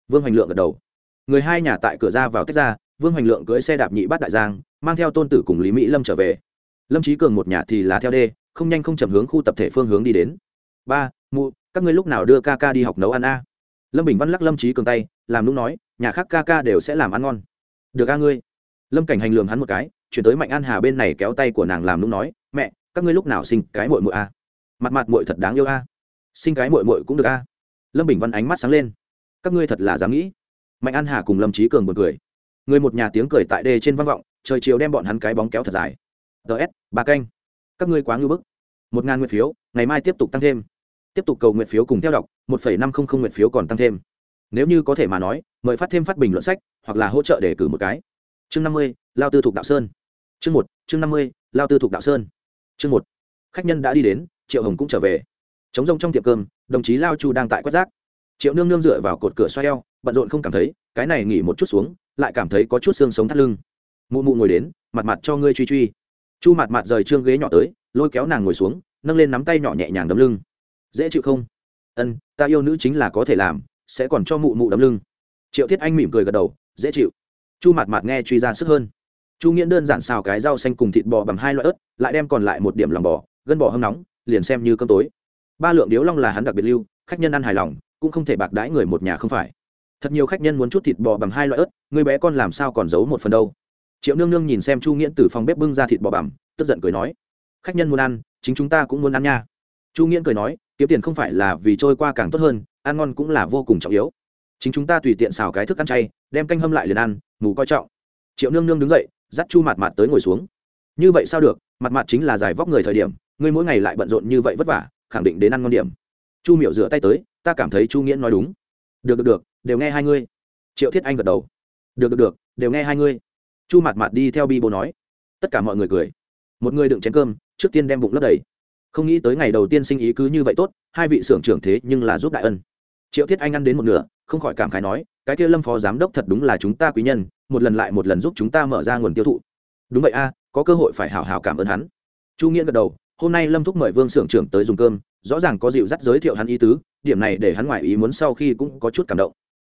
S1: Vương hành lượng gật đầu. Người hai nhà tại cửa ra vào tách ra, vương hành lượng cưới xe đạp nhị bát đại giang, mang theo tôn tử cùng lý mỹ lâm trở về. Lâm trí cường một nhà thì lá theo đê, không nhanh không chậm hướng khu tập thể phương hướng đi đến. Ba, mụ, các ngươi lúc nào đưa ca ca đi học nấu ăn a? Lâm bình văn lắc lâm trí cường tay, làm lúc nói nhà khác ca ca đều sẽ làm ăn ngon. Được a ngươi? Lâm cảnh hành lường hắn một cái, chuyển tới mạnh an hà bên này kéo tay của nàng làm lúc nói, mẹ, các ngươi lúc nào sinh cái mội mội a? Mặt mặt mội thật đáng yêu a. Sinh cái mội mội cũng được a. Lâm bình văn ánh mắt sáng lên. Các ngươi thật là dám nghĩ. Mạnh an hà cùng lâm trí cường b u ồ n cười. Người một nhà tiếng cười tại đê trên văn vọng, trời chiều đem bọn hắn cái bóng kéo thật dài. Ts ba canh. Các ngươi quá ngưu bức. Một ngàn nguyện phiếu, ngày mai tiếp tục tăng thêm. Tiếp tục cầu nguyện phiếu cùng theo đọc, một phẩy năm không không nguyện phiếu còn tăng thêm. Nếu như có thể mà nói mời phát thêm phát bình luận sách, hoặc là hỗ trợ để cử một cái. Chương năm mươi, lao tư thục đạo sơn. Chương một, chương năm mươi, lao tư thục đạo sơn. Chương một, khách nhân đã đi đến, triệu hồng cũng trở về. Chống rông trong tiệm cơm, đồng chí lao chu đang tại quét rác. Triệu nương nương dựa vào cột cửa xoay eo, bận rộn không cảm thấy, cái này nghỉ một chút xuống, lại cảm thấy có chút xương sống thắt lưng. Mụ mụ ngồi đến, mặt mặt cho ngươi truy truy. Chu mặt mặt rời trương ghế nhỏ tới, lôi kéo nàng ngồi xuống, nâng lên nắm tay nhỏ nhẹ nhàng đấm lưng. Dễ chịu không? Ân, ta yêu nữ chính là có thể làm, sẽ còn cho mụ mụ đấm lưng triệu thiết anh mỉm cười gật đầu, dễ chịu. Chu Mạt Mạt nghe truy ra sức hơn. Chu nghiễn đơn giản xào cái rau xanh cùng thịt bò bằng hai loại ớt, lại đem còn lại một điểm lòng bò, gân bò hâm nóng, liền xem như cơm tối. Ba lượng điếu long là hắn đặc biệt lưu, khách nhân ăn hài lòng, cũng không thể bạc đãi người một nhà không phải. Thật nhiều khách nhân muốn chút thịt bò bằng hai loại ớt, người bé con làm sao còn giấu một phần đâu. Triệu nương nương nhìn xem chu nghiễn từ phòng bếp bưng ra thịt bò bằm tức giận cười nói, khách nhân muốn ăn, chính chúng ta cũng muốn ăn nha. Chu nghiễn cười nói, kiếm tiền không phải là vì trôi qua càng tốt hơn, ăn ngon cũng là vô cùng trọng yếu chính chúng ta tùy tiện xào cái thức ăn chay, đem canh hâm lại liền ăn ngủ coi trọng. Triệu nương nương đứng dậy, dắt chu mặt mặt tới ngồi xuống. Như vậy sao được mặt mặt chính là giải vóc người thời điểm, ngươi mỗi ngày lại bận rộn như vậy vất vả, khẳng định đến ăn ngon điểm. Chu miệu rửa tay tới, ta cảm thấy chu nghiễn nói đúng. Được được được, đều nghe hai ngươi. Triệu thiết anh gật đầu. Được được được, đều nghe hai ngươi. Chu mặt mặt đi theo bi bố nói. Tất cả mọi người cười. Một người đựng chén cơm, trước tiên đem bụng lấp đầy. Không nghĩ tới ngày đầu tiên sinh ý cứ như vậy tốt, hai vị xưởng trưởng thế nhưng là giúp đại ân triệu thiết anh ăn đến một nửa, không khỏi cảm khái nói, cái kia lâm phó giám đốc thật đúng là chúng ta quý nhân, một lần lại một lần giúp chúng ta mở ra nguồn tiêu thụ. Đúng vậy a, có cơ hội phải hào hào cảm ơn hắn. Chu nghĩa gật đầu, hôm nay lâm thúc mời vương xưởng trưởng tới dùng cơm, rõ ràng có dịu dắt giới thiệu hắn ý tứ, điểm này để hắn ngoại ý muốn sau khi cũng có chút cảm động.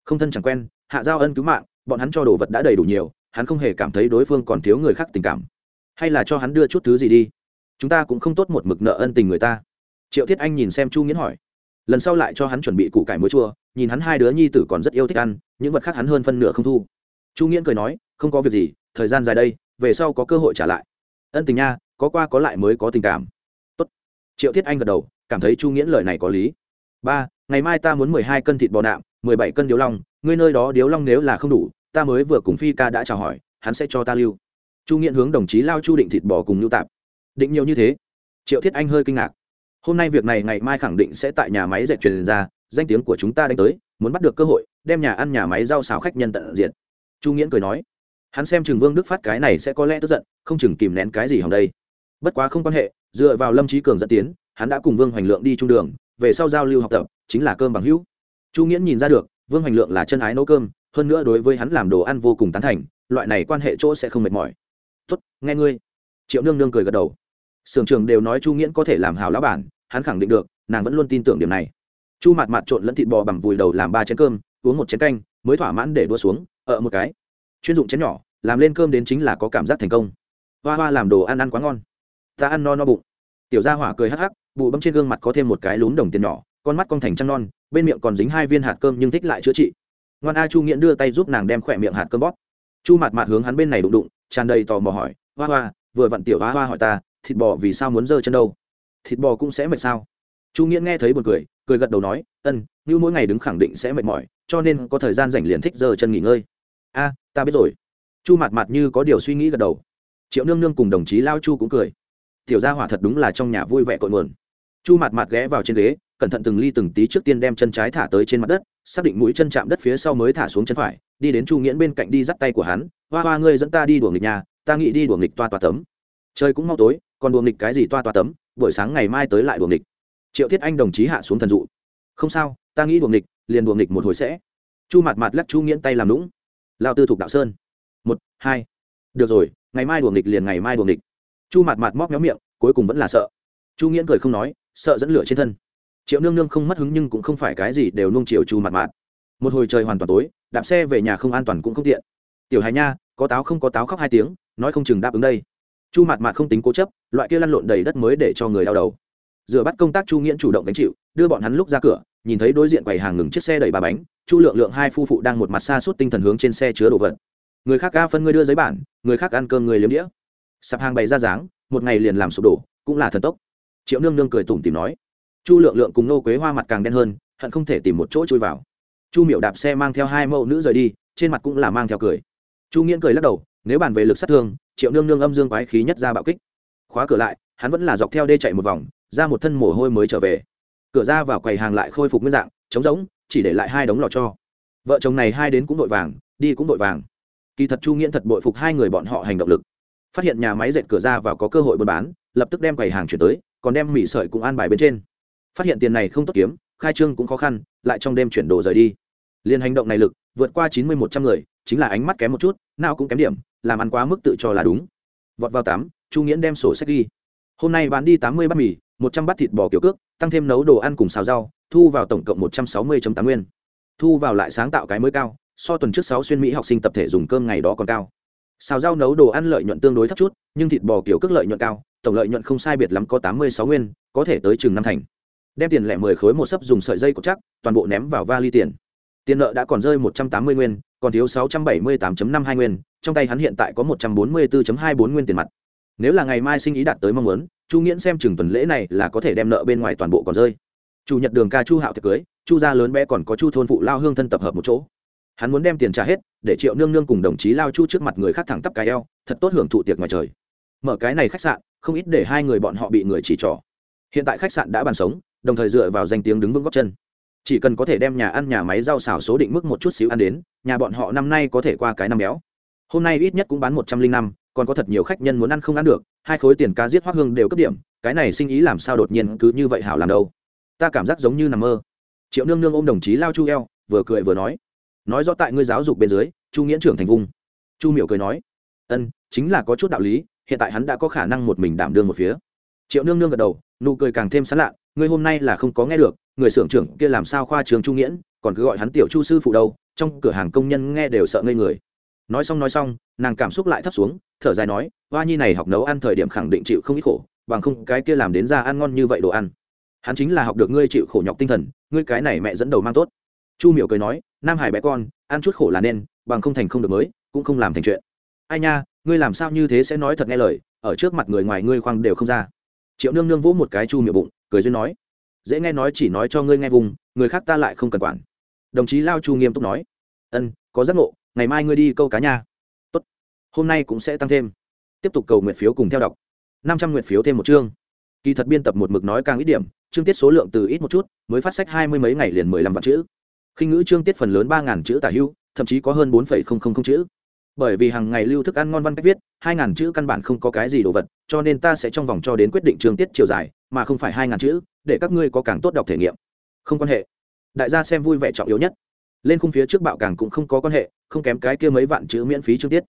S1: Không thân chẳng quen, hạ giao ân cứu mạng, bọn hắn cho đồ vật đã đầy đủ nhiều, hắn không hề cảm thấy đối phương còn thiếu người khác tình cảm. Hay là cho hắn đưa chút thứ gì đi. Chúng ta cũng không tốt một mực nợ ân tình người ta. Triệu thiết anh nhìn xem chu nghiễn hỏi lần sau lại cho hắn chuẩn bị củ cải muối chua, nhìn hắn hai đứa nhi tử còn rất yêu thích ăn, những vật khác hắn hơn phân nửa không thu. Chu nghiễn cười nói, không có việc gì, thời gian dài đây, về sau có cơ hội trả lại. Ân tình nha, có qua có lại mới có tình cảm. Tốt. triệu thiết anh gật đầu, cảm thấy chu nghiễn lời này có lý. Ba, ngày mai ta muốn mười hai cân thịt bò nạm, mười bảy cân điếu long, ngươi nơi đó điếu long nếu là không đủ, ta mới vừa cùng phi ca đã chào hỏi, hắn sẽ cho ta lưu. Chu nghiễn hướng đồng chí lao chu định thịt bò cùng lưu tạp. Định nhiều như thế? Triệu thiết anh hơi kinh ngạc hôm nay việc này ngày mai khẳng định sẽ tại nhà máy dệt truyền ra, danh tiếng của chúng ta đánh tới, muốn bắt được cơ hội, đem nhà ăn, nhà máy rau xào khách nhân tận diện chu nghiễn cười nói. Hắn xem chừng vương đức phát cái này sẽ có lẽ tức giận, không chừng kìm nén cái gì hòng đây. Bất quá không quan hệ, dựa vào lâm trí cường dẫn tiến, hắn đã cùng vương hoành lượng đi trung đường, về sau giao lưu học tập, chính là cơm bằng hữu. Chu nghiễn nhìn ra được, vương hoành lượng là chân ái nấu cơm, hơn nữa đối với hắn làm đồ ăn vô cùng tán thành, loại này quan hệ chỗ sẽ không mệt mỏi. Tốt, nghe ngươi. Triệu nương nương cười gật đầu. Sưởng trường đều nói chu nghiễn có thể làm hào lão bản hắn khẳng định được, nàng vẫn luôn tin tưởng điểm này. Chu Mạt Mạt trộn lẫn thịt bò bằng vùi đầu làm ba chén cơm, uống một chén canh, mới thỏa mãn để đua xuống, ở một cái. Chuyên dụng chén nhỏ, làm lên cơm đến chính là có cảm giác thành công. Hoa hoa làm đồ ăn ăn quá ngon. Ta ăn no no bụng. Tiểu gia hỏa cười hắc hắc, bụ bấm trên gương mặt có thêm một cái lún đồng tiền nhỏ, con mắt con thành trăng non, bên miệng còn dính hai viên hạt cơm nhưng thích lại chữa trị. Ngoan a chu nghiễn đưa tay giúp nàng đem khỏe miệng hạt cơm bóp. Chu Mạt Mạt hướng hắn bên này đụng đụng, tràn đầy tò mò hỏi, hoa hoa, vừa vặn tiểu hoa hoa hỏi ta, thịt bò vì sao muốn giơ chân đâu? Thịt bò cũng sẽ mệt sao? Chu nghĩa nghe thấy buồn cười cười gật đầu nói, ân như mỗi ngày đứng khẳng định sẽ mệt mỏi, cho nên có thời gian rảnh liền thích giờ chân nghỉ ngơi. A, ta biết rồi. Chu mặt mặt như có điều suy nghĩ gật đầu. Triệu nương nương cùng đồng chí lao chu cũng cười. Tiểu gia hỏa thật đúng là trong nhà vui vẻ cội nguồn. Chu mặt mặt ghé vào trên ghế, cẩn thận từng ly từng tí trước tiên đem chân trái thả tới trên mặt đất, xác định mũi chân chạm đất phía sau mới thả xuống chân phải, đi đến chu nghiễn bên cạnh đi dắt tay của hắn, hoa hoa ngươi dẫn ta đi đuổi nghịch nhà, ta nghĩ đi đuổi nghịch toa toa tấm. Trời cũng mau tối, còn đuổi nghịch cái gì toa toa tấm? Buổi sáng ngày mai tới lại đuổi địch. triệu thiết anh đồng chí hạ xuống thần dụ. Không sao ta nghĩ đuổi địch, liền đuổi địch một hồi sẽ. Chu mặt mặt lắc chu nghiễn tay làm lũng lao tư thục đạo sơn. Một hai. Được rồi ngày mai đuổi địch liền ngày mai đuổi địch. chu mặt mặt móc méo miệng cuối cùng vẫn là sợ. Chu nghiễn cười không nói sợ dẫn lửa trên thân. Triệu nương nương không mất hứng nhưng cũng không phải cái gì đều nung chiều chu mặt mặt một hồi trời hoàn toàn tối đạp xe về nhà không an toàn cũng không tiện. Tiểu hài nha có táo không có táo khóc hai tiếng nói không chừng đáp ứng đây chu mạt mạt không tính cố chấp, loại kia lăn lộn đầy đất mới để cho người đau đầu. Rửa bắt công tác chu nghiễn chủ động đánh chịu, đưa bọn hắn lúc ra cửa, nhìn thấy đối diện quầy hàng ngừng chiếc xe đẩy ba bánh, chu lượng lượng hai phu phụ đang một mặt xa suốt tinh thần hướng trên xe chứa đồ vật. Người khác ca phân ngươi đưa giấy bản, người khác ăn cơm người liếm đĩa. Sạp hàng bày ra dáng, một ngày liền làm sụp đổ, cũng là thần tốc. Triệu nương nương cười tủm tìm nói. Chu lượng lượng cùng nô quế hoa mặt càng đen hơn, hận không thể tìm một chỗ chui vào. Chu miệu đạp xe mang theo hai mẫu nữ rời đi, trên mặt cũng là mang theo cười. Chu nghiễn cười lắc đầu, nếu bàn về lực sát thương triệu nương nương âm dương quái khí nhất ra bạo kích. Khóa cửa lại, hắn vẫn là dọc theo đê chạy một vòng, ra một thân mồ hôi mới trở về. Cửa ra vào quầy hàng lại khôi phục nguyên dạng, trống rỗng, chỉ để lại hai đống lò cho. Vợ chồng này hai đến cũng vội vàng, đi cũng vội vàng. Kỳ thật chu nghiễn thật bội phục hai người bọn họ hành động lực. Phát hiện nhà máy dệt cửa ra vào có cơ hội buôn bán, lập tức đem quầy hàng chuyển tới, còn đem mì sợi cũng an bài bên trên. Phát hiện tiền này không tốt kiếm, khai trương cũng khó khăn, lại trong đêm chuyển đồ rời đi. Liên hành động này lực, vượt qua chín mươi một trăm người chính là ánh mắt kém một chút, nào cũng kém điểm, làm ăn quá mức tự cho là đúng. Vọt vào tám, chu nghiễn đem sổ sách ghi. Hôm nay bán đi tám mươi bát mì, một trăm bát thịt bò kiểu cước, tăng thêm nấu đồ ăn cùng xào rau, thu vào tổng cộng một trăm sáu mươi tám nguyên. Thu vào lại sáng tạo cái mới cao, so tuần trước sáu xuyên mỹ học sinh tập thể dùng cơm ngày đó còn cao. Xào rau nấu đồ ăn lợi nhuận tương đối thấp chút, nhưng thịt bò kiểu cước lợi nhuận cao, tổng lợi nhuận không sai biệt lắm có tám mươi sáu nguyên, có thể tới chừng năm thành. Đem tiền lẻ mười khối một sấp dùng sợi dây cột chắc, toàn bộ ném vào vali tiền. Tiền nợ đã còn rơi một trăm tám mươi nguyên còn thiếu sáu trăm bảy mươi tám năm hai nguyên, trong tay hắn hiện tại có một trăm bốn mươi bốn hai bốn nguyên tiền mặt. Nếu là ngày mai sinh ý đạt tới mong muốn, chu nghiễn xem chừng tuần lễ này là có thể đem nợ bên ngoài toàn bộ còn rơi. Chủ nhật đường ca chu hạo tiệc cưới, chu gia lớn bé còn có chu thôn phụ lao hương thân tập hợp một chỗ. Hắn muốn đem tiền trả hết, để triệu nương nương cùng đồng chí lao chu trước mặt người khác thẳng tắp cái eo, thật tốt hưởng thụ tiệc ngoài trời. Mở cái này khách sạn, không ít để hai người bọn họ bị người chỉ trỏ. Hiện tại khách sạn đã bàn sống, đồng thời dựa vào danh tiếng đứng vững gót chân. Chỉ cần có thể đem nhà ăn, nhà máy rau xào số định mức một chút xíu ăn đến nhà bọn họ năm nay có thể qua cái năm béo. Hôm nay ít nhất cũng bán một trăm linh năm, còn có thật nhiều khách nhân muốn ăn không ăn được, hai khối tiền ca giết hoác hương đều cấp điểm, cái này sinh ý làm sao đột nhiên cứ như vậy hảo làm đâu. Ta cảm giác giống như nằm mơ. Triệu nương nương ôm đồng chí lao chu eo, vừa cười vừa nói. Nói rõ tại ngươi giáo dục bên dưới, chu nghĩa trưởng thành vung chu Miểu cười nói. Ân, chính là có chút đạo lý, hiện tại hắn đã có khả năng một mình đảm đương một phía. Triệu nương nương gật đầu, nụ cười càng thêm sán lạ, ngươi hôm nay là không có nghe được, người xưởng trưởng kia làm sao khoa trường chu nghĩa còn cứ gọi hắn tiểu chu sư phụ đâu trong cửa hàng công nhân nghe đều sợ ngây người. Nói xong nói xong, nàng cảm xúc lại thấp xuống, thở dài nói, hoa nhi này học nấu ăn thời điểm khẳng định chịu không ít khổ, bằng không cái kia làm đến ra ăn ngon như vậy đồ ăn. Hắn chính là học được ngươi chịu khổ nhọc tinh thần, ngươi cái này mẹ dẫn đầu mang tốt. Chu miểu cười nói, nam hải bé con, ăn chút khổ là nên, bằng không thành không được mới, cũng không làm thành chuyện. Ai nha, ngươi làm sao như thế sẽ nói thật nghe lời, ở trước mặt người ngoài ngươi khoang đều không ra. Triệu nương nương vỗ một cái chu miệng bụng, cười duyên nói, dễ nghe nói chỉ nói cho ngươi nghe vùng, người khác ta lại không cần quản đồng chí lao chu nghiêm túc nói, ân, có giấc ngộ, ngày mai ngươi đi câu cá nha. Tốt, hôm nay cũng sẽ tăng thêm. Tiếp tục cầu nguyện phiếu cùng theo đọc. Năm trăm nguyện phiếu thêm một chương. Kỳ thật biên tập một mực nói càng ít điểm, chương tiết số lượng từ ít một chút, mới phát sách hai mươi mấy ngày liền mười lăm vạn chữ. Khi ngữ chương tiết phần lớn ba ngàn chữ tả hưu thậm chí có hơn bốn phẩy không không không chữ. Bởi vì hàng ngày lưu thức ăn ngon văn cách viết, hai ngàn chữ căn bản không có cái gì đồ vật, cho nên ta sẽ trong vòng cho đến quyết định chương tiết chiều dài, mà không phải hai ngàn chữ, để các ngươi có càng tốt đọc thể nghiệm. Không quan hệ đại gia xem vui vẻ trọng yếu nhất. Lên khung phía trước bạo càng cũng không có quan hệ, không kém cái kia mấy vạn chữ miễn phí chương tiết.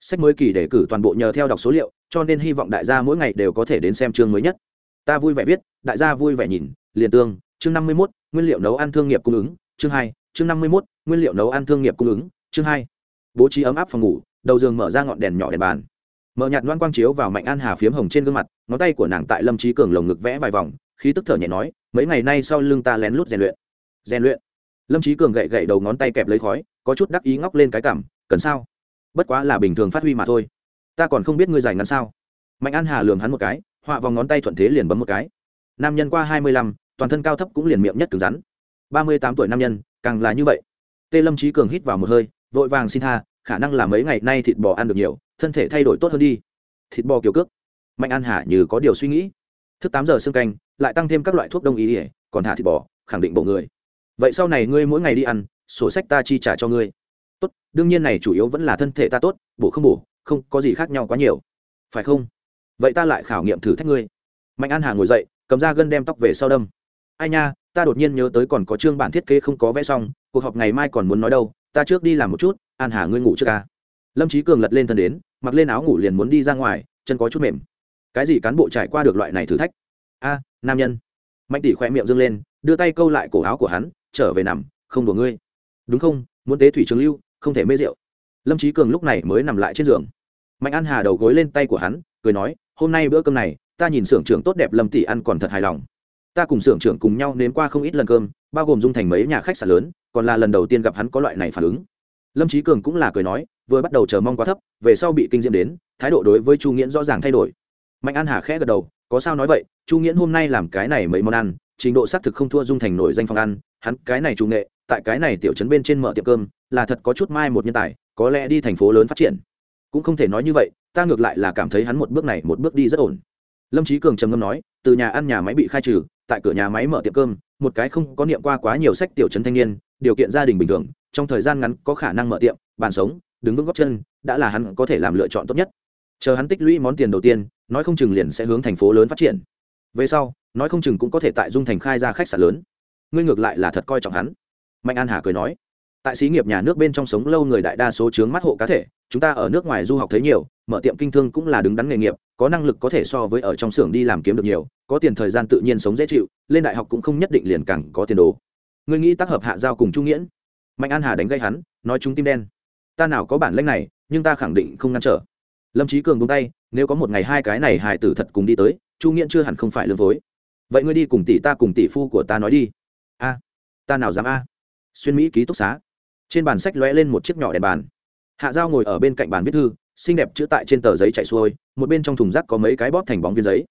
S1: Sách mới kỳ để cử toàn bộ nhờ theo đọc số liệu, cho nên hy vọng đại gia mỗi ngày đều có thể đến xem chương mới nhất. Ta vui vẻ viết, đại gia vui vẻ nhìn, liền tương, chương năm mươi mốt, nguyên liệu nấu ăn thương nghiệp cung ứng, chương hai, chương năm mươi mốt, nguyên liệu nấu ăn thương nghiệp cung ứng, chương hai. Bố trí ấm áp phòng ngủ, đầu giường mở ra ngọn đèn nhỏ đèn bàn. Mở nhạt loan quang chiếu vào mạnh an hà phiếm hồng trên gương mặt, ngón tay của nàng tại lâm trí cường lồng ngực vẽ vài vòng, khí tức thở nhẹ nói, mấy ngày nay sau lưng ta lén lút rèn luyện rèn luyện. Lâm trí cường gậy gậy đầu ngón tay kẹp lấy khói, có chút đắc ý ngóc lên cái cảm cần sao? Bất quá là bình thường phát huy mà thôi. Ta còn không biết ngươi giải ngắn sao. Mạnh an hà lường hắn một cái, họa vòng ngón tay thuận thế liền bấm một cái. Nam nhân qua hai mươi lăm, toàn thân cao thấp cũng liền miệng nhất cứng rắn. Ba mươi tám tuổi nam nhân, càng là như vậy. Tê lâm trí cường hít vào một hơi, vội vàng xin tha, khả năng là mấy ngày nay thịt bò ăn được nhiều, thân thể thay đổi tốt hơn đi. Thịt bò kiểu cước. Mạnh an hà như có điều suy nghĩ. Thức tám giờ xương canh, lại tăng thêm các loại thuốc đông y ỉa còn thả thịt bò, khẳng định bộ người vậy sau này ngươi mỗi ngày đi ăn, sổ sách ta chi trả cho ngươi. Tốt, đương nhiên này chủ yếu vẫn là thân thể ta tốt, bổ không bổ, không có gì khác nhau quá nhiều. Phải không? Vậy ta lại khảo nghiệm thử thách ngươi. Mạnh an hà ngồi dậy, cầm ra gân đem tóc về sau đâm. Ai nha, ta đột nhiên nhớ tới còn có chương bản thiết kế không có vẽ xong, cuộc họp ngày mai còn muốn nói đâu, ta trước đi làm một chút, an hà ngươi ngủ trước ca lâm trí cường lật lên thân đến, mặc lên áo ngủ liền muốn đi ra ngoài, chân có chút mềm. Cái gì cán bộ trải qua được loại này thử thách? A, nam nhân. Mạnh tỷ khỏe miệng dâng lên, đưa tay câu lại cổ áo của hắn trở về nằm, không đùa ngươi. Đúng không? Muốn tế thủy trường lưu, không thể mê rượu. Lâm trí cường lúc này mới nằm lại trên giường. Mạnh an hà đầu gối lên tay của hắn, cười nói, hôm nay bữa cơm này, ta nhìn xưởng trưởng tốt đẹp lâm tỷ ăn còn thật hài lòng. Ta cùng xưởng trưởng cùng nhau nếm qua không ít lần cơm, bao gồm dung thành mấy nhà khách sạn lớn, còn là lần đầu tiên gặp hắn có loại này phản ứng. Lâm trí cường cũng là cười nói, vừa bắt đầu chờ mong quá thấp, về sau bị kinh diễm đến, thái độ đối với chu nghiễn rõ ràng thay đổi. Mạnh an hà khẽ gật đầu, có sao nói vậy, chu nghiễn hôm nay làm cái này mấy món ăn, trình độ xác thực không thua dung thành nổi danh phòng ăn hắn cái này chủ nghệ, tại cái này tiểu trấn bên trên mở tiệm cơm, là thật có chút mai một nhân tài, có lẽ đi thành phố lớn phát triển. Cũng không thể nói như vậy, ta ngược lại là cảm thấy hắn một bước này một bước đi rất ổn. Lâm trí cường trầm ngâm nói, từ nhà ăn nhà máy bị khai trừ, tại cửa nhà máy mở tiệm cơm, một cái không có niệm qua quá nhiều sách tiểu trấn thanh niên, điều kiện gia đình bình thường, trong thời gian ngắn có khả năng mở tiệm, bàn sống, đứng vững góc chân, đã là hắn có thể làm lựa chọn tốt nhất. Chờ hắn tích lũy món tiền đầu tiên, nói không chừng liền sẽ hướng thành phố lớn phát triển. Về sau, nói không chừng cũng có thể tại dung thành khai ra khách sạn lớn ngươi ngược lại là thật coi trọng hắn. Mạnh an hà cười nói, tại xí nghiệp nhà nước bên trong sống lâu người đại đa số chướng mắt hộ cá thể, chúng ta ở nước ngoài du học thấy nhiều, mở tiệm kinh thương cũng là đứng đắn nghề nghiệp, có năng lực có thể so với ở trong xưởng đi làm kiếm được nhiều, có tiền thời gian tự nhiên sống dễ chịu, lên đại học cũng không nhất định liền càng có tiền đồ. Ngươi nghĩ tác hợp hạ giao cùng trung nghiễn? Mạnh an hà đánh gây hắn, nói chúng tim đen. Ta nào có bản lãnh này, nhưng ta khẳng định không ngăn trở. Lâm trí cường buông tay, nếu có một ngày hai cái này hài tử thật cùng đi tới, chu nghiễn chưa hẳn không phải lương phối. Vậy ngươi đi cùng tỷ ta cùng tỷ phu của ta nói đi a. Ta nào dám a? Xuyên mỹ ký túc xá. Trên bàn sách lóe lên một chiếc nhỏ đèn bàn. Hạ giao ngồi ở bên cạnh bàn viết thư, xinh đẹp chữ tại trên tờ giấy chạy xuôi, một bên trong thùng rác có mấy cái bóp thành bóng viên giấy.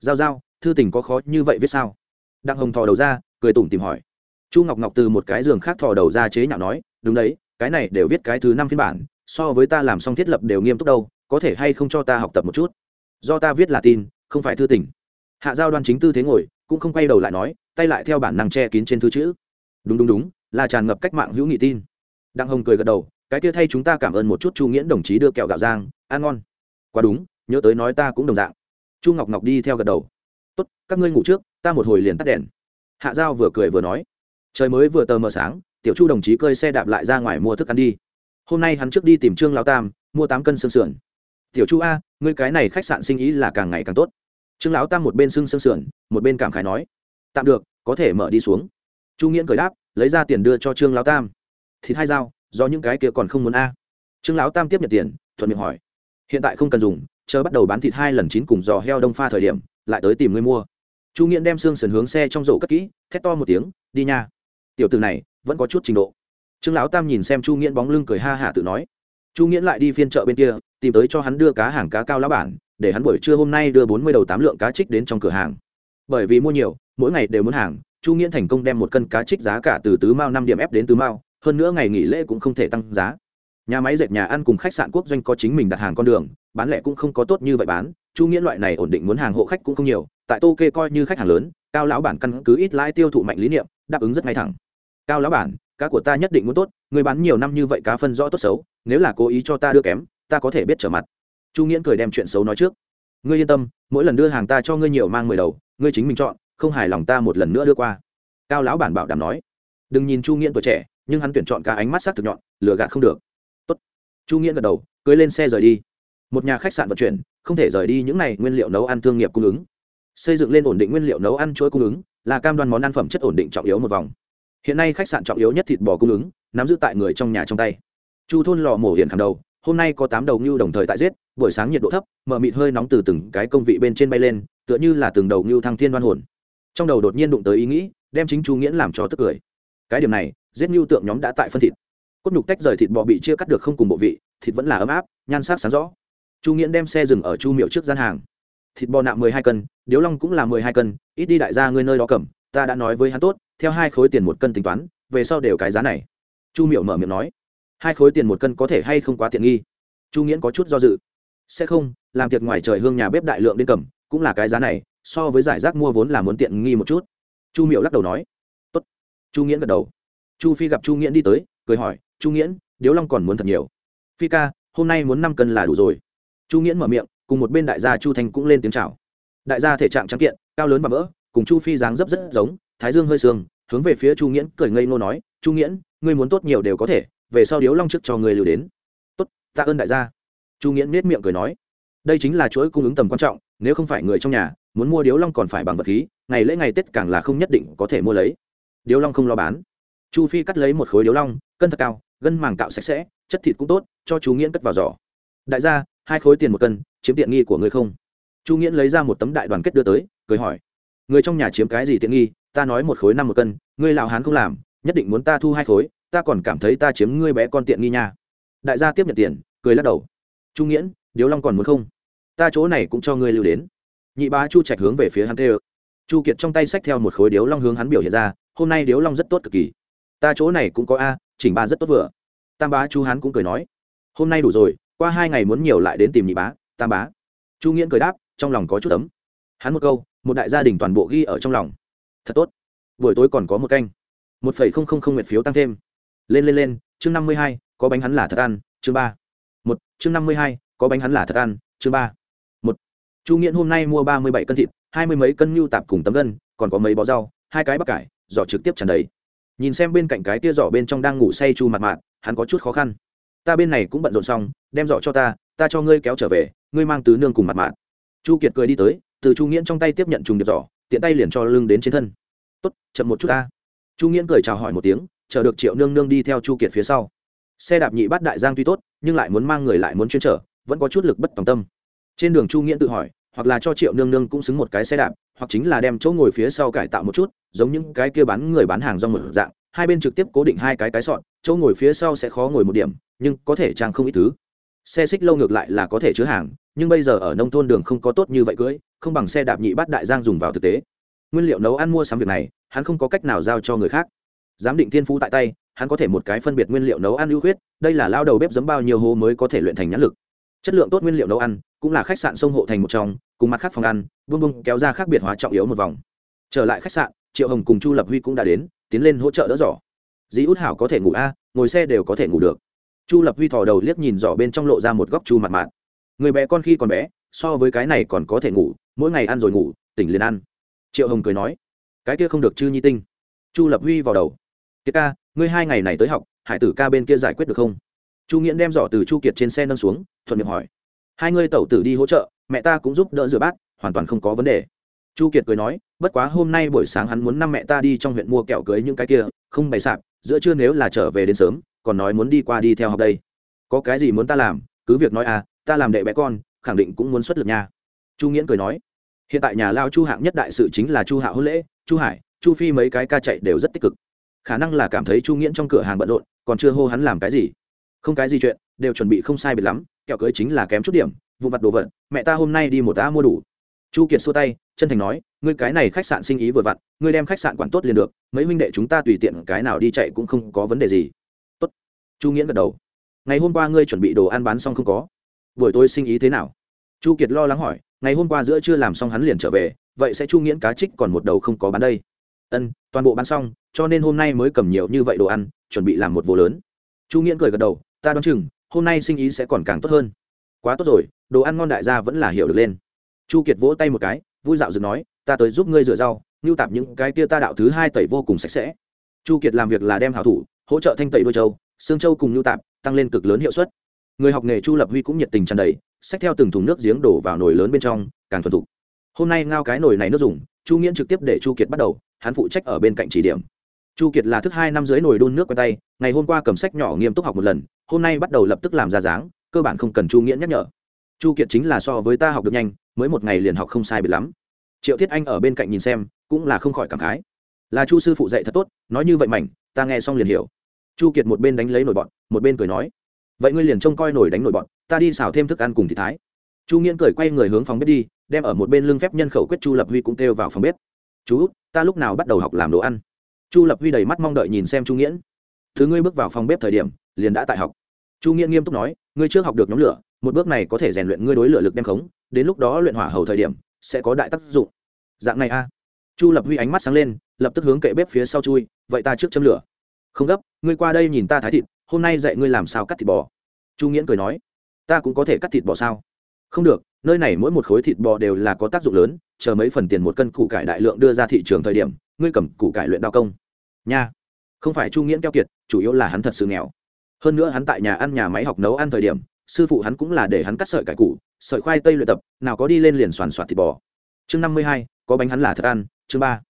S1: Giao giao, thư tình có khó như vậy viết sao? Đặng hồng thò đầu ra, cười tủm tìm hỏi. Chu ngọc ngọc từ một cái giường khác thò đầu ra chế nhạo nói, đúng đấy, cái này đều viết cái thứ năm phiên bản, so với ta làm xong thiết lập đều nghiêm túc đâu, có thể hay không cho ta học tập một chút? Do ta viết là tin, không phải thư tình. Hạ giao đoan chính tư thế ngồi, cũng không quay đầu lại nói tay lại theo bản năng che kín trên thư chữ. Đúng đúng đúng, là tràn ngập cách mạng hữu nghị tin. Đặng hồng cười gật đầu, cái kia thay chúng ta cảm ơn một chút chu nghiễn đồng chí đưa kẹo gạo giang ăn ngon. Quá đúng, nhớ tới nói ta cũng đồng dạng. Chu ngọc ngọc đi theo gật đầu. Tốt, các ngươi ngủ trước, ta một hồi liền tắt đèn. Hạ giao vừa cười vừa nói. Trời mới vừa tờ mờ sáng, tiểu chu đồng chí cơi xe đạp lại ra ngoài mua thức ăn đi. Hôm nay hắn trước đi tìm trương lao tam, mua tám cân xương sườn. Tiểu chu a, ngươi cái này khách sạn sinh ý là càng ngày càng tốt. Trương lão tam một bên xương xương sườn, một bên cảm khái nói tạm được, có thể mở đi xuống. Chu nghiễn cười đáp, lấy ra tiền đưa cho trương lão tam. Thịt hai dao, do những cái kia còn không muốn a. Trương lão tam tiếp nhận tiền, thuận miệng hỏi. Hiện tại không cần dùng, chờ bắt đầu bán thịt hai lần chín cùng giò heo đông pha thời điểm, lại tới tìm người mua. Chu nghiễn đem xương sườn hướng xe trong rổ cất kỹ, thét to một tiếng, đi nha. Tiểu từ này, vẫn có chút trình độ. Trương lão tam nhìn xem chu nghiễn bóng lưng cười ha hả tự nói. Chu nghiễn lại đi phiên chợ bên kia, tìm tới cho hắn đưa cá hàng cá cao lá bản, để hắn buổi trưa hôm nay đưa bốn mươi đầu tám lượng cá trích đến trong cửa hàng bởi vì mua nhiều, mỗi ngày đều muốn hàng, chu nghiễn thành công đem một cân cá trích giá cả từ tứ mao năm điểm ép đến tứ mao, hơn nữa ngày nghỉ lễ cũng không thể tăng giá. Nhà máy dệt nhà ăn cùng khách sạn quốc doanh có chính mình đặt hàng con đường, bán lẻ cũng không có tốt như vậy bán, chu nghĩa loại này ổn định muốn hàng hộ khách cũng không nhiều, tại tô kê coi như khách hàng lớn, cao lão bản căn cứ ít lãi tiêu thụ mạnh lý niệm, đáp ứng rất ngay thẳng. Cao lão bản, cá của ta nhất định muốn tốt, người bán nhiều năm như vậy cá phân rõ tốt xấu, nếu là cố ý cho ta đưa kém, ta có thể biết trở mặt. Chu nghiễn cười đem chuyện xấu nói trước. Ngươi yên tâm, mỗi lần đưa hàng ta cho ngươi nhiều mang mười đầu ngươi chính mình chọn, không hài lòng ta một lần nữa đưa qua. Cao lão bản bảo đảm nói. Đừng nhìn chu nghiễn tuổi trẻ, nhưng hắn tuyển chọn cả ánh mắt sắc thực nhọn, lừa gạt không được. Tốt. chu nghiễn gật đầu, cưới lên xe rời đi. Một nhà khách sạn vận chuyển, không thể rời đi những này nguyên liệu nấu ăn thương nghiệp cung ứng. Xây dựng lên ổn định nguyên liệu nấu ăn chuỗi cung ứng, là cam đoan món ăn phẩm chất ổn định trọng yếu một vòng. Hiện nay khách sạn trọng yếu nhất thịt bò cung ứng, nắm giữ tại người trong nhà trong tay. Chu thôn lò mổ hiện khẳng đầu, hôm nay có tám đầu ngưu đồng thời tại giết, buổi sáng nhiệt độ thấp mở mịt hơi nóng từ từng cái công vị bên trên bay lên tựa như là từng đầu ngưu thăng thiên đoan hồn. Trong đầu đột nhiên đụng tới ý nghĩ, đem chính chu nghiễn làm cho tức cười. Cái điểm này, giết ngưu tượng nhóm đã tại phân thịt. Cốt nhục tách rời thịt bò bị chia cắt được không cùng bộ vị, thịt vẫn là ấm áp, nhan sắc sáng rõ. Chu nghiễn đem xe dừng ở chu miệu trước gian hàng. Thịt bò nặng mười hai cân, điếu long cũng là mười hai cân, ít đi đại gia ngươi nơi đó cầm, ta đã nói với hắn tốt, theo hai khối tiền một cân tính toán, về sau đều cái giá này. Chu miệu mở miệng nói. Hai khối tiền một cân có thể hay không quá tiện nghi? Chu nghiễn có chút do dự. Sẽ không, làm tiệc ngoài trời hương nhà bếp đại lượng đến cầm cũng là cái giá này, so với giải rác mua vốn là muốn tiện nghi một chút. Chu miệu lắc đầu nói, tốt. Chu nghiễn gật đầu. Chu phi gặp chu nghiễn đi tới, cười hỏi, chu nghiễn, điếu long còn muốn thật nhiều? Phi ca, hôm nay muốn năm cân là đủ rồi. Chu nghiễn mở miệng, cùng một bên đại gia chu thanh cũng lên tiếng chào. Đại gia thể trạng trắng kiện, cao lớn và vỡ, cùng chu phi dáng dấp rất giống, thái dương hơi sương, hướng về phía chu nghiễn cười ngây ngô nói, chu nghiễn, ngươi muốn tốt nhiều đều có thể, về sau điếu long trước cho người lưu đến. Tốt, tạ ơn đại gia. Chu nghiễn nết miệng cười nói, đây chính là chuỗi cung ứng tầm quan trọng nếu không phải người trong nhà, muốn mua điếu long còn phải bằng vật khí, ngày lễ ngày tết càng là không nhất định có thể mua lấy. Điếu long không lo bán. Chu phi cắt lấy một khối điếu long, cân thật cao, gân màng cạo sạch sẽ, chất thịt cũng tốt, cho chú nghiễn cất vào giỏ. Đại gia, hai khối tiền một cân, chiếm tiện nghi của người không? Chu nghiễn lấy ra một tấm đại đoàn kết đưa tới, cười hỏi. Người trong nhà chiếm cái gì tiện nghi? Ta nói một khối năm một cân, ngươi lào hán không làm, nhất định muốn ta thu hai khối, ta còn cảm thấy ta chiếm ngươi bé con tiện nghi nha. Đại gia tiếp nhận tiền, cười lắc đầu. Chu nghiễn, điếu long còn muốn không? Ta chỗ này cũng cho ngươi lưu đến. Nhị bá chu trạch hướng về phía hắn tê ơ chu kiệt trong tay xách theo một khối điếu long hướng hắn biểu hiện ra, hôm nay điếu long rất tốt cực kỳ. Ta chỗ này cũng có a, chỉnh ba rất tốt vừa. Tam bá chu hắn cũng cười nói. Hôm nay đủ rồi, qua hai ngày muốn nhiều lại đến tìm nhị bá, tam bá. Chu nghiễn cười đáp, trong lòng có chút tấm hắn một câu, một đại gia đình toàn bộ ghi ở trong lòng. Thật tốt. Buổi tối còn có một canh. Một phẩy không không không nguyện phiếu tăng thêm. Lên lên lên, chương năm mươi hai, có bánh hắn là thật ăn, chương ba. Một, chương năm mươi hai, có bánh hắn là thật ăn, chương ba chu nghiễn hôm nay mua ba mươi bảy cân thịt, hai mươi mấy cân nhu tạp cùng tấm gân, còn có mấy bó rau, hai cái bắp cải giỏ trực tiếp tràn đầy. Nhìn xem bên cạnh cái tia giỏ bên trong đang ngủ say chu mặt mạn hắn có chút khó khăn. Ta bên này cũng bận rộn xong, đem giỏ cho ta ta cho ngươi kéo trở về, ngươi mang tứ nương cùng mặt mạn chu kiệt cười đi tới, từ chu nghiễn trong tay tiếp nhận trùng điệp giỏ tiện tay liền cho lưng đến trên thân. Tốt, chậm một chút ta. Chu nghiễn cười chào hỏi một tiếng, chờ được triệu nương nương đi theo chu kiệt phía sau. Xe đạp nhị bắt đại giang tuy tốt, nhưng lại muốn mang người lại muốn chuyên trở, vẫn có chút lực bất tòng tâm trên đường chu nghĩa tự hỏi, hoặc là cho triệu nương nương cũng xứng một cái xe đạp, hoặc chính là đem chỗ ngồi phía sau cải tạo một chút, giống những cái kia bán người bán hàng do một dạng, hai bên trực tiếp cố định hai cái cái sọn chỗ ngồi phía sau sẽ khó ngồi một điểm, nhưng có thể trang không ít thứ. Xe xích lâu ngược lại là có thể chứa hàng, nhưng bây giờ ở nông thôn đường không có tốt như vậy cưỡi không bằng xe đạp nhị bát đại giang dùng vào thực tế. Nguyên liệu nấu ăn mua sắm việc này, hắn không có cách nào giao cho người khác. Giám định thiên phú tại tay, hắn có thể một cái phân biệt nguyên liệu nấu ăn ưu khuyết, đây là lao đầu bếp giấm bao nhiêu hố mới có thể luyện thành nhãn lực. Chất lượng tốt nguyên liệu nấu ăn cũng là khách sạn sông hộ thành một trong, cùng mặt khác phòng ăn buông buông kéo ra khác biệt hóa trọng yếu một vòng. Trở lại khách sạn, triệu hồng cùng chu lập huy cũng đã đến, tiến lên hỗ trợ đỡ giỏ dĩ út hảo có thể ngủ a, ngồi xe đều có thể ngủ được. Chu lập huy thò đầu liếc nhìn giỏ bên trong lộ ra một góc chu mặt mạn người bé con khi còn bé, so với cái này còn có thể ngủ, mỗi ngày ăn rồi ngủ, tỉnh liền ăn. Triệu hồng cười nói, cái kia không được chư nhi tinh. Chu lập huy vào đầu. Kiệt ca, ngươi hai ngày này tới học, hải tử ca bên kia giải quyết được không? Chu nghiễn đem giỏ từ chu kiệt trên xe nâng xuống, thuận miệng hỏi hai ngươi tẩu tử đi hỗ trợ, mẹ ta cũng giúp đỡ rửa bát, hoàn toàn không có vấn đề. Chu kiệt cười nói, bất quá hôm nay buổi sáng hắn muốn năm mẹ ta đi trong huyện mua kẹo cưới những cái kia, không bày sạp, giữa trưa nếu là trở về đến sớm, còn nói muốn đi qua đi theo học đây. Có cái gì muốn ta làm, cứ việc nói à ta làm đệ bé con, khẳng định cũng muốn xuất lực nha. Chu nghiễn cười nói, hiện tại nhà lao chu hạng nhất đại sự chính là chu hạ hôn lễ, chu hải, chu phi mấy cái ca chạy đều rất tích cực. Khả năng là cảm thấy chu nghiễn trong cửa hàng bận rộn, còn chưa hô hắn làm cái gì không cái gì chuyện, đều chuẩn bị không sai biệt lắm, kẹo cưới chính là kém chút điểm vụ vặt đồ vật, mẹ ta hôm nay đi một ta mua đủ. Chu kiệt xua tay, chân thành nói, ngươi cái này khách sạn sinh ý vừa vặn, ngươi đem khách sạn quản tốt liền được, mấy huynh đệ chúng ta tùy tiện cái nào đi chạy cũng không có vấn đề gì. Tốt. Chu nghiễn gật đầu. Ngày hôm qua ngươi chuẩn bị đồ ăn bán xong không có? Buổi tối sinh ý thế nào? Chu kiệt lo lắng hỏi, ngày hôm qua giữa chưa làm xong hắn liền trở về, vậy sẽ chu nghiễn cá trích còn một đầu không có bán đây. Ân, toàn bộ bán xong, cho nên hôm nay mới cầm nhiều như vậy đồ ăn, chuẩn bị làm một vô lớn. Chu nghiễn cười gật đầu ta đoán chừng, hôm nay sinh ý sẽ còn càng tốt hơn. Quá tốt rồi, đồ ăn ngon đại gia vẫn là hiểu được lên. Chu kiệt vỗ tay một cái, vui dạo dựng nói, ta tới giúp ngươi rửa rau, ngưu tạp những cái kia ta đạo thứ hai tẩy vô cùng sạch sẽ. Chu kiệt làm việc là đem hảo thủ, hỗ trợ thanh tẩy đôi châu xương châu cùng ngưu tạp, tăng lên cực lớn hiệu suất. Người học nghề chu lập huy cũng nhiệt tình tràn đầy, xách theo từng thùng nước giếng đổ vào nồi lớn bên trong, càng thuần thục. Hôm nay ngao cái nồi này nước dùng, chu nghiễn trực tiếp để chu kiệt bắt đầu, hắn phụ trách ở bên cạnh chỉ điểm chu kiệt là thức hai năm dưới nồi đun nước quen tay, ngày hôm qua cầm sách nhỏ nghiêm túc học một lần, hôm nay bắt đầu lập tức làm ra dáng, cơ bản không cần chu nghĩa nhắc nhở. Chu kiệt chính là so với ta học được nhanh, mới một ngày liền học không sai biệt lắm. Triệu thiết anh ở bên cạnh nhìn xem, cũng là không khỏi cảm khái. Là chu sư phụ dạy thật tốt, nói như vậy mảnh, ta nghe xong liền hiểu. Chu kiệt một bên đánh lấy nổi bọn một bên cười nói, vậy ngươi liền trông coi nổi đánh nổi bọn ta đi xào thêm thức ăn cùng thị thái. Chu nghiễn cười quay người hướng phòng bếp đi, đem ở một bên lưng phép nhân khẩu quyết chu lập huy cũng kêu vào phòng bếp. Chú, ta lúc nào bắt đầu học làm đồ ăn? Chu lập huy đầy mắt mong đợi nhìn xem chu nghiễn. Thứ ngươi bước vào phòng bếp thời điểm, liền đã tại học. Chu nghiễn nghiêm túc nói, ngươi trước học được nhóm lửa, một bước này có thể rèn luyện ngươi đối lửa lực đem khống, đến lúc đó luyện hỏa hầu thời điểm, sẽ có đại tác dụng. Dạng này a. Chu lập huy ánh mắt sáng lên, lập tức hướng kệ bếp phía sau chui, vậy ta trước châm lửa. Không gấp, ngươi qua đây nhìn ta thái thịt, hôm nay dạy ngươi làm sao cắt thịt bò. Chu nghiễn cười nói, ta cũng có thể cắt thịt bò sao? Không được, nơi này mỗi một khối thịt bò đều là có tác dụng lớn, chờ mấy phần tiền một cân củ cải đại lượng đưa ra thị trường thời điểm, ngươi cầm củ cải luyện đao công nha. Không phải chu nghiễn keo kiệt, chủ yếu là hắn thật sự nghèo. Hơn nữa hắn tại nhà ăn, nhà máy học nấu ăn thời điểm, sư phụ hắn cũng là để hắn cắt sợi cải củ, sợi khoai tây luyện tập, nào có đi lên liền soàn soạt thịt bò. Chương năm mươi hai, có bánh hắn là thật ăn, chương ba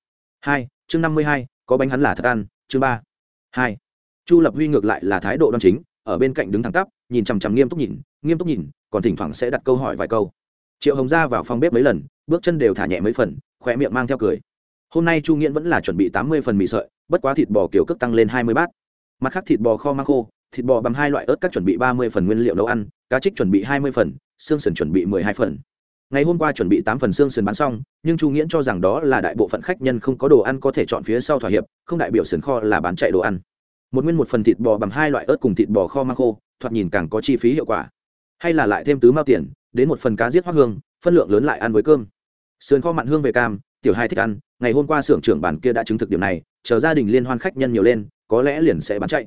S1: hai, chương năm mươi hai, có bánh hắn là thật ăn, chương ba hai. Chu lập huy ngược lại là thái độ đoan chính, ở bên cạnh đứng thẳng tắp, nhìn chằm chằm nghiêm túc nhìn, nghiêm túc nhìn, còn thỉnh thoảng sẽ đặt câu hỏi vài câu. Triệu hồng ra vào phòng bếp mấy lần, bước chân đều thả nhẹ mấy phần khỏe miệng mang theo cười hôm nay chu nghiễn vẫn là chuẩn bị tám mươi phần mì sợi, bất quá thịt bò kiểu cước tăng lên hai mươi bát. Mặt khác thịt bò kho mang khô, thịt bò bằng hai loại ớt các chuẩn bị ba mươi phần nguyên liệu nấu ăn, cá trích chuẩn bị hai mươi phần, xương sườn chuẩn bị mười hai phần. Ngày hôm qua chuẩn bị tám phần xương sườn bán xong, nhưng chu nghiễn cho rằng đó là đại bộ phận khách nhân không có đồ ăn có thể chọn phía sau thỏa hiệp, không đại biểu sườn kho là bán chạy đồ ăn. Một nguyên một phần thịt bò bằng hai loại ớt cùng thịt bò kho mang khô, thoạt nhìn càng có chi phí hiệu quả. Hay là lại thêm tứ mao tiền, đến một phần cá giết hoác hương, phân lượng lớn lại ăn với cơm. Sườn kho mặn hương về cam tiểu hai thích ăn, ngày hôm qua xưởng trưởng bản kia đã chứng thực điểm này, chờ gia đình liên hoan khách nhân nhiều lên, có lẽ liền sẽ bán chạy.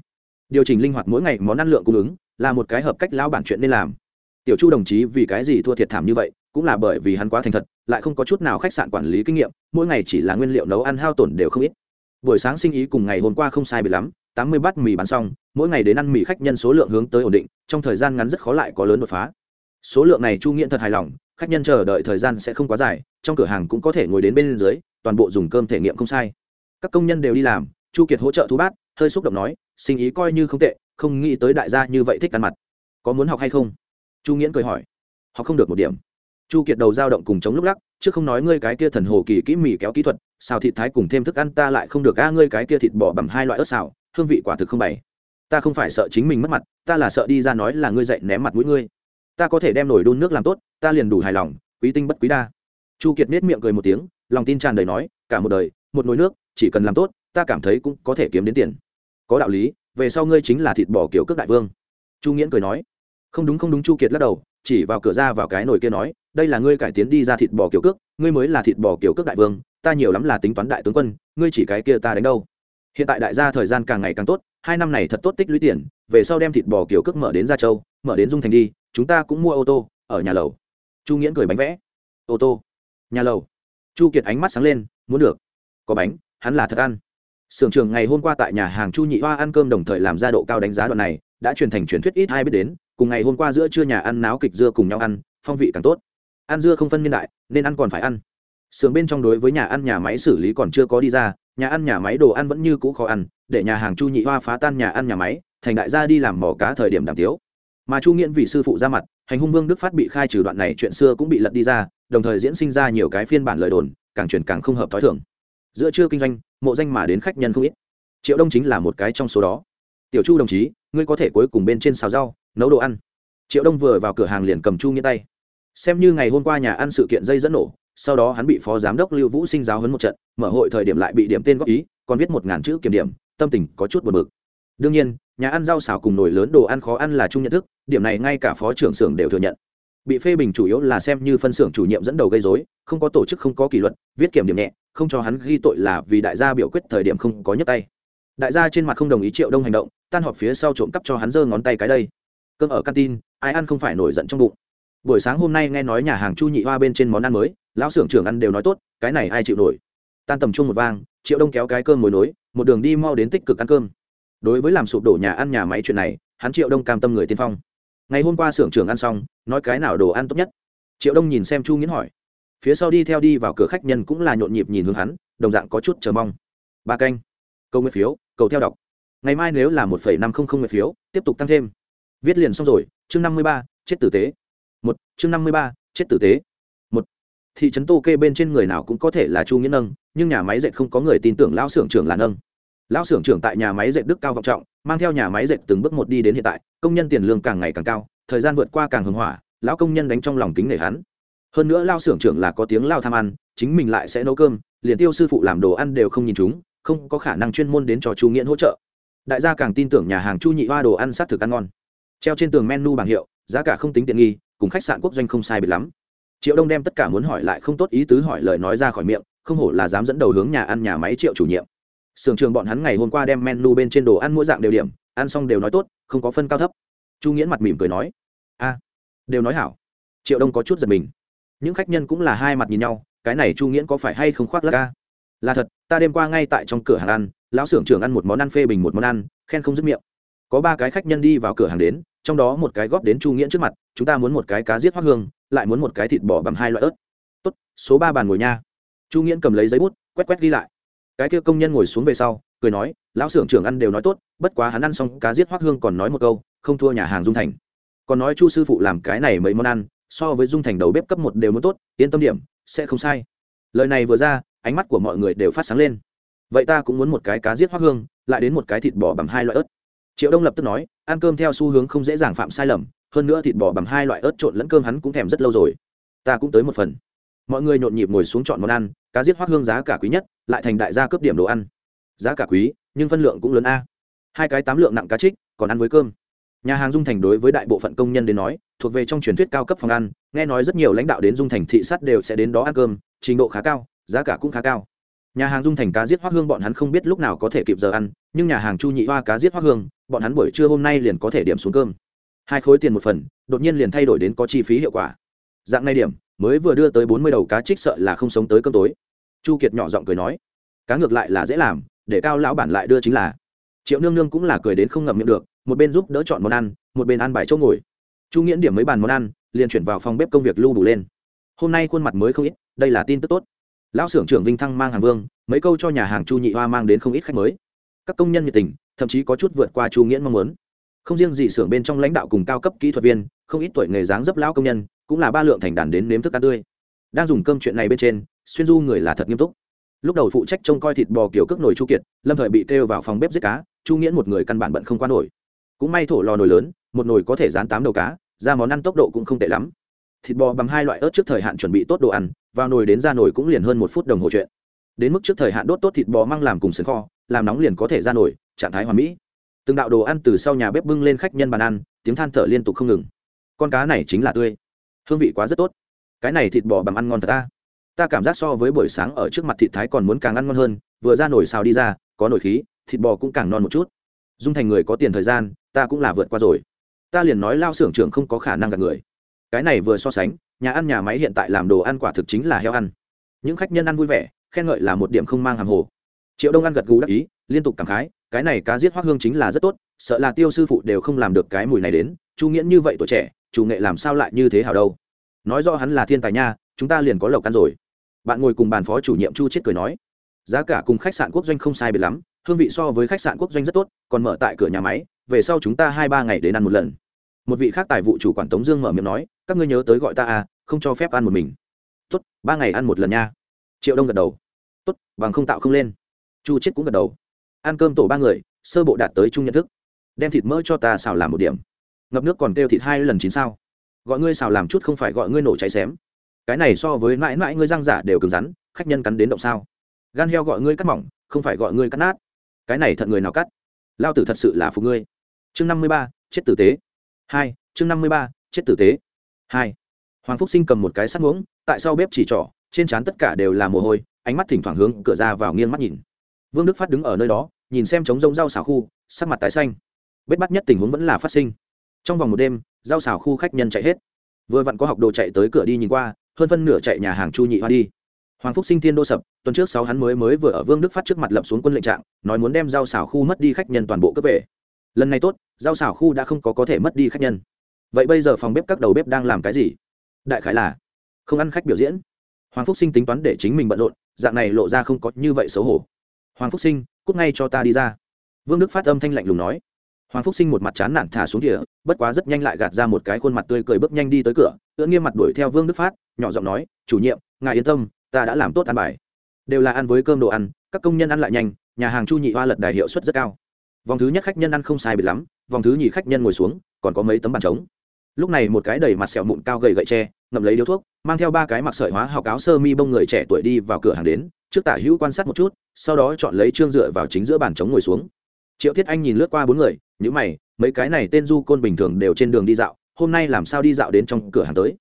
S1: Điều chỉnh linh hoạt mỗi ngày món ăn lượng cung ứng, là một cái hợp cách lão bản chuyện nên làm. Tiểu chu đồng chí vì cái gì thua thiệt thảm như vậy, cũng là bởi vì hắn quá thành thật, lại không có chút nào khách sạn quản lý kinh nghiệm, mỗi ngày chỉ là nguyên liệu nấu ăn hao tổn đều không ít. Buổi sáng sinh ý cùng ngày hôm qua không sai biệt lắm, tám mươi bát mì bán xong, mỗi ngày đến ăn mì khách nhân số lượng hướng tới ổn định, trong thời gian ngắn rất khó lại có lớn đột phá số lượng này chu nghiện thật hài lòng, khách nhân chờ đợi thời gian sẽ không quá dài, trong cửa hàng cũng có thể ngồi đến bên dưới, toàn bộ dùng cơm thể nghiệm không sai. Các công nhân đều đi làm, chu kiệt hỗ trợ thú bát, hơi xúc động nói, sinh ý coi như không tệ, không nghĩ tới đại gia như vậy thích ăn mặt. Có muốn học hay không? Chu nghiễn cười hỏi. Họ không được một điểm. Chu kiệt đầu dao động cùng chống lúc lắc chứ không nói ngươi cái kia thần hồ kỳ kỹ mì kéo kỹ thuật, xào thịt thái cùng thêm thức ăn ta lại không được, a, ngươi cái kia thịt bò bằng hai loại ớt xào, hương vị quả thực không bày. Ta không phải sợ chính mình mất mặt, ta là sợ đi ra nói là ngươi dậy ném mặt mũi ngươi ta có thể đem nổi đun nước làm tốt, ta liền đủ hài lòng, quý tinh bất quý đa. Chu kiệt nết miệng cười một tiếng, lòng tin tràn đầy nói, cả một đời, một nồi nước, chỉ cần làm tốt, ta cảm thấy cũng có thể kiếm đến tiền. Có đạo lý, về sau ngươi chính là thịt bò kiểu cước đại vương. Chu nghiễn cười nói, không đúng không đúng, chu kiệt lắc đầu, chỉ vào cửa ra vào cái nồi kia nói, đây là ngươi cải tiến đi ra thịt bò kiểu cước, ngươi mới là thịt bò kiểu cước đại vương, ta nhiều lắm là tính toán đại tướng quân, ngươi chỉ cái kia ta đánh đâu. Hiện tại đại gia thời gian càng ngày càng tốt, hai năm này thật tốt tích lũy tiền, về sau đem thịt bò kiểu cước mở đến gia châu, mở đến dung thành đi chúng ta cũng mua ô tô, ở nhà lầu. Chu nghiễn cười bánh vẽ. Ô tô. Nhà lầu. Chu kiệt ánh mắt sáng lên, muốn được. Có bánh, hắn là thật ăn. Sưởng trường ngày hôm qua tại nhà hàng chu nhị hoa ăn cơm đồng thời làm ra độ cao đánh giá đoạn này, đã truyền thành truyền thuyết ít ai biết đến, cùng ngày hôm qua giữa trưa nhà ăn náo kịch dưa cùng nhau ăn, phong vị càng tốt. Ăn dưa không phân niên đại, nên ăn còn phải ăn. Sưởng bên trong đối với nhà ăn nhà máy xử lý còn chưa có đi ra, nhà ăn nhà máy đồ ăn vẫn như cũ khó ăn, để nhà hàng chu nhị hoa phá tan nhà ăn nhà máy, thành đại gia đi làm mỏ cá thời điểm đàm tiếu mà chu nghiễn vì sư phụ ra mặt, hành hung vương đức phát bị khai trừ đoạn này chuyện xưa cũng bị lật đi ra, đồng thời diễn sinh ra nhiều cái phiên bản lời đồn, càng truyền càng không hợp t h ó i thưởng giữa trưa kinh doanh, mộ danh mà đến khách nhân không ít. Triệu đông chính là một cái trong số đó. Tiểu chu đồng chí, ngươi có thể cuối cùng bên trên xào rau, nấu đồ ăn. Triệu đông vừa vào cửa hàng liền cầm chu nghĩa tay. Xem như ngày hôm qua nhà ăn sự kiện dây dẫn nổ, sau đó hắn bị phó giám đốc lưu vũ sinh giáo hấn một trận, mở hội thời điểm lại bị điểm tên góp ý, còn viết một ngàn chữ kiểm điểm, tâm tình có chút buồn bực. Đương nhiên nhà ăn rau xào cùng nồi lớn đồ ăn khó ăn là chung nhận thức, điểm này ngay cả phó trưởng xưởng đều thừa nhận. Bị phê bình chủ yếu là xem như phân xưởng chủ nhiệm dẫn đầu gây dối không có tổ chức, không có kỷ luật, viết kiểm điểm nhẹ, không cho hắn ghi tội là vì đại gia biểu quyết thời điểm không có nhấc tay. Đại gia trên mặt không đồng ý triệu đông hành động, tan họp phía sau trộm cắp cho hắn giơ ngón tay cái đây. Cơm ở canteen, ai ăn không phải nổi giận trong bụng. Buổi sáng hôm nay nghe nói nhà hàng chu nhị hoa bên trên món ăn mới, lão xưởng trưởng ăn đều nói tốt, cái này ai chịu nổi. Tan tầm chung một vang, triệu đông kéo cái cơm mồi nối, một đường đi mau đến tích cực ăn cơm đối với làm sụp đổ nhà ăn nhà máy chuyện này, hắn triệu đông cam tâm người tiên phong. Ngày hôm qua xưởng trưởng ăn xong, nói cái nào đồ ăn tốt nhất? Triệu đông nhìn xem chu nghiến hỏi. Phía sau đi theo đi vào cửa khách nhân cũng là nhộn nhịp nhìn hướng hắn, đồng dạng có chút chờ mong. Ba canh. Câu nguyên phiếu, cầu theo đọc. Ngày mai nếu là một phẩy năm không không nguyên phiếu, tiếp tục tăng thêm. Viết liền xong rồi, chương năm mươi ba, chết tử tế. Một, chương năm mươi ba, chết tử tế. Một, thị trấn tô kê bên trên người nào cũng có thể là chu nghĩa nâng, nhưng nhà máy dệt không có người tin tưởng lão xưởng trưởng là nâng lão xưởng trưởng tại nhà máy dệt đức cao vọng trọng, mang theo nhà máy dệt từng bước một đi đến hiện tại, công nhân tiền lương càng ngày càng cao, thời gian vượt qua càng hưng hỏa, lão công nhân đánh trong lòng kính nể hắn. Hơn nữa lao xưởng trưởng là có tiếng lao tham ăn, chính mình lại sẽ nấu cơm, liền tiêu sư phụ làm đồ ăn đều không nhìn chúng, không có khả năng chuyên môn đến cho chu nghiễn hỗ trợ. Đại gia càng tin tưởng nhà hàng chu nhị hoa đồ ăn sát thực ăn ngon. Treo trên tường menu bảng hiệu, giá cả không tính tiện nghi, cùng khách sạn quốc doanh không sai biệt lắm. Triệu đông đem tất cả muốn hỏi lại không tốt ý tứ hỏi lời nói ra khỏi miệng, không hổ là dám dẫn đầu hướng nhà ăn nhà máy triệu chủ nhiệm sưởng trường bọn hắn ngày hôm qua đem menu bên trên đồ ăn mỗi dạng đều điểm, ăn xong đều nói tốt, không có phân cao thấp. Chu nghiễn mặt mỉm cười nói, a, đều nói hảo. Triệu đông có chút giật mình. Những khách nhân cũng là hai mặt nhìn nhau, cái này chu nghiễn có phải hay không khoác lắc ca là thật, ta đêm qua ngay tại trong cửa hàng ăn, lão xưởng trưởng ăn một món ăn phê bình một món ăn, khen không dứt miệng. Có ba cái khách nhân đi vào cửa hàng đến, trong đó một cái góp đến chu nghiễn trước mặt, chúng ta muốn một cái cá giết hoác hương, lại muốn một cái thịt bò bằng hai loại ớt. Tốt, số ba bàn ngồi nha. Chu nghiễn cầm lấy giấy bút, quét quét ghi lại cái kia công nhân ngồi xuống về sau, cười nói, lão xưởng trưởng ăn đều nói tốt, bất quá hắn ăn xong cá giết hoác hương còn nói một câu, không thua nhà hàng dung thành. Còn nói chu sư phụ làm cái này mấy món ăn, so với dung thành đầu bếp cấp một đều muốn tốt, yên tâm điểm, sẽ không sai. Lời này vừa ra, ánh mắt của mọi người đều phát sáng lên. Vậy ta cũng muốn một cái cá giết hoác hương, lại đến một cái thịt bò bằng hai loại ớt. Triệu đông lập tức nói, ăn cơm theo xu hướng không dễ dàng phạm sai lầm, hơn nữa thịt bò bằng hai loại ớt trộn lẫn cơm hắn cũng thèm rất lâu rồi. Ta cũng tới một phần mọi người nhộn nhịp ngồi xuống chọn món ăn, cá giết hoác hương giá cả quý nhất, lại thành đại gia cướp điểm đồ ăn. Giá cả quý, nhưng phân lượng cũng lớn a. Hai cái tám lượng nặng cá trích, còn ăn với cơm. Nhà hàng dung thành đối với đại bộ phận công nhân đến nói, thuộc về trong truyền thuyết cao cấp phòng ăn, nghe nói rất nhiều lãnh đạo đến dung thành thị sát đều sẽ đến đó ăn cơm, trình độ khá cao, giá cả cũng khá cao. Nhà hàng dung thành cá giết hoác hương bọn hắn không biết lúc nào có thể kịp giờ ăn, nhưng nhà hàng chu nhị hoa cá giết hoác hương, bọn hắn buổi trưa hôm nay liền có thể điểm xuống cơm. Hai khối tiền một phần, đột nhiên liền thay đổi đến có chi phí hiệu quả. Dạng này điểm mới vừa đưa tới bốn mươi đầu cá trích sợ là không sống tới cơm tối. Chu kiệt nhỏ giọng cười nói, cá ngược lại là dễ làm, để cao lão bản lại đưa chính là. Triệu nương nương cũng là cười đến không ngậm miệng được, một bên giúp đỡ chọn món ăn, một bên ăn bài chỗ ngồi. Chu nghiễn điểm mấy bàn món ăn, liền chuyển vào phòng bếp công việc lưu đủ lên. Hôm nay khuôn mặt mới không ít, đây là tin tức tốt. Lão xưởng trưởng vinh thăng mang hàng vương, mấy câu cho nhà hàng chu nhị hoa mang đến không ít khách mới. Các công nhân nhiệt tình, thậm chí có chút vượt qua chu nghiễn mong muốn. Không riêng gì xưởng bên trong lãnh đạo cùng cao cấp kỹ thuật viên, không ít tuổi nghề dáng dấp lão công nhân cũng là ba lượng thành đàn đến nếm thức ăn tươi. Đang dùng cơm chuyện này bên trên, xuyên du người là thật nghiêm túc. Lúc đầu phụ trách trông coi thịt bò kiểu cước nồi chu kiệt, lâm thời bị kêu vào phòng bếp giết cá, chu nghiễn một người căn bản bận không qua nổi. Cũng may thổ lò nồi lớn, một nồi có thể dán tám đầu cá, ra món ăn tốc độ cũng không tệ lắm. Thịt bò bằng hai loại ớt trước thời hạn chuẩn bị tốt đồ ăn, vào nồi đến ra nồi cũng liền hơn một phút đồng hồ chuyện. Đến mức trước thời hạn đốt tốt thịt bò mang làm cùng sườn kho, làm nóng liền có thể ra nồi, trạng thái hoàn mỹ. Từng đạo đồ ăn từ sau nhà bếp bưng lên khách nhân bàn ăn, tiếng than thở liên tục không ngừng. Con cá này chính là tươi hương vị quá rất tốt. Cái này thịt bò bằng ăn ngon thật ta. Ta cảm giác so với buổi sáng ở trước mặt thịt thái còn muốn càng ăn ngon hơn, vừa ra nồi xào đi ra, có nồi khí, thịt bò cũng càng non một chút. Dung thành người có tiền thời gian, ta cũng là vượt qua rồi. Ta liền nói lao xưởng trưởng không có khả năng gặp người. Cái này vừa so sánh, nhà ăn nhà máy hiện tại làm đồ ăn quả thực chính là heo ăn. Những khách nhân ăn vui vẻ, khen ngợi là một điểm không mang hàng hồ. Triệu đông ăn gật gù đắc ý, liên tục cảm khái, cái này cá giết hoác hương chính là rất tốt, sợ là tiêu sư phụ đều không làm được cái mùi này đến, chu nghiễn như vậy tuổi trẻ chủ nghệ làm sao lại như thế hảo đâu? Nói do hắn là thiên tài nha, chúng ta liền có lộc ăn rồi. Bạn ngồi cùng bàn phó chủ nhiệm chu chết cười nói, giá cả cùng khách sạn quốc doanh không sai biệt lắm, hương vị so với khách sạn quốc doanh rất tốt, còn mở tại cửa nhà máy, về sau chúng ta hai ba ngày đến ăn một lần. Một vị khác tài vụ chủ quản tống dương mở miệng nói, các ngươi nhớ tới gọi ta à không cho phép ăn một mình. Tốt, ba ngày ăn một lần nha. Triệu đông gật đầu. Tốt, bằng không tạo không lên. Chu chết cũng gật đầu. Ăn cơm tổ ba người, sơ bộ đạt tới chung nhận thức. Đem thịt mỡ cho ta xào làm một điểm ngập nước còn kêu thịt hai lần chín sao. Gọi ngươi xào làm chút không phải gọi ngươi nổ cháy xém. Cái này so với mãi mãi ngươi răng giả đều cứng rắn, khách nhân cắn đến động sao. Gan heo gọi ngươi cắt mỏng, không phải gọi ngươi cắt nát. Cái này thận người nào cắt? Lao tử thật sự là phục ngươi. Chương năm mươi ba, chết tử tế. Hai, chương năm mươi ba, chết tử tế. Hai. Hoàng phúc sinh cầm một cái sắt muỗng, tại sau bếp chỉ trỏ, trên trán tất cả đều là mồ hôi, ánh mắt thỉnh thoảng hướng cửa ra vào nghiêng mắt nhìn. Vương đức phát đứng ở nơi đó, nhìn xem trống rông rau xào khu, sắc mặt tái xanh. Bết bắt nhất tình huống vẫn là phát sinh trong vòng một đêm, rau xào khu khách nhân chạy hết. Vừa vặn có học đồ chạy tới cửa đi nhìn qua, hơn phân nửa chạy nhà hàng chu nhị hoa đi. Hoàng phúc sinh thiên đô sập, tuần trước sáu hắn mới mới vừa ở vương đức phát trước mặt lập xuống quân lệnh trạng, nói muốn đem rau xào khu mất đi khách nhân toàn bộ cấp về. Lần này tốt, rau xào khu đã không có có thể mất đi khách nhân. Vậy bây giờ phòng bếp các đầu bếp đang làm cái gì? Đại khái là không ăn khách biểu diễn. Hoàng phúc sinh tính toán để chính mình bận rộn, dạng này lộ ra không có như vậy xấu hổ. Hoàng phúc sinh, cút ngay cho ta đi ra. Vương đức phát âm thanh lạnh lùng nói hoàng phúc sinh một mặt chán nản thả xuống địa, bất quá rất nhanh lại gạt ra một cái khuôn mặt tươi cười bước nhanh đi tới cửa ưỡn nghiêm mặt đuổi theo vương đức phát, nhỏ giọng nói, chủ nhiệm, ngài yên tâm, ta đã làm tốt ăn bài. Đều là ăn với cơm đồ ăn, các công nhân ăn lại nhanh, nhà hàng chu nhị hoa lật đài hiệu suất rất cao. Vòng thứ nhất khách nhân ăn không sai biệt lắm, vòng thứ nhì khách nhân ngồi xuống, còn có mấy tấm bàn trống. Lúc này một cái đầy mặt sẹo mụn cao gầy gậy tre, ngậm lấy điếu thuốc, mang theo ba cái mặc sợi hóa học áo sơ mi bông người trẻ tuổi đi vào cửa hàng đến, trước tả hữu quan sát một chút, sau đó chọn lấy trương dựa vào chính giữa bàn trống ngồi xuống triệu thiết anh nhìn lướt qua bốn người những mày, mấy cái này tên du côn bình thường đều trên đường đi dạo, hôm nay làm sao đi dạo đến trong cửa hàng tới?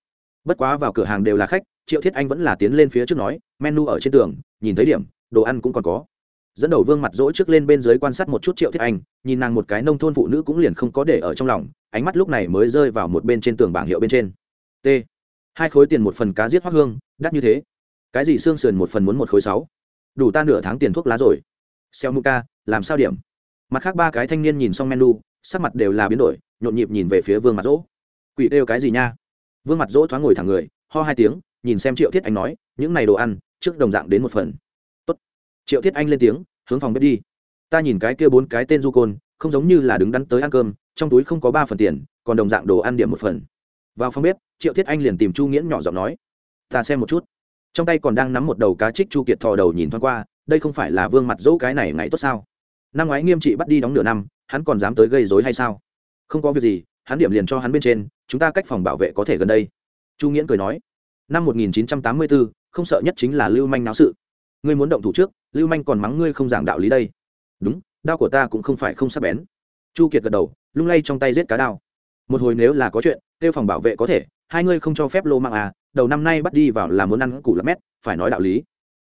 S1: Bất quá vào cửa hàng đều là khách, triệu thiết anh vẫn là tiến lên phía trước nói, menu ở trên tường, nhìn thấy điểm, đồ ăn cũng còn có. Dẫn đầu vương mặt rỗi trước lên bên dưới quan sát một chút triệu thiết anh, nhìn nàng một cái nông thôn phụ nữ cũng liền không có để ở trong lòng, ánh mắt lúc này mới rơi vào một bên trên tường bảng hiệu bên trên. T. Hai khối tiền một phần cá giết hoác hương, đắt như thế. Cái gì xương sườn một phần muốn một khối sáu? Đủ ta nửa tháng tiền thuốc lá rồi. Xeo muka làm sao điểm? Mặt khác ba cái thanh niên nhìn xong menu, sắc mặt đều là biến đổi, nhộn nhịp nhìn về phía vương mặt rỗ quỷ kêu cái gì nha? Vương mặt rỗ thoáng ngồi thẳng người, ho hai tiếng, nhìn xem triệu thiết anh nói, những này đồ ăn, trước đồng dạng đến một phần. Tốt. triệu thiết anh lên tiếng, hướng phòng bếp đi. Ta nhìn cái kia bốn cái tên du côn, không giống như là đứng đắn tới ăn cơm, trong túi không có ba phần tiền, còn đồng dạng đồ ăn điểm một phần. Vào phòng bếp, triệu thiết anh liền tìm chu nghiễn nhỏ giọng nói, ta xem một chút. Trong tay còn đang nắm một đầu cá trích chu kiệt thò đầu nhìn thoáng qua, đây không phải là vương mặt dỗ cái này ngày tốt sao? Năm ngoái nghiêm trị bắt đi đóng nửa năm hắn còn dám tới gây dối hay sao? Không có việc gì hắn điểm liền cho hắn bên trên chúng ta cách phòng bảo vệ có thể gần đây. Chu nghiễn cười nói năm 1984, không sợ nhất chính là lưu manh náo sự. Ngươi muốn động thủ trước lưu manh còn mắng ngươi không giảng đạo lý đây. Đúng đao của ta cũng không phải không sắp bén. Chu kiệt gật đầu lung lay trong tay giết cá đao. Một hồi nếu là có chuyện kêu phòng bảo vệ có thể hai ngươi không cho phép lô mạng à đầu năm nay bắt đi vào là muốn ăn củ lắm mét phải nói đạo lý.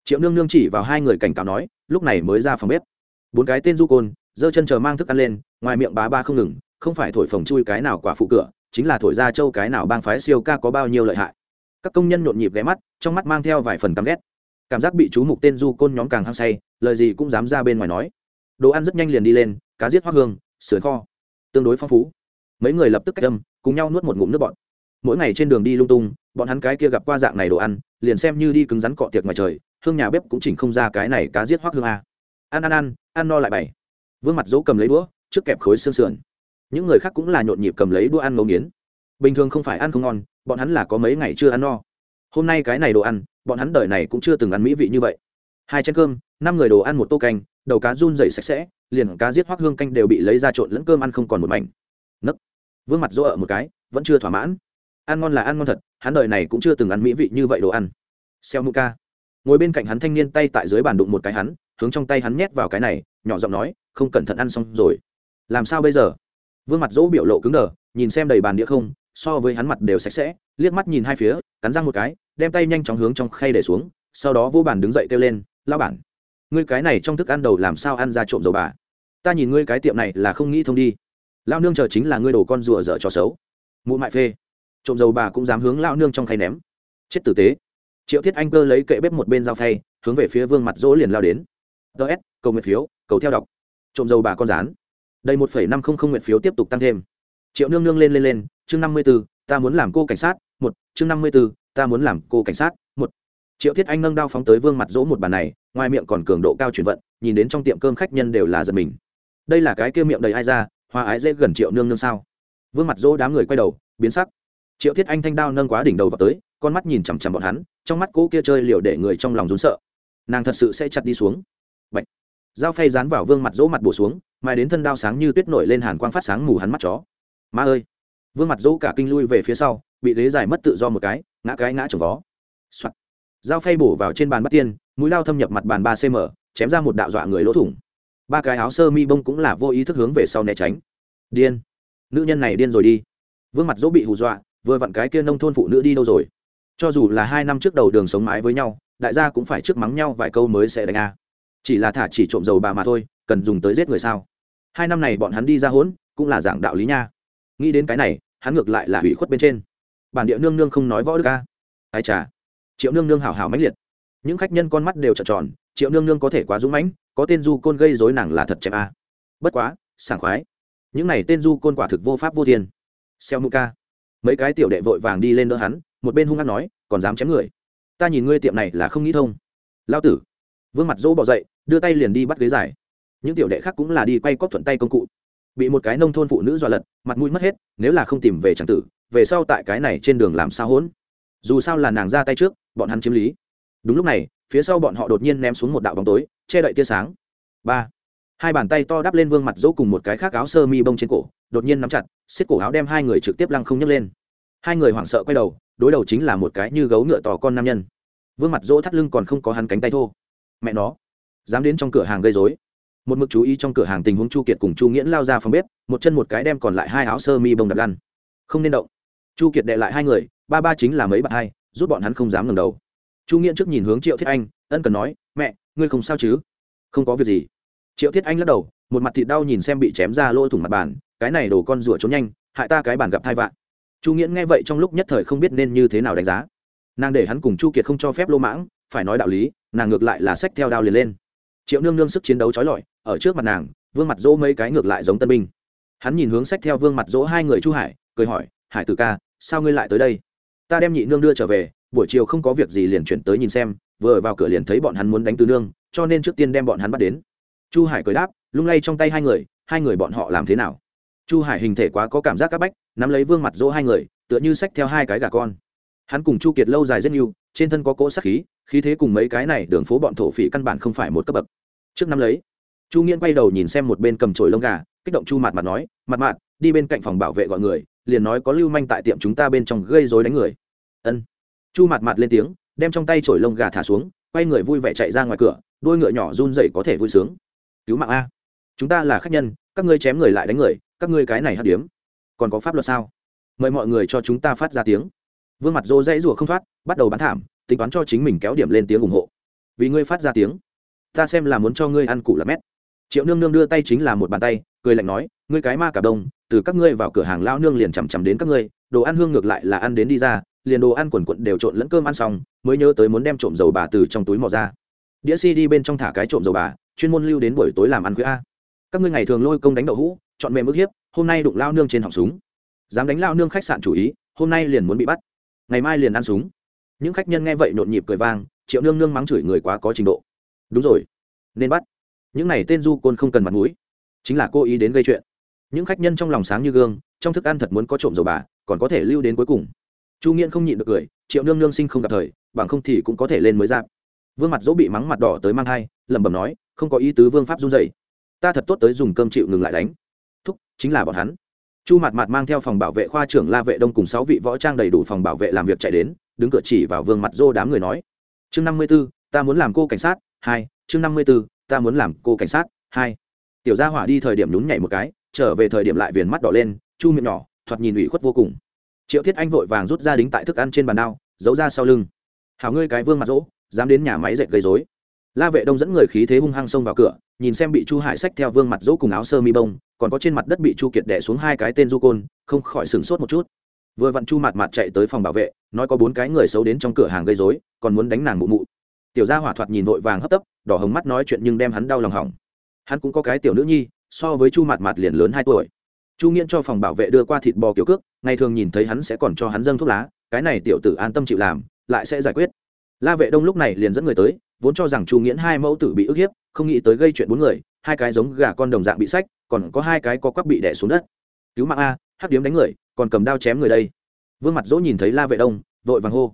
S1: Triệu nương nương chỉ vào hai người cảnh cáo nói lúc này mới ra phòng bếp bốn cái tên du côn, giơ chân chờ mang thức ăn lên, ngoài miệng bá ba không ngừng, không phải thổi phồng chui cái nào quả phụ cửa, chính là thổi ra châu cái nào bang phái siêu ca có bao nhiêu lợi hại. Các công nhân nhộn nhịp ghé mắt, trong mắt mang theo vài phần căm ghét. Cảm giác bị chú mục tên du côn nhóm càng hăng say, lời gì cũng dám ra bên ngoài nói. Đồ ăn rất nhanh liền đi lên, cá giết hoa hương, sườn kho. Tương đối phong phú. Mấy người lập tức cách tâm cùng nhau nuốt một ngụm nước bọn mỗi ngày trên đường đi lung tung, bọn hắn cái kia gặp qua dạng này đồ ăn, liền xem như đi cứng rắn cọ tiệc ngoài trời, hương nhà bếp cũng chỉnh không ra cái này cá giết hoác hương a ăn ăn ăn ăn no lại bày. Vương mặt dỗ cầm lấy đũa, trước kẹp khối xương sườn. Những người khác cũng là nhộn nhịp cầm lấy đũa ăn ngấu nghiến. Bình thường không phải ăn không ngon, bọn hắn là có mấy ngày chưa ăn no. Hôm nay cái này đồ ăn, bọn hắn đời này cũng chưa từng ăn mỹ vị như vậy. Hai chén cơm, năm người đồ ăn một tô canh, đầu cá run dày sạch sẽ, liền cá giết hoác hương canh đều bị lấy ra trộn lẫn cơm ăn không còn một mảnh. Nấc. Vương mặt dỗ ở một cái, vẫn chưa thỏa mãn. Ăn ngon là ăn ngon thật, hắn đời này cũng chưa từng ăn mỹ vị như vậy đồ ăn. Xeo muka ngồi bên cạnh hắn thanh niên tay tại dưới bàn đụng một cái hắn hướng trong tay hắn nhét vào cái này, nhỏ giọng nói, không cẩn thận ăn xong rồi. Làm sao bây giờ? Vương mặt dỗ biểu lộ cứng đờ, nhìn xem đầy bàn đĩa không, so với hắn mặt đều sạch sẽ, liếc mắt nhìn hai phía, cắn răng một cái, đem tay nhanh chóng hướng trong khay để xuống, sau đó vô bàn đứng dậy kêu lên lao bản, ngươi cái này trong thức ăn đầu làm sao ăn ra trộm dầu bà? Ta nhìn ngươi cái tiệm này là không nghĩ thông đi. Lao nương chờ chính là ngươi đồ con rùa dở trò xấu. Mụ mại phê. Trộm dầu bà cũng dám hướng lao nương trong khay ném. Chết tử tế. Triệu thiết anh cơ lấy kệ bếp một bên dao phay, hướng về phía vương mặt dỗ liền lao đến ts cầu nguyện phiếu, cầu theo đọc. Trộm dầu bà con rán đây một phẩy năm không không nguyện phiếu tiếp tục tăng thêm. Triệu nương nương lên lên lên, chương năm mươi b ố ta muốn làm cô cảnh sát, một, chương năm mươi b ố ta muốn làm cô cảnh sát, một. Triệu thiết anh nâng đao phóng tới vương mặt dỗ một bàn này, ngoài miệng còn cường độ cao chuyển vận, nhìn đến trong tiệm cơm khách nhân đều là giật mình. Đây là cái kia miệng đầy ai ra hoa ái dễ gần triệu nương nương sao? Vương mặt dỗ đám người quay đầu, biến sắc. Triệu thiết anh thanh đao nâng quá đỉnh đầu vào tới, con mắt nhìn chằm chằm bọn hắn, trong mắt cỗ kia chơi liều để người trong lòng rún sợ. Nàng thật sự sẽ chặt đi xuống. Bạch. dao phay dán vào vương mặt dỗ mặt bổ xuống mai đến thân đao sáng như tuyết nổi lên hàn quang phát sáng mù hắn mắt chó. Ma ơi! Vương mặt dỗ cả kinh lui về phía sau, bị ghế dài mất tự do một cái, ngã cái ngã trồng vó、Soạn. dao phay bổ vào trên bàn bắt tiên, mũi lao thâm nhập mặt bàn ba cm chém ra một đạo dọa người lỗ thủng. Ba cái áo sơ mi bông cũng là vô ý thức hướng về sau né tránh. Điên. Nữ nhân này điên rồi đi. Vương mặt dỗ bị hù dọa, vừa vặn cái kia nông thôn phụ nữ đi đâu rồi? Cho dù là hai năm trước đầu đường sống mái với nhau, đại gia cũng phải trước mắng nhau vài câu mới sẽ đánh a chỉ là thả chỉ trộm dầu bà mà thôi, cần dùng tới giết người sao? Hai năm này bọn hắn đi ra hỗn cũng là dạng đạo lý nha. Nghĩ đến cái này, hắn ngược lại là hủy khuất bên trên. Bản địa nương nương không nói võ đức ca ai chả triệu nương nương hào hào mãnh liệt. Những khách nhân con mắt đều trợn tròn, triệu nương nương có thể quá dũng mãnh, có tên du côn gây dối nàng là thật chém a. Bất quá, sảng khoái. Những này tên du côn quả thực vô pháp vô thiên. Xeo mu ca. Mấy cái tiểu đệ vội vàng đi lên đỡ hắn, một bên hung hăng nói, còn dám chém người. Ta nhìn ngươi tiệm này là không nghĩ thông. Lao tử vương mặt dỗ bỏ dậy, đưa tay liền đi bắt ghế dài. Những tiểu đệ khác cũng là đi quay cóp thuận tay công cụ. Bị một cái nông thôn phụ nữ dọa lật, mặt mũi mất hết, nếu là không tìm về tràng tử, về sau tại cái này trên đường làm sao hỗn? Dù sao là nàng ra tay trước, bọn hắn chiếm lý. Đúng lúc này, phía sau bọn họ đột nhiên ném xuống một đạo bóng tối, che đậy tia sáng. Ba. Hai bàn tay to đắp lên vương mặt dỗ cùng một cái khác áo sơ mi bông trên cổ, đột nhiên nắm chặt, xiết cổ áo đem hai người trực tiếp lăng không nhấc lên. Hai người hoảng sợ quay đầu, đối đầu chính là một cái như gấu ngựa tò con nam nhân. Vương mặt dỗ thắt lưng còn không có hắn cánh tay thô mẹ nó, dám đến trong cửa hàng gây dối một mực chú ý trong cửa hàng tình huống chu kiệt cùng chu nghiễn lao ra phòng bếp, một chân một cái đem còn lại hai áo sơ mi bông đập lăn. Không nên động. Chu kiệt đệ lại hai người, ba ba chính là mấy bạn hai, rút bọn hắn không dám ngẩng đầu. Chu nghiễn trước nhìn hướng triệu thiết anh, ân cần nói, mẹ, ngươi không sao chứ? Không có việc gì. Triệu thiết anh lắc đầu, một mặt thịt đau nhìn xem bị chém ra lỗ thủng mặt bàn, cái này đổ con rủa trốn nhanh, hại ta cái bàn gặp thai vạn. Chu nghiễn nghe vậy trong lúc nhất thời không biết nên như thế nào đánh giá. Nàng để hắn cùng chu kiệt không cho phép lô mãng, phải nói đạo lý nàng ngược lại là sách theo đao liền lên. Triệu nương nương sức chiến đấu trói lọi, ở trước mặt nàng, vương mặt dỗ mấy cái ngược lại giống tân binh. Hắn nhìn hướng sách theo vương mặt dỗ hai người chu hải, cười hỏi, hải tử ca, sao ngươi lại tới đây? Ta đem nhị nương đưa trở về, buổi chiều không có việc gì liền chuyển tới nhìn xem, vừa vào cửa liền thấy bọn hắn muốn đánh tứ nương, cho nên trước tiên đem bọn hắn bắt đến. Chu hải cười đáp, lung lay trong tay hai người hai người bọn họ làm thế nào? Chu hải hình thể quá có cảm giác c áp bách, nắm lấy vương mặt dỗ hai người, tựa như xách theo hai cái gà con. Hắn cùng chu kiệt lâu dài rất nhiều trên thân có cỗ sát khí khí thế cùng mấy cái này đường phố bọn thổ phỉ căn bản không phải một cấp bậc. Trước năm lấy, chu nghiễn quay đầu nhìn xem một bên cầm chổi lông gà, kích động chu mặt mặt nói mặt mặt đi bên cạnh phòng bảo vệ gọi người, liền nói có lưu manh tại tiệm chúng ta bên trong gây dối đánh người. Ân. Chu mặt mặt lên tiếng, đem trong tay chổi lông gà thả xuống, quay người vui vẻ chạy ra ngoài cửa, đôi ngựa nhỏ run dậy có thể vui sướng. Cứu mạng a, chúng ta là khách nhân, các ngươi chém người lại đánh người, các ngươi cái này hát điếm, còn có pháp luật sao? Mời mọi người cho chúng ta phát ra tiếng vương mặt rô dãy rủa không thoát, bắt đầu bán thảm, tính toán cho chính mình kéo điểm lên tiếng ủng hộ. Vì ngươi phát ra tiếng, ta xem là muốn cho ngươi ăn cụ là mét. Triệu nương nương đưa tay chính là một bàn tay, cười lạnh nói, ngươi cái ma cả đông, từ các ngươi vào cửa hàng lao nương liền chằm chằm đến các ngươi, đồ ăn hương ngược lại là ăn đến đi ra, liền đồ ăn quần quận đều trộn lẫn cơm ăn xong, mới nhớ tới muốn đem trộm dầu bà từ trong túi mò ra. Đĩa si đi bên trong thả cái trộm dầu bà, chuyên môn lưu đến buổi tối làm ăn khuya. Các ngươi ngày thường lôi công đánh đậu hũ, chọn mềm ức hiếp, hôm nay đụng lao nương trên họng súng. Dám đánh lao nương khách sạn chủ ý, hôm nay liền muốn bị bắt ngày mai liền ăn súng. Những khách nhân nghe vậy nhộn nhịp cười vang, triệu nương nương mắng chửi người quá có trình độ. Đúng rồi, nên bắt. Những này tên du côn không cần mặt mũi. Chính là cô ý đến gây chuyện. Những khách nhân trong lòng sáng như gương, trong thức ăn thật muốn có trộm dầu bà, còn có thể lưu đến cuối cùng. Chu nghiễn không nhịn được cười, triệu nương nương sinh không gặp thời, bằng không thì cũng có thể lên mới giáp vương mặt dỗ bị mắng mặt đỏ tới mang thai, lẩm bẩm nói, không có ý tứ vương pháp run dậy ta thật tốt tới dùng cơm chịu ngừng lại đánh. Thúc, chính là bọn hắn chu mặt mặt mang theo phòng bảo vệ khoa trưởng la vệ đông cùng sáu vị võ trang đầy đủ phòng bảo vệ làm việc chạy đến, đứng cửa chỉ vào vương mặt dô đám người nói, chương năm mươi b ố ta muốn làm cô cảnh sát, hai, chương năm mươi b ố ta muốn làm cô cảnh sát, hai. Tiểu gia hỏa đi thời điểm nhún nhảy một cái, trở về thời điểm lại viền mắt đỏ lên, chu miệng nhỏ, thoạt nhìn ủy khuất vô cùng. Triệu thiết anh vội vàng rút ra đính tại thức ăn trên bàn đao, giấu ra sau lưng. Hảo ngươi cái vương mặt dỗ dám đến nhà máy dệt gây dối la vệ đông dẫn người khí thế hung hăng xông vào cửa, nhìn xem bị chu hải sách theo vương mặt dỗ cùng áo sơ mi bông, còn có trên mặt đất bị chu kiệt đẻ xuống hai cái tên du côn, không khỏi sửng sốt một chút. Vừa vặn chu mặt mặt chạy tới phòng bảo vệ, nói có bốn cái người xấu đến trong cửa hàng gây dối còn muốn đánh nàng mụ mụ. Tiểu gia hỏa thoạt nhìn vội vàng hấp tấp, đỏ hồng mắt nói chuyện nhưng đem hắn đau lòng hỏng. Hắn cũng có cái tiểu nữ nhi, so với chu mặt mặt liền lớn hai tuổi. Chu nghiễn cho phòng bảo vệ đưa qua thịt bò kiểu cước, ngày thường nhìn thấy hắn sẽ còn cho hắn dâng thuốc lá, cái này tiểu tử an tâm chịu làm, lại sẽ giải quyết. La vệ đông lúc này liền dẫn người tới vốn cho rằng chu nghiễn hai mẫu tử bị ức hiếp, không nghĩ tới gây chuyện bốn người, hai cái giống gà con đồng dạng bị sách, còn có hai cái có quắc bị đẻ xuống đất. Cứu mạng a, hắc điếm đánh người, còn cầm đao chém người đây. Vương mặt dỗ nhìn thấy la vệ đông, vội vàng hô.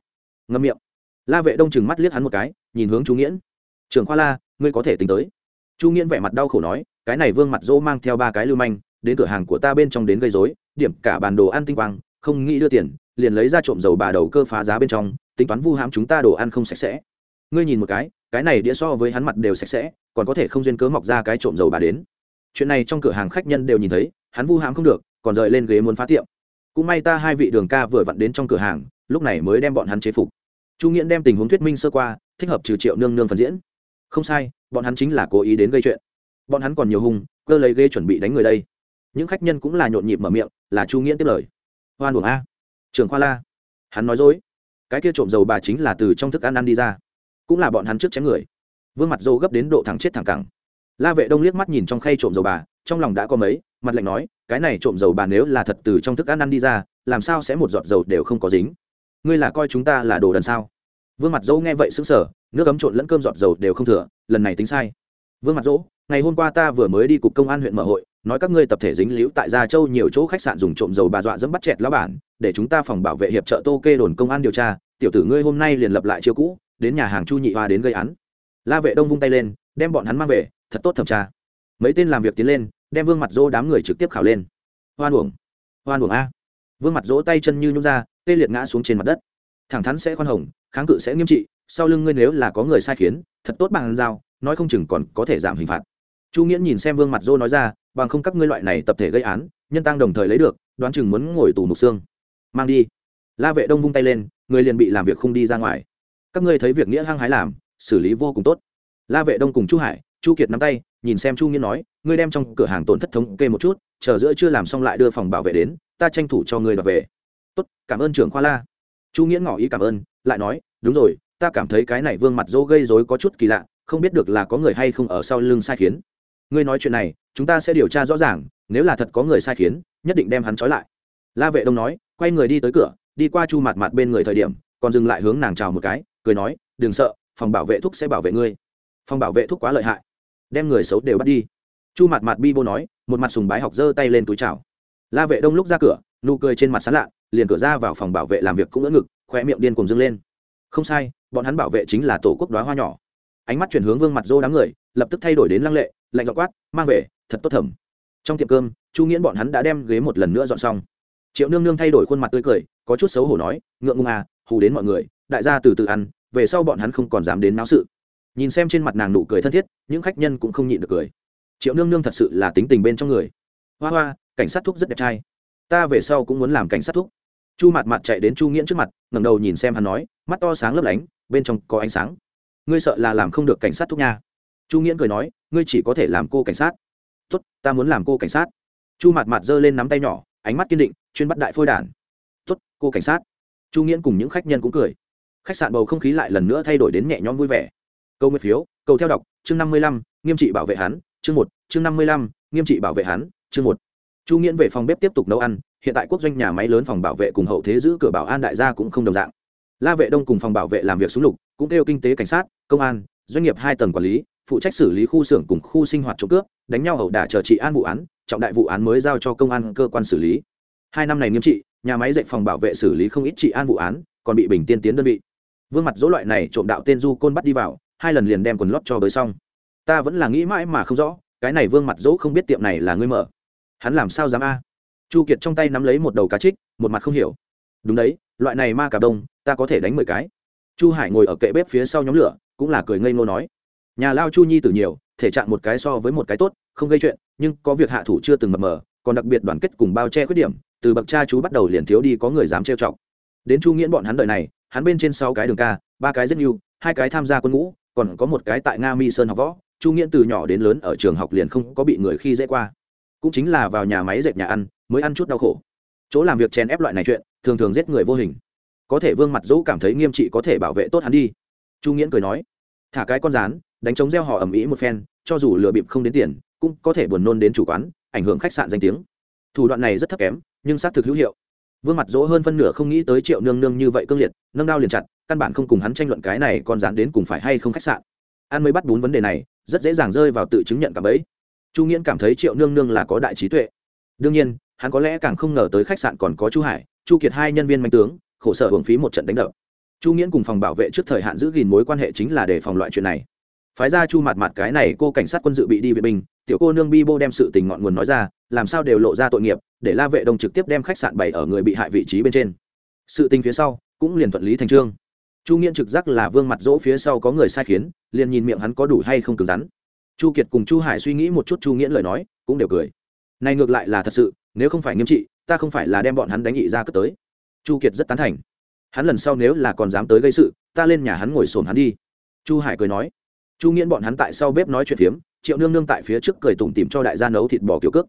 S1: Ngâm miệng. La vệ đông chừng mắt liếc hắn một cái, nhìn hướng chu nghiễn. Trường khoa la, ngươi có thể tính tới. Chu nghiễn vẻ mặt đau khổ nói, cái này vương mặt dỗ mang theo ba cái lưu manh, đến cửa hàng của ta bên trong đến gây dối điểm cả bản đồ ăn tinh quang, không nghĩ đưa tiền, liền lấy ra trộm dầu bà đầu cơ phá giá bên trong, tính toán vu hãm chúng ta đồ ăn không sạch sẽ ngươi nhìn một cái cái này đĩa so với hắn mặt đều sạch sẽ, còn có thể không duyên cớ mọc ra cái trộm dầu bà đến. Chuyện này trong cửa hàng khách nhân đều nhìn thấy, hắn vu hãm không được, còn rời lên ghế muốn phá tiệm. Cũng may ta hai vị đường ca vừa vặn đến trong cửa hàng, lúc này mới đem bọn hắn chế phục. Chu nghiễn đem tình huống thuyết minh sơ qua, thích hợp trừ triệu nương nương phần diễn. Không sai, bọn hắn chính là cố ý đến gây chuyện. Bọn hắn còn nhiều hung, cơ lấy ghê chuẩn bị đánh người đây. Những khách nhân cũng là nhộn nhịp mở miệng, là chu nghiễn tiếp lời. Hoan buồng a. Trường khoa la. Hắn nói dối. Cái kia trộm dầu bà chính là từ trong thức ăn ăn đi ra cũng là bọn hắn trước chém người. Vương mặt dâu gấp đến độ thẳng chết thẳng cẳng. La vệ đông liếc mắt nhìn trong khay trộm dầu bà, trong lòng đã có mấy, mặt lạnh nói, cái này trộm dầu bà nếu là thật từ trong thức ăn ăn đi ra, làm sao sẽ một giọt dầu đều không có dính? Ngươi là coi chúng ta là đồ đần sao? Vương mặt dâu nghe vậy xứng sở nước ấm trộn lẫn cơm giọt dầu đều không thừa, lần này tính sai. Vương mặt dỗ ngày hôm qua ta vừa mới đi cục công an huyện mở hội, nói các ngươi tập thể dính liễu tại gia châu nhiều chỗ khách sạn dùng trộm dầu bà dọa dẫm bắt chẹt lá bản, để chúng ta phòng bảo vệ hiệp trợ tô kê đồn công an điều tra, tiểu tử ngươi hôm nay liền lập lại chiêu cũ đến nhà hàng chu nhị hoa đến gây án. La vệ đông vung tay lên, đem bọn hắn mang về, thật tốt thẩm tra. Mấy tên làm việc tiến lên, đem vương mặt dỗ đám người trực tiếp khảo lên. Hoan uổng hoan uổng a. Vương mặt dỗ tay chân như nhún ra, tê liệt ngã xuống trên mặt đất. Thẳng thắn sẽ khoan hồng, kháng cự sẽ nghiêm trị, sau lưng ngươi nếu là có người sai khiến, thật tốt bằng dao nói không chừng còn có thể giảm hình phạt. Chu nghĩa nhìn xem vương mặt dô nói ra, bằng không các ngươi loại này tập thể gây án, nhân tăng đồng thời lấy được, đoán chừng muốn ngồi tù mục xương. Mang đi. La vệ đông vung tay lên, người liền bị làm việc không đi ra ngoài các ngươi thấy việc nghĩa hăng hái làm, xử lý vô cùng tốt. La vệ đông cùng chu hải, chu kiệt nắm tay, nhìn xem chu nghiên nói, ngươi đem trong cửa hàng tổn thất thống kê một chút, chờ giữa chưa làm xong lại đưa phòng bảo vệ đến, ta tranh thủ cho ngươi đoạt về. Tốt, cảm ơn trưởng khoa la. Chu nghĩa ngỏ ý cảm ơn, lại nói, đúng rồi, ta cảm thấy cái này vương mặt dỗ gây dối có chút kỳ lạ, không biết được là có người hay không ở sau lưng sai khiến. Ngươi nói chuyện này, chúng ta sẽ điều tra rõ ràng, nếu là thật có người sai khiến, nhất định đem hắn trói lại. La vệ đông nói, quay người đi tới cửa, đi qua chu mặt mặt bên người thời điểm, còn dừng lại hướng nàng chào một cái cười nói, đừng sợ, phòng bảo vệ thuốc sẽ bảo vệ ngươi. Phòng bảo vệ thuốc quá lợi hại. Đem người xấu đều bắt đi. Chu mặt mặt bi bô nói, một mặt sùng bái học giơ tay lên túi chào. La vệ đông lúc ra cửa, nụ cười trên mặt sán lạ liền cửa ra vào phòng bảo vệ làm việc cũng ngỡ ngực khoe miệng điên cùng dâng lên. Không sai, bọn hắn bảo vệ chính là tổ quốc đoá hoa nhỏ. Ánh mắt chuyển hướng vương mặt dô đám người, lập tức thay đổi đến lăng lệ, lạnh dọ quát, mang về, thật tốt thẩm trong tiệm cơm, chu nghiễn bọn hắn đã đem ghế một lần nữa dọn xong. Triệu nương nương thay đổi khuôn mặt tươi cười, có chút xấu hổ nói, ngượng ngùng à hù đến mọi người đại gia từ từ ăn, về sau bọn hắn không còn dám đến náo sự. Nhìn xem trên mặt nàng nụ cười thân thiết, những khách nhân cũng không nhịn được cười. Triệu nương nương thật sự là tính tình bên trong người. Hoa hoa, cảnh sát thúc rất đẹp trai. Ta về sau cũng muốn làm cảnh sát thúc. Chu mặt mặt chạy đến chu nghiễn trước mặt, ngẩng đầu nhìn xem hắn nói, mắt to sáng lấp lánh, bên trong có ánh sáng. Ngươi sợ là làm không được cảnh sát thúc nha. Chu nghiễn cười nói, ngươi chỉ có thể làm cô cảnh sát. Tốt, ta muốn làm cô cảnh sát. Chu mặt mặt giơ lên nắm tay nhỏ, ánh mắt kiên định, chuyên bắt đại phôi đản. Tốt, cô cảnh sát. Chu nghiễn cùng những khách nhân cũng cười khách sạn bầu không khí lại lần nữa thay đổi đến nhẹ nhõm vui vẻ. Câu nguyên phiếu, câu theo đọc, chương năm mươi lăm, nghiêm trị bảo vệ hắn, chương một, chương năm mươi lăm, nghiêm trị bảo vệ hắn, chương một. Chu nghiễn về phòng bếp tiếp tục nấu ăn, hiện tại quốc doanh nhà máy lớn phòng bảo vệ cùng hậu thế giữ cửa bảo an đại gia cũng không đồng dạng. La vệ đông cùng phòng bảo vệ làm việc súng lục, cũng kêu kinh tế cảnh sát, công an, doanh nghiệp hai tầng quản lý, phụ trách xử lý khu xưởng cùng khu sinh hoạt trộm cướp, đánh nhau ẩu đả chờ trị an vụ án, trọng đại vụ án mới giao cho công an cơ quan xử lý. Hai năm này nghiêm trị, nhà máy dạy phòng bảo vệ xử lý không ít trị an vụ án, còn bị bình tiên tiến đơn vị vương mặt dỗ loại này trộm đạo tên du côn bắt đi vào, hai lần liền đem quần lót cho bới xong. Ta vẫn là nghĩ mãi mà không rõ, cái này vương mặt dỗ không biết tiệm này là ngươi mở. Hắn làm sao dám a? Chu kiệt trong tay nắm lấy một đầu cá trích, một mặt không hiểu. Đúng đấy, loại này ma cà đông, ta có thể đánh mười cái. Chu hải ngồi ở kệ bếp phía sau nhóm lửa, cũng là cười ngây ngô nói. Nhà lao chu nhi tử nhiều, thể trạng một cái so với một cái tốt, không gây chuyện, nhưng có việc hạ thủ chưa từng mập mờ, còn đặc biệt đoàn kết cùng bao che khuyết điểm, từ bậc cha chú bắt đầu liền thiếu đi có người dám trêu chọc. Đến chu nghiễn bọn hắn đời này hắn bên trên sáu cái đường ca, ba cái rất nhiều hai cái tham gia quân ngũ, còn có một cái tại nga mi sơn học võ. Chu nghiễn từ nhỏ đến lớn ở trường học liền không có bị người khi dễ qua. Cũng chính là vào nhà máy dệt nhà ăn, mới ăn chút đau khổ. Chỗ làm việc chèn ép loại này chuyện, thường thường giết người vô hình. Có thể vương mặt dẫu cảm thấy nghiêm trị có thể bảo vệ tốt hắn đi. Chu nghiễn cười nói, thả cái con rán, đánh trống gieo họ ầm ĩ một phen, cho dù lừa bịp không đến tiền, cũng có thể buồn nôn đến chủ quán, ảnh hưởng khách sạn danh tiếng. Thủ đoạn này rất thấp kém, nhưng xác thực hữu hiệu vương mặt dỗ hơn phân nửa không nghĩ tới triệu nương nương như vậy cương liệt, nâng đao liền chặt, căn bản không cùng hắn tranh luận cái này còn dán đến cùng phải hay không khách sạn. An mới bắt bún vấn đề này, rất dễ dàng rơi vào tự chứng nhận cả bấy chu nghiễn cảm thấy triệu nương nương là có đại trí tuệ. Đương nhiên, hắn có lẽ càng không ngờ tới khách sạn còn có chu hải, chu kiệt hai nhân viên manh tướng, khổ sở hưởng phí một trận đánh đập. Chu nghiễn cùng phòng bảo vệ trước thời hạn giữ gìn mối quan hệ chính là để phòng loại chuyện này. Phái ra chu mặt mặt cái này, cô cảnh sát quân dự bị đi vệ binh tiểu cô nương bi bô đem sự tình ngọn nguồn nói ra, làm sao đều lộ ra tội nghiệp, để la vệ đông trực tiếp đem khách sạn bày ở người bị hại vị trí bên trên. Sự tình phía sau cũng liền thuận lý thành trương. Chu nghiễn trực giác là vương mặt dỗ phía sau có người sai khiến, liền nhìn miệng hắn có đủ hay không cứng rắn. Chu kiệt cùng chu hải suy nghĩ một chút chu nghiễn lời nói, cũng đều cười. Này ngược lại là thật sự, nếu không phải nghiêm trị, ta không phải là đem bọn hắn đánh nghị ra cất tới. Chu kiệt rất tán thành. Hắn lần sau nếu là còn dám tới gây sự, ta lên nhà hắn ngồi sồn hắn đi. Chu hải cười nói. Chu nghiễn bọn hắn tại sau bếp nói chuyện phiếm triệu nương nương tại phía trước cười tủm tìm cho đại gia nấu thịt bò kiểu cước.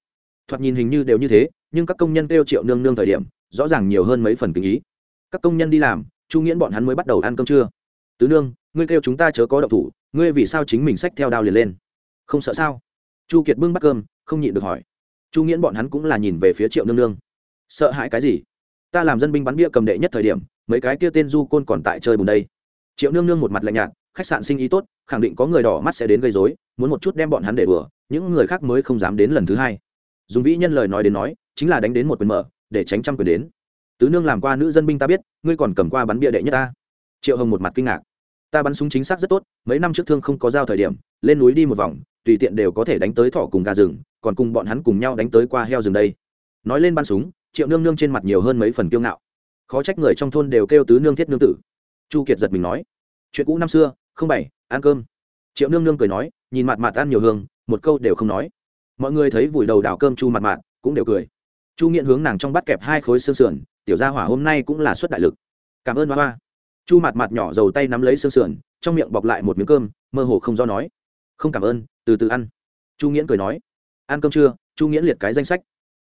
S1: Thoạt nhìn hình như đều như thế, nhưng các công nhân kêu triệu nương nương thời điểm, rõ ràng nhiều hơn mấy phần kinh ý. Các công nhân đi làm, chu nghiễn bọn hắn mới bắt đầu ăn cơm trưa. Tứ nương, ngươi kêu chúng ta chớ có độc thủ, ngươi vì sao chính mình xách theo đao liền lên? Không sợ sao? Chu kiệt bưng bắt cơm, không nhịn được hỏi. Chu nghiễn bọn hắn cũng là nhìn về phía triệu nương nương. Sợ hãi cái gì? Ta làm dân binh bắn bia cầm đệ nhất thời điểm, mấy cái kia tên du côn còn tại chơi bùn đây. Triệu nương nương một mặt lạnh nhạt khách sạn sinh ý tốt, khẳng định có người đỏ mắt sẽ đến gây dối muốn một chút đem bọn hắn để bừa những người khác mới không dám đến lần thứ hai. Dùng vĩ nhân lời nói đến nói, chính là đánh đến một quyền mở, để tránh trăm quyền đến. Tứ nương làm qua nữ dân binh ta biết, ngươi còn cầm qua bắn bia đệ nhất ta. Triệu hồng một mặt kinh ngạc. Ta bắn súng chính xác rất tốt, mấy năm trước thương không có giao thời điểm, lên núi đi một vòng, tùy tiện đều có thể đánh tới thỏ cùng gà rừng, còn cùng bọn hắn cùng nhau đánh tới qua heo rừng đây. Nói lên bắn súng, triệu nương nương trên mặt nhiều hơn mấy phần kiêu ngạo. Khó trách người trong thôn đều kêu tứ nương thiết nương tử. Chu kiệt giật mình nói. Chuyện cũ năm xưa không bảy, ăn cơm. Triệu nương nương cười nói, nhìn mặt mặt ăn nhiều hương, một câu đều không nói. Mọi người thấy vùi đầu đảo cơm chu mặt mặt, cũng đều cười. Chu nghiện hướng nàng trong bắt kẹp hai khối xương sườn, tiểu gia hỏa hôm nay cũng là suất đại lực. Cảm ơn ba ba chu mặt mặt nhỏ dầu tay nắm lấy xương sườn, trong miệng bọc lại một miếng cơm, mơ hồ không do nói. Không cảm ơn, từ từ ăn. Chu nghiễn cười nói. Ăn cơm chưa? Chu nghiễn liệt cái danh sách.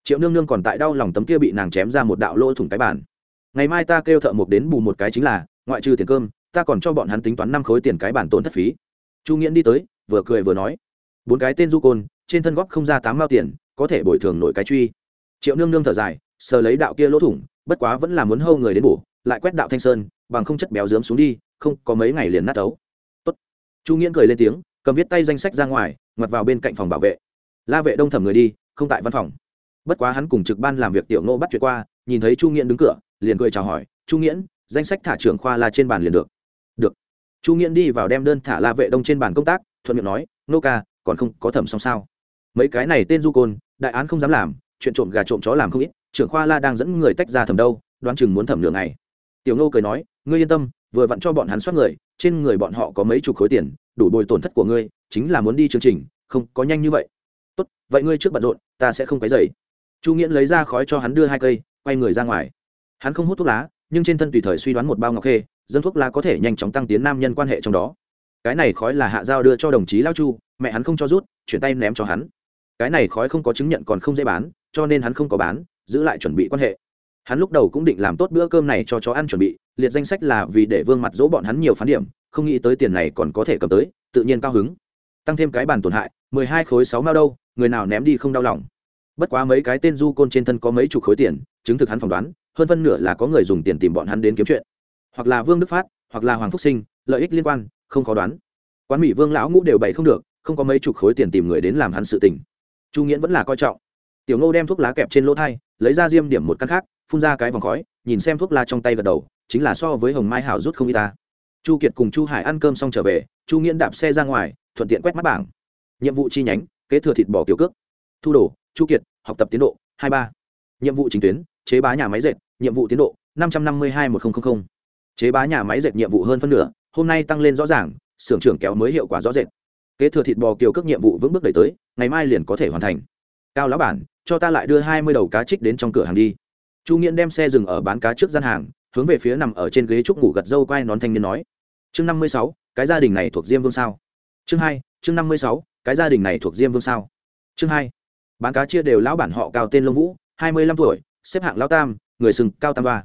S1: Triệu nương nương còn tại đau lòng tấm kia bị nàng chém ra một đạo lỗ thủng cái bàn. Ngày mai ta kêu thợ mộc đến bù một cái chính là, ngoại trừ tiền cơm ta còn cho bọn hắn tính toán năm khối tiền cái bản tổn thất phí. Chu nghiễn đi tới, vừa cười vừa nói, bốn cái tên du côn, trên thân góp không ra tám mao tiền, có thể bồi thường nổi cái truy. Triệu nương nương thở dài, sờ lấy đạo kia lỗ thủng, bất quá vẫn là muốn hâu người đến bổ, lại quét đạo thanh sơn, bằng không chất béo dướm xuống đi, không có mấy ngày liền nát ấu. Tốt. chu nghiễn cười lên tiếng, cầm viết tay danh sách ra ngoài, ngoặt vào bên cạnh phòng bảo vệ. La vệ đông thẩm người đi, không tại văn phòng. Bất quá hắn cùng trực ban làm việc tiểu nô bắt chuyện qua, nhìn thấy chu nghiễn đứng cửa, liền cười chào hỏi, chu nghiễn, danh sách thả trưởng khoa là trên bàn liền được chu nghiễn đi vào đem đơn thả la vệ đông trên bàn công tác, thuận miệng nói, nô ca, còn không có thẩm xong sao? Mấy cái này tên du côn, đại án không dám làm, chuyện trộm gà trộm chó làm không ít, trưởng khoa la đang dẫn người tách ra thẩm đâu, đoán chừng muốn thẩm lượng này. tiểu Nô cười nói, ngươi yên tâm, vừa vặn cho bọn hắn soát người, trên người bọn họ có mấy chục khối tiền, đủ bồi tổn thất của ngươi, chính là muốn đi chương trình, không có nhanh như vậy. Tốt, vậy ngươi trước bận rộn, ta sẽ không cái dày chu nghiễn lấy ra khói cho hắn đưa hai cây, quay người ra ngoài. Hắn không hút thuốc lá, nhưng trên thân tùy thời suy đoán một bao ngọc khê dân thuốc lá có thể nhanh chóng tăng tiến nam nhân quan hệ trong đó. Cái này khói là hạ giao đưa cho đồng chí lao chu, mẹ hắn không cho rút, chuyển tay ném cho hắn. Cái này khói không có chứng nhận còn không dễ bán, cho nên hắn không có bán, giữ lại chuẩn bị quan hệ. Hắn lúc đầu cũng định làm tốt bữa cơm này cho chó ăn chuẩn bị, liệt danh sách là vì để vương mặt dỗ bọn hắn nhiều phán điểm, không nghĩ tới tiền này còn có thể cầm tới, tự nhiên cao hứng. Tăng thêm cái bàn tổn hại, mười hai khối sáu mao đâu, người nào ném đi không đau lòng. Bất quá mấy cái tên du côn trên thân có mấy chục khối tiền, chứng thực hắn phỏng đoán, hơn phân nửa là có người dùng tiền tìm bọn hắn đến kiếm chuyện hoặc là vương đức phát, hoặc là hoàng phúc sinh, lợi ích liên quan, không khó đoán. Quán mỹ vương lão ngũ đều bày không được, không có mấy chục khối tiền tìm người đến làm hắn sự tình. Chu nghiễn vẫn là coi trọng. Tiểu ngô đem thuốc lá kẹp trên lỗ thai, lấy ra diêm điểm một căn khác, phun ra cái vòng khói, nhìn xem thuốc lá trong tay gật đầu, chính là so với hồng mai hảo rút không y ta. Chu kiệt cùng chu hải ăn cơm xong trở về, chu nghiễn đạp xe ra ngoài, thuận tiện quét mắt bảng. Nhiệm vụ chi nhánh, kế thừa thịt bò kiểu cước. Thu đồ, chu kiệt, học tập tiến độ, hai ba. Nhiệm vụ chính tuyến, chế bá nhà máy dệt, nhiệm vụ tiến độ, năm trăm năm mươi hai một nghìn chế bá nhà máy dệt nhiệm vụ hơn phân nửa, hôm nay tăng lên rõ ràng, xưởng trưởng kéo mới hiệu quả rõ rệt. Kế thừa thịt bò kiều cước nhiệm vụ vững bước đẩy tới, ngày mai liền có thể hoàn thành. Cao lão bản, cho ta lại đưa hai mươi đầu cá trích đến trong cửa hàng đi. Chu nghiễn đem xe dừng ở bán cá trước gian hàng, hướng về phía nằm ở trên ghế trúc ngủ gật dâu quai nón thanh niên nói. Chương năm mươi sáu, cái gia đình này thuộc diêm vương sao? Chương hai, chương năm mươi sáu, cái gia đình này thuộc diêm vương sao? Chương hai, bán cá chia đều lão bản họ cao tên lông vũ, hai mươi lăm tuổi, xếp hạng lão tam, người sừng cao tam ba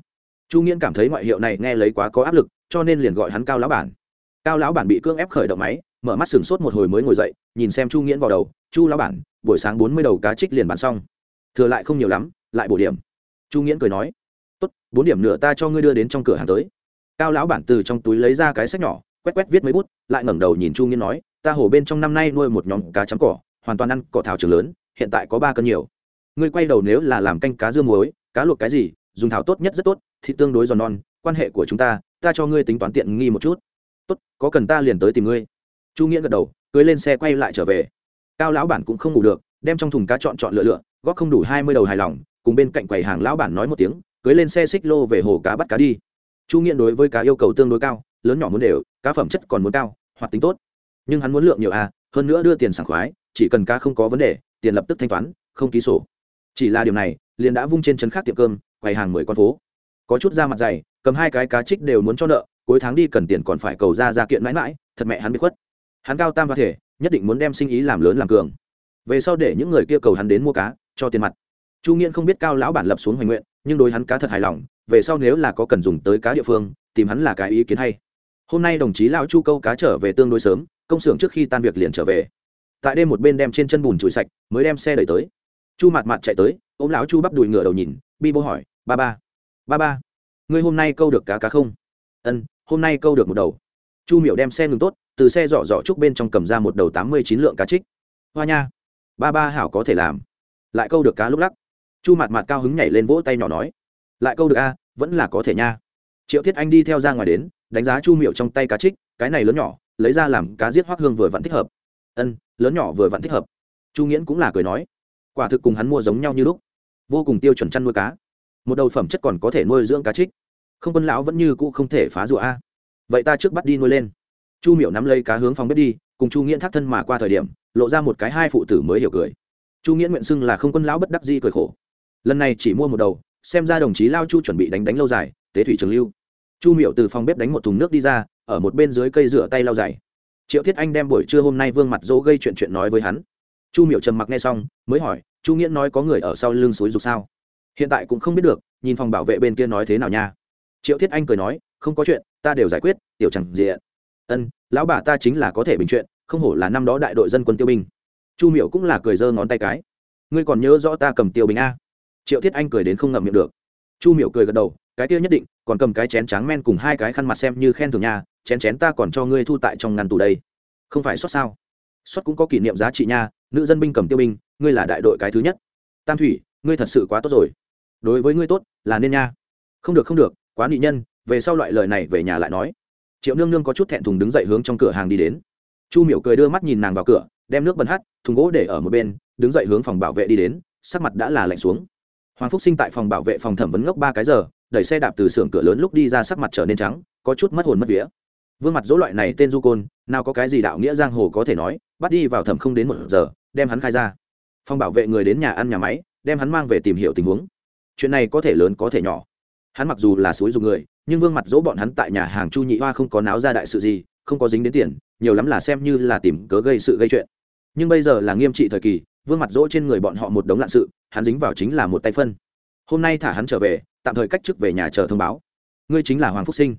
S1: chu nghiễn cảm thấy ngoại hiệu này nghe lấy quá có áp lực, cho nên liền gọi hắn cao lão bản. Cao lão bản bị cưỡng ép khởi động máy, mở mắt sửng sốt một hồi mới ngồi dậy, nhìn xem chu nghiễn vào đầu, chu lão bản, buổi sáng bốn mươi đầu cá trích liền bán xong. Thừa lại không nhiều lắm, lại bổ điểm. Chu nghiễn cười nói, tốt, bốn điểm nữa ta cho ngươi đưa đến trong cửa hàng tới. Cao lão bản từ trong túi lấy ra cái sách nhỏ, quét quét viết mấy bút, lại ngẩng đầu nhìn chu nghiễn nói, ta hồ bên trong năm nay nuôi một nhóm cá chấm cỏ, hoàn toàn ăn cỏ thảo trường lớn, hiện tại có ba cân nhiều. Ngươi quay đầu nếu là làm canh cá dưa muối, cá luộc cái gì, dùng thảo tốt nhất rất tốt thì tương đối giòn non, quan hệ của chúng ta ta cho ngươi tính toán tiện nghi một chút. Tốt, có cần ta liền tới tìm ngươi. Chu nghĩa gật đầu, cưới lên xe quay lại trở về. Cao lão bản cũng không ngủ được, đem trong thùng cá chọn chọn lựa lựa, góp không đủ hai mươi đầu hài lòng, cùng bên cạnh quầy hàng lão bản nói một tiếng, cưới lên xe xích lô về hồ cá bắt cá đi. Chu nghiện đối với cá yêu cầu tương đối cao, lớn nhỏ muốn đều, cá phẩm chất còn muốn cao hoạt tính tốt. Nhưng hắn muốn lượng nhiều à hơn nữa đưa tiền sảng khoái, chỉ cần cá không có vấn đề, tiền lập tức thanh toán, không ký sổ. Chỉ là điều này, liền đã vung trên chân khác tiệm cơm, quầy hàng mười con phố có chút da mặt dày, cầm hai cái cá trích đều muốn cho nợ, cuối tháng đi cần tiền còn phải cầu ra ra kiện mãi mãi, thật mẹ hắn bị khuất. Hắn cao tam và thể, nhất định muốn đem sinh ý làm lớn làm cường. Về sau để những người kia cầu hắn đến mua cá, cho tiền mặt. Chu nghiễn không biết cao lão bản lập xuống hoành nguyện, nhưng đối hắn cá thật hài lòng, về sau nếu là có cần dùng tới cá địa phương, tìm hắn là cái ý kiến hay. Hôm nay đồng chí lão chu câu cá trở về tương đối sớm, công xưởng trước khi tan việc liền trở về. Tại đêm một bên đem trên chân bùn chùi sạch, mới đem xe đẩy tới. Chu mặt mặt chạy tới, ôm lão chu bắp đùi ngửa đầu nhìn, bi bô hỏi, ba ba ba ba. Ngươi hôm nay câu được cá cá không? Ân, hôm nay câu được một đầu. Chu miểu đem xe ngừng tốt, từ xe giỏ giỏ trúc bên trong cầm ra một đầu tám mươi chín lượng cá trích. Hoa nha. Ba ba hảo có thể làm. Lại câu được cá lúc lắc. Chu mặt mặt cao hứng nhảy lên vỗ tay nhỏ nói. Lại câu được a, vẫn là có thể nha. Triệu thiết anh đi theo ra ngoài đến, đánh giá chu miệu trong tay cá trích, cái này lớn nhỏ, lấy ra làm cá giết hoác hương vừa vặn thích hợp. Ân, lớn nhỏ vừa vặn thích hợp. Chu nghiễn cũng là cười nói. Quả thực cùng hắn mua giống nhau như lúc. Vô cùng tiêu chuẩn chăn nuôi cá một đầu phẩm chất còn có thể nuôi dưỡng cá trích. Không quân lão vẫn như cũ không thể phá rụa a. Vậy ta trước bắt đi nuôi lên. Chu miểu nắm lấy cá hướng phòng bếp đi, cùng chu nghiễn thác thân mà qua thời điểm, lộ ra một cái hai phụ tử mới hiểu cười. Chu nghiễn nguyện xưng là không quân lão bất đắc di cười khổ. Lần này chỉ mua một đầu, xem ra đồng chí lao chu chuẩn bị đánh đánh lâu dài, tế thủy trường lưu. Chu miểu từ phòng bếp đánh một thùng nước đi ra, ở một bên dưới cây rửa tay lau dày triệu thiết anh đem buổi trưa hôm nay vương mặt dỗ gây chuyện chuyện nói với hắn. Chu miểu trầm mặc nghe xong, mới hỏi, chu nghiễn nói có người ở sau lưng suối dục sao? Hiện tại cũng không biết được, nhìn phòng bảo vệ bên kia nói thế nào nha. Triệu thiết anh cười nói, không có chuyện, ta đều giải quyết, tiểu chẳng diện ân, lão bà ta chính là có thể bình chuyện, không hổ là năm đó đại đội dân quân tiêu binh. Chu miểu cũng là cười giơ ngón tay cái. Ngươi còn nhớ rõ ta cầm tiêu binh a? Triệu thiết anh cười đến không ngậm miệng được. Chu miểu cười gật đầu, cái kia nhất định, còn cầm cái chén tráng men cùng hai cái khăn mặt xem như khen thường nha, chén chén ta còn cho ngươi thu tại trong ngăn tủ đây. Không phải xót sao? Xót cũng có kỷ niệm giá trị nha, nữ dân binh cầm tiêu binh, ngươi là đại đội cái thứ nhất. Tam thủy, ngươi thật sự quá tốt rồi đối với ngươi tốt, là nên nha. Không được không được, quá nị nhân, về sau loại lời này về nhà lại nói. Triệu nương nương có chút thẹn thùng đứng dậy hướng trong cửa hàng đi đến. Chu miểu cười đưa mắt nhìn nàng vào cửa, đem nước bẩn hắt, thùng gỗ để ở một bên, đứng dậy hướng phòng bảo vệ đi đến, sắc mặt đã là lạnh xuống. Hoàng phúc sinh tại phòng bảo vệ phòng thẩm vấn ngốc ba cái giờ, đẩy xe đạp từ xưởng cửa lớn lúc đi ra sắc mặt trở nên trắng, có chút mất hồn mất vía. Vương mặt dỗ loại này tên du côn, nào có cái gì đạo nghĩa giang hồ có thể nói, bắt đi vào thẩm không đến một giờ, đem hắn khai ra. Phòng bảo vệ người đến nhà ăn nhà máy, đem hắn mang về tìm hiểu tình huống chuyện này có thể lớn có thể nhỏ. Hắn mặc dù là suối dùng người, nhưng vương mặt dỗ bọn hắn tại nhà hàng chu nhị hoa không có náo ra đại sự gì, không có dính đến tiền, nhiều lắm là xem như là tìm cớ gây sự gây chuyện. Nhưng bây giờ là nghiêm trị thời kỳ, vương mặt dỗ trên người bọn họ một đống lạn sự, hắn dính vào chính là một tay phân. Hôm nay thả hắn trở về, tạm thời cách chức về nhà chờ thông báo. Ngươi chính là hoàng phúc sinh.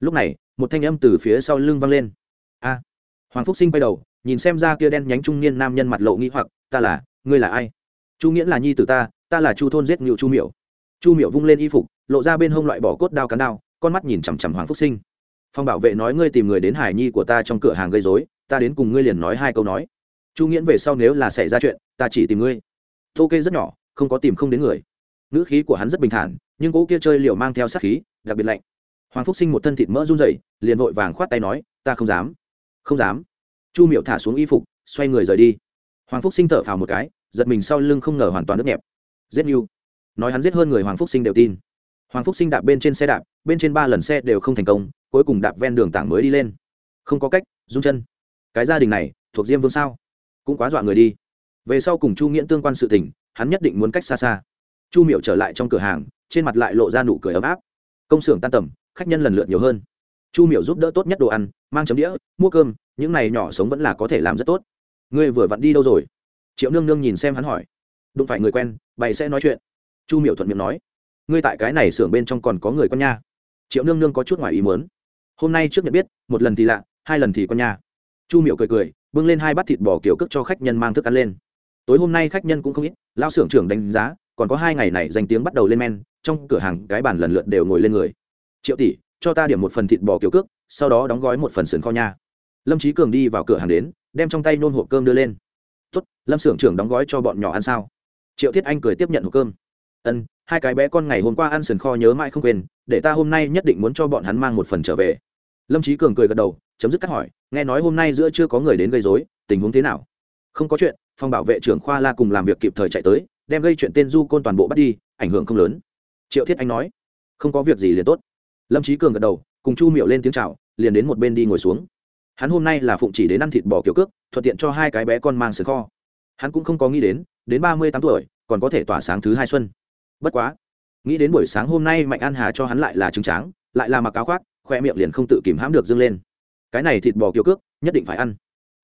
S1: Lúc này, một thanh âm từ phía sau lưng vang lên. A. Hoàng phúc sinh quay đầu, nhìn xem ra kia đen nhánh trung niên nam nhân mặt lộ nghĩ hoặc, ta là, ngươi là ai? Chu nghĩa là nhi t ta ta là chu thôn giết ngự chu miểu chu Miệu vung lên y phục, lộ ra bên hông loại bỏ cốt đao cán đao, con mắt nhìn chằm chằm hoàng phúc sinh. Phong bảo vệ nói ngươi tìm người đến hải nhi của ta trong cửa hàng gây dối ta đến cùng ngươi liền nói hai câu nói. Chu nghiễn về sau nếu là xảy ra chuyện, ta chỉ tìm ngươi. Tô kê rất nhỏ, không có tìm không đến người. Ngữ khí của hắn rất bình thản, nhưng cỗ kia chơi liều mang theo sát khí, đặc biệt lạnh. Hoàng phúc sinh một thân thịt mỡ run rẩy, liền vội vàng khoát tay nói, ta không dám không dám. Chu miệu thả xuống y phục, xoay người rời đi. Hoàng phúc sinh thở phào một cái, giật mình sau lưng không ngờ hoàn toàn nước nhẹp. Giết như nói hắn giết hơn người hoàng phúc sinh đều tin. Hoàng phúc sinh đạp bên trên xe đạp, bên trên ba lần xe đều không thành công, cuối cùng đạp ven đường tảng mới đi lên. Không có cách, run chân. Cái gia đình này, thuộc diêm vương sao? Cũng quá dọa người đi. Về sau cùng chu nghiễn tương quan sự tình, hắn nhất định muốn cách xa xa. Chu miệu trở lại trong cửa hàng, trên mặt lại lộ ra nụ cười ấm áp. Công xưởng tan tầm, khách nhân lần lượt nhiều hơn. Chu miệu giúp đỡ tốt nhất đồ ăn, mang chấm đĩa, mua cơm, những này nhỏ sống vẫn là có thể làm rất tốt. Ngươi vừa vặn đi đâu rồi? Triệu nương nương nhìn xem hắn hỏi. Đụng phải người quen, bày sẽ nói chuyện chu miệu thuận miệng nói, ngươi tại cái này xưởng bên trong còn có người con nha. Triệu nương nương có chút ngoài ý muốn, hôm nay trước nhận biết, một lần thì lạ, hai lần thì con nha. Chu miệu cười cười, bưng lên hai bát thịt bò kiểu cước cho khách nhân mang thức ăn lên. Tối hôm nay khách nhân cũng không ít lao xưởng trưởng đánh giá, còn có hai ngày này danh tiếng bắt đầu lên men, trong cửa hàng cái bàn lần lượt đều ngồi lên người. Triệu tỷ, cho ta điểm một phần thịt bò kiểu cước, sau đó đóng gói một phần sườn kho nha. Lâm trí cường đi vào cửa hàng đến, đem trong tay nôn hộp cơm đưa lên. Tốt, lâm xưởng trưởng đóng gói cho bọn nhỏ ăn sao? Triệu thiết anh cười tiếp nhận hộp cơm ân, hai cái bé con ngày hôm qua ăn sườn kho nhớ mãi không quên, để ta hôm nay nhất định muốn cho bọn hắn mang một phần trở về. Lâm trí cường cười gật đầu, chấm dứt cắt hỏi, nghe nói hôm nay giữa chưa có người đến gây dối tình huống thế nào? Không có chuyện, phòng bảo vệ trưởng khoa la cùng làm việc kịp thời chạy tới, đem gây chuyện tên du côn toàn bộ bắt đi, ảnh hưởng không lớn. Triệu thiết anh nói, không có việc gì liền tốt. Lâm trí cường gật đầu, cùng chu miệu lên tiếng c h à o liền đến một bên đi ngồi xuống. Hắn hôm nay là phụng chỉ đến ăn thịt bò kiểu cước, thuận tiện cho hai cái bé con mang sườn kho. Hắn cũng không có nghĩ đến đến ba mươi tám tuổi, còn có thể tỏa sáng thứ hai xuân bất quá, nghĩ đến buổi sáng hôm nay mạnh an hà cho hắn lại là trứng tráng, lại là mặc áo khoác, khoe miệng liền không tự kìm hãm được dâng lên. Cái này thịt bò kiểu cước, nhất định phải ăn.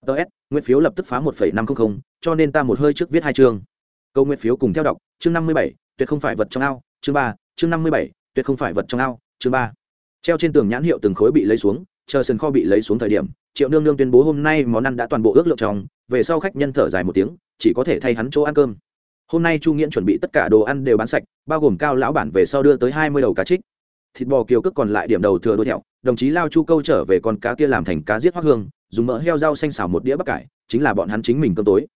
S1: Ts nguyên phiếu lập tức phá một năm trăm linh cho nên ta một hơi trước viết hai chương. Câu nguyên phiếu cùng theo đọc, chương năm mươi bảy, tuyệt không phải vật trong ao, chương ba, chương năm mươi bảy, tuyệt không phải vật trong ao, chương ba. Treo trên tường nhãn hiệu từng khối bị lấy xuống, chờ sân kho bị lấy xuống thời điểm, triệu nương nương tuyên bố hôm nay món ăn đã toàn bộ ước lượng trong, về sau khách nhân thở dài một tiếng, chỉ có thể thay hắn chỗ ăn cơm hôm nay chu nghiễn chuẩn bị tất cả đồ ăn đều bán sạch bao gồm cao lão bản về sau đưa tới hai mươi đầu cá trích thịt bò kiều cước còn lại điểm đầu thừa đôi thẹo đồng chí lao chu câu trở về con cá kia làm thành cá giết hoác hương dùng mỡ heo rau xanh xào một đĩa bắp cải chính là bọn hắn chính mình cơm tối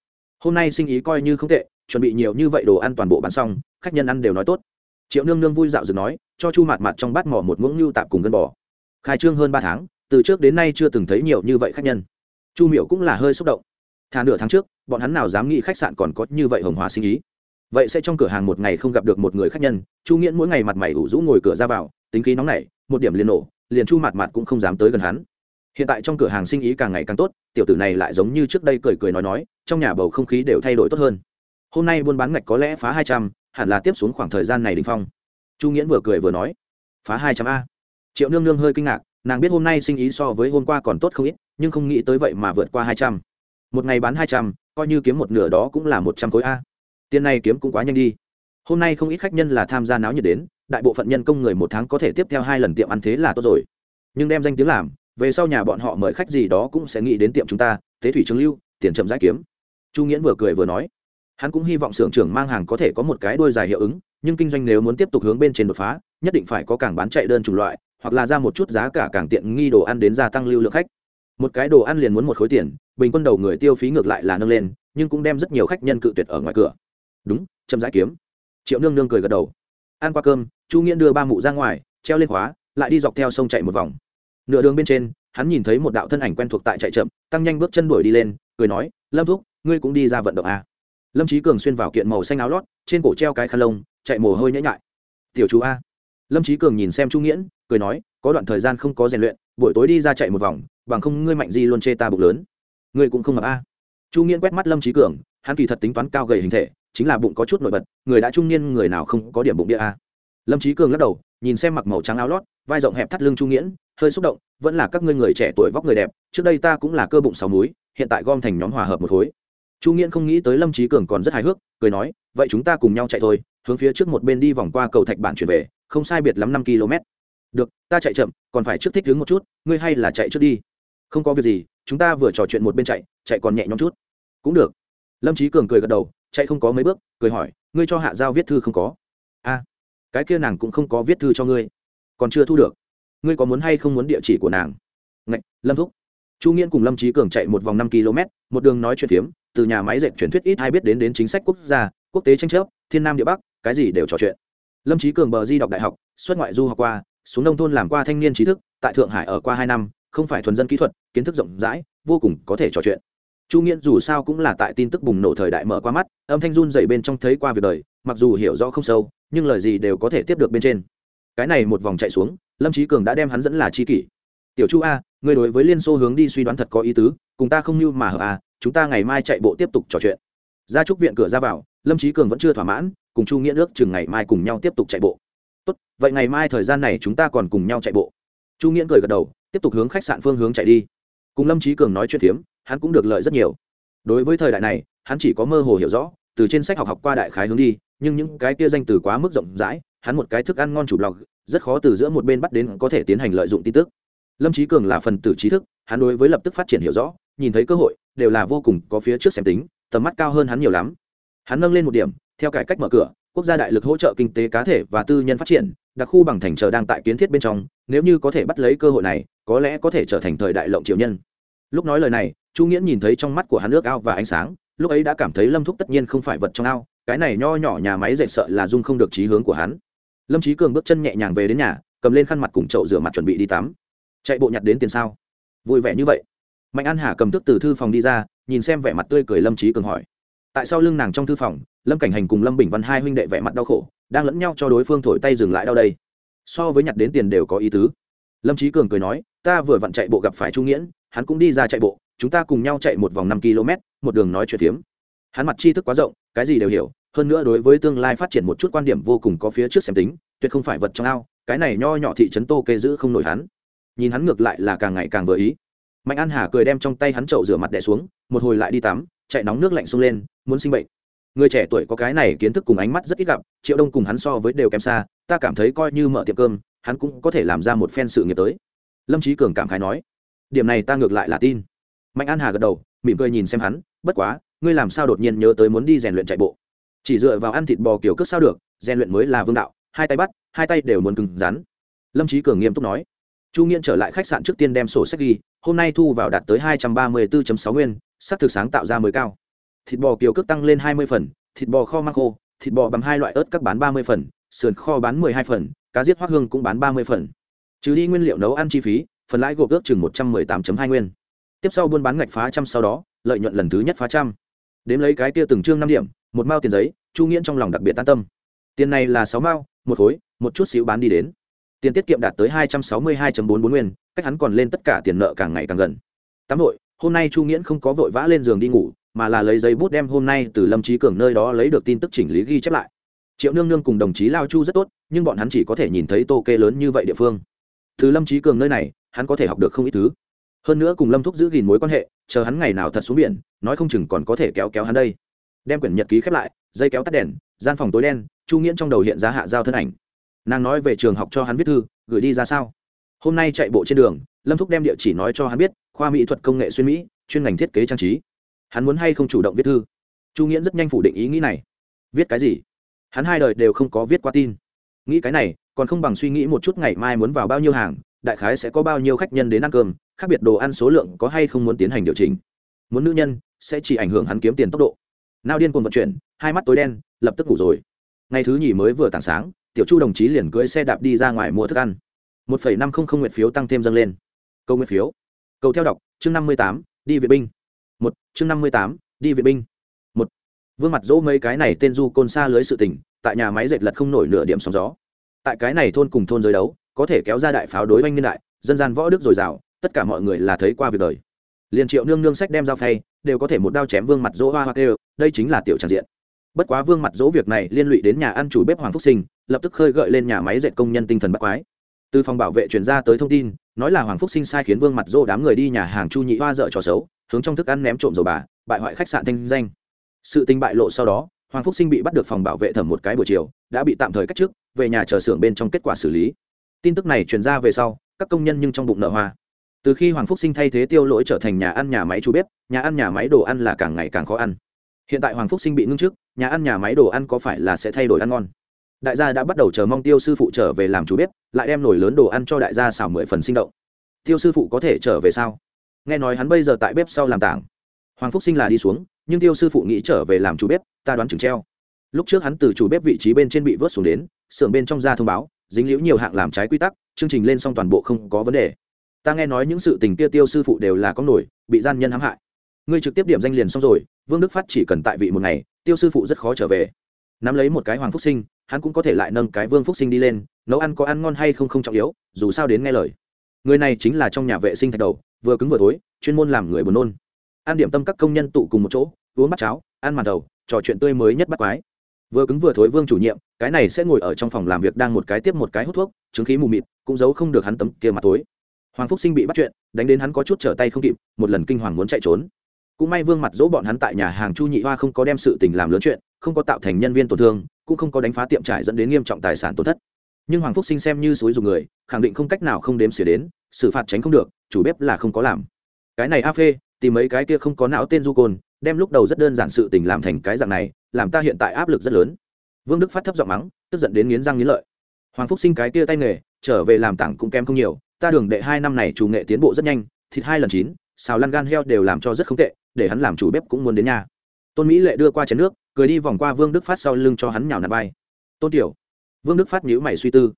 S1: hôm nay sinh ý coi như không tệ chuẩn bị nhiều như vậy đồ ăn toàn bộ bán xong khách nhân ăn đều nói tốt triệu nương nương vui dạo dừng nói cho chu mạt mặt trong bát mỏ một muỗng nhu tạp cùng gân bò khai trương hơn ba tháng từ trước đến nay chưa từng thấy nhiều như vậy khách nhân chu miệu cũng là hơi xúc động thà nửa tháng trước, bọn hắn nào dám nghĩ khách sạn còn có như vậy hồng hòa sinh ý. Vậy sẽ trong cửa hàng một ngày không gặp được một người khách nhân, chu nghiễn mỗi ngày mặt mày ủ rũ ngồi cửa ra vào, tính khí nóng nảy, một điểm liền nổ, liền chu mặt mặt cũng không dám tới gần hắn. Hiện tại trong cửa hàng sinh ý càng ngày càng tốt, tiểu tử này lại giống như trước đây cười cười nói nói, trong nhà bầu không khí đều thay đổi tốt hơn. Hôm nay buôn bán ngạch có lẽ phá hai trăm, hẳn là tiếp xuống khoảng thời gian này đình phong. Chu nghiễn vừa cười vừa nói, phá hai trăm a. Triệu nương nương hơi kinh ngạc, nàng biết hôm nay sinh ý so với hôm qua còn tốt không ít, nhưng không nghĩ tới vậy mà vượt qua hai trăm một ngày bán hai trăm, coi như kiếm một nửa đó cũng là một trăm khối a. Tiền này kiếm cũng quá nhanh đi. Hôm nay không ít khách nhân là tham gia náo nhiệt đến, đại bộ phận nhân công người một tháng có thể tiếp theo hai lần tiệm ăn thế là tốt rồi. Nhưng đem danh tiếng làm, về sau nhà bọn họ mời khách gì đó cũng sẽ nghĩ đến tiệm chúng ta Thế thủy trường lưu, tiền chậm giải kiếm. Chu nghiễn vừa cười vừa nói. Hắn cũng hy vọng xưởng trưởng mang hàng có thể có một cái đôi dài hiệu ứng, nhưng kinh doanh nếu muốn tiếp tục hướng bên trên đột phá, nhất định phải có càng bán chạy đơn chủng loại, hoặc là ra một chút giá cả càng tiện nghi đồ ăn đến gia tăng lưu lượng khách một cái đồ ăn liền muốn một khối tiền, bình quân đầu người tiêu phí ngược lại là nâng lên, nhưng cũng đem rất nhiều khách nhân cự tuyệt ở ngoài cửa. Đúng, chậm rãi kiếm. Triệu nương nương cười gật đầu. Ăn qua cơm, chu nghiễn đưa ba mụ ra ngoài, treo lên khóa, lại đi dọc theo sông chạy một vòng. Nửa đường bên trên, hắn nhìn thấy một đạo thân ảnh quen thuộc tại chạy chậm, tăng nhanh bước chân đuổi đi lên, cười nói, lâm thúc, ngươi cũng đi ra vận động à. lâm trí cường xuyên vào kiện màu xanh áo lót, trên cổ treo cái khăn lông, chạy mồ hôi nhễ nhại. Tiểu chú a. Lâm trí cường nhìn xem chu nghiễn, cười nói, có đoạn thời gian không có rèn luyện, buổi tối đi ra chạy một vòng bằng không ngươi mạnh di luôn chê ta bụng lớn. Ngươi cũng không mập a. Chu nghiễn quét mắt lâm trí cường, hắn kỳ thật tính toán cao gầy hình thể, chính là bụng có chút nổi bật, người đã trung niên, người nào không có điểm bụng địa a. Lâm trí cường lắc đầu, nhìn xem mặc màu trắng áo lót, vai rộng hẹp thắt lưng chu nghiễn, hơi xúc động, vẫn là các ngươi người trẻ tuổi vóc người đẹp, trước đây ta cũng là cơ bụng sáu múi, hiện tại gom thành nhóm hòa hợp một khối. Chu nghiễn không nghĩ tới lâm trí cường còn rất hài hước, cười nói, vậy chúng ta cùng nhau chạy thôi, hướng phía trước một bên đi vòng qua cầu thạch bản chuyển về, không sai biệt lắm năm km. Được, ta chạy chậm, còn phải trước thích đứng một chút, ngươi hay là chạy trước đi không có việc gì chúng ta vừa trò chuyện một bên chạy chạy còn nhẹ nhõm chút. Cũng được. Lâm trí cường cười gật đầu chạy không có mấy bước cười hỏi ngươi cho hạ giao viết thư không có? A cái kia nàng cũng không có viết thư cho ngươi còn chưa thu được. Ngươi có muốn hay không muốn địa chỉ của nàng? Ngạch, lâm thúc. Chu nghiễn cùng lâm trí cường chạy một vòng năm km một đường nói chuyện phiếm từ nhà máy dệt truyền thuyết ít ai biết đến đến chính sách quốc gia quốc tế tranh chấp thiên nam địa bắc cái gì đều trò chuyện. Lâm trí cường bờ di đọc đại học xuất ngoại du học qua xuống nông thôn làm qua thanh niên trí thức tại thượng hải ở qua hai năm không phải thuần dân kỹ thuật, kiến thức rộng rãi, vô cùng có thể trò chuyện. Chu nghiễn dù sao cũng là tại tin tức bùng nổ thời đại mở qua mắt, âm thanh run dày bên trong thấy qua việc đời, mặc dù hiểu rõ không sâu, nhưng lời gì đều có thể tiếp được bên trên. Cái này một vòng chạy xuống, lâm trí cường đã đem hắn dẫn là chi kỷ. Tiểu chu a người đối với liên xô hướng đi suy đoán thật có ý tứ, cùng ta không như mà hở a, chúng ta ngày mai chạy bộ tiếp tục trò chuyện. Ra trúc viện cửa ra vào, lâm trí cường vẫn chưa thỏa mãn, cùng chu nghĩa nước chừng ngày mai cùng nhau tiếp tục chạy bộ. Tốt, vậy ngày mai thời gian này chúng ta còn cùng nhau chạy bộ. Chu nghĩa cười gật đầu tiếp tục hướng khách sạn phương hướng chạy đi. Cùng lâm trí cường nói chuyện phiếm, hắn cũng được lợi rất nhiều. Đối với thời đại này, hắn chỉ có mơ hồ hiểu rõ, từ trên sách học học qua đại khái hướng đi, nhưng những cái kia danh từ quá mức rộng rãi, hắn một cái thức ăn ngon chủ blog, rất khó từ giữa một bên bắt đến có thể tiến hành lợi dụng tin tức. Lâm trí cường là phần tử trí thức, hắn đối với lập tức phát triển hiểu rõ, nhìn thấy cơ hội, đều là vô cùng có phía trước xem tính, tầm mắt cao hơn hắn nhiều lắm. Hắn nâng lên một điểm, theo cải cách mở cửa, quốc gia đại lực hỗ trợ kinh tế cá thể và tư nhân phát triển, đặc khu bằng thành chờ đang tại kiến thiết bên trong, nếu như có thể bắt lấy cơ hội này có lẽ có thể trở thành thời đại lộng triều nhân. Lúc nói lời này, chu nghiễn nhìn thấy trong mắt của hắn nước ao và ánh sáng, lúc ấy đã cảm thấy lâm thúc tất nhiên không phải vật trong ao, cái này nho nhỏ nhà máy dệt sợ là dung không được trí hướng của hắn. Lâm trí cường bước chân nhẹ nhàng về đến nhà, cầm lên khăn mặt cùng chậu rửa mặt chuẩn bị đi tắm. Chạy bộ nhặt đến tiền sao? Vui vẻ như vậy. Mạnh an hà cầm thức từ thư phòng đi ra, nhìn xem vẻ mặt tươi cười lâm trí cường hỏi. Tại sao lưng nàng trong thư phòng, lâm cảnh hành cùng lâm bình văn hai huynh đệ vẻ mặt đau khổ, đang lẫn nhau cho đối phương thổi tay dừng lại đau đây. So với nhặt đến tiền đều có ý tứ lâm trí cường cười nói, ta vừa vặn chạy bộ gặp phải trung nghiễn, hắn cũng đi ra chạy bộ, chúng ta cùng nhau chạy một vòng năm km, một đường nói chuyện phiếm. Hắn mặt tri thức quá rộng, cái gì đều hiểu, hơn nữa đối với tương lai phát triển một chút quan điểm vô cùng có phía trước xem tính, tuyệt không phải vật trong ao, cái này nho nhỏ thị trấn tô kê giữ không nổi hắn. Nhìn hắn ngược lại là càng ngày càng vừa ý. Mạnh an hà cười đem trong tay hắn trậu rửa mặt đẻ xuống, một hồi lại đi tắm, chạy nóng nước lạnh xuống lên, muốn sinh bệnh. Người trẻ tuổi có cái này kiến thức cùng ánh mắt rất ít gặp, triệu đông cùng hắn so với đều kém xa, ta cảm thấy coi như mở tiệm cơm hắn cũng có thể làm ra một phen sự nghiệp tới. Lâm trí cường cảm khái nói, điểm này ta ngược lại là tin. Mạnh an hà gật đầu, mỉm cười nhìn xem hắn, bất quá, ngươi làm sao đột nhiên nhớ tới muốn đi rèn luyện chạy bộ? Chỉ dựa vào ăn thịt bò kiểu cước sao được, rèn luyện mới là vương đạo, hai tay bắt, hai tay đều muốn cứng rắn. Lâm trí cường nghiêm túc nói, chu nghiễn trở lại khách sạn trước tiên đem sổ sách ghi, hôm nay thu vào đạt tới hai trăm ba mươi bốn sáu nguyên sắc thực sáng tạo ra mới cao. Thịt bò kiểu cước tăng lên hai mươi phần, thịt bò kho măng khô, thịt bò bằng hai loại ớt các bán ba mươi phần, sườn kho bán mười hai phần cá giết hoác hương cũng bán ba mươi phần. Trừ đi nguyên liệu nấu ăn chi phí, phần lãi gộp ước chừng một trăm mười tám hai nguyên. Tiếp sau buôn bán ngạch phá trăm sau đó, lợi nhuận lần thứ nhất phá trăm. Đếm lấy cái kia từng chương năm điểm, một mao tiền giấy, chu nghiễn trong lòng đặc biệt an tâm. Tiền này là sáu mao, một khối, một chút xíu bán đi đến. Tiền tiết kiệm đạt tới hai trăm sáu mươi hai bốn bốn nguyên, cách hắn còn lên tất cả tiền nợ càng ngày càng gần. Tám vội, hôm nay chu nghiễn không có vội vã lên giường đi ngủ, mà là lấy giấy bút đem hôm nay từ lâm trí cường nơi đó lấy được tin tức chỉnh lý ghi chép lại triệu nương nương cùng đồng chí lao chu rất tốt, nhưng bọn hắn chỉ có thể nhìn thấy tô kê lớn như vậy địa phương. Từ lâm trí cường nơi này, hắn có thể học được không ít thứ. Hơn nữa cùng lâm thúc giữ gìn mối quan hệ, chờ hắn ngày nào thật xuống biển, nói không chừng còn có thể kéo kéo hắn đây. Đem quyển nhật ký khép lại, dây kéo tắt đèn, gian phòng tối đen, chu nghiễn trong đầu hiện ra hạ giao thân ảnh. Nàng nói về trường học cho hắn viết thư, gửi đi ra sao? Hôm nay chạy bộ trên đường, lâm thúc đem địa chỉ nói cho hắn biết, khoa mỹ thuật công nghệ xuyên mỹ, chuyên ngành thiết kế trang trí. Hắn muốn hay không chủ động viết thư? Chu nghiễn rất nhanh phủ định ý nghĩ này. Viết cái gì? Hắn hai đời đều không có viết qua tin. Nghĩ cái này, còn không bằng suy nghĩ một chút ngày mai muốn vào bao nhiêu hàng, đại khái sẽ có bao nhiêu khách nhân đến ăn cơm, khác biệt đồ ăn số lượng có hay không muốn tiến hành điều chỉnh. Muốn nữ nhân, sẽ chỉ ảnh hưởng hắn kiếm tiền tốc độ. Nao điên cuồng vận chuyển, hai mắt tối đen, lập tức ngủ rồi. Ngày thứ nhì mới vừa tảng sáng, tiểu chu đồng chí liền cưỡi xe đạp đi ra ngoài mua thức ăn. Một phẩy năm không không nguyện phiếu tăng thêm dâng lên. Câu nguyện phiếu. Câu theo đọc, chương năm mươi tám, đi vệ binh. Một, chương năm mươi tám, đi vệ binh vương mặt dỗ mấy cái này tên du côn xa lưới sự tình, tại nhà máy dệt lật không nổi nửa điểm sóng gió. Tại cái này thôn cùng thôn giới đấu, có thể kéo ra đại pháo đối oanh niên đại, dân gian võ đức dồi dào, tất cả mọi người là thấy qua việc đời. Liền triệu nương nương sách đem dao phay, đều có thể một đao chém vương mặt dỗ hoa hoa kêu, đây chính là tiểu tràn diện. Bất quá vương mặt dỗ việc này liên lụy đến nhà ăn chủ bếp hoàng phúc sinh, lập tức khơi gợi lên nhà máy dệt công nhân tinh thần bắt quái. Từ phòng bảo vệ chuyển ra tới thông tin, nói là hoàng phúc sinh sai khiến vương mặt dỗ đám người đi nhà hàng chu nhị hoa dợ trò xấu, hướng trong thức ăn ném trộm dầu bà, bại hoại khách sạn thanh danh sự tình bại lộ sau đó, hoàng phúc sinh bị bắt được phòng bảo vệ thẩm một cái buổi chiều, đã bị tạm thời cách chức, về nhà chờ xưởng bên trong kết quả xử lý. Tin tức này truyền ra về sau, các công nhân nhưng trong bụng nợ hoa. Từ khi hoàng phúc sinh thay thế tiêu lỗi trở thành nhà ăn nhà máy chú bếp, nhà ăn nhà máy đồ ăn là càng ngày càng khó ăn. Hiện tại hoàng phúc sinh bị ngưng trước nhà ăn nhà máy đồ ăn có phải là sẽ thay đổi ăn ngon? Đại gia đã bắt đầu chờ mong tiêu sư phụ trở về làm chú bếp, lại đem nổi lớn đồ ăn cho đại gia xào mười phần sinh động. Tiêu sư phụ có thể trở về sao? Nghe nói hắn bây giờ tại bếp sau làm tảng. Hoàng phúc sinh là đi xuống nhưng tiêu sư phụ nghĩ trở về làm chủ bếp, ta đoán chừng treo. Lúc trước hắn từ chủ bếp vị trí bên trên bị vớt xuống đến, xưởng bên trong ra thông báo, dính liễu nhiều hạng làm trái quy tắc, chương trình lên xong toàn bộ không có vấn đề. Ta nghe nói những sự tình kia tiêu sư phụ đều là có nổi, bị gian nhân hãm hại. Ngươi trực tiếp điểm danh liền xong rồi, vương đức phát chỉ cần tại vị một ngày, tiêu sư phụ rất khó trở về. Nắm lấy một cái hoàng phúc sinh, hắn cũng có thể lại nâng cái vương phúc sinh đi lên, nấu ăn có ăn ngon hay không không trọng yếu, dù sao đến nghe lời. Người này chính là trong nhà vệ sinh thạch đầu, vừa cứng vừa thối, chuyên môn làm người buồn nôn ăn điểm tâm các công nhân tụ cùng một chỗ, uống bát cháo, ăn màn đầu, trò chuyện tươi mới nhất bắt quái. Vừa cứng vừa thối vương chủ nhiệm, cái này sẽ ngồi ở trong phòng làm việc đang một cái tiếp một cái hút thuốc chứng khí mù mịt, cũng giấu không được hắn tấm kia mặt tối. Hoàng phúc sinh bị bắt chuyện, đánh đến hắn có chút trở tay không kịp, một lần kinh hoàng muốn chạy trốn. Cũng may vương mặt dỗ bọn hắn tại nhà hàng chu nhị hoa không có đem sự tình làm lớn chuyện, không có tạo thành nhân viên tổn thương, cũng không có đánh phá tiệm trải dẫn đến nghiêm trọng tài sản tổn thất. Nhưng hoàng phúc sinh xem như suối dùng người, khẳng định không cách nào không đếm xỉa đến, xử phạt tránh không được, chủ bếp là không có làm. Cái này a phê tìm mấy cái kia không có não tên du côn, đem lúc đầu rất đơn giản sự tình làm thành cái dạng này, làm ta hiện tại áp lực rất lớn. Vương đức phát thấp giọng mắng, tức giận đến nghiến răng nghiến lợi. Hoàng phúc sinh cái kia tay nghề, trở về làm tảng cũng kém không nhiều, ta đường đệ hai năm này chủ nghệ tiến bộ rất nhanh, thịt hai lần chín, xào lăn gan heo đều làm cho rất không tệ, để hắn làm chủ bếp cũng muốn đến nhà. Tôn mỹ lệ đưa qua chén nước, cười đi vòng qua vương đức phát sau lưng cho hắn nhào nạt vai. Tôn tiểu. Vương đức phát nhíu mày suy tư.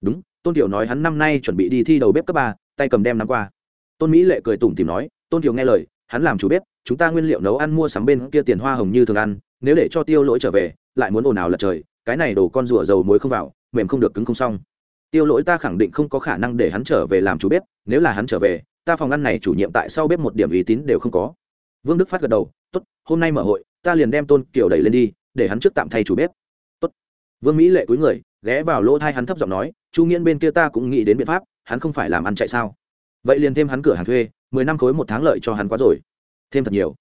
S1: Đúng, tôn tiểu nói hắn năm nay chuẩn bị đi thi đầu bếp cấp ba, tay cầm đem năm qua. Tôn mỹ lệ cười tủm tìm nói tôn Kiều nghe lời, hắn làm chủ bếp, chúng ta nguyên liệu nấu ăn mua sắm bên kia tiền hoa hồng như thường ăn, nếu để cho tiêu lỗi trở về, lại muốn ồn ào lật trời, cái này đổ con rùa dầu muối không vào, mềm không được cứng không xong. Tiêu lỗi ta khẳng định không có khả năng để hắn trở về làm chủ bếp, nếu là hắn trở về, ta phòng ăn này chủ nhiệm tại sau bếp một điểm uy tín đều không có. Vương đức phát gật đầu, tốt, hôm nay mở hội, ta liền đem tôn kiều đẩy lên đi, để hắn trước tạm thay chủ bếp. Tốt. Vương mỹ lệ cúi người, ghé vào lỗ thai hắn thấp giọng nói, chu nghiễn bên kia ta cũng nghĩ đến biện pháp, hắn không phải làm ăn chạy sao? Vậy liền thêm hắn cửa hàng thuê, mười năm khối một tháng lợi cho hắn quá rồi. Thêm thật nhiều.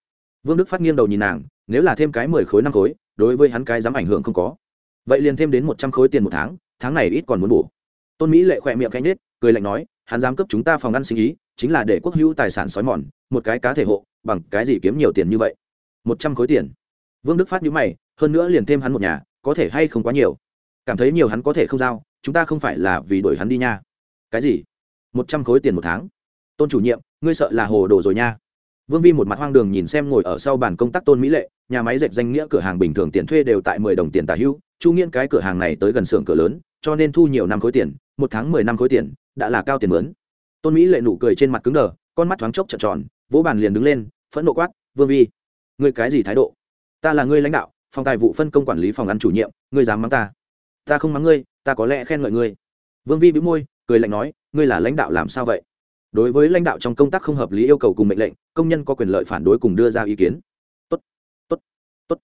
S1: Vương đức phát nghiêng đầu nhìn nàng, nếu là thêm cái mười khối năm khối, đối với hắn cái dám ảnh hưởng không có. Vậy liền thêm đến một trăm khối tiền một tháng tháng này ít còn muốn bổ tôn mỹ lệ khỏe miệng cánh nết cười lạnh nói, hắn dám cấp chúng ta phòng ăn sinh ý, chính là để quốc hữu tài sản xói mòn, một cái cá thể hộ, bằng cái gì kiếm nhiều tiền như vậy? Một trăm khối tiền. Vương đức phát nhữ mày, hơn nữa liền thêm hắn một nhà, có thể hay không quá nhiều. Cảm thấy nhiều hắn có thể không giao, chúng ta không phải là vì đuổi hắn đi nha. Cái gì? Một trăm khối tiền một tháng. Tôn chủ nhiệm, ngươi sợ là hồ đồ rồi nha. Vương vi một mặt hoang đường nhìn xem ngồi ở sau bàn công tác tôn mỹ lệ, nhà máy dệt danh nghĩa cửa hàng bình thường tiền thuê đều tại mười đồng tiền tả hưu, chu nghiễn cái cửa hàng này tới gần xưởng cửa lớn, cho nên thu nhiều năm khối tiền, một tháng mười năm khối tiền, đã là cao tiền mướn. Tôn mỹ lệ nụ cười trên mặt cứng đờ, con mắt thoáng chốc trợn tròn, vỗ bàn liền đứng lên, phẫn nộ quát, vương vi, ngươi cái gì thái độ? Ta là ngươi lãnh đạo, phòng tài vụ phân công quản lý phòng ăn chủ nhiệm, ngươi dám mắng ta? Ta không mắng ngươi, ta có lẽ khen ngợi ngươi. Vương vi bĩu môi cười lạnh nói, ngươi là lãnh đạo làm sao vậy? Đối với lãnh đạo trong công tác không hợp lý yêu cầu cùng mệnh lệnh, công nhân có quyền lợi phản đối cùng đưa ra ý kiến. Tốt tốt tốt.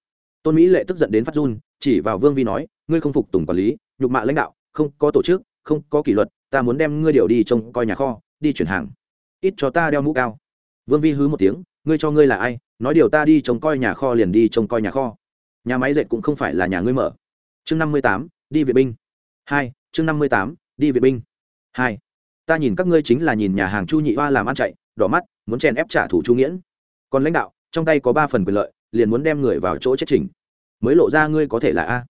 S1: Tôn mỹ lệ tức giận đến phát run, chỉ vào vương vi nói, ngươi không phục tùng quản lý, nhục mạ lãnh đạo, không có tổ chức, không có kỷ luật, ta muốn đem ngươi điều đi trông coi nhà kho, đi chuyển hàng. Ít cho ta đeo mũ cao. Vương vi hứ một tiếng, ngươi cho ngươi là ai, nói điều ta đi trông coi nhà kho liền đi trông coi nhà kho. Nhà máy dệt cũng không phải là nhà ngươi mở. Chương năm mươi tám, đi vệ binh. Hai, chương năm mươi tám, đi vệ binh hai, ta nhìn các ngươi chính là nhìn nhà hàng chu nhị hoa làm ăn chạy, đỏ mắt, muốn chèn ép trả thù chu nghiễn. Còn lãnh đạo, trong tay có ba phần quyền lợi, liền muốn đem người vào chỗ chết trình mới lộ ra ngươi có thể là a.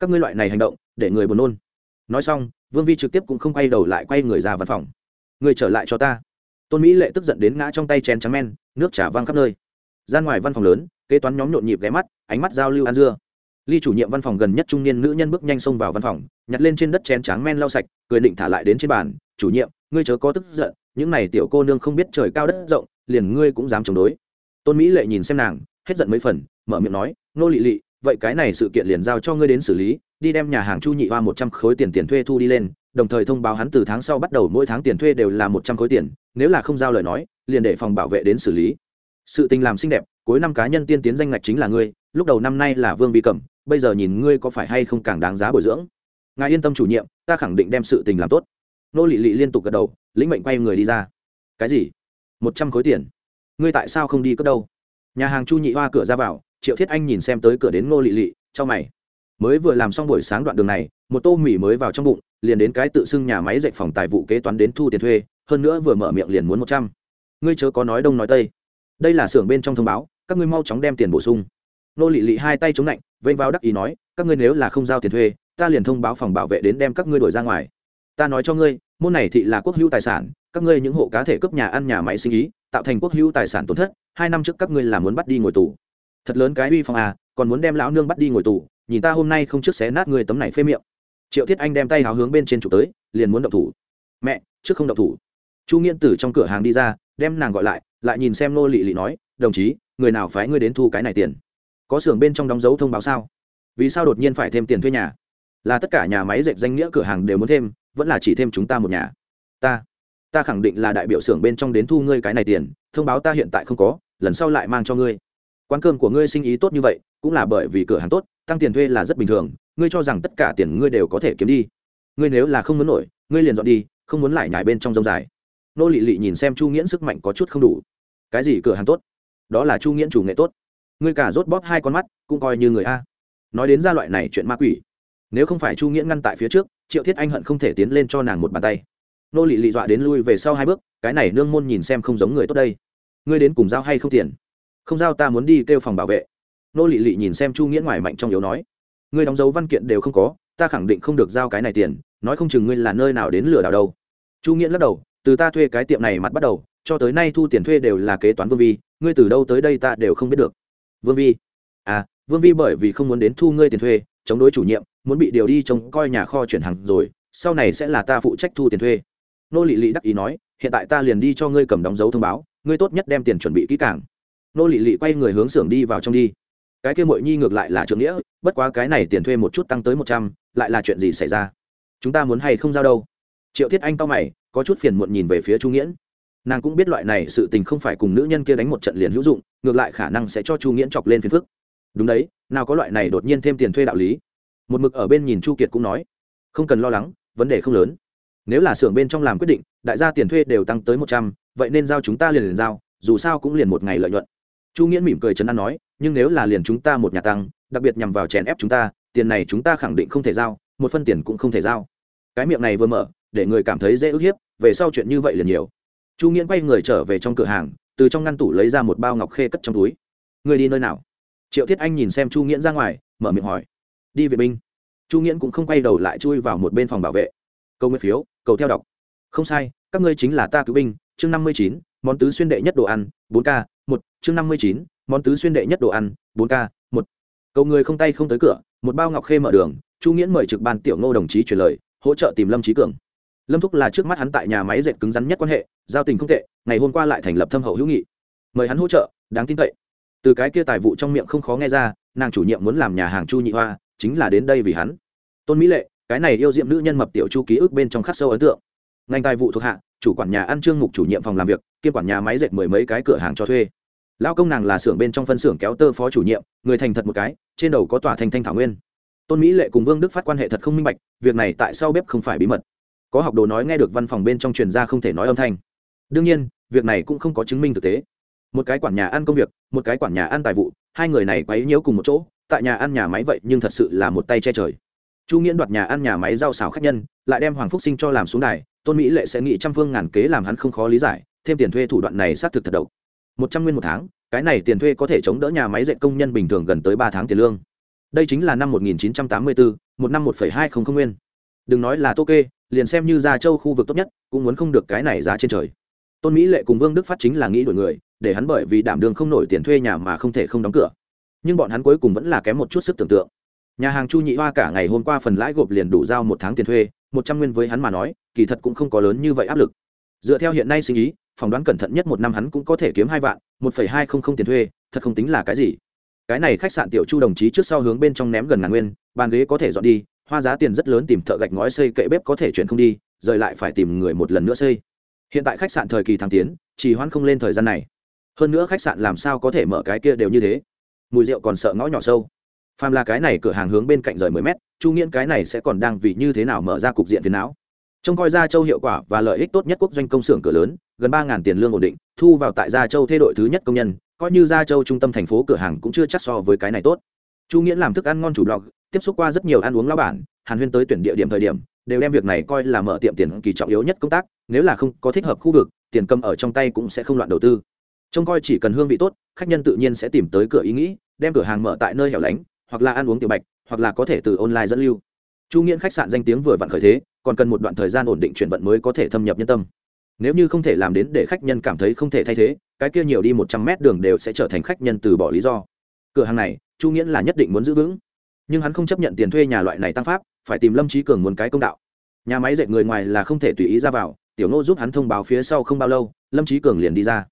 S1: Các ngươi loại này hành động, để người buồn nôn. Nói xong, vương vi trực tiếp cũng không quay đầu lại quay người ra văn phòng. Người trở lại cho ta. Tôn mỹ lệ tức giận đến ngã trong tay chén trắng men, nước trả văng khắp nơi. Ra ngoài văn phòng lớn, kế toán nhóm nhộn nhịp ghé mắt, ánh mắt giao lưu ăn dưa ly chủ nhiệm văn phòng gần nhất trung niên nữ nhân bước nhanh xông vào văn phòng, nhặt lên trên đất chén trắng men lau sạch, cười định thả lại đến trên bàn, chủ nhiệm, ngươi chớ có tức giận, những này tiểu cô nương không biết trời cao đất rộng, liền ngươi cũng dám chống đối. Tôn mỹ lệ nhìn xem nàng, hết giận mấy phần, mở miệng nói, nô lị lị, vậy cái này sự kiện liền giao cho ngươi đến xử lý, đi đem nhà hàng chu nhị hoa một trăm khối tiền tiền thuê thu đi lên, đồng thời thông báo hắn từ tháng sau bắt đầu mỗi tháng tiền thuê đều là một trăm khối tiền, nếu là không giao lời nói, liền để phòng bảo vệ đến xử lý. Sự tình làm xinh đẹp, cuối năm cá nhân tiên tiến danh ngạch chính là ngươi, lúc đầu năm nay là vương vi cẩm bây giờ nhìn ngươi có phải hay không càng đáng giá bồi dưỡng. Ngài yên tâm chủ nhiệm, ta khẳng định đem sự tình làm tốt. Nô lị lị liên tục gật đầu, lĩnh mệnh quay người đi ra. Cái gì? Một trăm khối tiền. Ngươi tại sao không đi cất đâu? Nhà hàng chu nhị hoa cửa ra vào, triệu thiết anh nhìn xem tới cửa đến nô lị lị, cho mày. Mới vừa làm xong buổi sáng đoạn đường này, một tô mì mới vào trong bụng, liền đến cái tự xưng nhà máy dạy phòng tài vụ kế toán đến thu tiền thuê, hơn nữa vừa mở miệng liền muốn một trăm. Ngươi chớ có nói đông nói tây. Đây là xưởng bên trong thông báo, các ngươi mau chóng đem tiền bổ sung nô lị lị hai tay chống lạnh vênh vào đắc ý nói, các ngươi nếu là không giao tiền thuê, ta liền thông báo phòng bảo vệ đến đem các ngươi đuổi ra ngoài. Ta nói cho ngươi, môn này thị là quốc hữu tài sản, các ngươi những hộ cá thể cấp nhà ăn nhà máy sinh ý, tạo thành quốc hữu tài sản tổn thất, hai năm trước các ngươi là muốn bắt đi ngồi tù. Thật lớn cái uy phong à còn muốn đem lão nương bắt đi ngồi tù, nhìn ta hôm nay không trước xé nát người tấm này phê miệng. Triệu thiết anh đem tay hào hướng bên trên trục tới, liền muốn động thủ. Mẹ, trước không động thủ. Chu nghiễn Tử trong cửa hàng đi ra, đem nàng gọi lại lại nhìn xem nô lị lị nói, đồng chí, người nào phái ngươi đến thu cái này tiền? Có xưởng bên trong đóng dấu thông báo sao? Vì sao đột nhiên phải thêm tiền thuê nhà? Là tất cả nhà máy dệt danh nghĩa cửa hàng đều muốn thêm, vẫn là chỉ thêm chúng ta một nhà? Ta ta khẳng định là đại biểu xưởng bên trong đến thu ngươi cái này tiền, thông báo ta hiện tại không có, lần sau lại mang cho ngươi. Quán cơm của ngươi sinh ý tốt như vậy, cũng là bởi vì cửa hàng tốt, tăng tiền thuê là rất bình thường, ngươi cho rằng tất cả tiền ngươi đều có thể kiếm đi. Ngươi nếu là không muốn nổi, ngươi liền dọn đi, không muốn lại nhải bên trong rông dài. Nô lị lị nhìn xem chu nghiễn sức mạnh có chút không đủ. Cái gì cửa hàng tốt? Đó là chu nghiễn chủ nghệ tốt ngươi cả rốt bóp hai con mắt, cũng coi như người a. Nói đến gia loại này chuyện ma quỷ, nếu không phải chu nghĩa ngăn tại phía trước, triệu thiết anh hận không thể tiến lên cho nàng một bàn tay. Nô lị lị dọa đến lui về sau hai bước, cái này nương môn nhìn xem không giống người tốt đây. Ngươi đến cùng giao hay không tiền? Không giao ta muốn đi kêu phòng bảo vệ. Nô lị lị nhìn xem chu nghĩa ngoài mạnh trong yếu nói. Ngươi đóng dấu văn kiện đều không có, ta khẳng định không được giao cái này tiền, nói không chừng ngươi là nơi nào đến lừa đảo đâu. Chu nghĩa lắc đầu, từ ta thuê cái tiệm này mặt bắt đầu, cho tới nay thu tiền thuê đều là kế toán vương vi, ngươi từ đâu tới đây ta đều không biết được vương vi. À vương vi bởi vì không muốn đến thu ngươi tiền thuê, chống đối chủ nhiệm, muốn bị điều đi trông coi nhà kho chuyển hàng rồi, sau này sẽ là ta phụ trách thu tiền thuê. Nô lị lị đắc ý nói, hiện tại ta liền đi cho ngươi cầm đóng dấu thông báo, ngươi tốt nhất đem tiền chuẩn bị kỹ càng. Nô lị lị quay người hướng xưởng đi vào trong đi. Cái kia mội nhi ngược lại là trượng nghĩa, bất quá cái này tiền thuê một chút tăng tới một trăm, lại là chuyện gì xảy ra? Chúng ta muốn hay không giao đâu? Triệu thiết anh cao mày, có chút phiền muộn nhìn về phía Trung nghiễn nàng cũng biết loại này sự tình không phải cùng nữ nhân kia đánh một trận liền hữu dụng, ngược lại khả năng sẽ cho chu nghiễn chọc lên phiền phức. Đúng đấy, nào có loại này đột nhiên thêm tiền thuê đạo lý. Một mực ở bên nhìn chu kiệt cũng nói, không cần lo lắng, vấn đề không lớn. Nếu là xưởng bên trong làm quyết định, đại gia tiền thuê đều tăng tới một trăm, vậy nên giao chúng ta liền liền giao, dù sao cũng liền một ngày lợi nhuận. Chu nghiễn mỉm cười chấn an nói, nhưng nếu là liền chúng ta một nhà tăng, đặc biệt nhằm vào chèn ép chúng ta, tiền này chúng ta khẳng định không thể giao, một phân tiền cũng không thể giao. Cái miệng này vừa mở, để người cảm thấy dễ ức hiếp, về sau chuyện như vậy liền nhiều chu nghiễn quay người trở về trong cửa hàng, từ trong ngăn tủ lấy ra một bao ngọc khê cất trong túi. Người đi nơi nào? Triệu thiết anh nhìn xem chu nghiễn ra ngoài, mở miệng hỏi. Đi vệ binh. Chu nghiễn cũng không quay đầu lại chui vào một bên phòng bảo vệ. Câu nguyên phiếu, cầu theo đọc. Không sai, các ngươi chính là ta cứu binh. Chương năm mươi chín, món tứ xuyên đệ nhất đồ ăn, bốn k, một. Chương năm mươi chín, món tứ xuyên đệ nhất đồ ăn, bốn k, một. Cầu người không tay không tới cửa, một bao ngọc khê mở đường, chu nghiễn mời trực ban tiểu ngô đồng chí truyền lời, hỗ trợ tìm lâm trí cường lâm thúc là trước mắt hắn tại nhà máy dệt cứng rắn nhất quan hệ, giao tình không tệ, ngày hôm qua lại thành lập thâm hậu hữu nghị. Mời hắn hỗ trợ, đáng tin cậy. Từ cái kia tài vụ trong miệng không khó nghe ra, nàng chủ nhiệm muốn làm nhà hàng chu nhị hoa, chính là đến đây vì hắn. Tôn mỹ lệ, cái này yêu diệm nữ nhân mập tiểu chu ký ức bên trong khắc sâu ấn tượng. Ngành tài vụ thuộc hạ, chủ quản nhà ăn trương mục chủ nhiệm phòng làm việc, kiêm quản nhà máy dệt mười mấy cái cửa hàng cho thuê. Lao công nàng là xưởng bên trong phân xưởng kéo tơ phó chủ nhiệm, người thành thật một cái, trên đầu có tòa thành thanh thảo nguyên. Tôn mỹ lệ cùng vương đức phát quan hệ thật không minh bạch, việc này tại sau bếp không phải bí mật có học đồ nói nghe được văn phòng bên trong truyền ra không thể nói âm thanh. Đương nhiên, việc này cũng không có chứng minh thực tế. Một cái quản nhà ăn công việc, một cái quản nhà ăn tài vụ, hai người này quấy nhiễu cùng một chỗ, tại nhà ăn nhà máy vậy nhưng thật sự là một tay che trời. Chu nghiễn đoạt nhà ăn nhà máy rau xào khách nhân, lại đem hoàng phúc sinh cho làm xuống đài, tôn mỹ lệ sẽ nghĩ trăm phương ngàn kế làm hắn không khó lý giải, thêm tiền thuê thủ đoạn này xác thực thật độc. Một trăm nguyên một tháng, cái này tiền thuê có thể chống đỡ nhà máy dạy công nhân bình thường gần tới ba tháng tiền lương. Đây chính là năm một nghìn chín trăm tám mươi bốn một năm một hai không không nguyên. Đừng nói là tô kê liền xem như gia châu khu vực tốt nhất, cũng muốn không được cái này giá trên trời. Tôn mỹ lệ cùng vương đức phát chính là nghĩ đổi người, để hắn bởi vì đảm đường không nổi tiền thuê nhà mà không thể không đóng cửa. Nhưng bọn hắn cuối cùng vẫn là kém một chút sức tưởng tượng. Nhà hàng chu nhị hoa cả ngày hôm qua phần lãi gộp liền đủ giao một tháng tiền thuê, một trăm nguyên với hắn mà nói, kỳ thật cũng không có lớn như vậy áp lực. Dựa theo hiện nay suy nghĩ, phỏng đoán cẩn thận nhất một năm hắn cũng có thể kiếm hai vạn, một phẩy hai không không tiền thuê, thật không tính là cái gì. Cái này khách sạn tiểu chu đồng chí trước sau hướng bên trong ném gần ngàn nguyên, bàn ghế có thể dọn đi hoa giá tiền rất lớn tìm thợ gạch ngói xây kệ bếp có thể chuyển không đi, rời lại phải tìm người một lần nữa xây. Hiện tại khách sạn thời kỳ thăng tiến chỉ hoãn không lên thời gian này. Hơn nữa khách sạn làm sao có thể mở cái kia đều như thế? Mùi rượu còn sợ ngõ nhỏ sâu. Phàm là cái này cửa hàng hướng bên cạnh rời mười mét, chu nghiễn cái này sẽ còn đang vì như thế nào mở ra cục diện phiền não. Trông coi gia châu hiệu quả và lợi ích tốt nhất quốc doanh công xưởng cửa lớn, gần ba tiền lương ổn định, thu vào tại gia châu thay đội thứ nhất công nhân, coi như gia châu trung tâm thành phố cửa hàng cũng chưa chắc so với cái này tốt. Chu nghiễn làm thức ăn ngon chủ blog tiếp xúc qua rất nhiều ăn uống lao bản, hàn huyên tới tuyển địa điểm thời điểm, đều đem việc này coi là mở tiệm tiền kỳ trọng yếu nhất công tác, nếu là không có thích hợp khu vực, tiền cầm ở trong tay cũng sẽ không loạn đầu tư. Trông coi chỉ cần hương vị tốt, khách nhân tự nhiên sẽ tìm tới cửa ý nghĩ, đem cửa hàng mở tại nơi hẻo lánh, hoặc là ăn uống tiểu bạch, hoặc là có thể từ online dẫn lưu. Chu nghiễn khách sạn danh tiếng vừa vặn khởi thế, còn cần một đoạn thời gian ổn định chuyển vận mới có thể thâm nhập nhân tâm. Nếu như không thể làm đến để khách nhân cảm thấy không thể thay thế, cái kia nhiều đi một trăm mét đường đều sẽ trở thành khách nhân từ bỏ lý do. Cửa hàng này, chu nghiễn là nhất định muốn giữ vững nhưng hắn không chấp nhận tiền thuê nhà loại này tăng pháp, phải tìm lâm trí cường muốn cái công đạo. Nhà máy dệt người ngoài là không thể tùy ý ra vào, tiểu nô giúp hắn thông báo phía sau không bao lâu, lâm trí cường liền đi ra.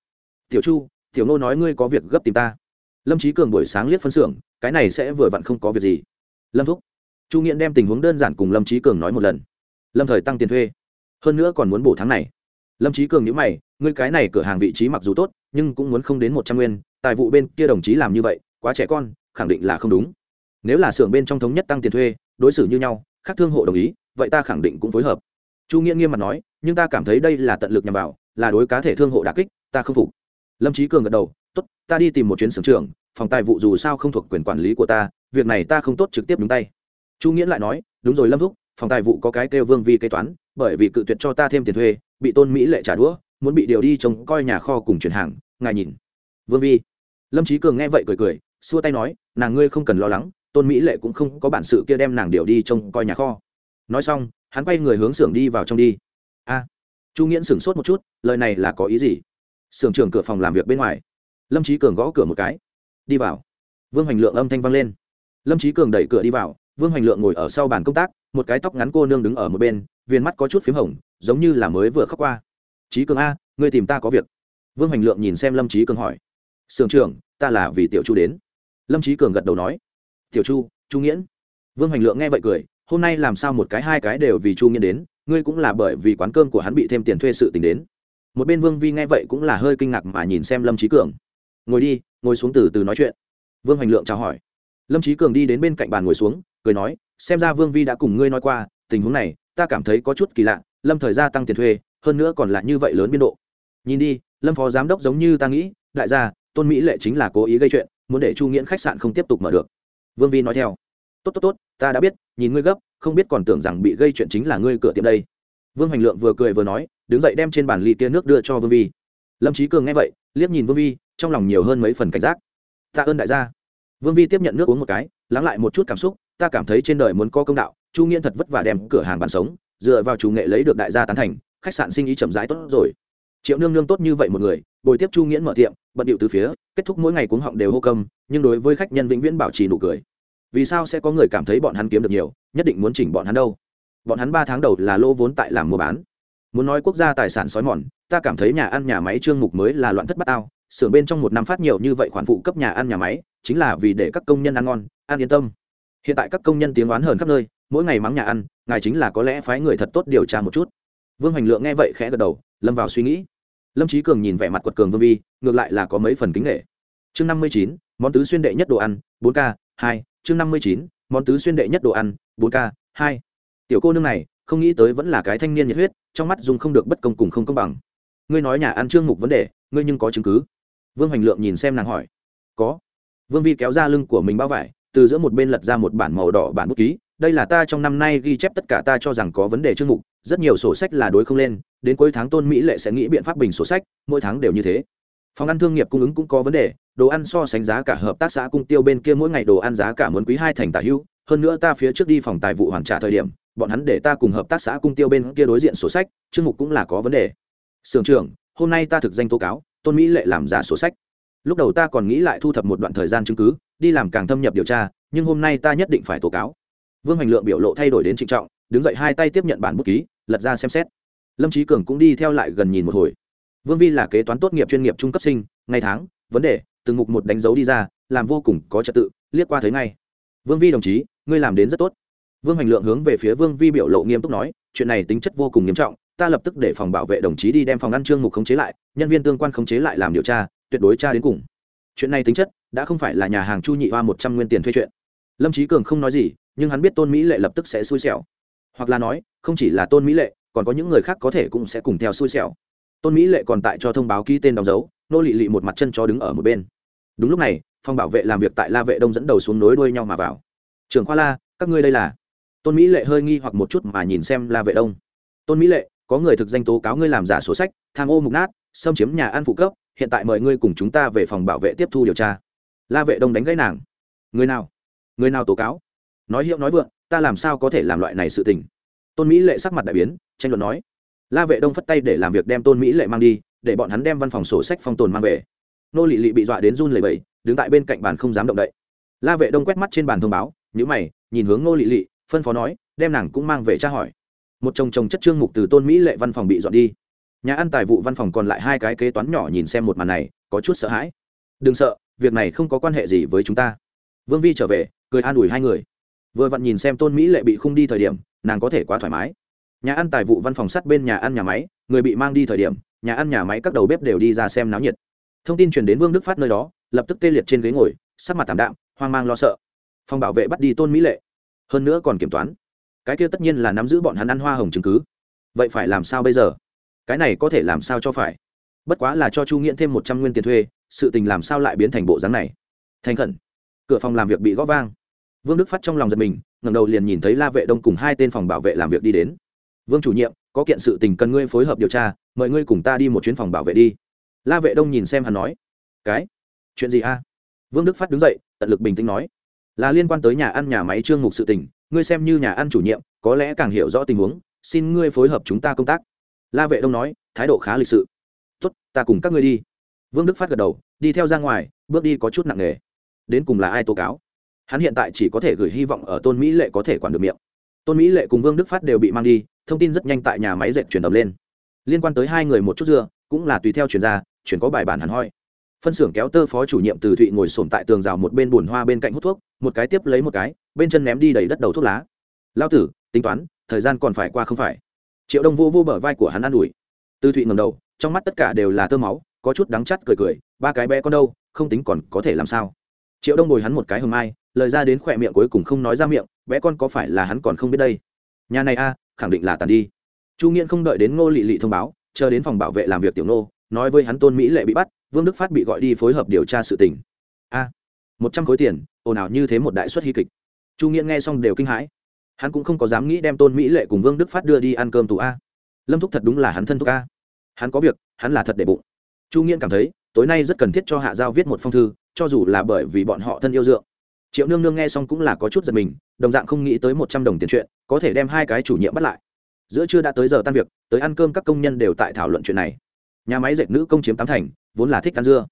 S1: Tiểu chu, tiểu nô nói ngươi có việc gấp tìm ta. Lâm trí cường buổi sáng liếc phân xưởng, cái này sẽ vừa vặn không có việc gì. Lâm thúc. Chu nghiện đem tình huống đơn giản cùng lâm trí cường nói một lần. Lâm thời tăng tiền thuê, hơn nữa còn muốn bổ tháng này. Lâm trí cường nhữ mày, ngươi cái này cửa hàng vị trí mặc dù tốt, nhưng cũng muốn không đến một trăm nguyên, tài vụ bên kia đồng chí làm như vậy, quá trẻ con, khẳng định là không đúng nếu là xưởng bên trong thống nhất tăng tiền thuê, đối xử như nhau, khác thương hộ đồng ý, vậy ta khẳng định cũng phối hợp. Chu nghĩa nghiêm mặt nói, nhưng ta cảm thấy đây là tận lực nhằm vào, là đối cá thể thương hộ đà kích, ta không phục. Lâm trí cường gật đầu, tốt, ta đi tìm một chuyến xưởng trưởng, phòng tài vụ dù sao không thuộc quyền quản lý của ta, việc này ta không tốt trực tiếp đúng tay. Chu nghĩa lại nói, đúng rồi lâm thúc, phòng tài vụ có cái kêu vương vi kế toán, bởi vì cự tuyệt cho ta thêm tiền thuê, bị tôn mỹ lệ trả đũa, muốn bị điều đi trông coi nhà kho cùng chuyển hàng, ngài nhìn. Vương vi. Lâm trí cường nghe vậy cười cười, xua tay nói, nàng ngươi không cần lo lắng tôn mỹ lệ cũng không có bản sự kia đem nàng điều đi trông coi nhà kho. Nói xong, hắn quay người hướng xưởng đi vào trong đi. A, chu nghiễn sửng sốt một chút, lời này là có ý gì? Xưởng trưởng cửa phòng làm việc bên ngoài. Lâm trí cường gõ cửa một cái. Đi vào. Vương hoành lượng âm thanh vang lên. Lâm trí cường đẩy cửa đi vào, vương hoành lượng ngồi ở sau bàn công tác, một cái tóc ngắn cô nương đứng ở một bên viên mắt có chút p h í m hồng, giống như là mới vừa khóc qua. Trí cường a, ngươi tìm ta có việc. Vương hoành lượng nhìn xem lâm trí cường hỏi. Sưởng trưởng, ta là vì tiểu chu đến. Lâm trí cường gật đầu nói tiểu chu chu nghiễn. Vương hoành lượng nghe vậy cười, hôm nay làm sao một cái hai cái đều vì chu nghiễn đến, ngươi cũng là bởi vì quán cơm của hắn bị thêm tiền thuê sự t ì n h đến. Một bên vương vi nghe vậy cũng là hơi kinh ngạc mà nhìn xem lâm trí cường. Ngồi đi, ngồi xuống từ từ nói chuyện. Vương hoành lượng chào hỏi. Lâm trí cường đi đến bên cạnh bàn ngồi xuống, cười nói, xem ra vương vi đã cùng ngươi nói qua, tình huống này, ta cảm thấy có chút kỳ lạ, lâm thời gia tăng tiền thuê, hơn nữa còn là như vậy lớn biên độ. Nhìn đi, lâm phó giám đốc giống như ta nghĩ, đại gia, tôn mỹ lệ chính là cố ý gây chuyện, muốn để chu nghiễn khách sạn không tiếp tục mở được vương vi nói theo. Tốt tốt tốt, ta đã biết, nhìn ngươi gấp, không biết còn tưởng rằng bị gây chuyện chính là ngươi cửa tiệm đây. Vương hoành lượng vừa cười vừa nói, đứng dậy đem trên bàn ly tia nước đưa cho vương vi. Lâm trí cường nghe vậy, liếc nhìn vương vi, trong lòng nhiều hơn mấy phần cảnh giác. Tạ ơn đại gia. Vương vi tiếp nhận nước uống một cái, lắng lại một chút cảm xúc, ta cảm thấy trên đời muốn có công đạo, chu nghiên thật vất vả đem cửa hàng bàn sống, dựa vào chủ nghệ lấy được đại gia tán thành, khách sạn sinh ý chậm rãi tốt rồi. Triệu nương nương tốt như vậy một người, bồi tiếp chu nghiễn mở tiệm, bận điệu từ phía, kết thúc mỗi ngày cuống họng đều hô công nhưng đối với khách nhân vĩnh viễn bảo trì nụ cười vì sao sẽ có người cảm thấy bọn hắn kiếm được nhiều, nhất định muốn chỉnh bọn hắn đâu? Bọn hắn ba tháng đầu là lô vốn tại làm mua bán. Muốn nói quốc gia tài sản sói mòn, ta cảm thấy nhà ăn, nhà máy trương mục mới là loạn thất bát ao xưởng bên trong một năm phát nhiều như vậy khoản phụ cấp nhà ăn, nhà máy, chính là vì để các công nhân ăn ngon, ăn yên tâm. Hiện tại các công nhân tiếng oán hờn khắp nơi, mỗi ngày mắng nhà ăn, ngài chính là có lẽ phái người thật tốt điều tra một chút. Vương hoành lượng nghe vậy khẽ gật đầu, lâm vào suy nghĩ. Lâm trí cường nhìn vẻ mặt quật cường vương vi, ngược lại là có mấy phần kính nghệ chương năm mươi chín, món tứ xuyên đệ nhất đồ ăn, bốn k hai chương năm mươi chín, món tứ xuyên đệ nhất đồ ăn, bốn k, hai. Tiểu cô nương này, không nghĩ tới vẫn là cái thanh niên nhiệt huyết, trong mắt dùng không được bất công cùng không công bằng. Ngươi nói nhà ăn trương mục vấn đề, ngươi nhưng có chứng cứ. Vương hoành lượng nhìn xem nàng hỏi. Có. Vương vi kéo ra lưng của mình bao vải, từ giữa một bên lật ra một bản màu đỏ bản bút ký. Đây là ta trong năm nay ghi chép tất cả ta cho rằng có vấn đề chương mục, rất nhiều sổ sách là đối không lên, đến cuối tháng tôn mỹ lệ sẽ nghĩ biện pháp bình sổ sách, mỗi tháng đều như thế phòng ăn thương nghiệp cung ứng cũng có vấn đề, đồ ăn so sánh giá cả hợp tác xã cung tiêu bên kia mỗi ngày đồ ăn giá cả muốn quý hai thành tả hưu. Hơn nữa ta phía trước đi phòng tài vụ hoàn trả thời điểm, bọn hắn để ta cùng hợp tác xã cung tiêu bên kia đối diện sổ sách, chương mục cũng là có vấn đề. Sưởng trưởng, hôm nay ta thực danh tố cáo, tôn mỹ lệ làm giả sổ sách. Lúc đầu ta còn nghĩ lại thu thập một đoạn thời gian chứng cứ, đi làm càng thâm nhập điều tra, nhưng hôm nay ta nhất định phải tố cáo. Vương hoành lượng biểu lộ thay đổi đến trịnh trọng, đứng dậy hai tay tiếp nhận bản bút ký, lật ra xem xét. Lâm trí cường cũng đi theo lại gần nhìn một hồi vương vi là kế toán tốt nghiệp chuyên nghiệp trung cấp sinh, ngày tháng, vấn đề, từng mục một đánh dấu đi ra, làm vô cùng có trật tự, liếc qua thấy ngay. Vương vi đồng chí, ngươi làm đến rất tốt. Vương hoành lượng hướng về phía vương vi biểu lộ nghiêm túc nói, chuyện này tính chất vô cùng nghiêm trọng, ta lập tức để phòng bảo vệ đồng chí đi đem phòng ăn trương mục khống chế lại, nhân viên tương quan khống chế lại làm điều tra, tuyệt đối tra đến cùng. Chuyện này tính chất, đã không phải là nhà hàng chu nhị hoa một trăm nguyên tiền thuê chuyện. Lâm trí cường không nói gì, nhưng hắn biết tôn mỹ lệ lập tức sẽ xui xẻo. Hoặc là nói, không chỉ là tôn mỹ lệ, còn có những người khác có thể cũng sẽ cùng theo xui xẻo tôn mỹ lệ còn tại cho thông báo ký tên đóng dấu, nô lị lị một mặt chân cho đứng ở một bên. Đúng lúc này, phòng bảo vệ làm việc tại la vệ đông dẫn đầu xuống nối đuôi nhau mà vào. Trường khoa la, các ngươi đây là? Tôn mỹ lệ hơi nghi hoặc một chút mà nhìn xem la vệ đông. Tôn mỹ lệ, có người thực danh tố cáo ngươi làm giả sổ sách, tham ô mục nát, xâm chiếm nhà ăn phụ cấp, hiện tại mời ngươi cùng chúng ta về phòng bảo vệ tiếp thu điều tra. La vệ đông đánh gãy nàng. Người nào? Người nào tố cáo? Nói hiệu nói vượng, ta làm sao có thể làm loại này sự tình? Tôn mỹ lệ sắc mặt đại biến, tranh luận nói la vệ đông phất tay để làm việc đem tôn mỹ lệ mang đi, để bọn hắn đem văn phòng sổ sách phong tồn mang về. Nô lị lị bị dọa đến run lầy bầy đứng tại bên cạnh bàn không dám động đậy. La vệ đông quét mắt trên bàn thông báo nhữ mày, nhìn hướng nô lị lị, phân phó nói, đem nàng cũng mang về tra hỏi. Một chồng chồng chất trương mục từ tôn mỹ lệ văn phòng bị dọn đi. Nhà ăn tài vụ văn phòng còn lại hai cái kế toán nhỏ nhìn xem một màn này, có chút sợ hãi. Đừng sợ, việc này không có quan hệ gì với chúng ta. Vương vi trở về, cười an ủi hai người. Vừa vặn nhìn xem tôn mỹ lệ bị khung đi thời điểm, nàng có thể quá thoải mái nhà ăn tài vụ văn phòng sắt bên nhà ăn nhà máy, người bị mang đi thời điểm, nhà ăn nhà máy các đầu bếp đều đi ra xem náo nhiệt. Thông tin truyền đến vương đức phát nơi đó, lập tức tê liệt trên ghế ngồi, sắc mặt tảm đạm, hoang mang lo sợ. Phòng bảo vệ bắt đi tôn mỹ lệ. Hơn nữa còn kiểm toán. Cái kia tất nhiên là nắm giữ bọn hắn ăn hoa hồng chứng cứ. Vậy phải làm sao bây giờ? Cái này có thể làm sao cho phải? Bất quá là cho chu nghiễn thêm một trăm nguyên tiền thuê, sự tình làm sao lại biến thành bộ dáng này? Thành khẩn. Cửa phòng làm việc bị gõ vang. Vương đức phát trong lòng giật mình ngầm đầu liền nhìn thấy la vệ đông cùng hai tên phòng bảo vệ làm việc đi đến vương chủ nhiệm, có kiện sự tình cần ngươi phối hợp điều tra, mời ngươi cùng ta đi một chuyến phòng bảo vệ đi. La vệ đông nhìn xem hắn nói. Cái? Chuyện gì a? Vương đức phát đứng dậy, tận lực bình tĩnh nói. Là liên quan tới nhà ăn nhà máy trương mục sự tình, ngươi xem như nhà ăn chủ nhiệm, có lẽ càng hiểu rõ tình huống, xin ngươi phối hợp chúng ta công tác. La vệ đông nói, thái độ khá lịch sự. Tốt, ta cùng các ngươi đi. Vương đức phát gật đầu, đi theo ra ngoài, bước đi có chút nặng nề. Đến cùng là ai tố cáo? Hắn hiện tại chỉ có thể gửi hy vọng ở tôn mỹ lệ có thể quản được miệng. Tôn mỹ lệ cùng vương đức phát đều bị mang đi thông tin rất nhanh tại nhà máy dệt chuyển động lên. Liên quan tới hai người một chút dưa, cũng là tùy theo chuyển ra, chuyển có bài bản hẳn hoi. Phân xưởng kéo tơ phó chủ nhiệm từ thụy ngồi sổm tại tường rào một bên bùn hoa bên cạnh hút thuốc, một cái tiếp lấy một cái, bên chân ném đi đầy đất đầu thuốc lá. Lao tử, tính toán, thời gian còn phải qua không phải. Triệu đông vô vô bờ vai của hắn an ủi. Từ thụy ngầm đầu, trong mắt tất cả đều là tơ máu, có chút đắng chắt cười cười, ba cái bé con đâu, không tính còn có thể làm sao? Triệu đông bồi hắn một cái hầm mai lời ra đến khỏe miệng cuối cùng không nói ra miệng, bé con có phải là hắn còn không biết đây? Nhà này a khẳng định là tàn đi. Chu nghiễn không đợi đến ngô lị lị thông báo, chờ đến phòng bảo vệ làm việc tiểu nô nói với hắn tôn mỹ lệ bị bắt, vương đức phát bị gọi đi phối hợp điều tra sự tình. A, một trăm khối tiền, ồn ào như thế một đại suất hy kịch. Chu nghiễn nghe xong đều kinh hãi. Hắn cũng không có dám nghĩ đem tôn mỹ lệ cùng vương đức phát đưa đi ăn cơm tù a. Lâm thúc thật đúng là hắn thân thúc a. Hắn có việc, hắn là thật để bụng. Chu nghiễn cảm thấy, tối nay rất cần thiết cho hạ giao viết một phong thư, cho dù là bởi vì bọn họ thân yêu dượng triệu nương nương nghe xong cũng là có chút giật mình, đồng dạng không nghĩ tới một trăm đồng tiền chuyện, có thể đem hai cái chủ nhiệm bắt lại. Giữa trưa đã tới giờ tan việc, tới ăn cơm các công nhân đều tại thảo luận chuyện này. Nhà máy dệt nữ công chiếm tám thành, vốn là thích ăn dưa.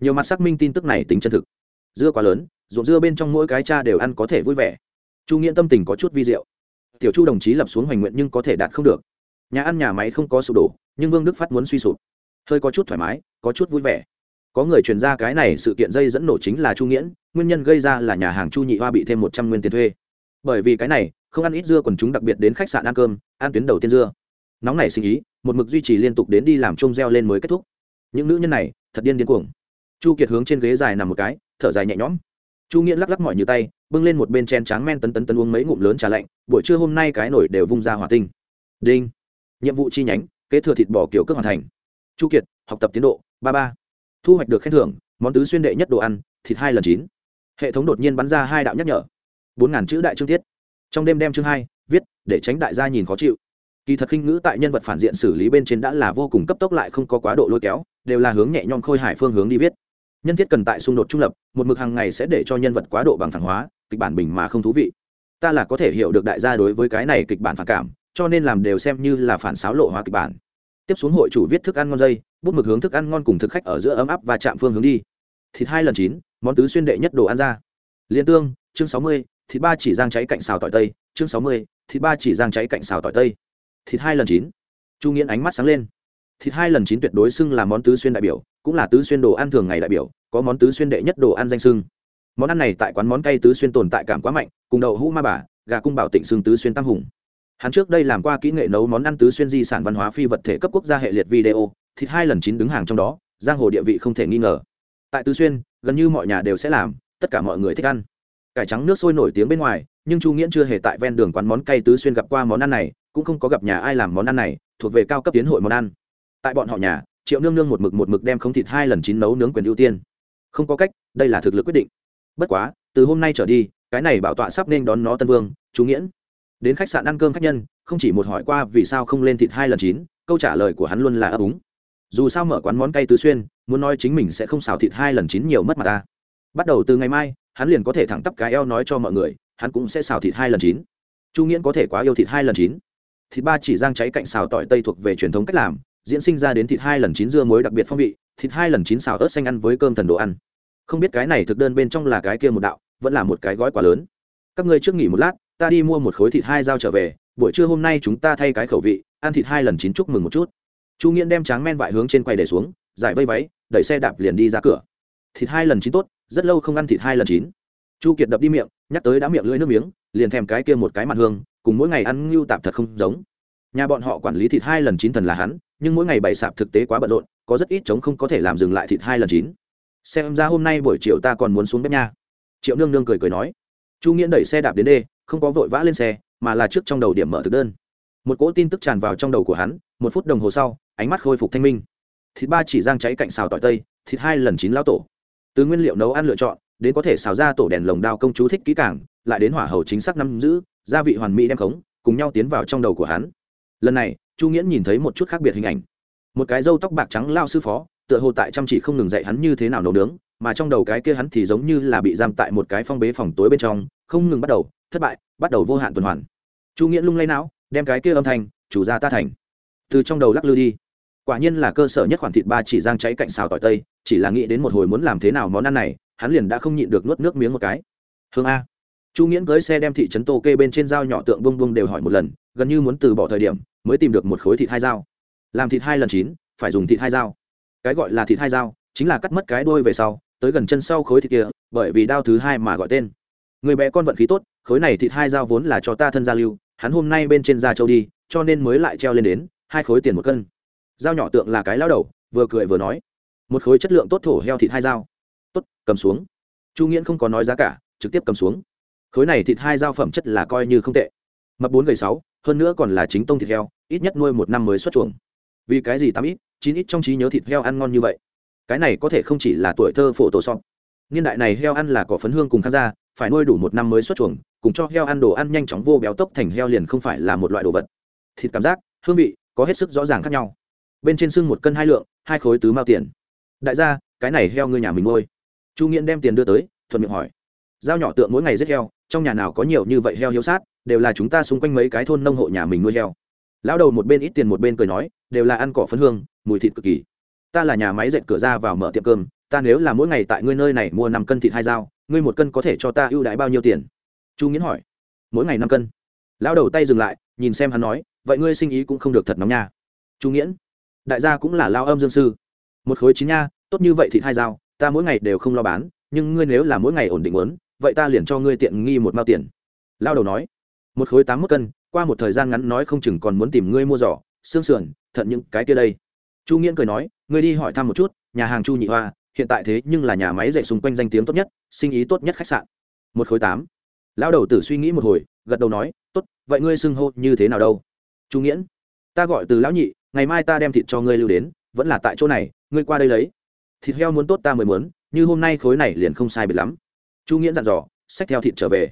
S1: Nhiều mặt xác minh tin tức này tính chân thực. Dưa quá lớn, ruộng dưa bên trong mỗi cái cha đều ăn có thể vui vẻ. Chu nghĩa tâm tình có chút vi diệu. Tiểu chu đồng chí lập xuống hoành nguyện nhưng có thể đạt không được. Nhà ăn nhà máy không có sụp đổ, nhưng vương đức phát muốn suy sụp. Hơi có chút thoải mái, có chút vui vẻ có người truyền ra cái này sự kiện dây dẫn nổ chính là chu nghiễn, nguyên nhân gây ra là nhà hàng chu nhị hoa bị thêm một trăm nguyên tiền thuê. Bởi vì cái này, không ăn ít dưa còn chúng đặc biệt đến khách sạn ăn cơm, ăn tuyến đầu tiên dưa. Nóng này sinh ý, một mực duy trì liên tục đến đi làm trông reo lên mới kết thúc. Những nữ nhân này, thật điên điên cuồng. Chu kiệt hướng trên ghế dài nằm một cái, thở dài nhẹ nhõm. Chu nghiễn lắc lắc mọi như tay, bưng lên một bên chen tráng men tấn tấn tấn uống mấy ngụm lớn trà lạnh, buổi trưa hôm nay cái nổi đều vung ra hỏa tinh. Đinh. Nhiệm vụ chi nhánh, kế thừa thịt bò kiểu cước hoàn thành. Chu kiệt, học tập tiến độ, ba ba thu hoạch được khen thưởng, món tứ xuyên đệ nhất đồ ăn, thịt hai lần chín. Hệ thống đột nhiên bắn ra hai đạo nhắc nhở. Bốn ngàn chữ đại chương tiết. Trong đêm đem chương hai, viết, để tránh đại gia nhìn khó chịu. Kỳ thật khinh ngữ tại nhân vật phản diện xử lý bên trên đã là vô cùng cấp tốc lại không có quá độ lôi kéo, đều là hướng nhẹ nhõm khôi hải phương hướng đi viết. Nhân thiết cần tại xung đột trung lập, một mực hàng ngày sẽ để cho nhân vật quá độ bằng phản hóa, kịch bản bình mà không thú vị. Ta là có thể hiểu được đại gia đối với cái này kịch bản phản cảm, cho nên làm đều xem như là phản xáo lộ hóa kịch bản tiếp xuống hội chủ viết thức ăn ngon dây, bút mực hướng thức ăn ngon cùng thực khách ở giữa ấm áp và chạm phương hướng đi. Thịt hai lần chín, món tứ xuyên đệ nhất đồ ăn ra. Liên tương, chương sáu mươi, thịt ba chỉ giang cháy cạnh xào tỏi tây, chương sáu mươi, thịt ba chỉ giang cháy cạnh xào tỏi tây. Thịt hai lần chín. Chu nghiễn ánh mắt sáng lên. Thịt hai lần chín tuyệt đối xưng là món tứ xuyên đại biểu, cũng là tứ xuyên đồ ăn thường ngày đại biểu, có món tứ xuyên đệ nhất đồ ăn danh sưng món ăn này tại quán món cay tứ xuyên tồn tại cảm quá mạnh, cùng đậu hũ ma bà, gà cung bảo tịnh xưng tứ xuyên tam hùng hắn trước đây làm qua kỹ nghệ nấu món ăn tứ xuyên di sản văn hóa phi vật thể cấp quốc gia hệ liệt video, thịt hai lần chín đứng hàng trong đó, giang hồ địa vị không thể nghi ngờ. Tại tứ xuyên, gần như mọi nhà đều sẽ làm, tất cả mọi người thích ăn. Cải trắng nước sôi nổi tiếng bên ngoài, nhưng chu nghiễn chưa hề tại ven đường quán món cay tứ xuyên gặp qua món ăn này, cũng không có gặp nhà ai làm món ăn này, thuộc về cao cấp tiến hội món ăn. Tại bọn họ nhà, triệu nương nương một mực một mực đem không thịt hai lần chín nấu nướng quyền ưu tiên. Không có cách, đây là thực lực quyết định. Bất quá, từ hôm nay trở đi, cái này bảo tọa sắp nên đón nó tân vương chú nghiễn đến khách sạn ăn cơm khách nhân, không chỉ một hỏi qua vì sao không lên thịt hai lần chín, câu trả lời của hắn luôn là ấp úng. Dù sao mở quán món cay tứ xuyên, muốn nói chính mình sẽ không xào thịt hai lần chín nhiều mất mà ta. Bắt đầu từ ngày mai, hắn liền có thể thẳng tắp cái eo nói cho mọi người, hắn cũng sẽ xào thịt hai lần chín. Chu nghiễn có thể quá yêu thịt hai lần chín. Thịt ba chỉ giang cháy cạnh xào tỏi tây thuộc về truyền thống cách làm, diễn sinh ra đến thịt hai lần chín dưa muối đặc biệt phong vị, thịt hai lần chín xào ớt xanh ăn với cơm thần đồ ăn. Không biết cái này thực đơn bên trong là cái kia một đạo, vẫn là một cái gói quá lớn. Các ngươi trước nghỉ một lát ta đi mua một khối thịt hai dao trở về, buổi trưa hôm nay chúng ta thay cái khẩu vị, ăn thịt hai lần chín chúc mừng một chút. Chu nghiễn đem tráng men vải hướng trên quầy để xuống, giải vây váy, đẩy xe đạp liền đi ra cửa. Thịt hai lần chín tốt, rất lâu không ăn thịt hai lần chín. Chu kiệt đập đi miệng, nhắc tới đã miệng lưỡi nước miếng, liền thèm cái kia một cái mặt hương, cùng mỗi ngày ăn ngưu tạp thật không giống. Nhà bọn họ quản lý thịt hai lần chín thần là hắn, nhưng mỗi ngày bày sạp thực tế quá bận rộn, có rất ít chống không có thể làm dừng lại thịt hai lần chín. Xem ra hôm nay buổi chiều ta còn muốn xuống bếp nha. Triệu nương nương cười cười nói chu nghiễn đẩy xe đạp đến đê, không có vội vã lên xe, mà là trước trong đầu điểm mở thực đơn. Một cỗ tin tức tràn vào trong đầu của hắn, một phút đồng hồ sau, ánh mắt khôi phục thanh minh. Thịt ba chỉ giang cháy cạnh xào tỏi tây, thịt hai lần chín lao tổ. Từ nguyên liệu nấu ăn lựa chọn, đến có thể xào ra tổ đèn lồng đao công chú thích kỹ càng, lại đến hỏa hầu chính xác năm giữ, gia vị hoàn mỹ đem khống, cùng nhau tiến vào trong đầu của hắn. Lần này, chu nghiễn nhìn thấy một chút khác biệt hình ảnh. Một cái râu tóc bạc trắng lao sư phó, tựa hồ tại chăm chỉ không ngừng dạy hắn như thế nào nấu nướng, mà trong đầu cái kia hắn thì giống như là bị giam tại một cái phong bế phòng tối bên trong không ngừng bắt đầu, thất bại, bắt đầu vô hạn tuần hoàn. Chu nghĩa lung lay não, đem cái kia âm thanh, chủ ra ta thành. Từ trong đầu lắc lư đi. Quả nhiên là cơ sở nhất khoản thịt ba chỉ giang cháy cạnh xào tỏi tây, chỉ là nghĩ đến một hồi muốn làm thế nào món ăn này, hắn liền đã không nhịn được nuốt nước miếng một cái. Hương a. Chu nghiễn cưới xe đem thị trấn tô kê bên trên dao nhỏ tượng bông bông đều hỏi một lần, gần như muốn từ bỏ thời điểm, mới tìm được một khối thịt hai dao. Làm thịt hai lần chín, phải dùng thịt hai dao. Cái gọi là thịt hai dao, chính là cắt mất cái đuôi về sau, tới gần chân sau khối thịt kia, bởi vì đao thứ hai mà gọi tên người bé con vận khí tốt, khối này thịt hai dao vốn là cho ta thân gia lưu, hắn hôm nay bên trên da châu đi, cho nên mới lại treo lên đến, hai khối tiền một cân. Dao nhỏ tượng là cái lao đầu, vừa cười vừa nói, một khối chất lượng tốt thổ heo thịt hai dao. Tốt, cầm xuống. Chu nghiễn không có nói giá cả, trực tiếp cầm xuống. Khối này thịt hai dao phẩm chất là coi như không tệ. Mập bốn gầy sáu, hơn nữa còn là chính tông thịt heo, ít nhất nuôi một năm mới xuất chuồng. Vì cái gì tám ít, chín ít trong trí nhớ thịt heo ăn ngon như vậy? Cái này có thể không chỉ là tuổi thơ phổ tổ song niên đại này heo ăn là cỏ phấn hương cùng khán gia phải nuôi đủ một năm mới xuất chuồng, cùng cho heo ăn đồ ăn nhanh chóng vô béo tốc thành heo liền không phải là một loại đồ vật. Thịt cảm giác, hương vị, có hết sức rõ ràng khác nhau. Bên trên xương một cân hai lượng, hai khối tứ mao tiền. Đại gia, cái này heo ngươi nhà mình nuôi. Chu nghiễn đem tiền đưa tới, thuận miệng hỏi. Giao nhỏ tượng mỗi ngày giết heo, trong nhà nào có nhiều như vậy heo hiếu sát, đều là chúng ta xung quanh mấy cái thôn nông hộ nhà mình nuôi heo. Lão đầu một bên ít tiền một bên cười nói, đều là ăn cỏ phấn hương, mùi thịt cực kỳ. Ta là nhà máy dệt cửa ra vào mở tiệm cơm, ta nếu là mỗi ngày tại ngươi nơi này mua năm cân thịt hai dao ngươi một cân có thể cho ta ưu đãi bao nhiêu tiền? Chu nghiến hỏi. Mỗi ngày năm cân. Lão đầu tay dừng lại, nhìn xem hắn nói, vậy ngươi sinh ý cũng không được thật nóng nha. Chu nghiễn. Đại gia cũng là lao âm dương sư. Một khối chín nha, tốt như vậy thì hai dao, ta mỗi ngày đều không lo bán, nhưng ngươi nếu là mỗi ngày ổn định muốn vậy ta liền cho ngươi tiện nghi một mao tiền. Lao đầu nói. Một khối tám mốt cân, qua một thời gian ngắn nói không chừng còn muốn tìm ngươi mua giỏ, xương sườn, thận những cái kia đây. Chu nghiễn cười nói, ngươi đi hỏi thăm một chút, nhà hàng chu nhị hoa hiện tại thế nhưng là nhà máy dạy xung quanh danh tiếng tốt nhất, sinh ý tốt nhất khách sạn. Một khối tám. Lão đầu tử suy nghĩ một hồi, gật đầu nói, tốt, vậy ngươi xưng hô như thế nào đâu? Chu nghiễn. Ta gọi từ lão nhị, ngày mai ta đem thịt cho ngươi lưu đến, vẫn là tại chỗ này, ngươi qua đây lấy. Thịt heo muốn tốt ta mới muốn, như hôm nay khối này liền không sai biệt lắm. Chu nghiễn dặn dò, xách theo thịt trở về.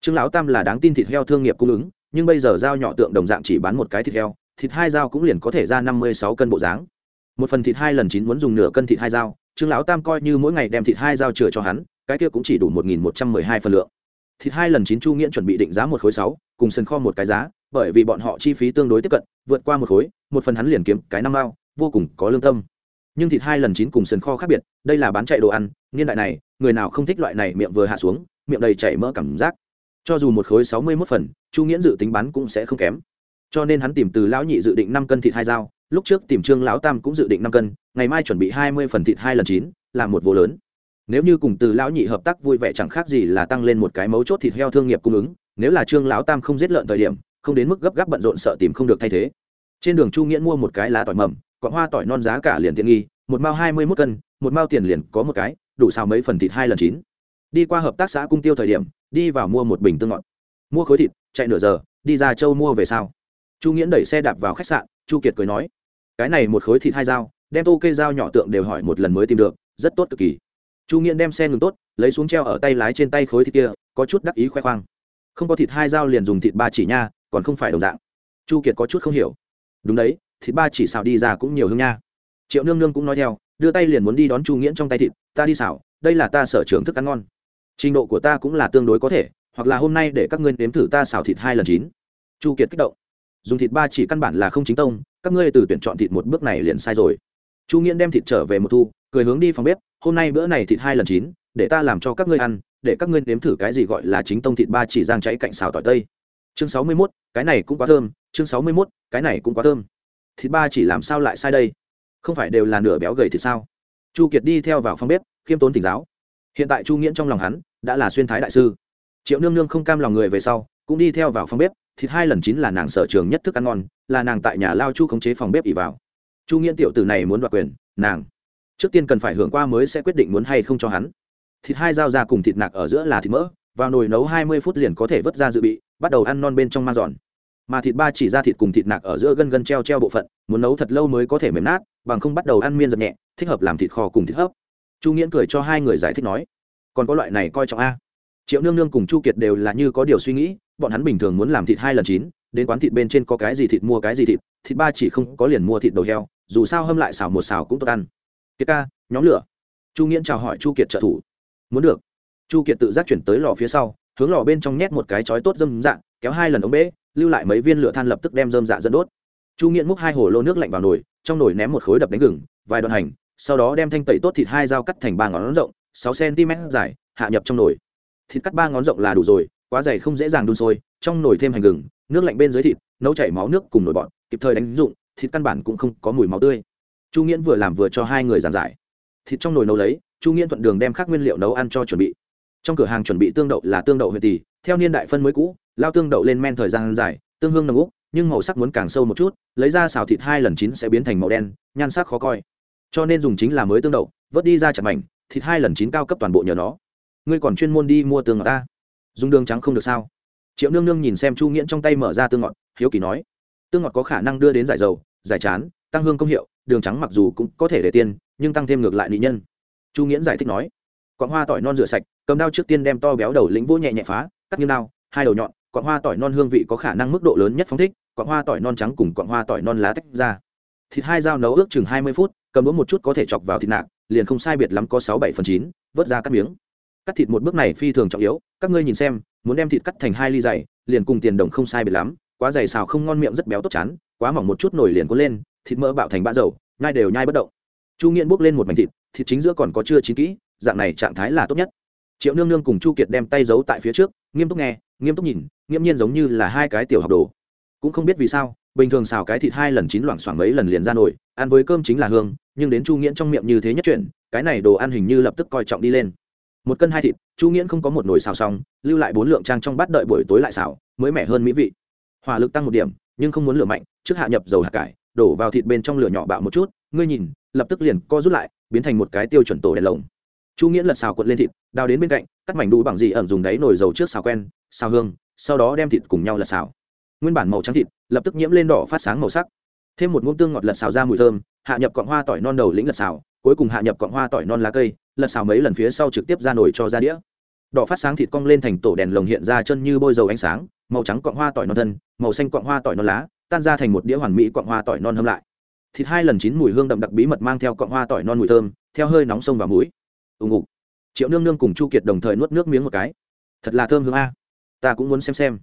S1: Trương lão tam là đáng tin thịt heo thương nghiệp cung ứng, nhưng bây giờ dao nhỏ tượng đồng dạng chỉ bán một cái thịt heo, thịt hai dao cũng liền có thể ra năm mươi sáu cân bộ dáng. Một phần thịt hai lần chín muốn dùng nửa cân thịt hai dao trương lão tam coi như mỗi ngày đem thịt hai dao chừa cho hắn, cái kia cũng chỉ đủ một nghìn một trăm mười hai phần lượng. Thịt hai lần chín chu nghiễn chuẩn bị định giá một khối sáu, cùng sân kho một cái giá, bởi vì bọn họ chi phí tương đối tiếp cận, vượt qua một khối, một phần hắn liền kiếm cái năm mao, vô cùng có lương tâm. Nhưng thịt hai lần chín cùng sân kho khác biệt, đây là bán chạy đồ ăn, niên đại này, người nào không thích loại này miệng vừa hạ xuống, miệng đầy chảy mỡ cảm giác. Cho dù một khối sáu mươi mốt phần, chu nghiễn dự tính bán cũng sẽ không kém. Cho nên hắn tìm từ lão nhị dự định năm cân thịt hai dao lúc trước tìm trương lão tam cũng dự định năm cân, ngày mai chuẩn bị hai mươi phần thịt hai lần chín, là một vô lớn. Nếu như cùng từ lão nhị hợp tác vui vẻ chẳng khác gì là tăng lên một cái mấu chốt thịt heo thương nghiệp cung ứng, nếu là trương lão tam không giết lợn thời điểm, không đến mức gấp gáp bận rộn sợ tìm không được thay thế. Trên đường chu nghĩa mua một cái lá tỏi mầm còn hoa tỏi non giá cả liền tiện nghi, một mao hai mươi mốt cân, một mao tiền liền có một cái, đủ xào mấy phần thịt hai lần chín. Đi qua hợp tác xã cung tiêu thời điểm, đi vào mua một bình tương ngọt. Mua khối thịt, chạy nửa giờ, đi ra châu mua về sau. Chu nghĩa đẩy xe đạp vào khách sạn chu kiệt cười nói, cái này một khối thịt hai dao, đem tô cây dao nhỏ tượng đều hỏi một lần mới tìm được, rất tốt cực kỳ. Chu nghiễn đem xe ngừng tốt, lấy xuống treo ở tay lái trên tay khối thịt kia, có chút đắc ý khoe khoang. Không có thịt hai dao liền dùng thịt ba chỉ nha, còn không phải đồng dạng. Chu kiệt có chút không hiểu. Đúng đấy, thịt ba chỉ xào đi ra cũng nhiều hương nha. Triệu nương nương cũng nói theo, đưa tay liền muốn đi đón chu nghiễn trong tay thịt, ta đi xào, đây là ta sở trường thức ăn ngon. Trình độ của ta cũng là tương đối có thể, hoặc là hôm nay để các ngươi nếm thử ta xào thịt hai lần chín. Chu kiệt kích động dùng thịt ba chỉ căn bản là không chính tông, các ngươi từ tuyển chọn thịt một bước này liền sai rồi. Chu nghiễn đem thịt trở về một thu, cười hướng đi phòng bếp, hôm nay bữa này thịt hai lần chín, để ta làm cho các ngươi ăn, để các ngươi nếm thử cái gì gọi là chính tông thịt ba chỉ giang cháy cạnh xào tỏi tây. Chương sáu mươi mốt, cái này cũng quá thơm, chương sáu mươi mốt, cái này cũng quá thơm. Thịt ba chỉ làm sao lại sai đây? Không phải đều là nửa béo gầy thịt sao? Chu kiệt đi theo vào phòng bếp, khiêm tốn tỉnh giáo. Hiện tại chu nghiễn trong lòng hắn, đã là xuyên thái đại sư. Triệu nương nương không cam lòng người về sau, cũng đi theo vào phòng bếp thịt hai lần chín là nàng sở trường nhất thức ăn ngon, là nàng tại nhà lao chu khống chế phòng bếp ỉ vào. Chu nghiễn tiểu tử này muốn đoạt quyền, nàng. Trước tiên cần phải hưởng qua mới sẽ quyết định muốn hay không cho hắn. Thịt hai dao ra cùng thịt nạc ở giữa là thịt mỡ, vào nồi nấu hai mươi phút liền có thể vớt ra dự bị, bắt đầu ăn non bên trong mang giòn mà thịt ba chỉ ra thịt cùng thịt nạc ở giữa gân gân treo treo bộ phận, muốn nấu thật lâu mới có thể mềm nát, bằng không bắt đầu ăn miên giật nhẹ, thích hợp làm thịt kho cùng thịt hấp. Chu nghiễn cười cho hai người giải thích nói, còn có loại này coi trọng a triệu nương nương cùng chu kiệt đều là như có điều suy nghĩ, bọn hắn bình thường muốn làm thịt hai lần chín, đến quán thịt bên trên có cái gì thịt mua cái gì thịt thịt ba chỉ không có liền mua thịt đầu heo, dù sao hâm lại xào một xào cũng tốt ăn. Kiệt ca, nhóm lửa. Chu nghiễn chào hỏi chu kiệt trợ thủ. Muốn được. Chu kiệt tự giác chuyển tới lò phía sau, hướng lò bên trong nhét một cái chói tốt dâm dạng kéo hai lần ống bế, lưu lại mấy viên lửa than lập tức đem dơm dạ dẫn đốt. Chu nghiễn múc hai hồ lô nước lạnh vào nồi, trong nồi ném một khối đập đánh gừng, vài đoạn hành, sau đó đem thanh tẩy tốt thịt hai dao cắt thành ba ngón rộng, sáu cm dài, hạ nhập trong nồi thịt cắt ba ngón rộng là đủ rồi, quá dày không dễ dàng đun sôi, trong nồi thêm hành gừng, nước lạnh bên dưới thịt, nấu chảy máu nước cùng nồi bọn kịp thời đánh dụng, thịt căn bản cũng không có mùi máu tươi. Chu nghiễn vừa làm vừa cho hai người giàn giải. Thịt trong nồi nấu lấy, chu nghiễn thuận đường đem các nguyên liệu nấu ăn cho chuẩn bị. Trong cửa hàng chuẩn bị tương đậu là tương đậu huyện tỷ theo niên đại phân mới cũ, lao tương đậu lên men thời gian dài, tương hương nồng úc, nhưng màu sắc muốn càng sâu một chút, lấy ra xào thịt hai lần chín sẽ biến thành màu đen, nhan sắc khó coi. Cho nên dùng chính là mới tương đậu, vớt đi ra chặt mảnh, thịt hai lần chín cao cấp toàn bộ nhờ nó ngươi còn chuyên môn đi mua tương ngọt ta. Dùng đường trắng không được sao? Triệu nương nương nhìn xem chu nghiễn trong tay mở ra tương ngọt, hiếu kỳ nói. Tương ngọt có khả năng đưa đến giải dầu, giải chán, tăng hương công hiệu, đường trắng mặc dù cũng có thể để tiên, nhưng tăng thêm ngược lại nị nhân. Chu nghiễn giải thích nói. Quặng hoa tỏi non rửa sạch, cầm đao trước tiên đem to béo đầu lĩnh vỗ nhẹ nhẹ phá, cắt như đao, hai đầu nhọn quặng hoa tỏi non hương vị có khả năng mức độ lớn nhất phóng thích quặng hoa tỏi non trắng cùng quặng hoa tỏi non lá tách ra. Thịt hai dao nấu ước chừng hai mươi phút, cầm đũa một chút có thể chọc vào thịt nạc, liền không sai biệt lắm có sáu bảy phần chín, vớt ra cắt miếng cắt thịt một bước này phi thường trọng yếu, các ngươi nhìn xem, muốn đem thịt cắt thành hai ly dày, liền cùng tiền đồng không sai biệt lắm, quá dày xào không ngon miệng rất béo tốt chán, quá mỏng một chút nổi liền cuốn lên, thịt mỡ bạo thành bã dầu, nhai đều nhai bất động. Chu nghiện bốc lên một mảnh thịt thịt chính giữa còn có chưa chín kỹ, dạng này trạng thái là tốt nhất. Triệu nương nương cùng chu kiệt đem tay giấu tại phía trước, nghiêm túc nghe, nghiêm túc nhìn, nghiễm nhiên giống như là hai cái tiểu học đồ. Cũng không biết vì sao, bình thường xào cái thịt hai lần chín loảng xoảng mấy lần liền ra nổi ăn với cơm chính là hương, nhưng đến chu nghiễn trong miệng như thế nhất chuyển cái này đồ ăn hình như lập tức coi trọng đi lên một cân hai thịt, chu nghiễn không có một nồi xào xong, lưu lại bốn lượng trang trong bát đợi buổi tối lại xào, mới mẻ hơn mỹ vị. Hỏa lực tăng một điểm, nhưng không muốn lửa mạnh, trước hạ nhập dầu hạt cải, đổ vào thịt bên trong lửa nhỏ bạo một chút, ngươi nhìn, lập tức liền co rút lại, biến thành một cái tiêu chuẩn tổ đèn lồng. Chu nghiễn lật xào cuộn lên thịt, đào đến bên cạnh, cắt mảnh đu bằng gì ẩn dùng đáy nồi dầu trước xào quen, xào hương, sau đó đem thịt cùng nhau lật xào. Nguyên bản màu trắng thịt, lập tức nhiễm lên đỏ phát sáng màu sắc. Thêm một muỗng tương ngọt lật xào ra mùi thơm, hạ nhập cọng hoa tỏi non đầu lĩnh lật xào, cuối cùng hạ nhập cọng hoa tỏi non lá cây lật xào mấy lần phía sau trực tiếp ra nồi cho ra đĩa. Đỏ phát sáng thịt cong lên thành tổ đèn lồng hiện ra chân như bôi dầu ánh sáng, màu trắng cọng hoa tỏi non thân, màu xanh cọng hoa tỏi non lá, tan ra thành một đĩa hoàn mỹ cọng hoa tỏi non hâm lại. Thịt hai lần chín mùi hương đậm đặc bí mật mang theo cọng hoa tỏi non mùi thơm, theo hơi nóng sông vào mũi. Ù ục triệu nương nương cùng chu kiệt đồng thời nuốt nước miếng một cái. Thật là thơm hương a. Ta cũng muốn xem xem.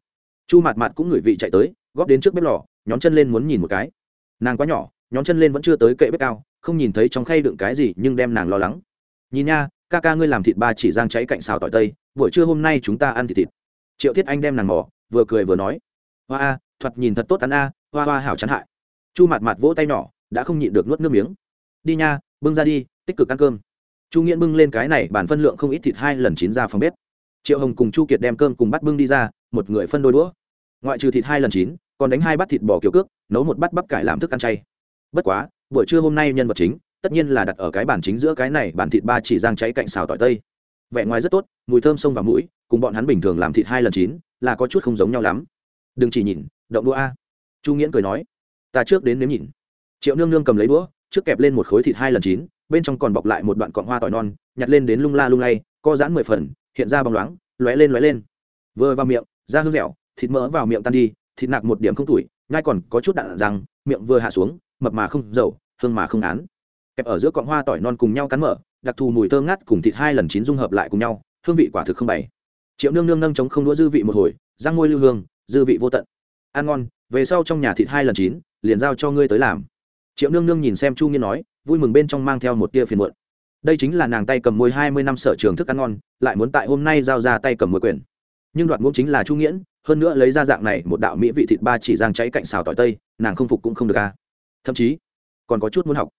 S1: Chu mạt mạt cũng ngửi vị chạy tới, góp đến trước bếp lò, nhón chân lên muốn nhìn một cái. Nàng quá nhỏ, nhón chân lên vẫn chưa tới kệ bếp cao, không nhìn thấy trong khay đựng cái gì, nhưng đem nàng lo lắng nhìn nha, ca ca ngươi làm thịt ba chỉ giang cháy cạnh xào tỏi tây, buổi trưa hôm nay chúng ta ăn thịt thịt. Triệu thiết anh đem nàng mỏ vừa cười vừa nói. Hoa a, thoạt nhìn thật tốt ăn a, hoa hoa hảo chán hại. Chu mặt mặt vỗ tay nhỏ, đã không nhịn được nuốt nước miếng. Đi nha, bưng ra đi, tích cực ăn cơm. Chu nghiễn bưng lên cái này bản phân lượng không ít thịt hai lần chín ra phòng bếp. Triệu hồng cùng chu kiệt đem cơm cùng bắt bưng đi ra, một người phân đôi đũa. Ngoại trừ thịt hai lần chín, còn đánh hai bát thịt bò kiểu cước, nấu một bát bắp cải làm thức ăn chay. Bất quá, buổi trưa hôm nay nhân vật chính tất nhiên là đặt ở cái bàn chính giữa cái này, bàn thịt ba chỉ giang cháy cạnh xào tỏi tây. Vẻ ngoài rất tốt, mùi thơm sông vào mũi, cùng bọn hắn bình thường làm thịt hai lần chín, là có chút không giống nhau lắm. Đừng chỉ nhìn, động đũa a. Chu nghiễn cười nói, ta trước đến nếm nhìn. Triệu nương nương cầm lấy đũa, trước kẹp lên một khối thịt hai lần chín, bên trong còn bọc lại một đoạn cọng hoa tỏi non, nhặt lên đến lung la lung lay, co giãn mười phần, hiện ra bóng loáng, lóe lên lóe lên. Vừa vào miệng, da hương dẻo, thịt mỡ vào miệng tan đi, thịt nạc một điểm không tuổi ngay còn có chút đạn răng, miệng vừa hạ xuống, mập mà không dầu, hương mà không án kẹp ở giữa cọng hoa tỏi non cùng nhau cắn mở, đặc thù mùi thơm ngát cùng thịt hai lần chín dung hợp lại cùng nhau, hương vị quả thực không bày. Triệu nương nương nâng chống không đũa dư vị một hồi, răng môi lưu hương, dư vị vô tận. Ăn ngon, về sau trong nhà thịt hai lần chín, liền giao cho ngươi tới làm. Triệu nương nương nhìn xem chu nghiên nói, vui mừng bên trong mang theo một tia phiền muộn. Đây chính là nàng tay cầm môi hai mươi năm sở trường thức ăn ngon, lại muốn tại hôm nay giao ra tay cầm môi quyền. Nhưng đoạt muỗng chính là chu nghiễn, hơn nữa lấy ra dạng này, một đạo mỹ vị thịt ba chỉ giang cháy cạnh xào tỏi tây, nàng không phục cũng không được ca thậm chí, còn có chút muốn học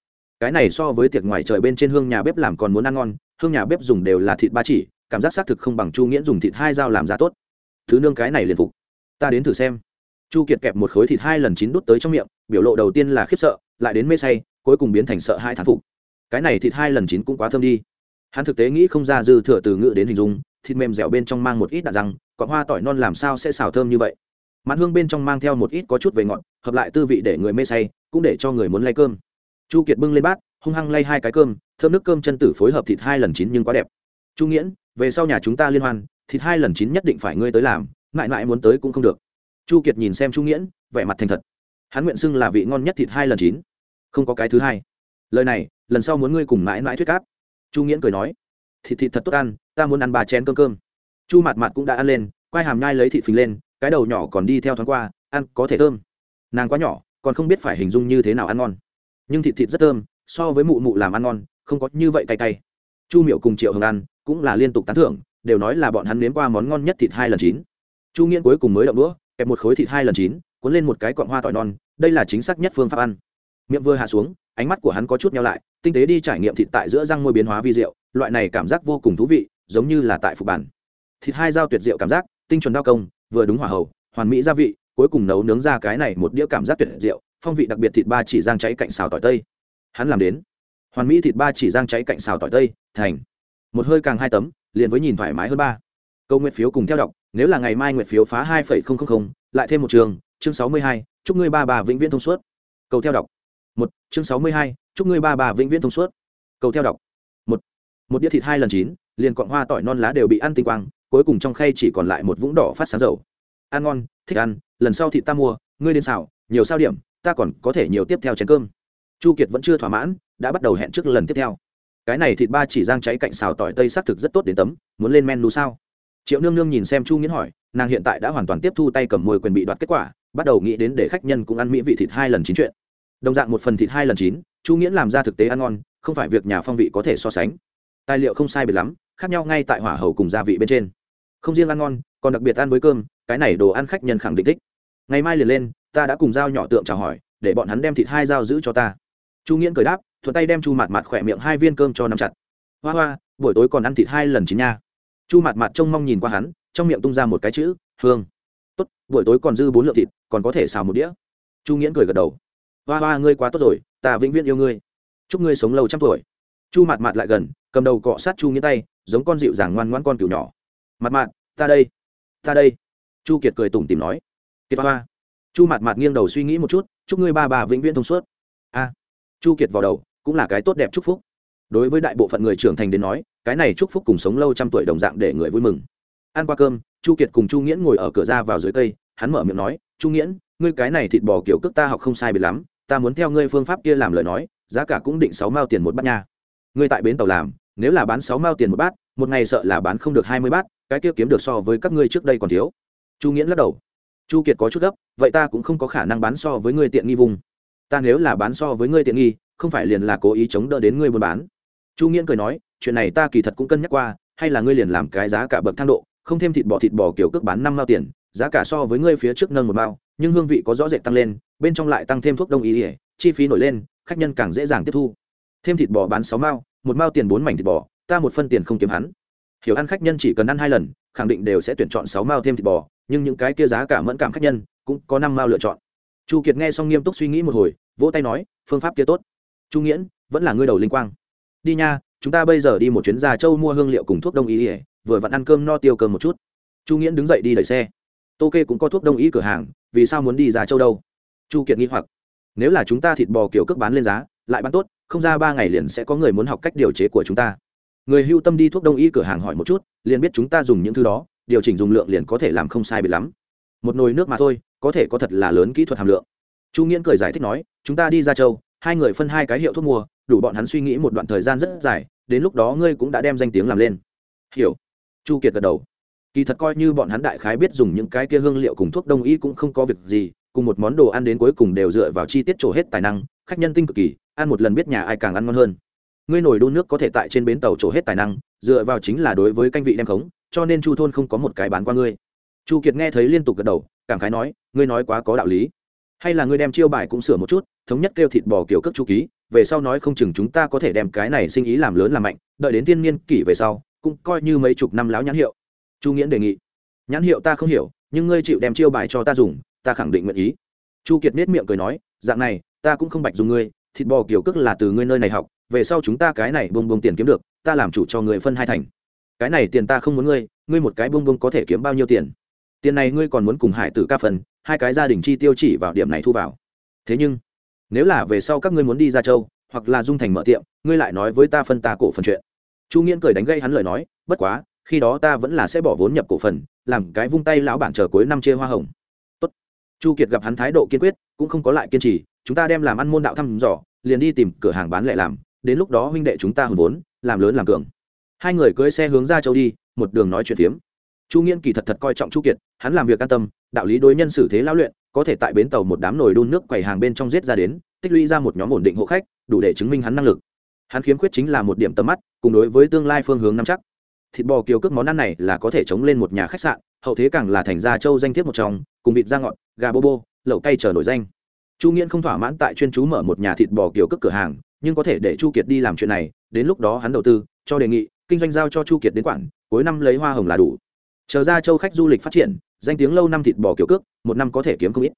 S1: cái này so với tiệc ngoài trời bên trên hương nhà bếp làm còn muốn ăn ngon, hương nhà bếp dùng đều là thịt ba chỉ, cảm giác xác thực không bằng chu nghiễn dùng thịt hai dao làm ra tốt. Thứ nương cái này liền phục. Ta đến thử xem. Chu kiệt kẹp một khối thịt hai lần chín đút tới trong miệng, biểu lộ đầu tiên là khiếp sợ, lại đến mê say, cuối cùng biến thành sợ hai thán phục. Cái này thịt hai lần chín cũng quá thơm đi. Hắn thực tế nghĩ không ra dư thừa từ ngự đến hình dung, thịt mềm dẻo bên trong mang một ít đạn răng, còn hoa tỏi non làm sao sẽ xào thơm như vậy? Mặn hương bên trong mang theo một ít có chút về ngọt, hợp lại tư vị để người mê say, cũng để cho người muốn lay cơm chu kiệt bưng lên bát, hung hăng lay hai cái cơm, thơm nước cơm chân tử phối hợp thịt hai lần chín nhưng quá đẹp. Chu nghiễn, về sau nhà chúng ta liên hoan, thịt hai lần chín nhất định phải ngươi tới làm, mãi mãi muốn tới cũng không được. Chu kiệt nhìn xem chu nghiễn, vẻ mặt thành thật. Hắn nguyện xưng là vị ngon nhất thịt hai lần chín. Không có cái thứ hai. Lời này, lần sau muốn ngươi cùng mãi mãi thuyết cáp chu nghiễn cười nói, thịt thịt thật tốt ăn, ta muốn ăn ba chén cơm cơm. Chu mặt mặt cũng đã ăn lên quai hàm nhai lấy thịt phình lên, cái đầu nhỏ còn đi theo thoáng qua, ăn có thể thơm. Nàng quá nhỏ, còn không biết phải hình dung như thế nào ăn ngon nhưng thịt thịt rất thơm, so với mụ mụ làm ăn ngon, không có như vậy cay cay. Chu miệu cùng triệu hồng ăn cũng là liên tục tán thưởng, đều nói là bọn hắn nếm qua món ngon nhất thịt hai lần chín. Chu nghiễn cuối cùng mới động đũa, kẹp một khối thịt hai lần chín, cuốn lên một cái cọn hoa tỏi non, đây là chính xác nhất phương pháp ăn. Miệng vừa hạ xuống, ánh mắt của hắn có chút nhau lại, tinh tế đi trải nghiệm thịt tại giữa răng môi biến hóa vi rượu loại này cảm giác vô cùng thú vị, giống như là tại phục bản. Thịt hai dao tuyệt diệu cảm giác, tinh chuẩn đao công, vừa đúng hỏa hầu, hoàn mỹ gia vị, cuối cùng nấu nướng ra cái này một đĩa cảm giác tuyệt diệu phong vị đặc biệt thịt ba chỉ giang cháy cạnh xào tỏi tây. Hắn làm đến. Hoàn mỹ thịt ba chỉ giang cháy cạnh xào tỏi tây, thành. Một hơi càng hai tấm, liền với nhìn thoải mái hơn ba. Câu nguyện phiếu cùng theo đọc, nếu là ngày mai nguyện phiếu phá hai phẩy không không không, lại thêm một trường, chương sáu mươi hai, chúc ngươi ba bà vĩnh viễn thông suốt. Cầu theo đọc. Một, chương sáu mươi hai, chúc ngươi ba bà vĩnh viễn thông suốt. Cầu theo đọc. Một một đĩa thịt hai lần chín, liền cọn hoa tỏi non lá đều bị ăn tinh quang, cuối cùng trong khay chỉ còn lại một vũng đỏ phát sáng dầu. Ăn ngon, thích ăn, lần sau thịt ta mua, ngươi đến xào, nhiều sao điểm ta còn có thể nhiều tiếp theo chén cơm. Chu kiệt vẫn chưa thỏa mãn, đã bắt đầu hẹn trước lần tiếp theo. Cái này thịt ba chỉ giang cháy cạnh xào tỏi tây xác thực rất tốt đến tấm, muốn lên menu sao? Triệu nương nương nhìn xem chu nghiến hỏi, nàng hiện tại đã hoàn toàn tiếp thu tay cầm môi quyền bị đoạt kết quả, bắt đầu nghĩ đến để khách nhân cũng ăn mỹ vị thịt hai lần chín chuyện. Đồng dạng một phần thịt hai lần chín, chu nghiến làm ra thực tế ăn ngon, không phải việc nhà phong vị có thể so sánh. Tài liệu không sai biệt lắm, khác nhau ngay tại hỏa hầu cùng gia vị bên trên. Không riêng ăn ngon, còn đặc biệt ăn với cơm, cái này đồ ăn khách nhân khẳng định thích. Ngày mai liền lên ta đã cùng dao nhỏ tượng chào hỏi, để bọn hắn đem thịt hai dao giữ cho ta. Chu nghiễn cười đáp, thuận tay đem chu mặt mặt khỏe miệng hai viên cơm cho nắm chặt. Hoa hoa, buổi tối còn ăn thịt hai lần chín nha. Chu mặt mặt trông mong nhìn qua hắn, trong miệng tung ra một cái chữ, hương. Tốt, buổi tối còn dư bốn lượng thịt, còn có thể xào một đĩa. Chu nghiễn cười gật đầu. Hoa hoa, ngươi quá tốt rồi, ta vĩnh viễn yêu ngươi. Chúc ngươi sống lâu trăm tuổi. Chu mặt mặt lại gần, cầm đầu cọ sát chu nghiễn tay, giống con dịu dàng ngoan ngoan con cừu nhỏ. Mặt mặt ta đây ta đây. Chu kiệt cười tủm tìm nói. Kiệt hoa chu mạt mạt nghiêng đầu suy nghĩ một chút, chúc ngươi ba bà vĩnh viễn thông suốt. A, chu kiệt vào đầu, cũng là cái tốt đẹp chúc phúc. Đối với đại bộ phận người trưởng thành đến nói, cái này chúc phúc cùng sống lâu trăm tuổi đồng dạng để người vui mừng. Ăn qua cơm, chu kiệt cùng chu nghiễn ngồi ở cửa ra vào dưới cây, hắn mở miệng nói, chu nghiễn, ngươi cái này thịt bò kiểu cước ta học không sai biệt lắm, ta muốn theo ngươi phương pháp kia làm lời nói, giá cả cũng định sáu mao tiền một bát nha. Ngươi tại bến tàu làm, nếu là bán sáu mao tiền một bát, một ngày sợ là bán không được hai mươi bát, cái kia kiếm được so với các ngươi trước đây còn thiếu. Chu nghiễn lắc đầu chu kiệt có chút gấp, vậy ta cũng không có khả năng bán so với ngươi tiện nghi vùng. Ta nếu là bán so với ngươi tiện nghi, không phải liền là cố ý chống đỡ đến ngươi buôn bán. Chu nghiễn cười nói, chuyện này ta kỳ thật cũng cân nhắc qua, hay là ngươi liền làm cái giá cả bậc thang độ, không thêm thịt bò thịt bò kiểu cước bán năm mao tiền, giá cả so với ngươi phía trước nâng một mao, nhưng hương vị có rõ rệt tăng lên, bên trong lại tăng thêm thuốc đông y ỉa chi phí nổi lên, khách nhân càng dễ dàng tiếp thu. Thêm thịt bò bán sáu mao, một mao tiền bốn mảnh thịt bò, ta một phân tiền không kiếm hắn. Hiểu ăn khách nhân chỉ cần ăn hai lần khẳng định đều sẽ tuyển chọn sáu mao thêm thịt bò, nhưng những cái kia giá cả mẫn cảm khách nhân cũng có năm mao lựa chọn. Chu kiệt nghe xong nghiêm túc suy nghĩ một hồi, vỗ tay nói, phương pháp kia tốt. Chu nghiễn, vẫn là ngươi đầu linh quang. Đi nha, chúng ta bây giờ đi một chuyến ra châu mua hương liệu cùng thuốc đông y ỉa vừa vặn ăn cơm no tiêu cơm một chút. Chu nghiễn đứng dậy đi đẩy xe. Tô kê cũng có thuốc đông y cửa hàng, vì sao muốn đi ra châu đâu? Chu kiệt nghi hoặc. Nếu là chúng ta thịt bò kiểu cước bán lên giá, lại bán tốt, không ra ba ngày liền sẽ có người muốn học cách điều chế của chúng ta người hưu tâm đi thuốc đông y cửa hàng hỏi một chút, liền biết chúng ta dùng những thứ đó, điều chỉnh dùng lượng liền có thể làm không sai bị lắm. Một nồi nước mà thôi, có thể có thật là lớn kỹ thuật hàm lượng. Chu nghiễn cười giải thích nói, chúng ta đi ra châu, hai người phân hai cái hiệu thuốc mua, đủ bọn hắn suy nghĩ một đoạn thời gian rất dài, đến lúc đó ngươi cũng đã đem danh tiếng làm lên. Hiểu. Chu kiệt gật đầu. Kỳ thật coi như bọn hắn đại khái biết dùng những cái kia hương liệu cùng thuốc đông y cũng không có việc gì, cùng một món đồ ăn đến cuối cùng đều dựa vào chi tiết trổ hết tài năng, khách nhân tinh cực kỳ, ăn một lần biết nhà ai càng ăn ngon hơn ngươi nổi đun nước có thể tại trên bến tàu trổ hết tài năng, dựa vào chính là đối với canh vị đem khống, cho nên chu thôn không có một cái bán qua ngươi. Chu kiệt nghe thấy liên tục gật đầu, cảm khái nói, ngươi nói quá có đạo lý. Hay là ngươi đem chiêu bài cũng sửa một chút, thống nhất kêu thịt bò kiểu cước chu ký, về sau nói không chừng chúng ta có thể đem cái này sinh ý làm lớn làm mạnh, đợi đến thiên niên kỷ về sau, cũng coi như mấy chục năm láo nhãn hiệu. Chu nghiễn đề nghị. Nhãn hiệu ta không hiểu, nhưng ngươi chịu đem chiêu bài cho ta dùng, ta khẳng định nguyện ý. Chu kiệt nết miệng cười nói, dạng này, ta cũng không bạch dùng ngươi, thịt bò kiểu cước là từ ngươi nơi này học về sau chúng ta cái này bông bông tiền kiếm được, ta làm chủ cho người phân hai thành. Cái này tiền ta không muốn ngươi ngươi một cái bông bông có thể kiếm bao nhiêu tiền? Tiền này ngươi còn muốn cùng hải tử ca phần, hai cái gia đình chi tiêu chỉ vào điểm này thu vào. Thế nhưng, nếu là về sau các ngươi muốn đi ra châu, hoặc là dung thành mở tiệm, ngươi lại nói với ta phân ta cổ phần chuyện. Chu nghiễn cười đánh gây hắn lời nói, bất quá, khi đó ta vẫn là sẽ bỏ vốn nhập cổ phần, làm cái vung tay lão bản chờ cuối năm chia hoa hồng. Tốt. chu kiệt gặp hắn thái độ kiên quyết, cũng không có lại kiên trì, chúng ta đem làm ăn môn đạo thăm dò, liền đi tìm cửa hàng bán lẻ làm đến lúc đó huynh đệ chúng ta hùn vốn, làm lớn làm cường. Hai người cưới xe hướng ra châu đi, một đường nói chuyện phiếm. Chu nghiễn kỳ thật thật coi trọng chu kiệt, hắn làm việc an tâm, đạo lý đối nhân xử thế lão luyện, có thể tại bến tàu một đám nồi đun nước quầy hàng bên trong giết ra đến, tích lũy ra một nhóm ổn định hộ khách, đủ để chứng minh hắn năng lực. Hắn khiếm khuyết chính là một điểm tầm mắt, cùng đối với tương lai phương hướng nắm chắc. Thịt bò kiều cước món ăn này là có thể chống lên một nhà khách sạn, hậu thế càng là thành gia châu danh thiếp một trong, cùng vịt da ngọt, gà bô bô, lẩu cay chờ nổi danh. Chu nghiễn không thỏa mãn tại chuyên chú mở một nhà thịt bò kiều cước cửa hàng nhưng có thể để chu kiệt đi làm chuyện này, đến lúc đó hắn đầu tư, cho đề nghị, kinh doanh giao cho chu kiệt đến quản, cuối năm lấy hoa hồng là đủ. Chờ ra châu khách du lịch phát triển, danh tiếng lâu năm thịt bò kiểu cước, một năm có thể kiếm không ít.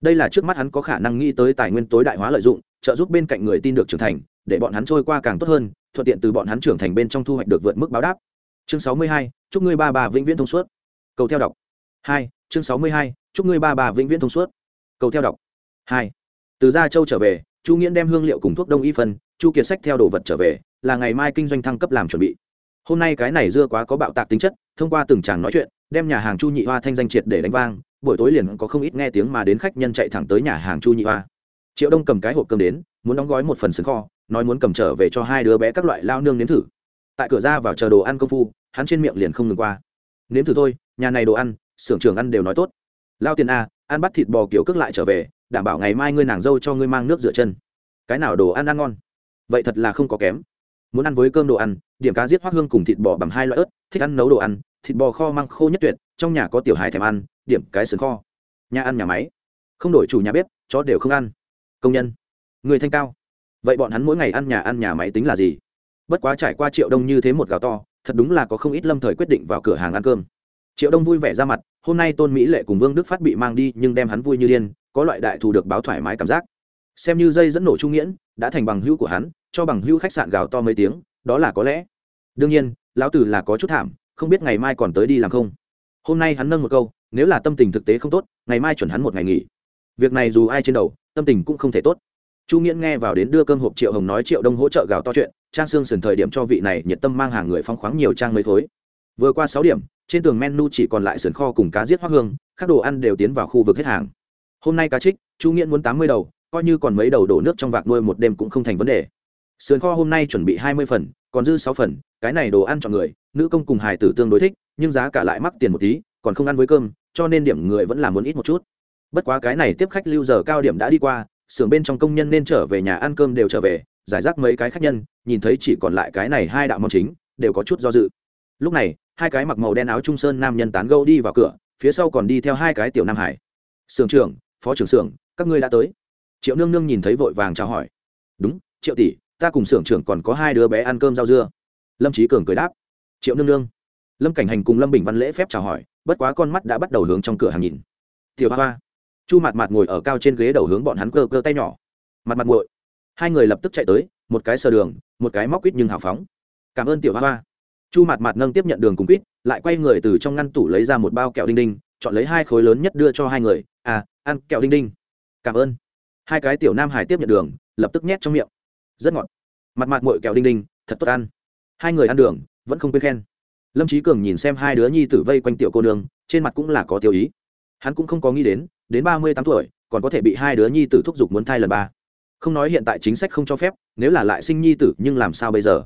S1: Đây là trước mắt hắn có khả năng nghĩ tới tài nguyên tối đại hóa lợi dụng, trợ giúp bên cạnh người tin được trưởng thành, để bọn hắn trôi qua càng tốt hơn, thuận tiện từ bọn hắn trưởng thành bên trong thu hoạch được vượt mức báo đáp. Chương sáu mươi hai, chúc ngươi ba bà vĩnh viễn thông suốt. Cầu theo đọc. Hai, chương sáu mươi hai, chúc ngươi ba bà vĩnh viễn thông suốt. Cầu theo đọc. Hai, từ gia châu trở về chu nghiễn đem hương liệu cùng thuốc đông y phân, chu kiệt sách theo đồ vật trở về, là ngày mai kinh doanh thăng cấp làm chuẩn bị. Hôm nay cái này dưa quá có bạo tạc tính chất, thông qua từng chàng nói chuyện, đem nhà hàng chu nhị hoa thanh danh triệt để đánh vang, buổi tối liền có không ít nghe tiếng mà đến khách nhân chạy thẳng tới nhà hàng chu nhị hoa. Triệu đông cầm cái hộp cơm đến, muốn đóng gói một phần sừng kho, nói muốn cầm trở về cho hai đứa bé các loại lao nương nếm thử. Tại cửa ra vào chờ đồ ăn công phu, hắn trên miệng liền không ngừng qua. Nếm thử thôi, nhà này đồ ăn, xưởng trường ăn đều nói tốt. Lao tiền a, ăn bắt thịt bò kiểu cước lại trở về đảm bảo ngày mai ngươi nàng dâu cho ngươi mang nước rửa chân. Cái nào đồ ăn ăn ngon? Vậy thật là không có kém. Muốn ăn với cơm đồ ăn, điểm cá giết hoác hương cùng thịt bò bằng hai loại ớt, thích ăn nấu đồ ăn, thịt bò kho măng khô nhất tuyệt, trong nhà có tiểu hài thèm ăn, điểm cái sườn kho. Nhà ăn, nhà máy. Không đổi chủ nhà bếp, chó đều không ăn. Công nhân. Người thanh cao. Vậy bọn hắn mỗi ngày ăn nhà ăn nhà máy tính là gì? Bất quá trải qua triệu đông như thế một gào to, thật đúng là có không ít lâm thời quyết định vào cửa hàng ăn cơm. Triệu đông vui vẻ ra mặt, hôm nay tôn mỹ lệ cùng vương đức phát bị mang đi, nhưng đem hắn vui như điên có loại đại thù được báo thoải mái cảm giác. Xem như dây dẫn nổ trung nghiễn, đã thành bằng hữu của hắn, cho bằng hữu khách sạn gào to mấy tiếng, đó là có lẽ. Đương nhiên, lão tử là có chút thảm, không biết ngày mai còn tới đi làm không. Hôm nay hắn nâng một câu, nếu là tâm tình thực tế không tốt, ngày mai chuẩn hắn một ngày nghỉ. Việc này dù ai trên đầu, tâm tình cũng không thể tốt. Chu nghiễn nghe vào đến đưa cơm hộp triệu hồng nói triệu đông hỗ trợ gào to chuyện, trang sương sườn thời điểm cho vị này nhiệt tâm mang hàng người phong khoáng nhiều trang mấy thối vừa qua sáu điểm, trên tường menu chỉ còn lại sườn kho cùng cá giết hoa hương, các đồ ăn đều tiến vào khu vực hết hàng hôm nay cá trích, chu nghiễn muốn tám mươi đầu, coi như còn mấy đầu đổ nước trong vạc nuôi một đêm cũng không thành vấn đề. Sườn kho hôm nay chuẩn bị hai mươi phần, còn dư sáu phần, cái này đồ ăn cho người, nữ công cùng Hải tử tương đối thích, nhưng giá cả lại mắc tiền một tí, còn không ăn với cơm, cho nên điểm người vẫn là muốn ít một chút. Bất quá cái này tiếp khách lưu giờ cao điểm đã đi qua, xưởng bên trong công nhân nên trở về nhà ăn cơm đều trở về, giải rác mấy cái khách nhân, nhìn thấy chỉ còn lại cái này hai đạo món chính, đều có chút do dự. Lúc này, hai cái mặc màu đen áo trung sơn nam nhân tán gâu đi vào cửa, phía sau còn đi theo hai cái tiểu nam hải. Sưởng trưởng phó trưởng xưởng, các ngươi đã tới. Triệu nương nương nhìn thấy vội vàng chào hỏi. Đúng, triệu tỷ, ta cùng xưởng trưởng còn có hai đứa bé ăn cơm rau dưa. Lâm trí cường cười đáp. Triệu nương nương. Lâm cảnh hành cùng lâm bình văn lễ phép chào hỏi, bất quá con mắt đã bắt đầu hướng trong cửa hàng nhìn. Tiểu ba ba chu mặt mặt ngồi ở cao trên ghế đầu hướng bọn hắn cơ cơ tay nhỏ. Mặt mặt nguội hai người lập tức chạy tới, một cái sờ đường, một cái móc quýt nhưng hào phóng. Cảm ơn tiểu ba ba chu mặt mặt nâng tiếp nhận đường cùng quýt, lại quay người từ trong ngăn tủ lấy ra một bao kẹo đinh đinh chọn lấy hai khối lớn nhất đưa cho hai người. À ăn kẹo đinh đinh. Cảm ơn. Hai cái tiểu nam hải tiếp nhận đường, lập tức nhét trong miệng. Rất ngọt. Mặt mặt mội kẹo đinh đinh, thật tốt ăn. Hai người ăn đường, vẫn không quên khen. Lâm trí cường nhìn xem hai đứa nhi tử vây quanh tiểu cô nương, trên mặt cũng là có tiêu ý. Hắn cũng không có nghĩ đến đến ba mươi tám tuổi, còn có thể bị hai đứa nhi tử thúc giục muốn thai lần ba. Không nói hiện tại chính sách không cho phép, nếu là lại sinh nhi tử, nhưng làm sao bây giờ?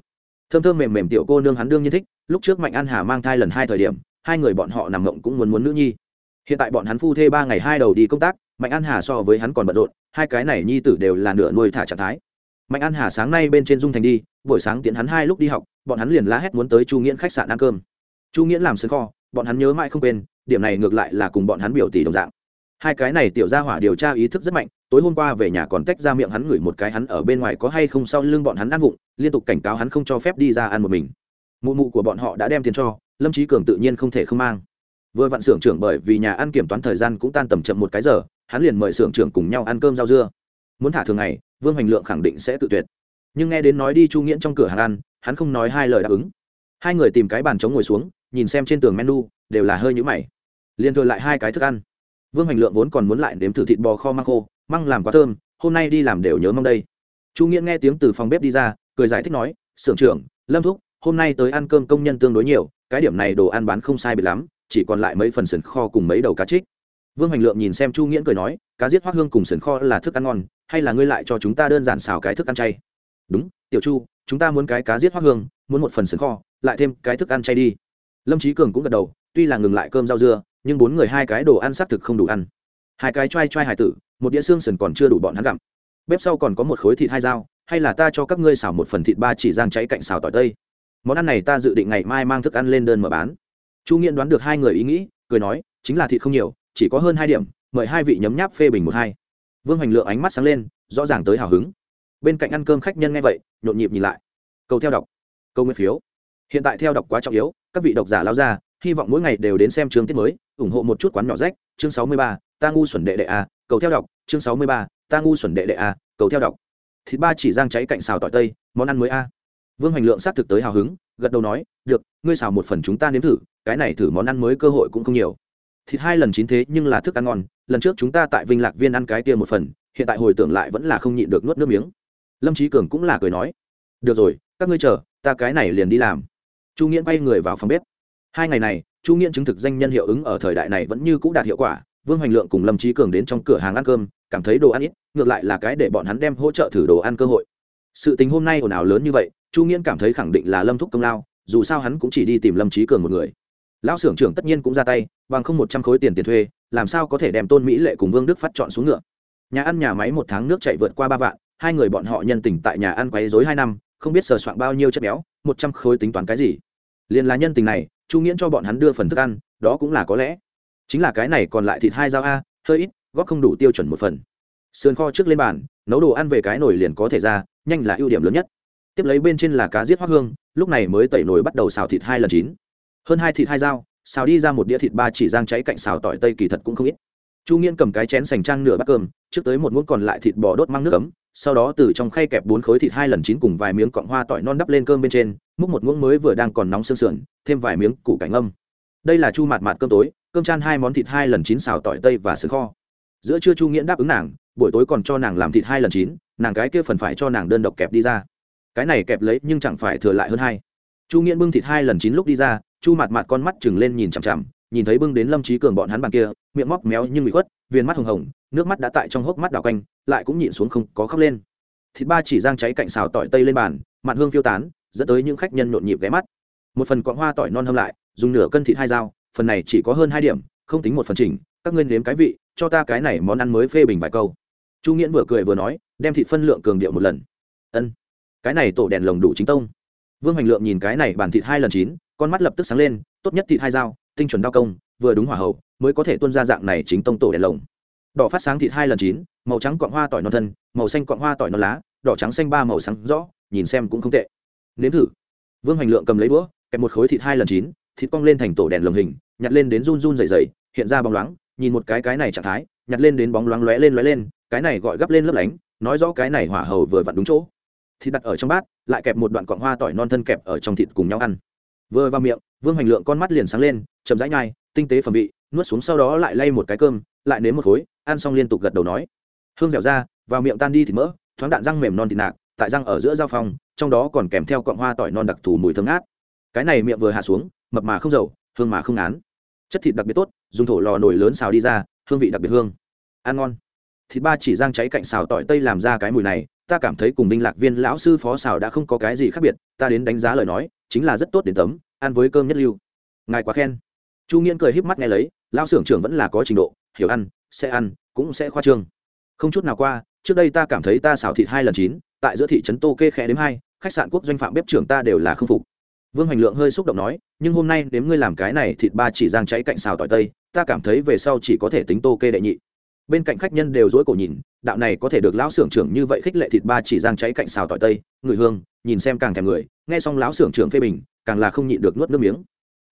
S1: Thơm thơm mềm mềm tiểu cô nương hắn đương nhiên thích, lúc trước mạnh an hà mang thai lần hai thời điểm, hai người bọn họ nằm ngộng cũng muốn muốn nữ nhi hiện tại bọn hắn phu thê ba ngày hai đầu đi công tác, mạnh an hà so với hắn còn bận rộn, hai cái này nhi tử đều là nửa nuôi thả trạng thái. Mạnh an hà sáng nay bên trên dung thành đi, buổi sáng tiễn hắn hai lúc đi học, bọn hắn liền la hét muốn tới chu nghiễn khách sạn ăn cơm. Chu nghiễn làm sân kho, bọn hắn nhớ mãi không quên, điểm này ngược lại là cùng bọn hắn biểu tỷ đồng dạng. Hai cái này tiểu gia hỏa điều tra ý thức rất mạnh, tối hôm qua về nhà còn tách ra miệng hắn ngửi một cái hắn ở bên ngoài có hay không sau lưng bọn hắn ăn vụng, liên tục cảnh cáo hắn không cho phép đi ra ăn một mình. Mụ mụ của bọn họ đã đem tiền cho, lâm trí cường tự nhiên không thể không mang vừa vặn xưởng trưởng bởi vì nhà ăn kiểm toán thời gian cũng tan tầm chậm một cái giờ, hắn liền mời xưởng trưởng cùng nhau ăn cơm rau dưa. Muốn thả thường ngày, vương hoành lượng khẳng định sẽ tự tuyệt. Nhưng nghe đến nói đi chu nghiễn trong cửa hàng ăn, hắn không nói hai lời đáp ứng. Hai người tìm cái bàn trống ngồi xuống, nhìn xem trên tường menu, đều là hơi nhũ mày. Liền thừa lại hai cái thức ăn. Vương hoành lượng vốn còn muốn lại nếm thử thịt bò kho măng khô, măng làm quá thơm, hôm nay đi làm đều nhớ mong đây. Chu nghiễn nghe tiếng từ phòng bếp đi ra, cười giải thích nói, xưởng trưởng, lâm thúc, hôm nay tới ăn cơm công nhân tương đối nhiều, cái điểm này đồ ăn bán không sai biệt lắm chỉ còn lại mấy phần sườn kho cùng mấy đầu cá trích. Vương hoành lượng nhìn xem chu nghiễn cười nói, cá giết hoác hương cùng sườn kho là thức ăn ngon, hay là ngươi lại cho chúng ta đơn giản xào cái thức ăn chay? Đúng, tiểu chu, chúng ta muốn cái cá giết hoác hương, muốn một phần sườn kho, lại thêm cái thức ăn chay đi. Lâm trí cường cũng gật đầu, tuy là ngừng lại cơm rau dưa, nhưng bốn người hai cái đồ ăn xác thực không đủ ăn. Hai cái t r hải tử, một đĩa xương sườn còn chưa đủ bọn hắn gặm. Bếp sau còn có một khối thịt hai dao, hay là ta cho các ngươi xào một phần thịt ba chỉ giang cháy cạnh xào tỏi tây. Món ăn này ta dự định ngày mai mang thức ăn lên đơn mở bán chu nghiện đoán được hai người ý nghĩ, cười nói, chính là thịt không nhiều, chỉ có hơn hai điểm, mời hai vị nhấm nháp phê bình một hai. Vương hoành lượng ánh mắt sáng lên, rõ ràng tới hào hứng. Bên cạnh ăn cơm khách nhân nghe vậy, nhộn nhịp nhìn lại. Câu theo đọc câu nguyên phiếu. Hiện tại theo đọc quá trọng yếu, các vị độc giả lao ra, hy vọng mỗi ngày đều đến xem chương tiết mới, ủng hộ một chút quán nhỏ rách, chương sáu mươi ba, ta ngu xuẩn đệ đệ a, cầu theo đọc, chương sáu mươi ba, ta ngu xuẩn đệ đệ a, cầu theo đọc. Thịt ba chỉ giang cháy cạnh xào tỏi tây, món ăn mới a vương hoành lượng xác thực tới hào hứng, gật đầu nói, được, ngươi xào một phần chúng ta nếm thử, cái này thử món ăn mới cơ hội cũng không nhiều. Thịt hai lần chín thế nhưng là thức ăn ngon, lần trước chúng ta tại vinh lạc viên ăn cái kia một phần, hiện tại hồi tưởng lại vẫn là không nhịn được nuốt nước miếng. Lâm trí cường cũng là cười nói, được rồi, các ngươi chờ, ta cái này liền đi làm. Chu nghiễn bay người vào phòng bếp. Hai ngày này, chu nghiễn chứng thực danh nhân hiệu ứng ở thời đại này vẫn như c ũ đạt hiệu quả, vương hoành lượng cùng lâm trí cường đến trong cửa hàng ăn cơm, cảm thấy đồ ăn ít, ngược lại là cái để bọn hắn đem hỗ trợ thử đồ ăn cơ hội. Sự tình hôm nay ồn ào lớn như vậy chu nghiễn cảm thấy khẳng định là lâm thúc công lao, dù sao hắn cũng chỉ đi tìm lâm trí cường một người. Lão xưởng trưởng tất nhiên cũng ra tay, bằng không một trăm khối tiền tiền thuê, làm sao có thể đem tôn mỹ lệ cùng vương đức phát chọn xuống ngựa. Nhà ăn nhà máy một tháng nước chạy vượt qua ba vạn, hai người bọn họ nhân tình tại nhà ăn quấy dối hai năm, không biết sờ soạn bao nhiêu chất béo, một trăm khối tính toán cái gì. Liền là nhân tình này, chu nghiễn cho bọn hắn đưa phần thức ăn, đó cũng là có lẽ. Chính là cái này còn lại thịt hai dao a, hơi ít, góp không đủ tiêu chuẩn một phần. Sườn kho trước lên bàn, nấu đồ ăn về cái nồi liền có thể ra, nhanh là ưu điểm lớn nhất tiếp lấy bên trên là cá giết hoác hương, lúc này mới tẩy nồi bắt đầu xào thịt hai lần chín. Hơn hai thịt hai dao, xào đi ra một đĩa thịt ba chỉ giang cháy cạnh xào tỏi tây kỳ thật cũng không ít. Chu nghiễn cầm cái chén sành trang nửa bát cơm, trước tới một muỗng còn lại thịt bò đốt mang nước cấm sau đó từ trong khay kẹp bốn khối thịt hai lần chín cùng vài miếng cọng hoa tỏi non đắp lên cơm bên trên, múc một muỗng mới vừa đang còn nóng sương sườn, thêm vài miếng củ cảnh âm đây là chu mạt mạt cơm tối, cơm chan hai món thịt hai lần chín xào tỏi tây và sườn kho. Giữa trưa chu nghiễn đáp ứng nàng, buổi tối còn cho nàng làm thịt hai lần chín, nàng cái kia phần phải cho nàng đơn độc kẹp đi ra cái này kẹp lấy nhưng chẳng phải thừa lại hơn hai. Chu nghiễn bưng thịt hai lần chín lúc đi ra, chu mặt mặt con mắt chừng lên nhìn chằm chằm, nhìn thấy bưng đến lâm trí cường bọn hắn bàn kia, miệng móc méo nhưng bị khuất viên mắt hồng hồng, nước mắt đã tại trong hốc mắt đào quanh, lại cũng nhịn xuống không có khóc lên. Thịt ba chỉ giang cháy cạnh xào tỏi tây lên bàn, mặn hương phiêu tán, dẫn tới những khách nhân nhộn nhịp ghé mắt. Một phần quạng hoa tỏi non hâm lại, dùng nửa cân thịt hai dao, phần này chỉ có hơn hai điểm, không tính một phần chỉnh, các ngươi nếm cái vị, cho ta cái này món ăn mới phê bình vài câu. Chu nghiễn vừa cười vừa nói, đem thịt phân lượng cường điệu một lần. Ân cái này tổ đèn lồng đủ chính tông. Vương hoành lượng nhìn cái này bàn thịt hai lần chín, con mắt lập tức sáng lên, tốt nhất thịt hai dao, tinh chuẩn đao công, vừa đúng hỏa hậu, mới có thể tuân ra dạng này chính tông tổ đèn lồng. Đỏ phát sáng thịt hai lần chín, màu trắng cọn hoa tỏi non thân, màu xanh cọn hoa tỏi non lá, đỏ trắng xanh ba màu sáng rõ, nhìn xem cũng không tệ. Nếm thử. Vương hoành lượng cầm lấy đũa, kẹp một khối thịt hai lần chín, thịt cong lên thành tổ đèn lồng hình, nhặt lên đến run run dày dày hiện ra bóng loáng, nhìn một cái cái này trạng thái, nhặt lên đến bóng loáng lóe lên lóe lên, cái này gọi gấp lên lấp lánh, nói rõ cái này hỏa hầu vừa vặn đúng chỗ thịt đặt ở trong bát, lại kẹp một đoạn cọng hoa tỏi non thân kẹp ở trong thịt cùng nhau ăn. Vừa vào miệng, vương hoành lượng con mắt liền sáng lên, chậm rãi nhai, tinh tế phẩm vị, nuốt xuống sau đó lại lay một cái cơm, lại nếm một khối, ăn xong liên tục gật đầu nói. Hương dẻo ra, vào miệng tan đi thịt mỡ, thoáng đạn răng mềm non thịt nạc, tại răng ở giữa giao phong, trong đó còn kèm theo cọng hoa tỏi non đặc thù mùi thơm ngát. Cái này miệng vừa hạ xuống, mập mà không dầu, hương mà không ngán. Chất thịt đặc biệt tốt, dùng thổ lò nồi lớn xào đi ra, hương vị đặc biệt hương. Ăn ngon. Thịt ba chỉ rang cháy cạnh xào tỏi tây làm ra cái mùi này ta cảm thấy cùng minh lạc viên lão sư phó xào đã không có cái gì khác biệt, ta đến đánh giá lời nói, chính là rất tốt đến tấm, ăn với cơm nhất lưu. Ngài quá khen. Chu nghiễn cười híp mắt nghe lấy, lão xưởng trưởng vẫn là có trình độ, hiểu ăn, sẽ ăn, cũng sẽ khoa trương. Không chút nào qua, trước đây ta cảm thấy ta xào thịt hai lần chín, tại giữa thị trấn tô kê khẽ đếm hai, khách sạn quốc doanh phạm bếp trưởng ta đều là không phục. Vương hoành lượng hơi xúc động nói, nhưng hôm nay nếu ngươi làm cái này thịt ba chỉ giang cháy cạnh xào tỏi tây, ta cảm thấy về sau chỉ có thể tính tô kê đệ nhị bên cạnh khách nhân đều dối cổ nhìn, đạo này có thể được lão xưởng trưởng như vậy khích lệ thịt ba chỉ giang cháy cạnh xào tỏi tây, người hương, nhìn xem càng thèm người, nghe xong lão xưởng trưởng phê bình, càng là không nhịn được nuốt nước miếng.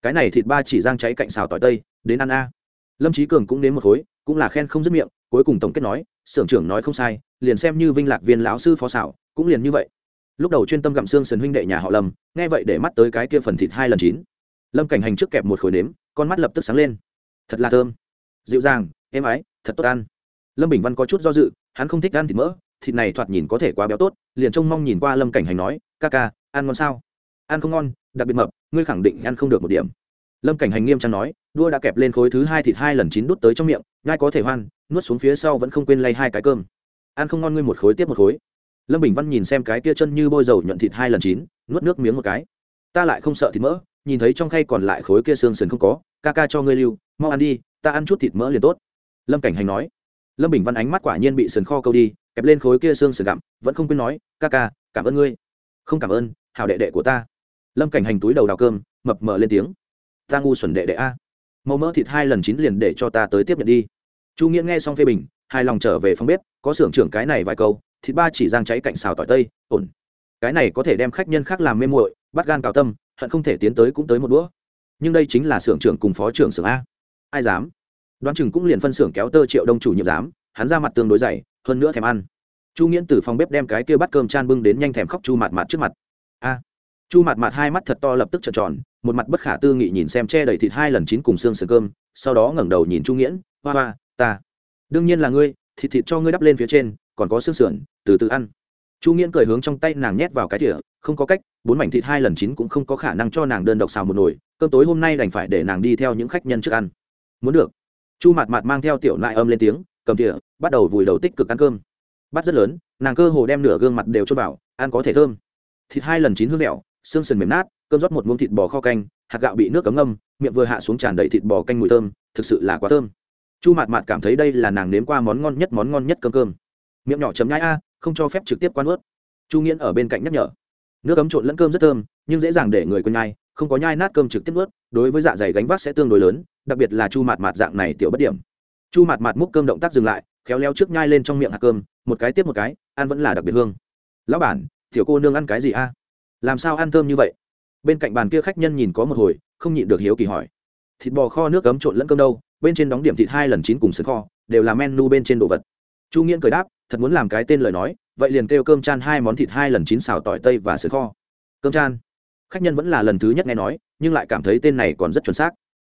S1: Cái này thịt ba chỉ giang cháy cạnh xào tỏi tây, đến ăn a. Lâm trí cường cũng đến một khối, cũng là khen không dứt miệng, cuối cùng tổng kết nói, xưởng trưởng nói không sai, liền xem như vinh lạc viên lão sư phó xảo, cũng liền như vậy. Lúc đầu chuyên tâm gặm xương sần huynh đệ nhà họ lâm, nghe vậy để mắt tới cái kia phần thịt hai lần chín. Lâm cảnh hành trước kẹp một khối nếm, con mắt lập tức sáng lên. Thật là thơm. Dịu dàng, êm ái thật tốt ăn. Lâm bình văn có chút do dự, hắn không thích ăn thịt mỡ, thịt này thoạt nhìn có thể quá béo tốt, liền trông mong nhìn qua lâm cảnh hành nói, ca ca, ăn ngon sao? Ăn không ngon, đặc biệt mập, ngươi khẳng định ăn không được một điểm. Lâm cảnh hành nghiêm trang nói, đua đã kẹp lên khối thứ hai thịt hai lần chín đút tới trong miệng ngai có thể hoan, nuốt xuống phía sau vẫn không quên lay hai cái cơm. Ăn không ngon ngươi một khối tiếp một khối. Lâm bình văn nhìn xem cái kia chân như bôi dầu nhuận thịt hai lần chín, nuốt nước miếng một cái. Ta lại không sợ thịt mỡ, nhìn thấy trong khay còn lại khối kia xương sườn không có, ca ca cho ngươi lưu, mau ăn đi, ta ăn chút thịt mỡ liền tốt lâm cảnh hành nói. Lâm bình văn ánh mắt quả nhiên bị sườn kho câu đi, kẹp lên khối kia xương sườn gặm, vẫn không quên nói, ca ca, cảm ơn ngươi. Không cảm ơn hào đệ đệ của ta. Lâm cảnh hành túi đầu đào cơm, mập mờ lên tiếng. Ta ngu xuẩn đệ đệ a. Màu mỡ thịt hai lần chín liền để cho ta tới tiếp nhận đi. Chu nghĩa nghe xong phê bình hai lòng trở về phòng bếp, có xưởng trưởng cái này vài câu, thịt ba chỉ giang cháy cạnh xào tỏi tây, ổn. Cái này có thể đem khách nhân khác làm mê muội, bắt gan cào tâm, hận không thể tiến tới cũng tới một đũa. nhưng đây chính là xưởng trưởng cùng phó trưởng xưởng a. Ai dám? Đoán chừng cũng liền phân xưởng kéo tơ triệu đông chủ nhiệm giám, hắn ra mặt tương đối dày hơn nữa thèm ăn. Chu nghiễn từ phòng bếp đem cái kia bắt cơm chan bưng đến nhanh thèm khóc chu Mạt Mạt trước mặt. A! Chu Mạt Mạt hai mắt thật to lập tức trợn tròn một mặt bất khả tư nghị nhìn xem che đầy thịt hai lần chín cùng xương sườn cơm sau đó ngẩng đầu nhìn chu nghiễn hoa hoa ta đương nhiên là ngươi thịt thịt cho ngươi đắp lên phía trên còn có xương sườn từ từ ăn. Chu nghiễn cười hướng trong tay nàng nhét vào cái thìa không có cách bốn mảnh thịt hai lần chín cũng không có khả năng cho nàng đơn độc xào một nồi cơm tối hôm nay đành phải để nàng đi theo những khách nhân trước ăn. Muốn được chu Mạt Mạt mang theo tiểu nại âm lên tiếng, cầm thỉa bắt đầu vùi đầu tích cực ăn cơm. Bát rất lớn, nàng cơ hồ đem nửa gương mặt đều cho vào, ăn có thể thơm. Thịt hai lần chín hương dẻo xương sườn mềm nát, cơm rót một muỗng thịt bò kho canh, hạt gạo bị nước cấm ngâm, miệng vừa hạ xuống tràn đầy thịt bò canh mùi thơm, thực sự là quá thơm. Chu mạt mạt cảm thấy đây là nàng nếm qua món ngon nhất món ngon nhất cơm cơm. Miệng nhỏ chấm nhai a, không cho phép trực tiếp quan ướt. Chu nghiễn ở bên cạnh nhắc nhở. Nước cấm trộn lẫn cơm rất thơm, nhưng dễ dàng để người quên nhai, không có nhai nát cơm trực tiếp ướt, đối với dạ dày gánh vác sẽ tương đối lớn đặc biệt là chu mạt mạt dạng này tiểu bất điểm. Chu mạt mạt múc cơm động tác dừng lại, khéo léo trước nhai lên trong miệng hạt cơm, một cái tiếp một cái, ăn vẫn là đặc biệt hương. Lão bản, tiểu cô nương ăn cái gì a? Làm sao ăn thơm như vậy? Bên cạnh bàn kia khách nhân nhìn có một hồi, không nhịn được hiếu kỳ hỏi. Thịt bò kho nước cấm trộn lẫn cơm đâu? Bên trên đóng điểm thịt hai lần chín cùng sườn kho, đều là menu bên trên đồ vật. Chu nghiễn cười đáp, thật muốn làm cái tên lời nói, vậy liền kêu cơm chan hai món thịt hai lần chín xào tỏi tây và sườn kho. Cơm chan? Khách nhân vẫn là lần thứ nhất nghe nói, nhưng lại cảm thấy tên này còn rất chuẩn xác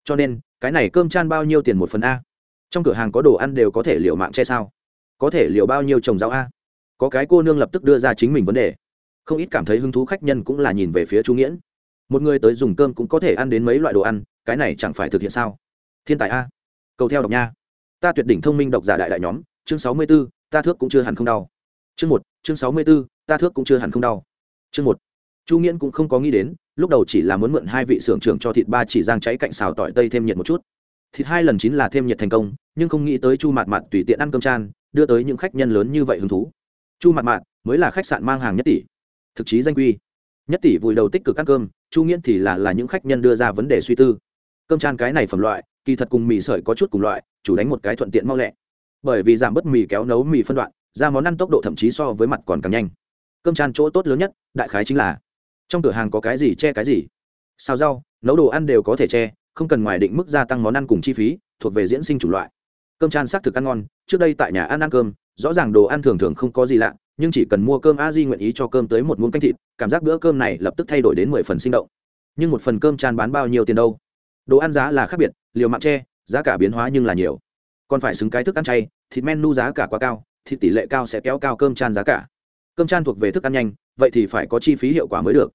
S1: cho nên, cái này cơm chan bao nhiêu tiền một phần a? Trong cửa hàng có đồ ăn đều có thể liệu mạng che sao? Có thể liệu bao nhiêu trồng rau a? Có cái cô nương lập tức đưa ra chính mình vấn đề. Không ít cảm thấy hứng thú khách nhân cũng là nhìn về phía chu nghiễn. Một người tới dùng cơm cũng có thể ăn đến mấy loại đồ ăn, cái này chẳng phải thực hiện sao? Thiên tài a. Cầu theo đọc nha. Ta tuyệt đỉnh thông minh độc giả đại đại nhóm, chương sáu mươi b ố ta thước cũng chưa hẳn không đau. Chương một, chương sáu mươi b ố ta thước cũng chưa hẳn không đau. Chương một. Chu nghiễn cũng không có nghĩ đến lúc đầu chỉ là muốn mượn hai vị xưởng trưởng cho thịt ba chỉ giang cháy cạnh xào tỏi tây thêm nhiệt một chút. Thịt hai lần chín là thêm nhiệt thành công, nhưng không nghĩ tới chu mạt mạt tùy tiện ăn cơm chan, đưa tới những khách nhân lớn như vậy hứng thú. Chu mạt mạt mới là khách sạn mang hàng nhất tỷ, thực chí danh quy. Nhất tỷ vùi đầu tích cực ăn cơm, chu nghiễn thì là là những khách nhân đưa ra vấn đề suy tư. Cơm chan cái này phẩm loại, kỳ thật cùng mì sợi có chút cùng loại, chủ đánh một cái thuận tiện mau lẹ. Bởi vì giảm bớt mì kéo nấu mì phân đoạn, ra món ăn tốc độ thậm chí so với mặt còn càng nhanh. Cơm chan chỗ tốt lớn nhất, đại khái chính là trong cửa hàng có cái gì che cái gì? Xào rau, nấu đồ ăn đều có thể che, không cần ngoài định mức gia tăng món ăn cùng chi phí, thuộc về diễn sinh chủ loại. Cơm chan xác thực ăn ngon, trước đây tại nhà ăn ăn cơm, rõ ràng đồ ăn thường thường không có gì lạ, nhưng chỉ cần mua cơm a di nguyện ý cho cơm tới một muỗng canh thịt, cảm giác bữa cơm này lập tức thay đổi đến mười phần sinh động. Nhưng một phần cơm chan bán bao nhiêu tiền đâu? Đồ ăn giá là khác biệt, liều mạng tre giá cả biến hóa nhưng là nhiều. Còn phải xứng cái thức ăn chay, thịt menu giá cả quá cao, thịt tỷ lệ cao sẽ kéo cao cơm chan giá cả. Cơm chan thuộc về thức ăn nhanh, vậy thì phải có chi phí hiệu quả mới được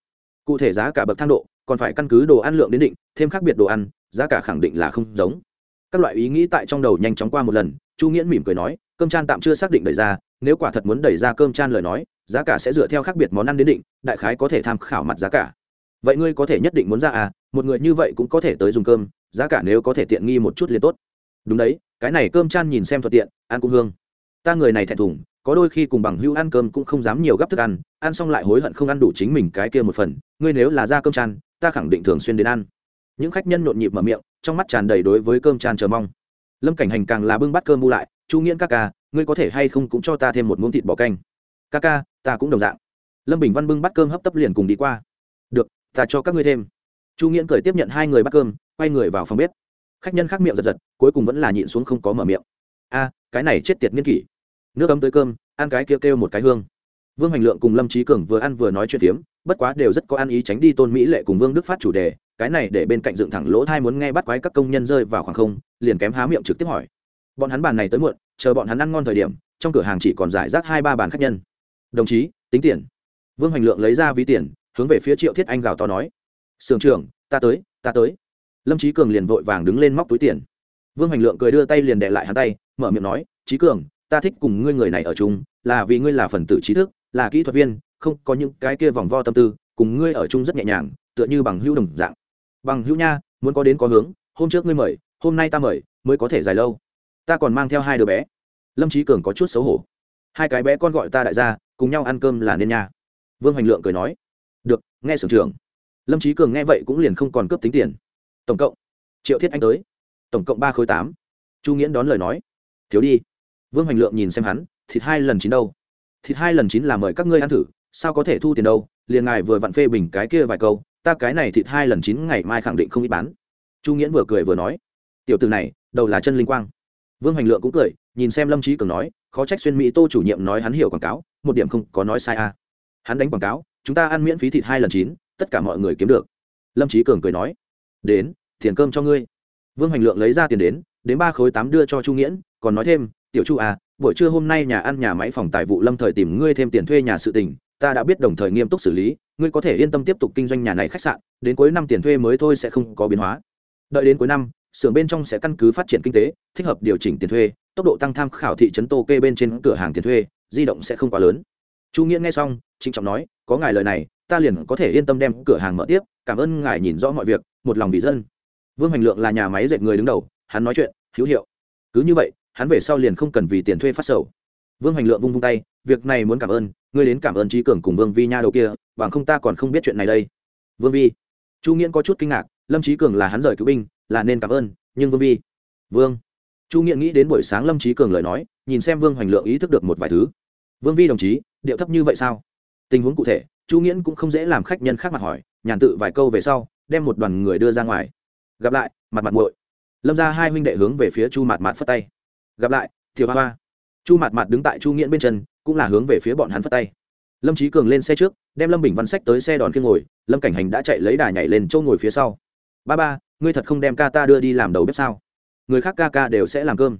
S1: cụ thể giá cả bậc thang độ, còn phải căn cứ đồ ăn lượng đến định, thêm khác biệt đồ ăn, giá cả khẳng định là không giống. Các loại ý nghĩ tại trong đầu nhanh chóng qua một lần, chu nghiễn mỉm cười nói, cơm chan tạm chưa xác định đẩy ra, nếu quả thật muốn đẩy ra cơm chan lời nói, giá cả sẽ dựa theo khác biệt món ăn đến định, đại khái có thể tham khảo mặt giá cả. Vậy ngươi có thể nhất định muốn ra à một người như vậy cũng có thể tới dùng cơm, giá cả nếu có thể tiện nghi một chút liền tốt. Đúng đấy, cái này cơm chan nhìn xem thuận tiện, ăn cũng hương. Ta người này thẹn thùng có đôi khi cùng bằng hữu ăn cơm cũng không dám nhiều gấp thức ăn ăn xong lại hối hận không ăn đủ chính mình cái kia một phần, ngươi nếu là ra cơm chan, ta khẳng định thường xuyên đến ăn. Những khách nhân nhộn nhịp mở miệng, trong mắt tràn đầy đối với cơm chan chờ mong. Lâm cảnh hành càng là bưng bát cơm bu lại, chu nghiễn ca ca, ngươi có thể hay không cũng cho ta thêm một muỗng thịt bò canh? Ca ca, ta cũng đồng dạng. Lâm bình văn bưng bát cơm hấp tấp liền cùng đi qua. Được, ta cho các ngươi thêm. Chu nghiễn cười tiếp nhận hai người bát cơm, quay người vào phòng bếp. Khách nhân khác miệng giật giật, cuối cùng vẫn là nhịn xuống không có mở miệng. A, cái này chết tiệt nghiên kỷ nước ấm tới cơm, ăn cái kêu kêu một cái hương. Vương hoành lượng cùng lâm trí cường vừa ăn vừa nói chuyện phiếm, bất quá đều rất có ăn ý tránh đi tôn mỹ lệ cùng vương đức phát chủ đề, cái này để bên cạnh dựng thẳng lỗ thai muốn nghe bắt quái các công nhân rơi vào khoảng không, liền kém há miệng trực tiếp hỏi. Bọn hắn bàn này tới muộn, chờ bọn hắn ăn ngon thời điểm, trong cửa hàng chỉ còn giải rác hai ba bàn khách nhân. Đồng chí, tính tiền. Vương hoành lượng lấy ra ví tiền, hướng về phía triệu thiết anh gào to nói. Sưởng trưởng, ta tới ta tới. Lâm trí cường liền vội vàng đứng lên móc túi tiền. Vương hoành lượng cười đưa tay liền đệ lại hắn tay, mở miệng nói trí cường ta thích cùng ngươi người này ở chung, là vì ngươi là phần tử trí thức, là kỹ thuật viên, không có những cái kia vòng vo tâm tư, cùng ngươi ở chung rất nhẹ nhàng, tựa như bằng hữu đồng dạng. Bằng hữu nha, muốn có đến có hướng, hôm trước ngươi mời, hôm nay ta mời, mới có thể dài lâu. Ta còn mang theo hai đứa bé. Lâm trí cường có chút xấu hổ. Hai cái bé con gọi ta đại gia, cùng nhau ăn cơm là nên nha. Vương hoành lượng cười nói. Được, nghe sưởng trưởng. Lâm trí cường nghe vậy cũng liền không còn cướp tính tiền. Tổng cộng, triệu thiết anh tới. Tổng cộng ba khối tám. Chu nghiễn đón lời nói. Thiếu đi vương hoành lượng nhìn xem hắn, thịt hai lần chín đâu? Thịt hai lần chín là mời các ngươi ăn thử, sao có thể thu tiền đâu? Liền ngài vừa vặn phê bình cái kia vài câu, ta cái này thịt hai lần chín ngày mai khẳng định không ít bán. Chu nghiễn vừa cười vừa nói, tiểu từ này, đầu là chân linh quang. Vương hoành lượng cũng cười, nhìn xem lâm trí cường nói, khó trách xuyên mỹ tô chủ nhiệm nói hắn hiểu quảng cáo, một điểm không có nói sai à. hắn đánh quảng cáo, chúng ta ăn miễn phí thịt hai lần chín, tất cả mọi người kiếm được. Lâm trí cường cười nói, đến, tiền cơm cho ngươi. Vương hoành lượng lấy ra tiền đến đến ba khối tám đưa cho chu nghiễn, còn nói thêm tiểu chu à buổi trưa hôm nay nhà ăn nhà máy phòng tài vụ lâm thời tìm ngươi thêm tiền thuê nhà sự tình, ta đã biết đồng thời nghiêm túc xử lý, ngươi có thể yên tâm tiếp tục kinh doanh nhà này khách sạn, đến cuối năm tiền thuê mới thôi sẽ không có biến hóa. Đợi đến cuối năm, xưởng bên trong sẽ căn cứ phát triển kinh tế, thích hợp điều chỉnh tiền thuê, tốc độ tăng tham khảo thị trấn tô kê bên trên cửa hàng tiền thuê, di động sẽ không quá lớn. Chu nghĩa nghe xong, trịnh trọng nói, có ngài lời này, ta liền có thể yên tâm đem cửa hàng mở tiếp, cảm ơn ngài nhìn rõ mọi việc, một lòng vì dân. Vương Hành lượng là nhà máy dệt người đứng đầu, hắn nói chuyện, hữu hiệu. Cứ như vậy hắn về sau liền không cần vì tiền thuê phát sầu. Vương hoành lượng vung vung tay, việc này muốn cảm ơn, ngươi đến cảm ơn trí cường cùng vương vi nha đầu kia, bằng không ta còn không biết chuyện này đây. Vương vi. Chu nghiễn có chút kinh ngạc, lâm trí cường là hắn rời cứu binh, là nên cảm ơn, nhưng vương vi. Vương. Chu nghiễn nghĩ đến buổi sáng lâm trí cường lời nói, nhìn xem vương hoành lượng ý thức được một vài thứ. Vương vi đồng chí, điệu thấp như vậy sao? Tình huống cụ thể, chu nghiễn cũng không dễ làm khách nhân khác mặt hỏi, nhàn tự vài câu về sau, đem một đoàn người đưa ra ngoài. Gặp lại, mặt mặt muội. Lâm ra hai huynh đệ hướng về phía chu mặt mặt phất tay gặp lại thiều hoa hoa. Chu mạt mạt đứng tại chu nghiễn bên chân, cũng là hướng về phía bọn hắn phất tay. Lâm trí cường lên xe trước, đem lâm bình văn sách tới xe đòn khi ngồi, lâm cảnh hành đã chạy lấy đà nhảy lên châu ngồi phía sau. Ba ba, ngươi thật không đem ca ta đưa đi làm đầu bếp sao? Người khác ca ca đều sẽ làm cơm.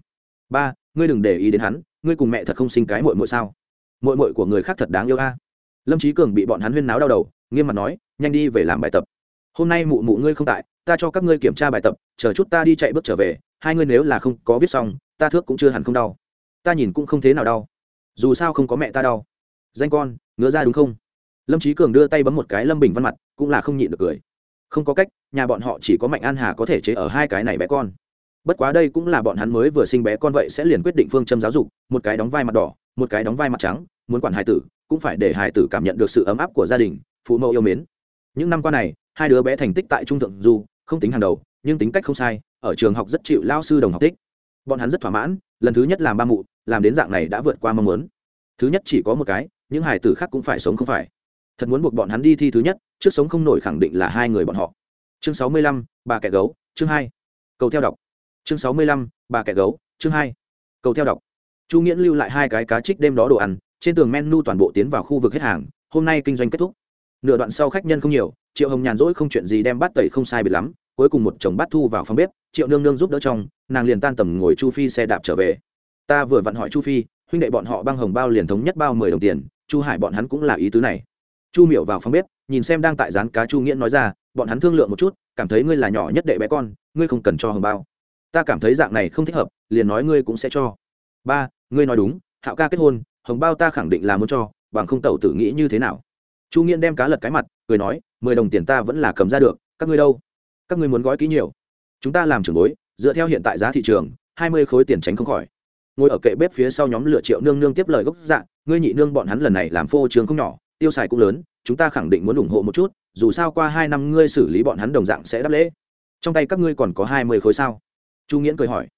S1: Ba, ngươi đừng để ý đến hắn, ngươi cùng mẹ thật không sinh cái mội mội sao? Mội mội của người khác thật đáng yêu a. Lâm trí cường bị bọn hắn huyên náo đau đầu, nghiêm mặt nói, nhanh đi về làm bài tập. Hôm nay mụ mụ ngươi không tại, ta cho các ngươi kiểm tra bài tập, chờ chút ta đi chạy bước trở về, hai ngươi nếu là không có viết xong ta thước cũng chưa hẳn không đau. Ta nhìn cũng không thế nào đau. Dù sao không có mẹ ta đau. Danh con, ngứa ra đúng không? Lâm trí cường đưa tay bấm một cái lâm bình văn mặt, cũng là không nhịn được cười. Không có cách, nhà bọn họ chỉ có mạnh an hà có thể chế ở hai cái này bé con. Bất quá đây cũng là bọn hắn mới vừa sinh bé con vậy sẽ liền quyết định phương châm giáo dục, một cái đóng vai mặt đỏ, một cái đóng vai mặt trắng, muốn quản Hải tử, cũng phải để Hải tử cảm nhận được sự ấm áp của gia đình, phụ mẫu yêu mến. Những năm qua này, hai đứa bé thành tích tại trung thượng du không tính hàng đầu, nhưng tính cách không sai, ở trường học rất chịu lao sư đồng học thích bọn hắn rất thỏa mãn, lần thứ nhất làm ba mụ, làm đến dạng này đã vượt qua mong muốn. Thứ nhất chỉ có một cái, những hải tử khác cũng phải sống không phải. Thật muốn buộc bọn hắn đi thi thứ nhất, trước sống không nổi khẳng định là hai người bọn họ. Chương sáu mươi lăm, bà kẻ gấu, chương hai. Cầu theo đọc. Chương sáu mươi lăm, bà kẻ gấu, chương hai. Cầu theo đọc. Chu nghiễn lưu lại hai cái cá trích đêm đó đồ ăn, trên tường menu toàn bộ tiến vào khu vực hết hàng, hôm nay kinh doanh kết thúc. Nửa đoạn sau khách nhân không nhiều, triệu hồng nhàn rỗi không chuyện gì đem bắt tẩy không sai biệt lắm cuối cùng một chồng bát thu vào phòng bếp, triệu nương nương giúp đỡ trong nàng liền tan tầm ngồi chu phi xe đạp trở về. Ta vừa vặn hỏi chu phi, huynh đệ bọn họ băng hồng bao liền thống nhất bao mười đồng tiền, chu hải bọn hắn cũng là ý tứ này. Chu miểu vào phòng bếp, nhìn xem đang tại rán cá chu nghĩa nói ra, bọn hắn thương lượng một chút, cảm thấy ngươi là nhỏ nhất đệ bé con, ngươi không cần cho hồng bao. Ta cảm thấy dạng này không thích hợp, liền nói ngươi cũng sẽ cho. Ba, ngươi nói đúng, hạo ca kết hôn, hồng bao ta khẳng định là muốn cho, bằng không tẩu tử nghĩ như thế nào? Chu nghiễn đem cá lật cái mặt, cười nói, mười đồng tiền ta vẫn là cầm ra được, các ngươi đâu? Các ngươi muốn gói kỹ nhiều. Chúng ta làm trưởng bối, dựa theo hiện tại giá thị trường, hai mươi khối tiền tránh không khỏi. Ngồi ở kệ bếp phía sau nhóm lựa triệu nương nương tiếp lời gốc dạng ngươi nhị nương bọn hắn lần này làm phô trường không nhỏ, tiêu xài cũng lớn, chúng ta khẳng định muốn ủng hộ một chút, dù sao qua hai năm ngươi xử lý bọn hắn đồng dạng sẽ đáp lễ. Trong tay các ngươi còn có hai mươi khối sao? Chu nghiễn cười hỏi.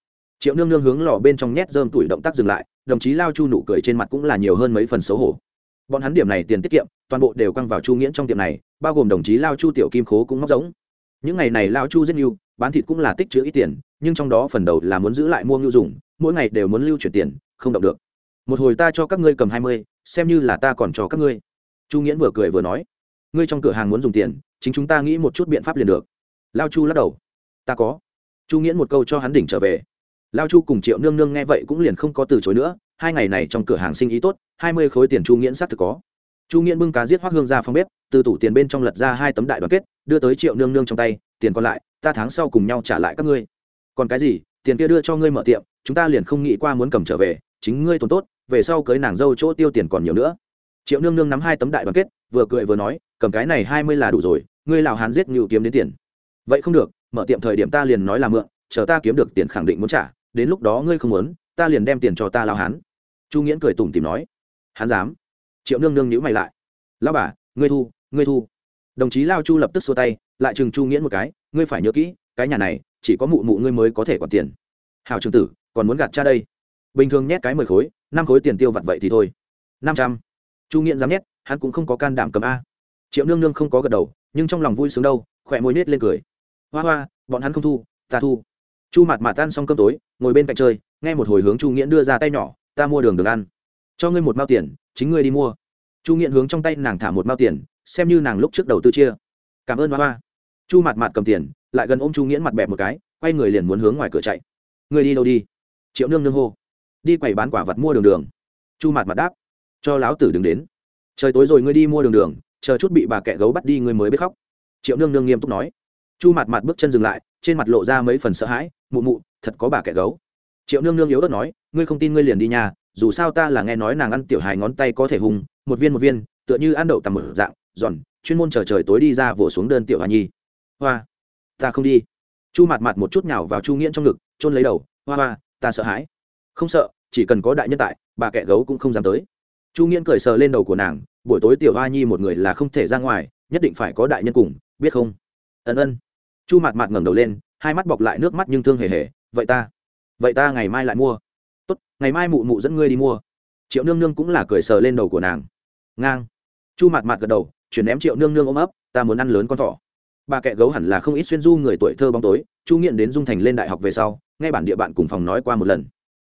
S1: Triệu nương nương hướng lò bên trong nhét dơm tuổi động tác dừng lại, đồng chí lao chu nụ cười trên mặt cũng là nhiều hơn mấy phần xấu hổ. Bọn hắn điểm này tiền tiết kiệm, toàn bộ đều căng vào chu nghiễn trong tiệm này, bao gồm đồng chí lao chu tiểu kim khố cũng móc giống những ngày này lao chu rất nhiều bán thịt cũng là tích chữ ít tiền, nhưng trong đó phần đầu là muốn giữ lại mua ngưu dùng, mỗi ngày đều muốn lưu chuyển tiền, không động được. Một hồi ta cho các ngươi cầm hai mươi, xem như là ta còn cho các ngươi. Chu nghiễn vừa cười vừa nói, ngươi trong cửa hàng muốn dùng tiền, chính chúng ta nghĩ một chút biện pháp liền được. Lao chu lắc đầu, ta có. Chu nghiễn một câu cho hắn đỉnh trở về. Lao chu cùng triệu nương nương nghe vậy cũng liền không có từ chối nữa, hai ngày này trong cửa hàng sinh ý tốt, hai mươi khối tiền chu nghiễn xác thực có chu nghiễn bưng cá giết hoác hương ra phong bếp, từ tủ tiền bên trong lật ra hai tấm đại đoàn kết, đưa tới triệu nương nương trong tay, tiền còn lại, ta tháng sau cùng nhau trả lại các ngươi. Còn cái gì? Tiền kia đưa cho ngươi mở tiệm, chúng ta liền không nghĩ qua muốn cầm trở về, chính ngươi tồn tốt, về sau cưới nàng dâu chỗ tiêu tiền còn nhiều nữa. Triệu nương nương nắm hai tấm đại đoàn kết, vừa cười vừa nói, cầm cái này hai mươi là đủ rồi, ngươi lào hán giết ngự kiếm đến tiền. Vậy không được, mở tiệm thời điểm ta liền nói là mượn, chờ ta kiếm được tiền khẳng định muốn trả, đến lúc đó ngươi không muốn, ta liền đem tiền cho ta lao hán. Chu nghiễn cười tủm tìm nói hắn dám triệu nương nương nhữ mày lại. Lao bà, ngươi thu ngươi thu. Đồng chí lao chu lập tức xua tay, lại chừng chu nghiễn một cái, ngươi phải nhớ kỹ, cái nhà này, chỉ có mụ mụ ngươi mới có thể quản tiền. Hào trường tử, còn muốn gạt cha đây? Bình thường nhét cái mười khối, năm khối tiền tiêu vặt vậy thì thôi. Năm trăm. Chu nghiễn dám nhét, hắn cũng không có can đảm cầm a. Triệu nương nương không có gật đầu, nhưng trong lòng vui sướng đâu, khỏe môi nết lên cười. Hoa hoa, bọn hắn không thu, ta thu. Chu mặt Mạt tan xong cơm tối, ngồi bên cạnh chơi, nghe một hồi hướng chu nghiễn đưa ra tay nhỏ, ta mua đường đường ăn cho ngươi một mao tiền, chính ngươi đi mua. Chu nghiện hướng trong tay nàng thả một mao tiền, xem như nàng lúc trước đầu tư chia. Cảm ơn hoa hoa. Chu mặt mặt cầm tiền, lại gần ôm chu nghiễn mặt bẹp một cái, quay người liền muốn hướng ngoài cửa chạy. Ngươi đi đâu đi? Triệu nương nương hô. Đi quầy bán quả vật mua đường đường. Chu mặt mặt đáp. Cho lão tử đừng đến. Trời tối rồi ngươi đi mua đường đường, chờ chút bị bà kẹ gấu bắt đi ngươi mới biết khóc. Triệu nương nương nghiêm túc nói. Chu mặt mặt bước chân dừng lại, trên mặt lộ ra mấy phần sợ hãi, mụ mụ, thật có bà kẻ gấu. Triệu nương nương yếu ớt nói, ngươi không tin ngươi liền đi nhà dù sao ta là nghe nói nàng ăn tiểu hài ngón tay có thể hùng, một viên một viên, tựa như ăn đậu tầm mở dạng, giòn, chuyên môn chờ trời tối đi ra vỗ xuống đơn tiểu hoa nhi. Hoa, ta không đi. Chu mặt mặt một chút nhào vào chu nghiễn trong ngực trôn lấy đầu. Hoa hoa, ta sợ hãi. Không sợ, chỉ cần có đại nhân tại, bà kẻ gấu cũng không dám tới. Chu nghiễn cười sờ lên đầu của nàng, buổi tối tiểu hoa nhi một người là không thể ra ngoài, nhất định phải có đại nhân cùng, biết không? Ân ân. Chu mặt mặt ngẩng đầu lên, hai mắt bọc lại nước mắt nhưng thương hề hề. Vậy ta vậy ta ngày mai lại mua tốt, ngày mai mụ mụ dẫn ngươi đi mua. Triệu nương nương cũng là cười sờ lên đầu của nàng. Ngang. Chu mạt mạt gật đầu, chuyển ném triệu nương nương ôm ấp, ta muốn ăn lớn con thỏ. Bà kẹ gấu hẳn là không ít xuyên du người tuổi thơ bóng tối, chu nghiện đến dung thành lên đại học về sau ngay bản địa bạn cùng phòng nói qua một lần.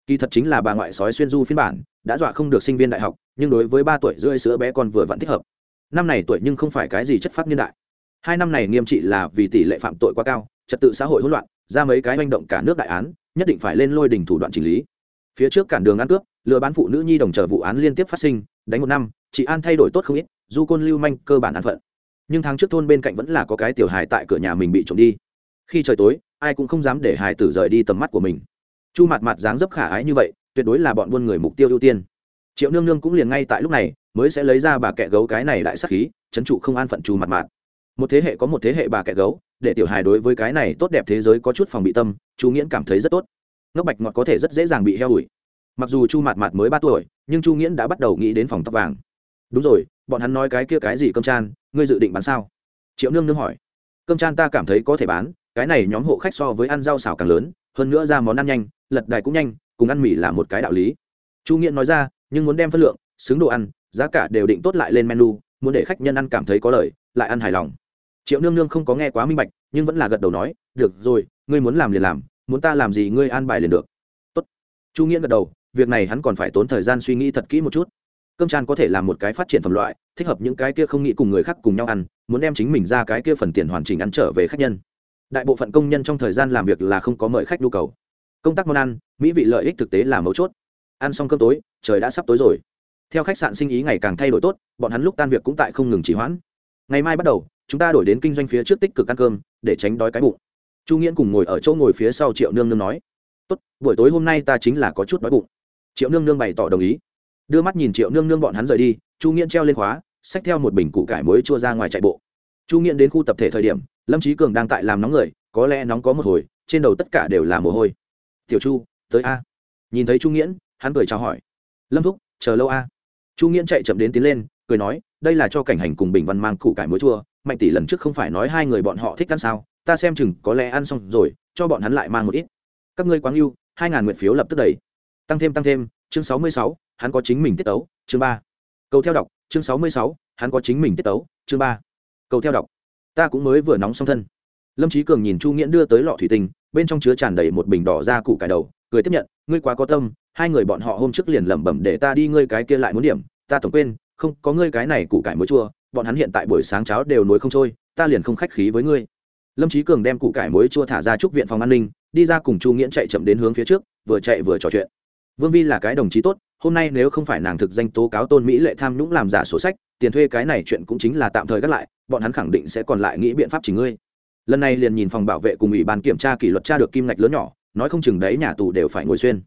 S1: Kỳ thật chính là bà ngoại sói xuyên du phiên bản, đã dọa không được sinh viên đại học, nhưng đối với ba tuổi rưỡi sữa bé con vừa vẫn thích hợp. Năm này tuổi nhưng không phải cái gì chất phát niên đại. Hai năm này nghiêm trị là vì tỷ lệ phạm tội quá cao, trật tự xã hội hỗn loạn, ra mấy cái manh động cả nước đại án, nhất định phải lên lôi đình thủ đoạn chỉnh lý phía trước cản đường ăn cướp, lừa bán phụ nữ nhi đồng chờ vụ án liên tiếp phát sinh, đánh một năm, chị an thay đổi tốt không ít du côn lưu manh cơ bản an phận. Nhưng tháng trước thôn bên cạnh vẫn là có cái tiểu hài tại cửa nhà mình bị trộm đi. Khi trời tối, ai cũng không dám để hài tử rời đi tầm mắt của mình. Chu mặt mặt dáng dấp khả ái như vậy, tuyệt đối là bọn buôn người mục tiêu ưu tiên. Triệu nương nương cũng liền ngay tại lúc này, mới sẽ lấy ra bà kẹ gấu cái này đại sắc khí chấn trụ không an phận chu mặt mặt một thế hệ có một thế hệ bà kẹ gấu, để tiểu hài đối với cái này tốt đẹp thế giới có chút phòng bị tâm chú nghiễn cảm thấy rất tốt ngốc bạch ngọt có thể rất dễ dàng bị heo ủi. Mặc dù chu mạt mạt mới ba tuổi, nhưng chu nghiễn đã bắt đầu nghĩ đến phòng tóc vàng. Đúng rồi, bọn hắn nói cái kia cái gì cơm chan, ngươi dự định bán sao? Triệu nương nương hỏi. Cơm chan ta cảm thấy có thể bán, cái này nhóm hộ khách so với ăn rau xào càng lớn, hơn nữa ra món ăn nhanh, lật đài cũng nhanh, cùng ăn mì là một cái đạo lý. Chu nghiễn nói ra, nhưng muốn đem phân lượng, xứng đồ ăn, giá cả đều định tốt lại lên menu, muốn để khách nhân ăn cảm thấy có lời lại ăn hài lòng. Triệu nương nương không có nghe quá minh bạch, nhưng vẫn là gật đầu nói, được rồi, ngươi muốn làm liền làm muốn ta làm gì ngươi an bài liền được. Tốt. Chu nghiễn gật đầu, việc này hắn còn phải tốn thời gian suy nghĩ thật kỹ một chút. Cơm tràn có thể là một cái phát triển phẩm loại, thích hợp những cái kia không nghĩ cùng người khác cùng nhau ăn, muốn đem chính mình ra cái kia phần tiền hoàn chỉnh ăn trở về khách nhân. Đại bộ phận công nhân trong thời gian làm việc là không có mời khách nhu cầu. Công tác món ăn, mỹ vị lợi ích thực tế là mấu chốt. Ăn xong cơm tối, trời đã sắp tối rồi. Theo khách sạn sinh ý ngày càng thay đổi tốt, bọn hắn lúc tan việc cũng tại không ngừng trì hoãn. Ngày mai bắt đầu, chúng ta đổi đến kinh doanh phía trước tích cực ăn cơm, để tránh đói cái bụng chu nghiễn cùng ngồi ở chỗ ngồi phía sau triệu nương nương nói, tốt, buổi tối hôm nay ta chính là có chút đói bụng. Triệu nương nương bày tỏ đồng ý. Đưa mắt nhìn triệu nương nương bọn hắn rời đi, chu nghiễn treo lên khóa, xách theo một bình củ cải muối chua ra ngoài chạy bộ. Chu nghiễn đến khu tập thể thời điểm, lâm trí cường đang tại làm nóng người, có lẽ nóng có một hồi, trên đầu tất cả đều là mồ hôi. Tiểu chu, tới a. Nhìn thấy chu nghiễn, hắn cười chào hỏi. Lâm thúc, chờ lâu a. Chu nghiễn chạy chậm đến tiến lên, cười nói, đây là cho cảnh hành cùng bình văn mang củ cải muối chua, mạnh tỷ lần trước không phải nói hai người bọn họ thích ăn sao? Ta xem chừng có lẽ ăn xong rồi, cho bọn hắn lại mang một ít. Các ngươi quáng yêu hai ngàn nguyện phiếu lập tức đầy tăng thêm tăng thêm, chương sáu mươi sáu, hắn có chính mình tiết tấu, chương ba. Cầu theo đọc, chương sáu mươi sáu, hắn có chính mình tiết tấu, chương ba. Cầu theo đọc. Ta cũng mới vừa nóng xong thân. Lâm trí cường nhìn chu nghiễn đưa tới lọ thủy tinh, bên trong chứa tràn đầy một bình đỏ ra củ cải đầu, cười tiếp nhận, ngươi quá có tâm, hai người bọn họ hôm trước liền lẩm bẩm để ta đi ngươi cái kia lại muốn điểm, ta tổng quên, không, có ngươi cái này củ cải muối chua, bọn hắn hiện tại buổi sáng cháo đều nối không trôi, ta liền không khách khí với ngươi lâm trí cường đem củ cải muối chua thả ra trúc viện phòng an ninh, đi ra cùng chu nghiễn chạy chậm đến hướng phía trước, vừa chạy vừa trò chuyện. Vương vi là cái đồng chí tốt, hôm nay nếu không phải nàng thực danh tố cáo tôn mỹ lệ tham nhũng làm giả sổ sách, tiền thuê cái này chuyện cũng chính là tạm thời gác lại, bọn hắn khẳng định sẽ còn lại nghĩ biện pháp chỉ ngươi. Lần này liền nhìn phòng bảo vệ cùng ủy ban kiểm tra kỷ luật tra được kim ngạch lớn nhỏ, nói không chừng đấy nhà tù đều phải ngồi xuyên.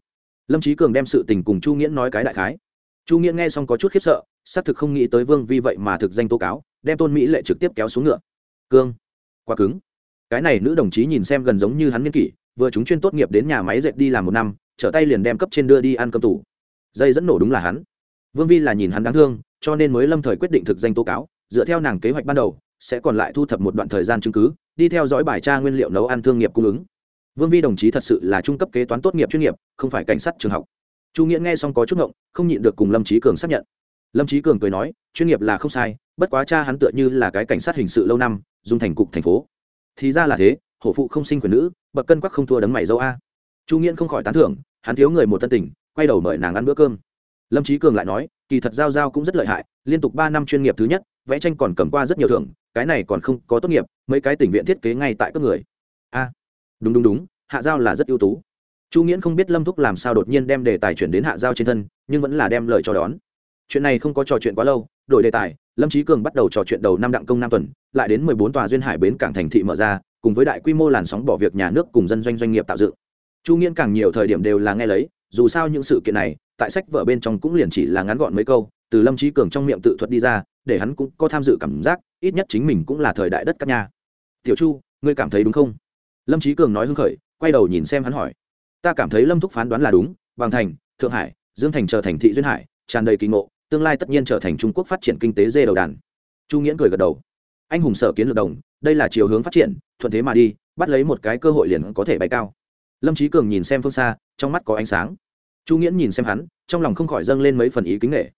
S1: Lâm trí cường đem sự tình cùng chu nghiễn nói cái đại khái. Chu nghiễn nghe xong có chút khiếp sợ, xác thực không nghĩ tới vương vi vậy mà thực danh tố cáo, đem tôn mỹ lệ trực tiếp kéo xuống ngựa. Cương. Quá cứng cái này nữ đồng chí nhìn xem gần giống như hắn nghiên kỷ, vừa chúng chuyên tốt nghiệp đến nhà máy dệt đi làm một năm, trở tay liền đem cấp trên đưa đi ăn cơm tủ. Dây dẫn nổ đúng là hắn. Vương vi là nhìn hắn đáng thương, cho nên mới lâm thời quyết định thực danh tố cáo, dựa theo nàng kế hoạch ban đầu, sẽ còn lại thu thập một đoạn thời gian chứng cứ, đi theo dõi bài tra nguyên liệu nấu ăn thương nghiệp cung ứng. Vương vi đồng chí thật sự là trung cấp kế toán tốt nghiệp chuyên nghiệp, không phải cảnh sát trường học. Chu nghĩa nghe xong có chút ngộng, không nhịn được cùng lâm trí cường xác nhận. Lâm trí cường cười nói, chuyên nghiệp là không sai, bất quá cha hắn tựa như là cái cảnh sát hình sự lâu năm, dùng thành cục thành phố thì ra là thế, hổ phụ không sinh quyền nữ, bậc cân quắc không thua đấng mày dâu a. Chu nghiễn không khỏi tán thưởng, hắn thiếu người một tân tình, quay đầu mời nàng ăn bữa cơm. Lâm trí cường lại nói, kỳ thật giao giao cũng rất lợi hại, liên tục ba năm chuyên nghiệp thứ nhất, vẽ tranh còn cầm qua rất nhiều thưởng, cái này còn không có tốt nghiệp, mấy cái tỉnh viện thiết kế ngay tại các người. A, đúng đúng đúng, hạ giao là rất ưu tú. Chu nghiễn không biết lâm thúc làm sao đột nhiên đem đề tài chuyển đến hạ giao trên thân, nhưng vẫn là đem lời cho đón. Chuyện này không có trò chuyện quá lâu, đổi đề tài lâm trí cường bắt đầu trò chuyện đầu năm đặng công năm tuần, lại đến mười bốn tòa duyên hải bến cảng thành thị mở ra, cùng với đại quy mô làn sóng bỏ việc nhà nước cùng dân doanh doanh nghiệp tạo dựng. Chu nghiên càng nhiều thời điểm đều là nghe lấy, dù sao những sự kiện này, tại sách vở bên trong cũng liền chỉ là ngắn gọn mấy câu, từ lâm trí cường trong miệng tự thuật đi ra, để hắn cũng có tham dự cảm giác, ít nhất chính mình cũng là thời đại đất các nhà tiểu chu, ngươi cảm thấy đúng không? Lâm trí cường nói hưng khởi, quay đầu nhìn xem hắn hỏi. Ta cảm thấy lâm thúc phán đoán là đúng, bằng thành, thượng hải, dương thành trở thành thị duyên hải, tràn đầy kỳ ngộ tương lai tất nhiên trở thành trung quốc phát triển kinh tế dê đầu đàn. Chu nghiễn cười gật đầu. Anh hùng sở kiến lược đồng, đây là chiều hướng phát triển, thuận thế mà đi, bắt lấy một cái cơ hội liền có thể bay cao. Lâm trí cường nhìn xem phương xa, trong mắt có ánh sáng. Chu nghiễn nhìn xem hắn, trong lòng không khỏi dâng lên mấy phần ý kính nghệ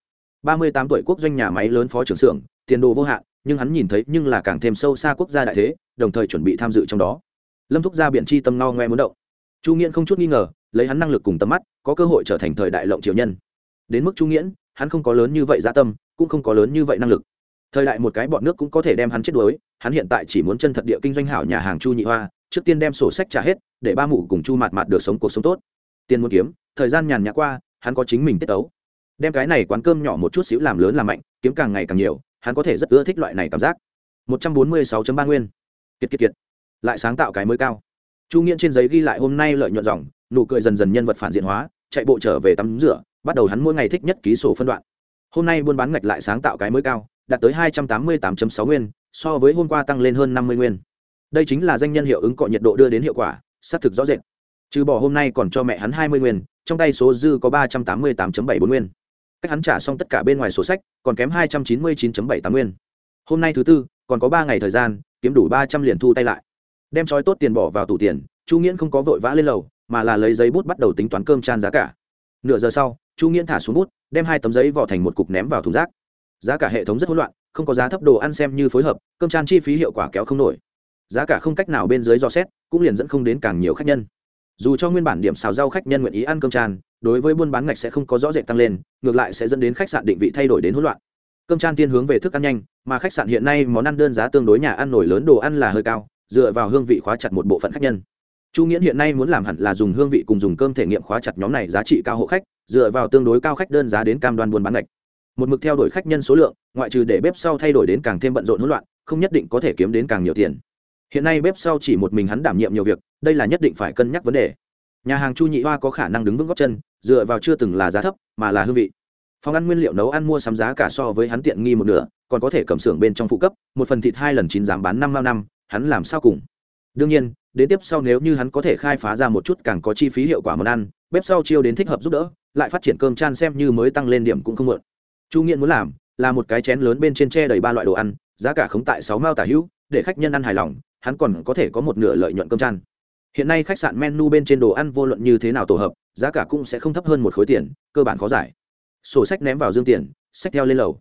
S1: ba mươi tám tuổi quốc doanh nhà máy lớn phó trưởng xưởng, tiền đồ vô hạn, nhưng hắn nhìn thấy nhưng là càng thêm sâu xa quốc gia đại thế, đồng thời chuẩn bị tham dự trong đó. Lâm thúc gia biện chi tâm no ngoe muốn động. Chu nghiễn không chút nghi ngờ, lấy hắn năng lực cùng tầm mắt, có cơ hội trở thành thời đại lộng triều nhân. Đến mức chu nghiễn hắn không có lớn như vậy dạ tâm, cũng không có lớn như vậy năng lực. Thời đại một cái bọn nước cũng có thể đem hắn chết đuối, hắn hiện tại chỉ muốn chân thật địa kinh doanh hảo nhà hàng chu nhị hoa, trước tiên đem sổ sách trả hết, để ba mụ cùng chu mạt mạt được sống cuộc sống tốt. Tiền muốn kiếm, thời gian nhàn nhã qua, hắn có chính mình tiết tấu. Đem cái này quán cơm nhỏ một chút xíu làm lớn làm mạnh, kiếm càng ngày càng nhiều, hắn có thể rất ưa thích loại này cảm giác. 146.3 nguyên. Kiệt kiệt kiệt. Lại sáng tạo cái mới cao. Chu nghiễn trên giấy ghi lại hôm nay lợi nhuận dòng, nụ cười dần dần nhân vật phản diện hóa, chạy bộ trở về tắm rửa bắt đầu hắn mỗi ngày thích nhất ký sổ phân đoạn. Hôm nay buôn bán ngạch lại sáng tạo cái mới cao, đạt tới 288.6 nguyên, so với hôm qua tăng lên hơn 50 nguyên. Đây chính là danh nhân hiệu ứng cọ nhiệt độ đưa đến hiệu quả, xác thực rõ rệt. Trừ bỏ hôm nay còn cho mẹ hắn 20 nguyên, trong tay số dư có 388.74 nguyên. Cách hắn trả xong tất cả bên ngoài sổ sách, còn kém 299.78 nguyên. Hôm nay thứ tư, còn có ba ngày thời gian, kiếm đủ ba trăm liền thu tay lại. Đem trói tốt tiền bỏ vào tủ tiền, chu nghiễn không có vội vã lên lầu, mà là lấy giấy bút bắt đầu tính toán cơm chan giá cả. Nửa giờ sau chu nghiễn thả xuống bút, đem hai tấm giấy vỏ thành một cục ném vào thùng rác. Giá cả hệ thống rất hỗn loạn, không có giá thấp đồ ăn xem như phối hợp, cơm tràn chi phí hiệu quả kéo không nổi. Giá cả không cách nào bên dưới do xét, cũng liền dẫn không đến càng nhiều khách nhân. Dù cho nguyên bản điểm xào rau khách nhân nguyện ý ăn cơm tràn đối với buôn bán ngạch sẽ không có rõ rệt tăng lên, ngược lại sẽ dẫn đến khách sạn định vị thay đổi đến hỗn loạn. Cơm tràn tiên hướng về thức ăn nhanh, mà khách sạn hiện nay món ăn đơn giá tương đối nhà ăn nổi lớn đồ ăn là hơi cao, dựa vào hương vị khóa chặt một bộ phận khách nhân chu nghiễn hiện nay muốn làm hẳn là dùng hương vị cùng dùng cơm thể nghiệm khóa chặt nhóm này giá trị cao hộ khách, dựa vào tương đối cao khách đơn giá đến cam đoan buôn bán ngạch. Một mực theo đuổi khách nhân số lượng, ngoại trừ để bếp sau thay đổi đến càng thêm bận rộn hỗn loạn, không nhất định có thể kiếm đến càng nhiều tiền. Hiện nay bếp sau chỉ một mình hắn đảm nhiệm nhiều việc, đây là nhất định phải cân nhắc vấn đề. Nhà hàng chu nhị hoa có khả năng đứng vững góc chân, dựa vào chưa từng là giá thấp, mà là hương vị. Phòng ăn nguyên liệu nấu ăn mua sắm giá cả so với hắn tiện nghi một nửa, còn có thể cầm xưởng bên trong phụ cấp, một phần thịt hai lần chín giảm bán năm mao năm, hắn làm sao cùng? Đương nhiên, đến tiếp sau nếu như hắn có thể khai phá ra một chút càng có chi phí hiệu quả món ăn, bếp sau chiêu đến thích hợp giúp đỡ, lại phát triển cơm chan xem như mới tăng lên điểm cũng không mượn chu nghiện muốn làm là một cái chén lớn bên trên tre đầy ba loại đồ ăn, giá cả khống tại sáu mao tả hữu, để khách nhân ăn hài lòng, hắn còn có thể có một nửa lợi nhuận cơm chan. Hiện nay khách sạn menu bên trên đồ ăn vô luận như thế nào tổ hợp, giá cả cũng sẽ không thấp hơn một khối tiền, cơ bản khó giải. Sổ sách ném vào dương tiền, sách theo lên lầu.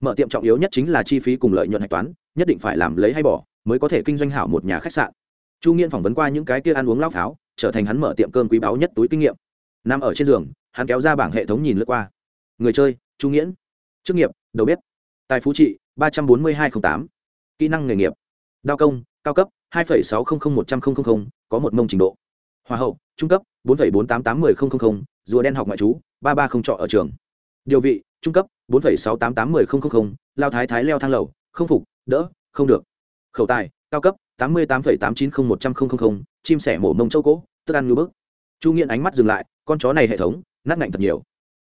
S1: Mở tiệm trọng yếu nhất chính là chi phí cùng lợi nhuận hạch toán, nhất định phải làm lấy hay bỏ, mới có thể kinh doanh hảo một nhà khách sạn chu nghiên phỏng vấn qua những cái kia ăn uống lao pháo, trở thành hắn mở tiệm cơm quý báu nhất túi kinh nghiệm. Nằm ở trên giường, hắn kéo ra bảng hệ thống nhìn lướt qua. Người chơi, chu nghiễn. Chức nghiệp, đầu bếp. Tài phú trị, ba trăm bốn mươi hai t r ă n h tám. Kỹ năng nghề nghiệp. Đao công, cao cấp, hai sáu trăm linh một trăm linh có một mông trình độ. Hoa hậu, trung cấp, bốn bốn tám tám mươi rùa đen học ngoại trú, ba ba không trọ ở trường. Điều vị, trung cấp, bốn sáu tám tám mươi lao thái thái leo thang lầu, không phục, đỡ, không được. Khẩu tài, cao cấp tám mươi tám tám chín mươi một trăm linh chim sẻ mổ mông châu cỗ tức ăn ngư bức. Chu nghiện ánh mắt dừng lại, con chó này hệ thống nát ngạnh thật nhiều.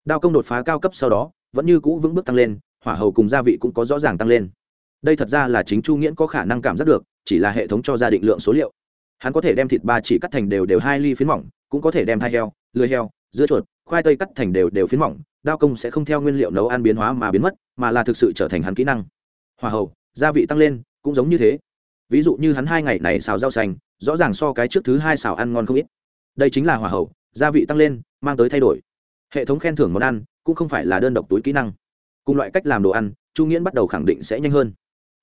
S1: Đao công đột phá cao cấp sau đó, vẫn như cũ vững bước tăng lên, hỏa hầu cùng gia vị cũng có rõ ràng tăng lên. Đây thật ra là chính chu nghiễn có khả năng cảm giác được, chỉ là hệ thống cho gia định lượng số liệu. Hắn có thể đem thịt ba chỉ cắt thành đều đều hai ly phiến mỏng, cũng có thể đem hai heo, lưới heo, dưa chuột, khoai tây cắt thành đều đều phiến mỏng, đao công sẽ không theo nguyên liệu nấu ăn biến hóa mà biến mất, mà là thực sự trở thành hắn kỹ năng. Hòa hậu gia vị tăng lên, cũng giống như thế ví dụ như hắn hai ngày này xào rau xanh, rõ ràng so cái trước thứ hai xào ăn ngon không ít. Đây chính là hòa hậu gia vị tăng lên, mang tới thay đổi. Hệ thống khen thưởng món ăn cũng không phải là đơn độc túi kỹ năng. Cùng loại cách làm đồ ăn, chu nghiễn bắt đầu khẳng định sẽ nhanh hơn.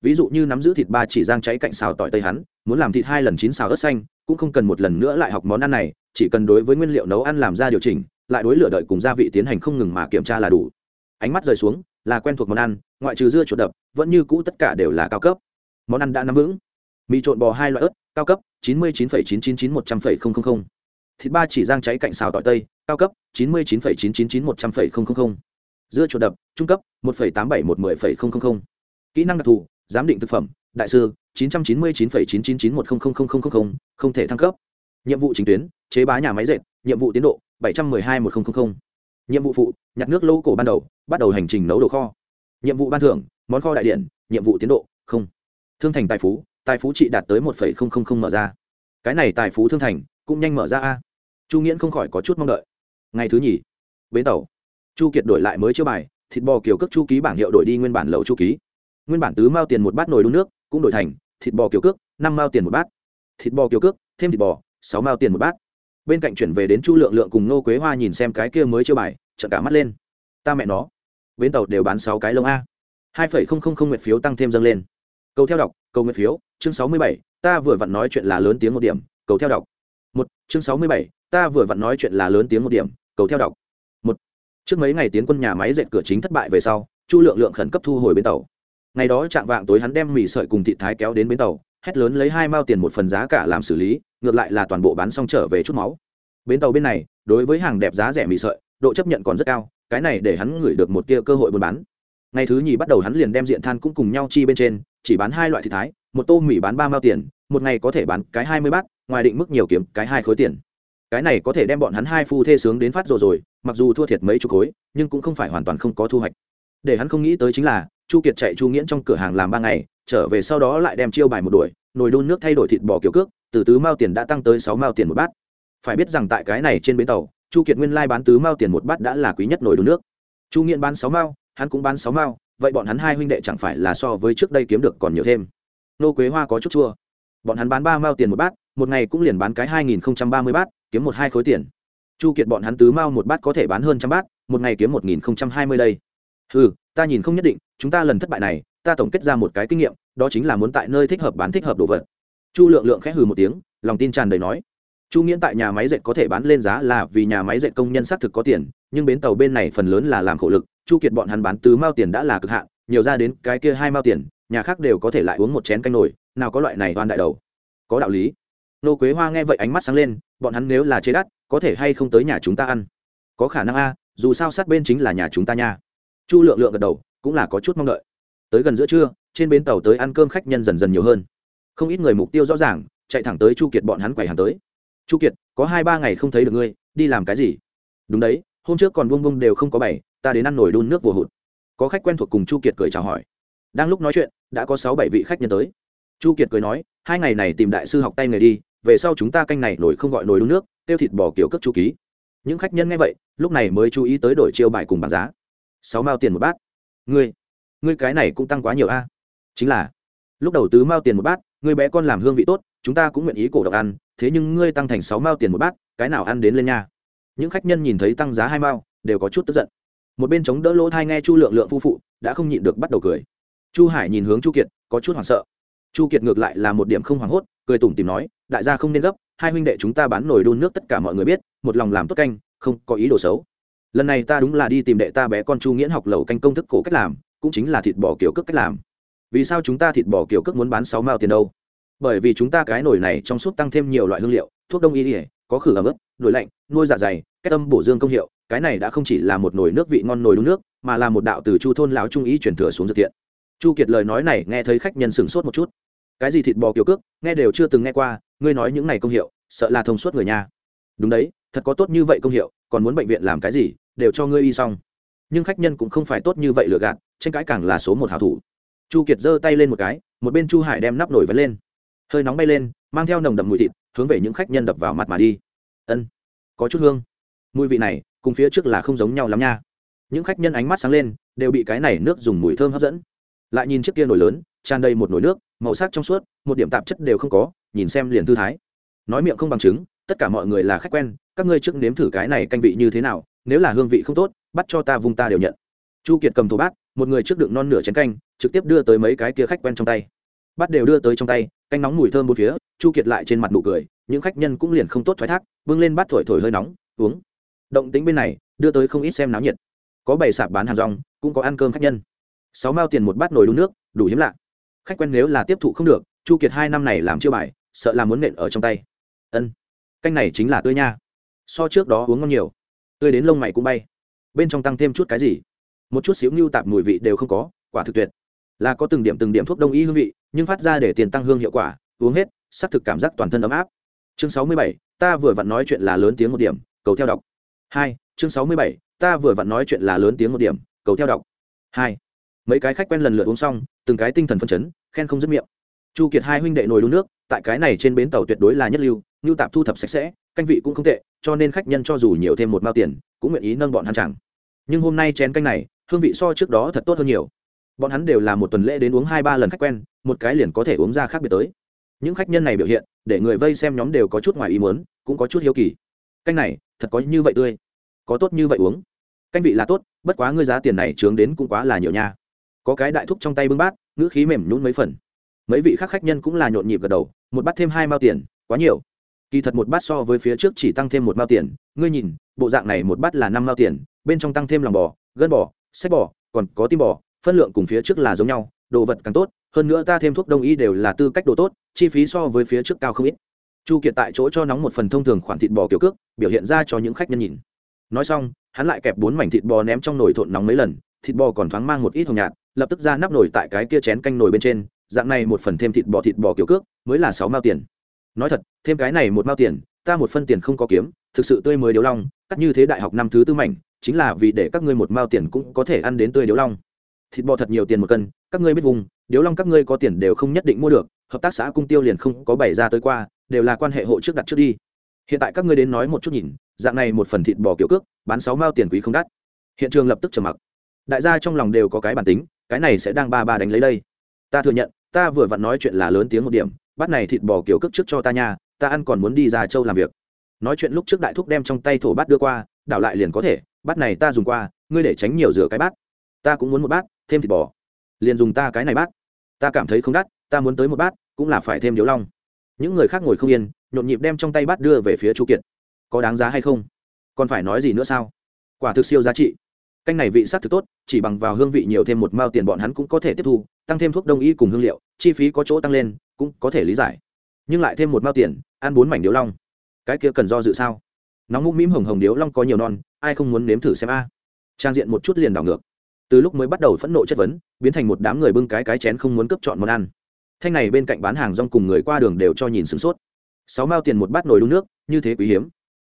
S1: Ví dụ như nắm giữ thịt ba chỉ giang cháy cạnh xào tỏi tây hắn, muốn làm thịt hai lần chín xào ớt xanh, cũng không cần một lần nữa lại học món ăn này, chỉ cần đối với nguyên liệu nấu ăn làm ra điều chỉnh, lại đối lửa đợi cùng gia vị tiến hành không ngừng mà kiểm tra là đủ. Ánh mắt rời xuống, là quen thuộc món ăn, ngoại trừ dưa chuột đập, vẫn như cũ tất cả đều là cao cấp. Món ăn đã nắm vững mì trộn bò hai loại ớt, cao cấp, chín mươi chín chín chín chín một trăm linh thịt ba chỉ rang cháy cạnh xào tỏi tây, cao cấp, chín mươi chín chín chín chín một trăm linh dưa chuột đập, trung cấp, một tám bảy một mươi kỹ năng đặc thù, giám định thực phẩm, đại sư, chín trăm chín mươi chín chín chín chín một không thể thăng cấp. Nhiệm vụ chính tuyến, chế bá nhà máy dệt, nhiệm vụ tiến độ, bảy trăm m ư ơ i hai một nghìn nhiệm vụ phụ, nhặt nước lô cổ ban đầu, bắt đầu hành trình nấu đồ kho. Nhiệm vụ ban thưởng, món kho đại điện, nhiệm vụ tiến độ, không. Thương thành tài phú tài phú trị đạt tới một mở ra. Cái này tài phú thương thành, cũng nhanh mở ra a. Chu nghiễn không khỏi có chút mong đợi. Ngày thứ nhì, bến tàu. Chu kiệt đổi lại mới chưa bài, thịt bò kiểu cước chu ký bảng hiệu đổi đi nguyên bản lầu chu ký. Nguyên bản tứ mao tiền một bát nồi đun nước, cũng đổi thành, thịt bò kiểu cước, năm mao tiền một bát. Thịt bò kiểu cước, thêm thịt bò, sáu mao tiền một bát. Bên cạnh chuyển về đến chu lượng lượng cùng nô quế hoa nhìn xem cái kia mới chưa bài trận cả mắt lên. Ta mẹ nó. Bến tàu đều bán sáu cái lông a. Hai phẩy không không không nguyện phiếu tăng thêm dâng lên cầu theo đọc, cầu nguyện phiếu, chương sáu mươi bảy, ta vừa vặn nói chuyện là lớn tiếng một điểm, cầu theo đọc. Một, chương sáu mươi bảy, ta vừa vặn nói chuyện là lớn tiếng một điểm, cầu theo đọc. Một, trước mấy ngày tiến quân nhà máy dệt cửa chính thất bại về sau, chu lượng lượng khẩn cấp thu hồi bến tàu. Ngày đó trạng vạng tối hắn đem mì sợi cùng thị thái kéo đến bến tàu, hét lớn lấy hai mao tiền một phần giá cả làm xử lý, ngược lại là toàn bộ bán xong trở về chút máu. Bến tàu bên này, đối với hàng đẹp giá rẻ mì sợi, độ chấp nhận còn rất cao, cái này để hắn gửi được một tia cơ hội buôn bán ngày thứ nhì bắt đầu hắn liền đem diện than cũng cùng nhau chi bên trên, chỉ bán hai loại thịt thái, một tô mì bán ba mao tiền, một ngày có thể bán cái hai mươi bát, ngoài định mức nhiều kiếm cái hai khối tiền. Cái này có thể đem bọn hắn hai phu thê sướng đến phát rồi rồi, mặc dù thua thiệt mấy chục khối, nhưng cũng không phải hoàn toàn không có thu hoạch. Để hắn không nghĩ tới chính là, chu kiệt chạy chu nghiễn trong cửa hàng làm ba ngày, trở về sau đó lại đem chiêu bài một đuổi, nồi đun nước thay đổi thịt bò kiểu cước, từ tứ mao tiền đã tăng tới sáu mao tiền một bát. Phải biết rằng tại cái này trên bến tàu, chu kiệt nguyên lai bán tứ mao tiền một bát đã là quý nhất nồi đun nước. Chu nghiễn bán sáu mao hắn cũng bán sáu mao, vậy bọn hắn hai huynh đệ chẳng phải là so với trước đây kiếm được còn nhiều thêm. Nô quế hoa có chút chua. Bọn hắn bán ba mao tiền một bát, một ngày cũng liền bán cái hai nghìn ba mươi bát, kiếm một hai khối tiền. Chu kiệt bọn hắn tứ mao một bát có thể bán hơn trăm bát, một ngày kiếm một nghìn hai mươi đây. Ừ ta nhìn không nhất định, chúng ta lần thất bại này, ta tổng kết ra một cái kinh nghiệm, đó chính là muốn tại nơi thích hợp bán thích hợp đồ vật. Chu lượng lượng khẽ hừ một tiếng, lòng tin tràn đầy nói. Chu nghiễn tại nhà máy dệt có thể bán lên giá là vì nhà máy dệt công nhân xác thực có tiền, nhưng bến tàu bên này phần lớn là làm khổ lực chu kiệt bọn hắn bán tứ mao tiền đã là cực hạn, nhiều ra đến cái kia hai mao tiền, nhà khác đều có thể lại uống một chén canh nổi nào có loại này oan đại đầu. Có đạo lý. Nô quế hoa nghe vậy ánh mắt sáng lên, bọn hắn nếu là chế đắt, có thể hay không tới nhà chúng ta ăn? Có khả năng a, dù sao sát bên chính là nhà chúng ta nha. Chu lượng lượng gật đầu, cũng là có chút mong đợi. Tới gần giữa trưa, trên bến tàu tới ăn cơm khách nhân dần dần nhiều hơn. Không ít người mục tiêu rõ ràng, chạy thẳng tới chu kiệt bọn hắn quầy hàng tới. Chu kiệt, có hai ba ngày không thấy được ngươi, đi làm cái gì? Đúng đấy, hôm trước còn bông bông đều không có bảy ta đến ăn nổi đun nước vừa hụt. Có khách quen thuộc cùng chu kiệt cười chào hỏi. Đang lúc nói chuyện, đã có sáu bảy vị khách nhân tới. Chu kiệt cười nói, hai ngày này tìm đại sư học tay nghề đi, về sau chúng ta canh này nổi không gọi nồi đun nước, tiêu thịt bò kiểu cất chu ký. Những khách nhân nghe vậy, lúc này mới chú ý tới đổi chiêu bài cùng bảng giá. Sáu mao tiền một bát. Ngươi ngươi cái này cũng tăng quá nhiều a. Chính là, lúc đầu tứ mao tiền một bát, ngươi bé con làm hương vị tốt, chúng ta cũng nguyện ý cổ độc ăn, thế nhưng ngươi tăng thành sáu mao tiền một bát, cái nào ăn đến lên nha? Những khách nhân nhìn thấy tăng giá hai mao, đều có chút tức giận một bên chống đỡ lỗ thai nghe chu lượng lượng phu phụ, đã không nhịn được bắt đầu cười. Chu hải nhìn hướng chu kiệt, có chút hoảng sợ. Chu kiệt ngược lại là một điểm không hoảng hốt, cười tủm tìm nói, đại gia không nên gấp, hai huynh đệ chúng ta bán nồi đun nước tất cả mọi người biết, một lòng làm tốt canh, không có ý đồ xấu. Lần này ta đúng là đi tìm đệ ta bé con chu nghiễn học lẩu canh công thức cổ cách làm, cũng chính là thịt bò kiểu cước cách làm. Vì sao chúng ta thịt bò kiểu cước muốn bán sáu mao tiền đâu? Bởi vì chúng ta cái nồi này trong suốt tăng thêm nhiều loại hương liệu, thuốc đông y ỉa có khử ẩm ướt, đổi lạnh, nuôi dạ dày cách âm bổ dương công hiệu, cái này đã không chỉ là một nồi nước vị ngon nồi đun nước, mà là một đạo từ chu thôn lão trung ý chuyển thừa xuống dược thiện chu kiệt lời nói này nghe thấy khách nhân sửng sốt một chút. Cái gì thịt bò kiểu cước, nghe đều chưa từng nghe qua, ngươi nói những này công hiệu, sợ là thông suốt người nhà đúng đấy, thật có tốt như vậy công hiệu, còn muốn bệnh viện làm cái gì, đều cho ngươi y xong. Nhưng khách nhân cũng không phải tốt như vậy lừa gạt, tranh cãi càng là số một hảo thủ. Chu kiệt giơ tay lên một cái, một bên chu hải đem nắp nổi vấn lên. Hơi nóng bay lên, mang theo nồng đậm mùi thịt, hướng về những khách nhân đập vào mặt mà đi. Ân, có chút hương mùi vị này cùng phía trước là không giống nhau lắm nha. Những khách nhân ánh mắt sáng lên, đều bị cái này nước dùng mùi thơm hấp dẫn. Lại nhìn chiếc kia nồi lớn, tràn đầy một nồi nước, màu sắc trong suốt, một điểm tạp chất đều không có, nhìn xem liền thư thái. Nói miệng không bằng chứng, tất cả mọi người là khách quen, các ngươi trước nếm thử cái này canh vị như thế nào, nếu là hương vị không tốt, bắt cho ta vùng ta đều nhận. Chu kiệt cầm thổ bát, một người trước đựng non nửa chén canh, trực tiếp đưa tới mấy cái kia khách quen trong tay. Bắt đều đưa tới trong tay, canh nóng mùi thơm bốn phía, chu kiệt lại trên mặt nụ cười, những khách nhân cũng liền không tốt thoái thác, bưng lên bát thổi thổi hơi nóng, uống động tính bên này, đưa tới không ít xem náo nhiệt. Có bày sạp bán hàng rong, cũng có ăn cơm khách nhân. Sáu mao tiền một bát nồi đun nước, đủ hiếm lạ. Khách quen nếu là tiếp thụ không được, chu kiệt hai năm này làm chưa bài, sợ là muốn nện ở trong tay. Ân, canh này chính là tươi nha. So trước đó uống ngon nhiều. Tươi đến lông mày cũng bay. Bên trong tăng thêm chút cái gì? Một chút xíu ngưu tạp mùi vị đều không có, quả thực tuyệt. Là có từng điểm từng điểm thuốc đông y hương vị, nhưng phát ra để tiền tăng hương hiệu quả, uống hết, xác thực cảm giác toàn thân ấm áp. Chương sáu mươi bảy, ta vừa vặn nói chuyện là lớn tiếng một điểm, cầu theo đọc hai, chương sáu mươi bảy, ta vừa vặn nói chuyện là lớn tiếng một điểm, cầu theo đọc. Hai, mấy cái khách quen lần lượt uống xong, từng cái tinh thần phân chấn, khen không dứt miệng. Chu kiệt hai huynh đệ nồi đun nước, tại cái này trên bến tàu tuyệt đối là nhất lưu ngưu tạp thu thập sạch sẽ, canh vị cũng không tệ, cho nên khách nhân cho dù nhiều thêm một mao tiền, cũng nguyện ý nâng bọn hắn chẳng. Nhưng hôm nay chén canh này, hương vị so trước đó thật tốt hơn nhiều. Bọn hắn đều là một tuần lễ đến uống hai ba lần khách quen, một cái liền có thể uống ra khác biệt tới. Những khách nhân này biểu hiện, để người vây xem nhóm đều có chút ngoài ý muốn, cũng có chút hiếu kỳ. Canh này thật có như vậy tươi. Có tốt như vậy uống. Canh vị là tốt, bất quá ngươi giá tiền này trướng đến cũng quá là nhiều nha. Có cái đại thúc trong tay bưng bát, ngữ khí mềm nhún mấy phần. Mấy vị khác khách nhân cũng là nhộn nhịp gật đầu, một bát thêm hai mao tiền, quá nhiều. Kỳ thật một bát so với phía trước chỉ tăng thêm một mao tiền, ngươi nhìn, bộ dạng này một bát là năm mao tiền, bên trong tăng thêm lòng bò, gân bò sách bò, còn có tim bò, phân lượng cùng phía trước là giống nhau, đồ vật càng tốt, hơn nữa ta thêm thuốc đông y đều là tư cách đồ tốt, chi phí so với phía trước cao không ít chu kiệt tại chỗ cho nóng một phần thông thường khoản thịt bò kiểu cước, biểu hiện ra cho những khách nhân nhìn. Nói xong, hắn lại kẹp bốn mảnh thịt bò ném trong nồi thộn nóng mấy lần, thịt bò còn thoáng mang một ít hồng nhạt, lập tức ra nắp nồi tại cái kia chén canh nồi bên trên, dạng này một phần thêm thịt bò thịt bò kiểu cước, mới là sáu mao tiền. Nói thật, thêm cái này một mao tiền, ta một phân tiền không có kiếm, thực sự tươi mới điếu long, cắt như thế đại học năm thứ tư mảnh, chính là vì để các ngươi một mao tiền cũng có thể ăn đến tươi điếu long. Thịt bò thật nhiều tiền một cân, các ngươi biết vùng, điếu long các ngươi có tiền đều không nhất định mua được hợp tác xã cung tiêu liền không có bày ra tới qua, đều là quan hệ hộ trước đặt trước đi. Hiện tại các ngươi đến nói một chút nhìn, dạng này một phần thịt bò kiểu cước, bán sáu mao tiền quý không đắt. Hiện trường lập tức trầm mặc. Đại gia trong lòng đều có cái bản tính, cái này sẽ đang ba ba đánh lấy đây. Ta thừa nhận, ta vừa vặn nói chuyện là lớn tiếng một điểm bát này thịt bò kiểu cước trước cho ta nha, ta ăn còn muốn đi ra châu làm việc. Nói chuyện lúc trước đại thúc đem trong tay thổ bát đưa qua, đảo lại liền có thể, bát này ta dùng qua, ngươi để tránh nhiều rửa cái bát. Ta cũng muốn một bát, thêm thịt bò. Liền dùng ta cái này bát ta cảm thấy không đắt, ta muốn tới một bát, cũng là phải thêm điếu long. Những người khác ngồi không yên, nhộn nhịp đem trong tay bát đưa về phía chu kiệt. Có đáng giá hay không? Còn phải nói gì nữa sao? Quả thực siêu giá trị. Canh này vị s á c thực tốt, chỉ bằng vào hương vị nhiều thêm một mao tiền bọn hắn cũng có thể tiếp thu, tăng thêm thuốc đông y cùng hương liệu, chi phí có chỗ tăng lên, cũng có thể lý giải. Nhưng lại thêm một mao tiền, ăn bốn mảnh điếu long. Cái kia cần do dự sao? Nóng mũm mĩm hồng hồng điếu long có nhiều non, ai không muốn nếm thử xem a? Trang diện một chút liền đảo ngược từ lúc mới bắt đầu phẫn nộ chất vấn, biến thành một đám người bưng cái cái chén không muốn cấp chọn món ăn. Thanh này bên cạnh bán hàng rong cùng người qua đường đều cho nhìn sửng sốt. Sáu mao tiền một bát nồi đun nước, như thế quý hiếm.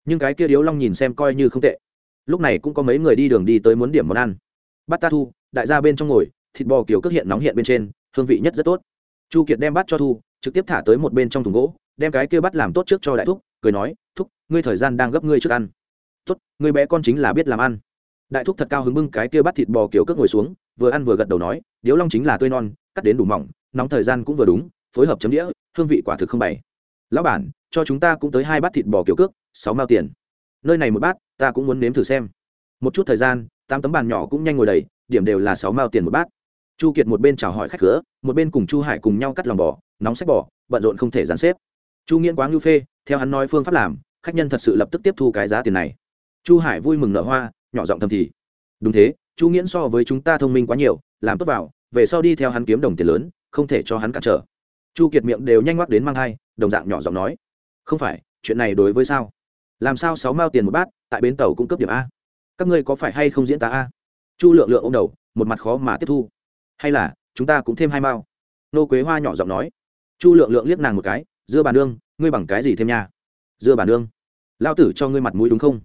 S1: Nhưng cái kia điếu long nhìn xem coi như không tệ. Lúc này cũng có mấy người đi đường đi tới muốn điểm món ăn. Bát ta thu, đại gia bên trong ngồi, thịt bò kiểu cước hiện nóng hiện bên trên, hương vị nhất rất tốt. Chu kiệt đem bát cho thu, trực tiếp thả tới một bên trong thùng gỗ, đem cái kia bắt làm tốt trước cho đại thúc, cười nói, thúc, ngươi thời gian đang gấp ngươi trước ăn. Tốt, ngươi bé con chính là biết làm ăn đại thúc thật cao hứng bưng cái kia bắt thịt bò kiểu cước ngồi xuống, vừa ăn vừa gật đầu nói, điếu long chính là tươi non, cắt đến đủ mỏng, nóng thời gian cũng vừa đúng, phối hợp chấm đĩa, hương vị quả thực không bày. Lão bản, cho chúng ta cũng tới hai bát thịt bò kiểu cước, sáu mao tiền. Nơi này một bát, ta cũng muốn nếm thử xem. Một chút thời gian, tám tấm bàn nhỏ cũng nhanh ngồi đầy, điểm đều là sáu mao tiền một bát. Chu kiệt một bên chào hỏi khách cửa, một bên cùng chu hải cùng nhau cắt lòng bò, nóng sách bò, bận rộn không thể dàn xếp. Chu nghiễn quá ngưu phê, theo hắn nói phương pháp làm, khách nhân thật sự lập tức tiếp thu cái giá tiền này. Chu hải vui mừng nở hoa nhỏ giọng thầm thì. Đúng thế, chu nghiễn so với chúng ta thông minh quá nhiều, làm tốt vào, về sau đi theo hắn kiếm đồng tiền lớn, không thể cho hắn cản trở. Chu kiệt miệng đều nhanh ngoắc đến mang hai, đồng dạng nhỏ giọng nói. Không phải, chuyện này đối với sao? Làm sao sáu mao tiền một bát, tại bến tàu cung cấp điểm a? Các ngươi có phải hay không diễn tả a? Chu lượng lượng ô m đầu, một mặt khó mà tiếp thu. Hay là, chúng ta cũng thêm hai mao? Nô quế hoa nhỏ giọng nói. Chu lượng lượng liếc nàng một cái, dưa bà nương, ngươi bằng cái gì thêm nha? Dưa bà nương. Lao tử cho ngươi mặt mũi đúng không?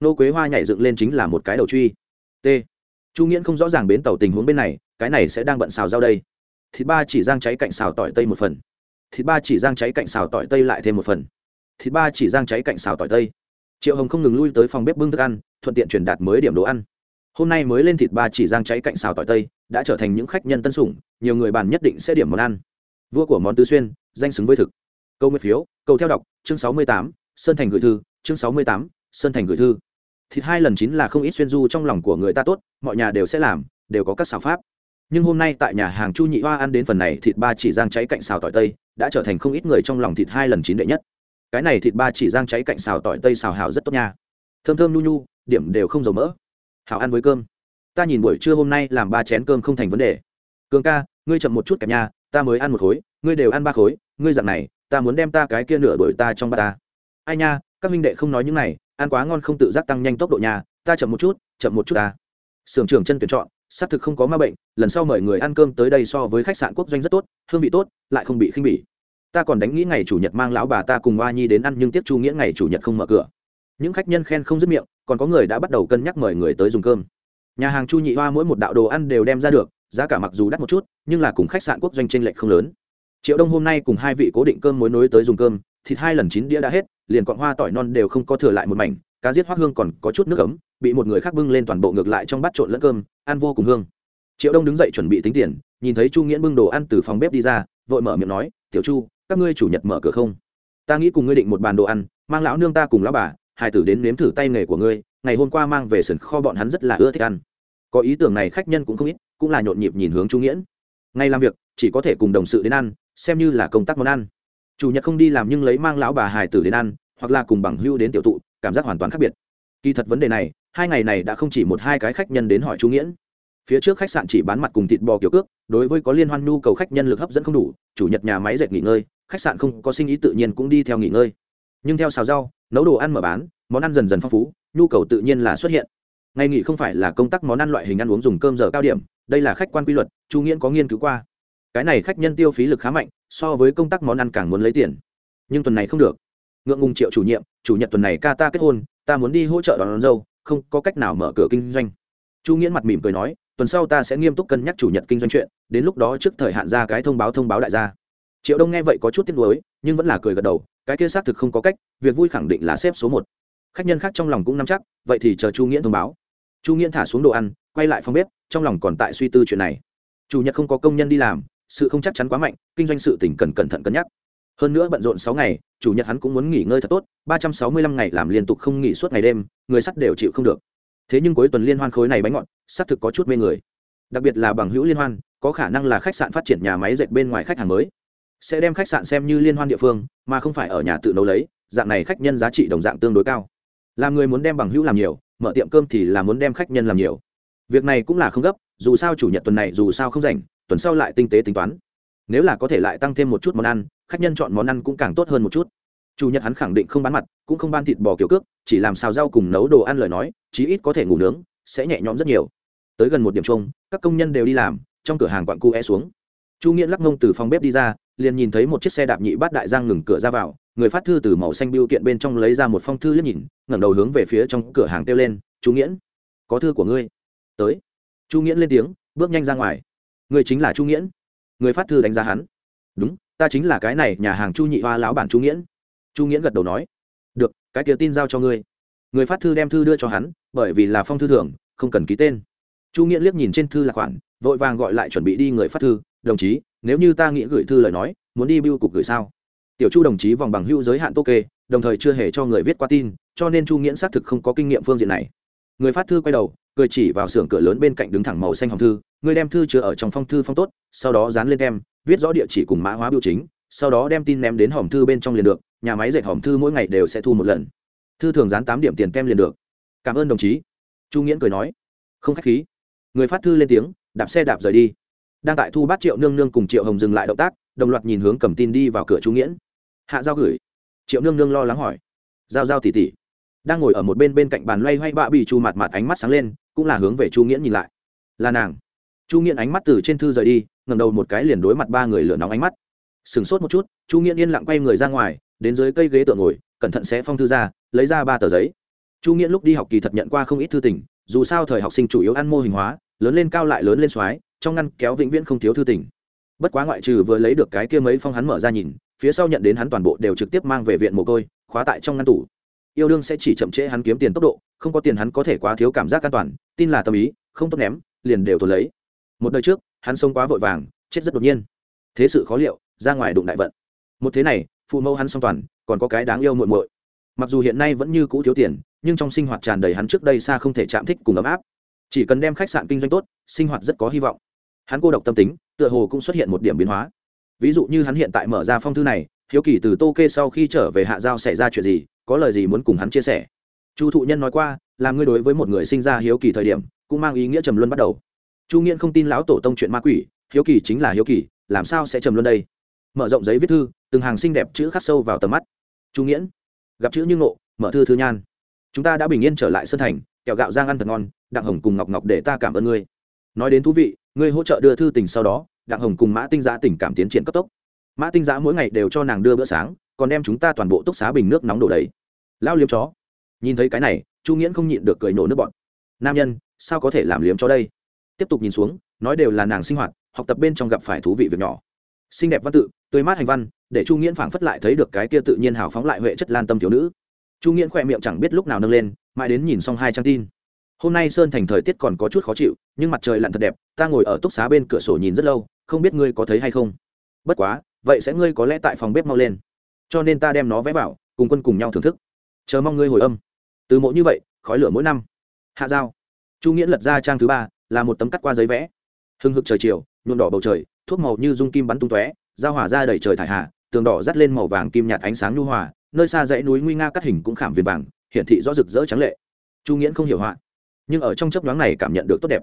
S1: Nô quế hoa nhảy dựng lên chính là một cái đầu truy. T. Chu nghiễn không rõ ràng bến tàu tình huống bên này, cái này sẽ đang bận xào rau đây. Thịt ba chỉ giang cháy cạnh xào tỏi tây một phần. Thịt ba chỉ giang cháy cạnh xào tỏi tây lại thêm một phần. Thịt ba chỉ giang cháy cạnh xào tỏi tây. Triệu hồng không ngừng lui tới phòng bếp bưng thức ăn, thuận tiện truyền đạt mới điểm đồ ăn. Hôm nay mới lên thịt ba chỉ giang cháy cạnh xào tỏi tây, đã trở thành những khách nhân tân sủng, nhiều người bàn nhất định sẽ điểm món ăn. Vua của món tứ xuyên, danh xứng với thực. Câu nguyên phiếu câu theo đọc, chương sáu mươi tám, sơn thành gửi thư, chương sáu mươi tám, sơn thành gửi thư thịt hai lần chín là không ít xuyên du trong lòng của người ta tốt, mọi nhà đều sẽ làm, đều có các xào pháp. Nhưng hôm nay tại nhà hàng chu nhị hoa ăn đến phần này thịt ba chỉ giang cháy cạnh xào tỏi tây, đã trở thành không ít người trong lòng thịt hai lần chín đệ nhất. Cái này thịt ba chỉ giang cháy cạnh xào tỏi tây xào hào rất tốt nha. Thơm thơm nu nhu, điểm đều không dầu mỡ. Hào ăn với cơm. Ta nhìn buổi trưa hôm nay làm ba chén cơm không thành vấn đề. Cường ca, ngươi chậm một chút kẹp nha ta mới ăn một khối, ngươi đều ăn ba khối, ngươi dặn này, ta muốn đem ta cái kia nửa đổi ta trong ba ta. Ai nha các minh đệ không nói những này, ăn quá ngon không tự giác tăng nhanh tốc độ nhà, ta chậm một chút, chậm một chút ta. Sưởng trưởng chân tuyển chọn, xác thực không có ma bệnh, lần sau mời người ăn cơm tới đây so với khách sạn quốc doanh rất tốt, hương vị tốt, lại không bị khinh bỉ. Ta còn đánh nghĩ ngày chủ nhật mang lão bà ta cùng oa nhi đến ăn nhưng tiếp chu nghĩa ngày chủ nhật không mở cửa. Những khách nhân khen không dứt miệng, còn có người đã bắt đầu cân nhắc mời người tới dùng cơm. Nhà hàng chu nhị hoa mỗi một đạo đồ ăn đều đem ra được, giá cả mặc dù đắt một chút, nhưng là cùng khách sạn quốc doanh t r ê n lệch không lớn. Triệu đông hôm nay cùng hai vị cố định cơm mối nối tới dùng cơm thịt hai lần chín đĩa đã hết, liền cọn hoa tỏi non đều không có thừa lại một mảnh, cá giết hoác hương còn có chút nước ấm, bị một người khác bưng lên toàn bộ ngược lại trong bát trộn lẫn cơm, ăn vô cùng hương. Triệu đông đứng dậy chuẩn bị tính tiền, nhìn thấy chu nghiễn bưng đồ ăn từ phòng bếp đi ra, vội mở miệng nói, tiểu chu, các ngươi chủ nhật mở cửa không? Ta nghĩ cùng ngươi định một bàn đồ ăn, mang lão nương ta cùng lão bà hải tử đến nếm thử tay nghề của ngươi, ngày hôm qua mang về sườn kho bọn hắn rất là ưa thích ăn. Có ý tưởng này khách nhân cũng không ít, cũng là nhộn nhịp nhìn hướng chu nghiễn. Ngay làm việc, chỉ có thể cùng đồng sự đến ăn, xem như là công tác món ăn chủ nhật không đi làm nhưng lấy mang lão bà hải tử đến ăn, hoặc là cùng bằng hưu đến tiểu tụ, cảm giác hoàn toàn khác biệt. Kỳ thật vấn đề này, hai ngày này đã không chỉ một hai cái khách nhân đến hỏi chú nghiễn. Phía trước khách sạn chỉ bán mặt cùng thịt bò kiểu cước, đối với có liên hoan nhu cầu khách nhân lực hấp dẫn không đủ, chủ nhật nhà máy dệt nghỉ ngơi, khách sạn không có sinh ý tự nhiên cũng đi theo nghỉ ngơi. Nhưng theo xào rau, nấu đồ ăn mở bán, món ăn dần dần phong phú, nhu cầu tự nhiên là xuất hiện. Ngày nghỉ không phải là công tác món ăn loại hình ăn uống dùng cơm giờ cao điểm, đây là khách quan quy luật, chu nghiễn có nghiên cứu qua cái này khách nhân tiêu phí lực khá mạnh so với công tác món ăn càng muốn lấy tiền. Nhưng tuần này không được. Ngượng ngùng triệu chủ nhiệm chủ nhật tuần này ca ta kết hôn ta muốn đi hỗ trợ đón, đón dâu không có cách nào mở cửa kinh doanh. Chu nghiễn mặt mỉm cười nói tuần sau ta sẽ nghiêm túc cân nhắc chủ nhật kinh doanh chuyện đến lúc đó trước thời hạn ra cái thông báo thông báo đại gia. Triệu đông nghe vậy có chút tiếc nuối nhưng vẫn là cười gật đầu cái kia xác thực không có cách việc vui khẳng định là xếp số một. Khách nhân khác trong lòng cũng nắm chắc vậy thì chờ chu nghiễn thông báo. Chu nghiễn thả xuống đồ ăn quay lại phòng bếp trong lòng còn tại suy tư chuyện này. Chủ nhật không có công nhân đi làm sự không chắc chắn quá mạnh, kinh doanh sự tỉnh cần cẩn thận cân nhắc. Hơn nữa bận rộn sáu ngày, chủ nhật hắn cũng muốn nghỉ ngơi thật tốt, ba trăm sáu mươi lăm ngày làm liên tục không nghỉ suốt ngày đêm, người sắt đều chịu không được. Thế nhưng cuối tuần liên hoan khối này bánh ngọt, xác thực có chút mê người. Đặc biệt là bằng hữu liên hoan, có khả năng là khách sạn phát triển nhà máy dệt bên ngoài khách hàng mới. Sẽ đem khách sạn xem như liên hoan địa phương, mà không phải ở nhà tự nấu lấy, dạng này khách nhân giá trị đồng dạng tương đối cao. Làm người muốn đem bằng hữu làm nhiều, mở tiệm cơm thì là muốn đem khách nhân làm nhiều. Việc này cũng là không gấp, dù sao chủ nhật tuần này dù sao không rảnh tuần sau lại tinh tế tính toán. Nếu là có thể lại tăng thêm một chút món ăn, khách nhân chọn món ăn cũng càng tốt hơn một chút. Chủ nhật hắn khẳng định không bán mặt, cũng không ban thịt bò kiểu cước, chỉ làm xào rau cùng nấu đồ ăn lời nói, chí ít có thể ngủ nướng, sẽ nhẹ nhõm rất nhiều. Tới gần một điểm chung, các công nhân đều đi làm, trong cửa hàng quặn cu e xuống. Chu nghĩa lắc ngông từ phòng bếp đi ra, liền nhìn thấy một chiếc xe đạp nhị bát đại giang ngừng cửa ra vào, người phát thư từ màu xanh biêu kiện bên trong lấy ra một phong thư liếc nhìn, ngẩng đầu hướng về phía trong cửa hàng kêu lên chú nghiễn, có thư của ngươi. Tới. Chu nghiễn lên tiếng, bước nhanh ra ngoài người chính là chu nghiễn. Người phát thư đánh giá hắn. Đúng, ta chính là cái này nhà hàng chu nhị hoa lão bản chu nghiễn. Chu nghiễn gật đầu nói. Được, cái kia tin giao cho ngươi. Người phát thư đem thư đưa cho hắn, bởi vì là phong thư thưởng, không cần ký tên. Chu nghiễn liếc nhìn trên thư là khoản, vội vàng gọi lại chuẩn bị đi người phát thư. Đồng chí, nếu như ta nghĩ gửi thư lời nói, muốn đi biêu cục gửi sao? Tiểu chu đồng chí vòng bằng hưu giới hạn tô kê, đồng thời chưa hề cho người viết qua tin, cho nên chu nghiễn xác thực không có kinh nghiệm phương diện này. Người phát thư quay đầu, cười chỉ vào xưởng cửa lớn bên cạnh đứng thẳng màu xanh hồng thư Ngươi đem thư chứa ở trong phong thư phong tốt, sau đó dán lên tem, viết rõ địa chỉ cùng mã hóa biểu chính, sau đó đem tin ném đến hòm thư bên trong liền được, nhà máy dệt hòm thư mỗi ngày đều sẽ thu một lần. Thư thường dán tám điểm tiền tem liền được. Cảm ơn đồng chí. Chu nghiễn cười nói. Không khách khí. Người phát thư lên tiếng, đạp xe đạp rời đi. Đang tại thu bát triệu nương nương cùng triệu hồng dừng lại động tác, đồng loạt nhìn hướng cầm tin đi vào cửa chu nghiễn. Hạ giao gửi. Triệu nương nương lo lắng hỏi. Giao giao tỉ tỉ. Đang ngồi ở một bên bên cạnh bàn loay hoay bạ bị chu mặt mặt ánh mắt sáng lên, cũng là hướng về chu nghiễn nhìn lại. Là nàng chu nghiễn ánh mắt từ trên thư rời đi ngầm đầu một cái liền đối mặt ba người lửa nóng ánh mắt. Sửng sốt một chút, chu nghiễn yên lặng quay người ra ngoài, đến dưới cây ghế tựa ngồi, cẩn thận sẽ phong thư ra, lấy ra ba tờ giấy. Chu nghiễn lúc đi học kỳ thật nhận qua không ít thư tình, dù sao thời học sinh chủ yếu ăn mô hình hóa, lớn lên cao lại lớn lên soái, trong ngăn kéo vĩnh viễn không thiếu thư tình. Bất quá ngoại trừ vừa lấy được cái kia mấy phong hắn mở ra nhìn, phía sau nhận đến hắn toàn bộ đều trực tiếp mang về viện mồ côi, khóa tại trong ngăn tủ. Yêu đương sẽ chỉ chậm trễ hắn kiếm tiền tốc độ, không có tiền hắn có thể quá thiếu cảm giác an toàn, tin là tâm ý, không tốt ném, liền đều tồn lấy một đời trước, hắn sống quá vội vàng, chết rất đột nhiên. Thế sự khó liệu, ra ngoài đụng đại vận. Một thế này, phụ mẫu hắn song toàn, còn có cái đáng yêu muội muội. Mặc dù hiện nay vẫn như cũ thiếu tiền, nhưng trong sinh hoạt tràn đầy hắn trước đây xa không thể chạm thích cùng ấm áp. Chỉ cần đem khách sạn kinh doanh tốt, sinh hoạt rất có hy vọng. Hắn cô độc tâm tính, tựa hồ cũng xuất hiện một điểm biến hóa. Ví dụ như hắn hiện tại mở ra phong thư này, hiếu kỳ từ tô kê sau khi trở về hạ giao xảy ra chuyện gì, có lời gì muốn cùng hắn chia sẻ. Chu thụ nhân nói qua, là ngươi đối với một người sinh ra hiếu kỳ thời điểm, cũng mang ý nghĩa trầm luân bắt đầu chu nghiễn không tin lão tổ tông chuyện ma quỷ, hiếu kỳ chính là hiếu kỳ, làm sao sẽ trầm luôn đây? Mở rộng giấy viết thư, từng hàng xinh đẹp chữ khắc sâu vào tầm mắt. Chu nghiễn, gặp chữ như ngộ, mở thư thư nhan. Chúng ta đã bình yên trở lại sân thành, kẹo gạo giang ăn thật ngon, đặng hồng cùng ngọc ngọc để ta cảm ơn ngươi. Nói đến thú vị, ngươi hỗ trợ đưa thư tình sau đó, đặng hồng cùng mã tinh giã tình cảm tiến triển cấp tốc. Mã tinh giã mỗi ngày đều cho nàng đưa bữa sáng, còn đem chúng ta toàn bộ túc xá bình nước nóng đổ đầy. Lao liếm chó. Nhìn thấy cái này, chu nghiễn không nhịn được cười nổ nước bọn nam nhân, sao có thể làm liếm chó đây? Tiếp tục nhìn xuống, nói đều là nàng sinh hoạt, học tập bên trong gặp phải thú vị việc nhỏ. Xinh đẹp văn tự, tươi mát hành văn, để chu nghiễn phảng phất lại thấy được cái kia tự nhiên hào phóng lại huệ chất lan tâm thiếu nữ. Chu nghiễn khỏe miệng chẳng biết lúc nào nâng lên, mãi đến nhìn xong hai trang tin. Hôm nay sơn thành thời tiết còn có chút khó chịu, nhưng mặt trời lặn thật đẹp, ta ngồi ở túc xá bên cửa sổ nhìn rất lâu, không biết ngươi có thấy hay không. Bất quá, vậy sẽ ngươi có lẽ tại phòng bếp mau lên. Cho nên ta đem nó vẽ vào, cùng quân cùng nhau thưởng thức. Chờ mong ngươi hồi âm. Từ mộ như vậy, khói lửa mỗi năm. Hạ giao. Chu nghiễn lật ra trang thứ ba là một tấm cắt qua giấy vẽ. Hưng hực trời chiều, nhuộm đỏ bầu trời, thuốc màu như dung kim bắn tung tóe, giao hỏa ra đầy trời thải hạ, tường đỏ dắt lên màu vàng kim nhạt ánh sáng nhu hòa, nơi xa dãy núi nguy nga cắt hình cũng khảm viền vàng, hiển thị rõ rực rỡ trắng lệ. Chu nghiễn không hiểu họa, nhưng ở trong chấp nhoáng này cảm nhận được tốt đẹp.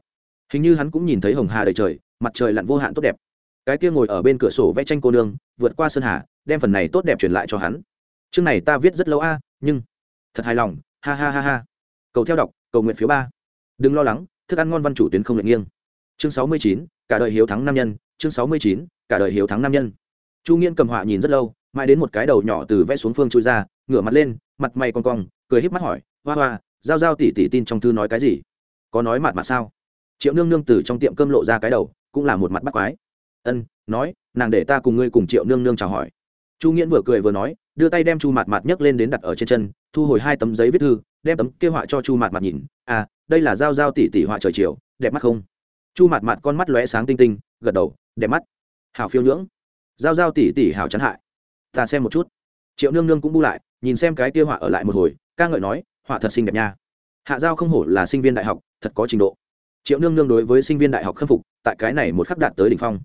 S1: Hình như hắn cũng nhìn thấy hồng hà đầy trời, mặt trời lặn vô hạn tốt đẹp. Cái kia ngồi ở bên cửa sổ vẽ tranh cô nương, vượt qua sơn hà, đem phần này tốt đẹp truyền lại cho hắn. Chương này ta viết rất lâu a, nhưng thật hài lòng, ha ha ha ha. Cầu theo đọc, cầu nguyện phiếu ba. Đừng lo lắng thức ăn ngon văn chủ tuyến không lệ nghiêng. Chương sáu mươi chín, cả đời hiếu thắng nam nhân, chương sáu mươi chín, cả đời hiếu thắng nam nhân. Chu nghiễn cầm họa nhìn rất lâu, mãi đến một cái đầu nhỏ từ vẽ xuống phương trôi ra, ngửa mặt lên, mặt mày con cong, cười híp mắt hỏi, hoa hoa, giao giao tỉ tỉ tin trong thư nói cái gì? Có nói mặt mặt sao? Triệu nương nương từ trong tiệm cơm lộ ra cái đầu, cũng là một mặt bắt quái. Ân, nói, nàng để ta cùng ngươi cùng triệu nương nương chào hỏi. Chu nghiễn vừa cười vừa nói, đưa tay đem chu mặt mặt nhấc lên đến đặt ở trên chân, thu hồi hai tấm giấy viết thư, đem tấm kêu họa cho chu mặt mặt nhìn. À đây là giao giao tỉ tỉ họa trời chiều, đẹp mắt không? Chu mặt mặt con mắt lóe sáng tinh tinh, gật đầu, đẹp mắt. Hảo phiêu nhưỡng. Giao giao tỉ tỉ hảo chắn hại. Ta xem một chút. Triệu nương nương cũng bu lại, nhìn xem cái kia họa ở lại một hồi, ca ngợi nói, họa thật xinh đẹp nha. Hạ giao không hổ là sinh viên đại học, thật có trình độ. Triệu nương nương đối với sinh viên đại học khâm phục, tại cái này một khắc đạt tới đỉnh phong.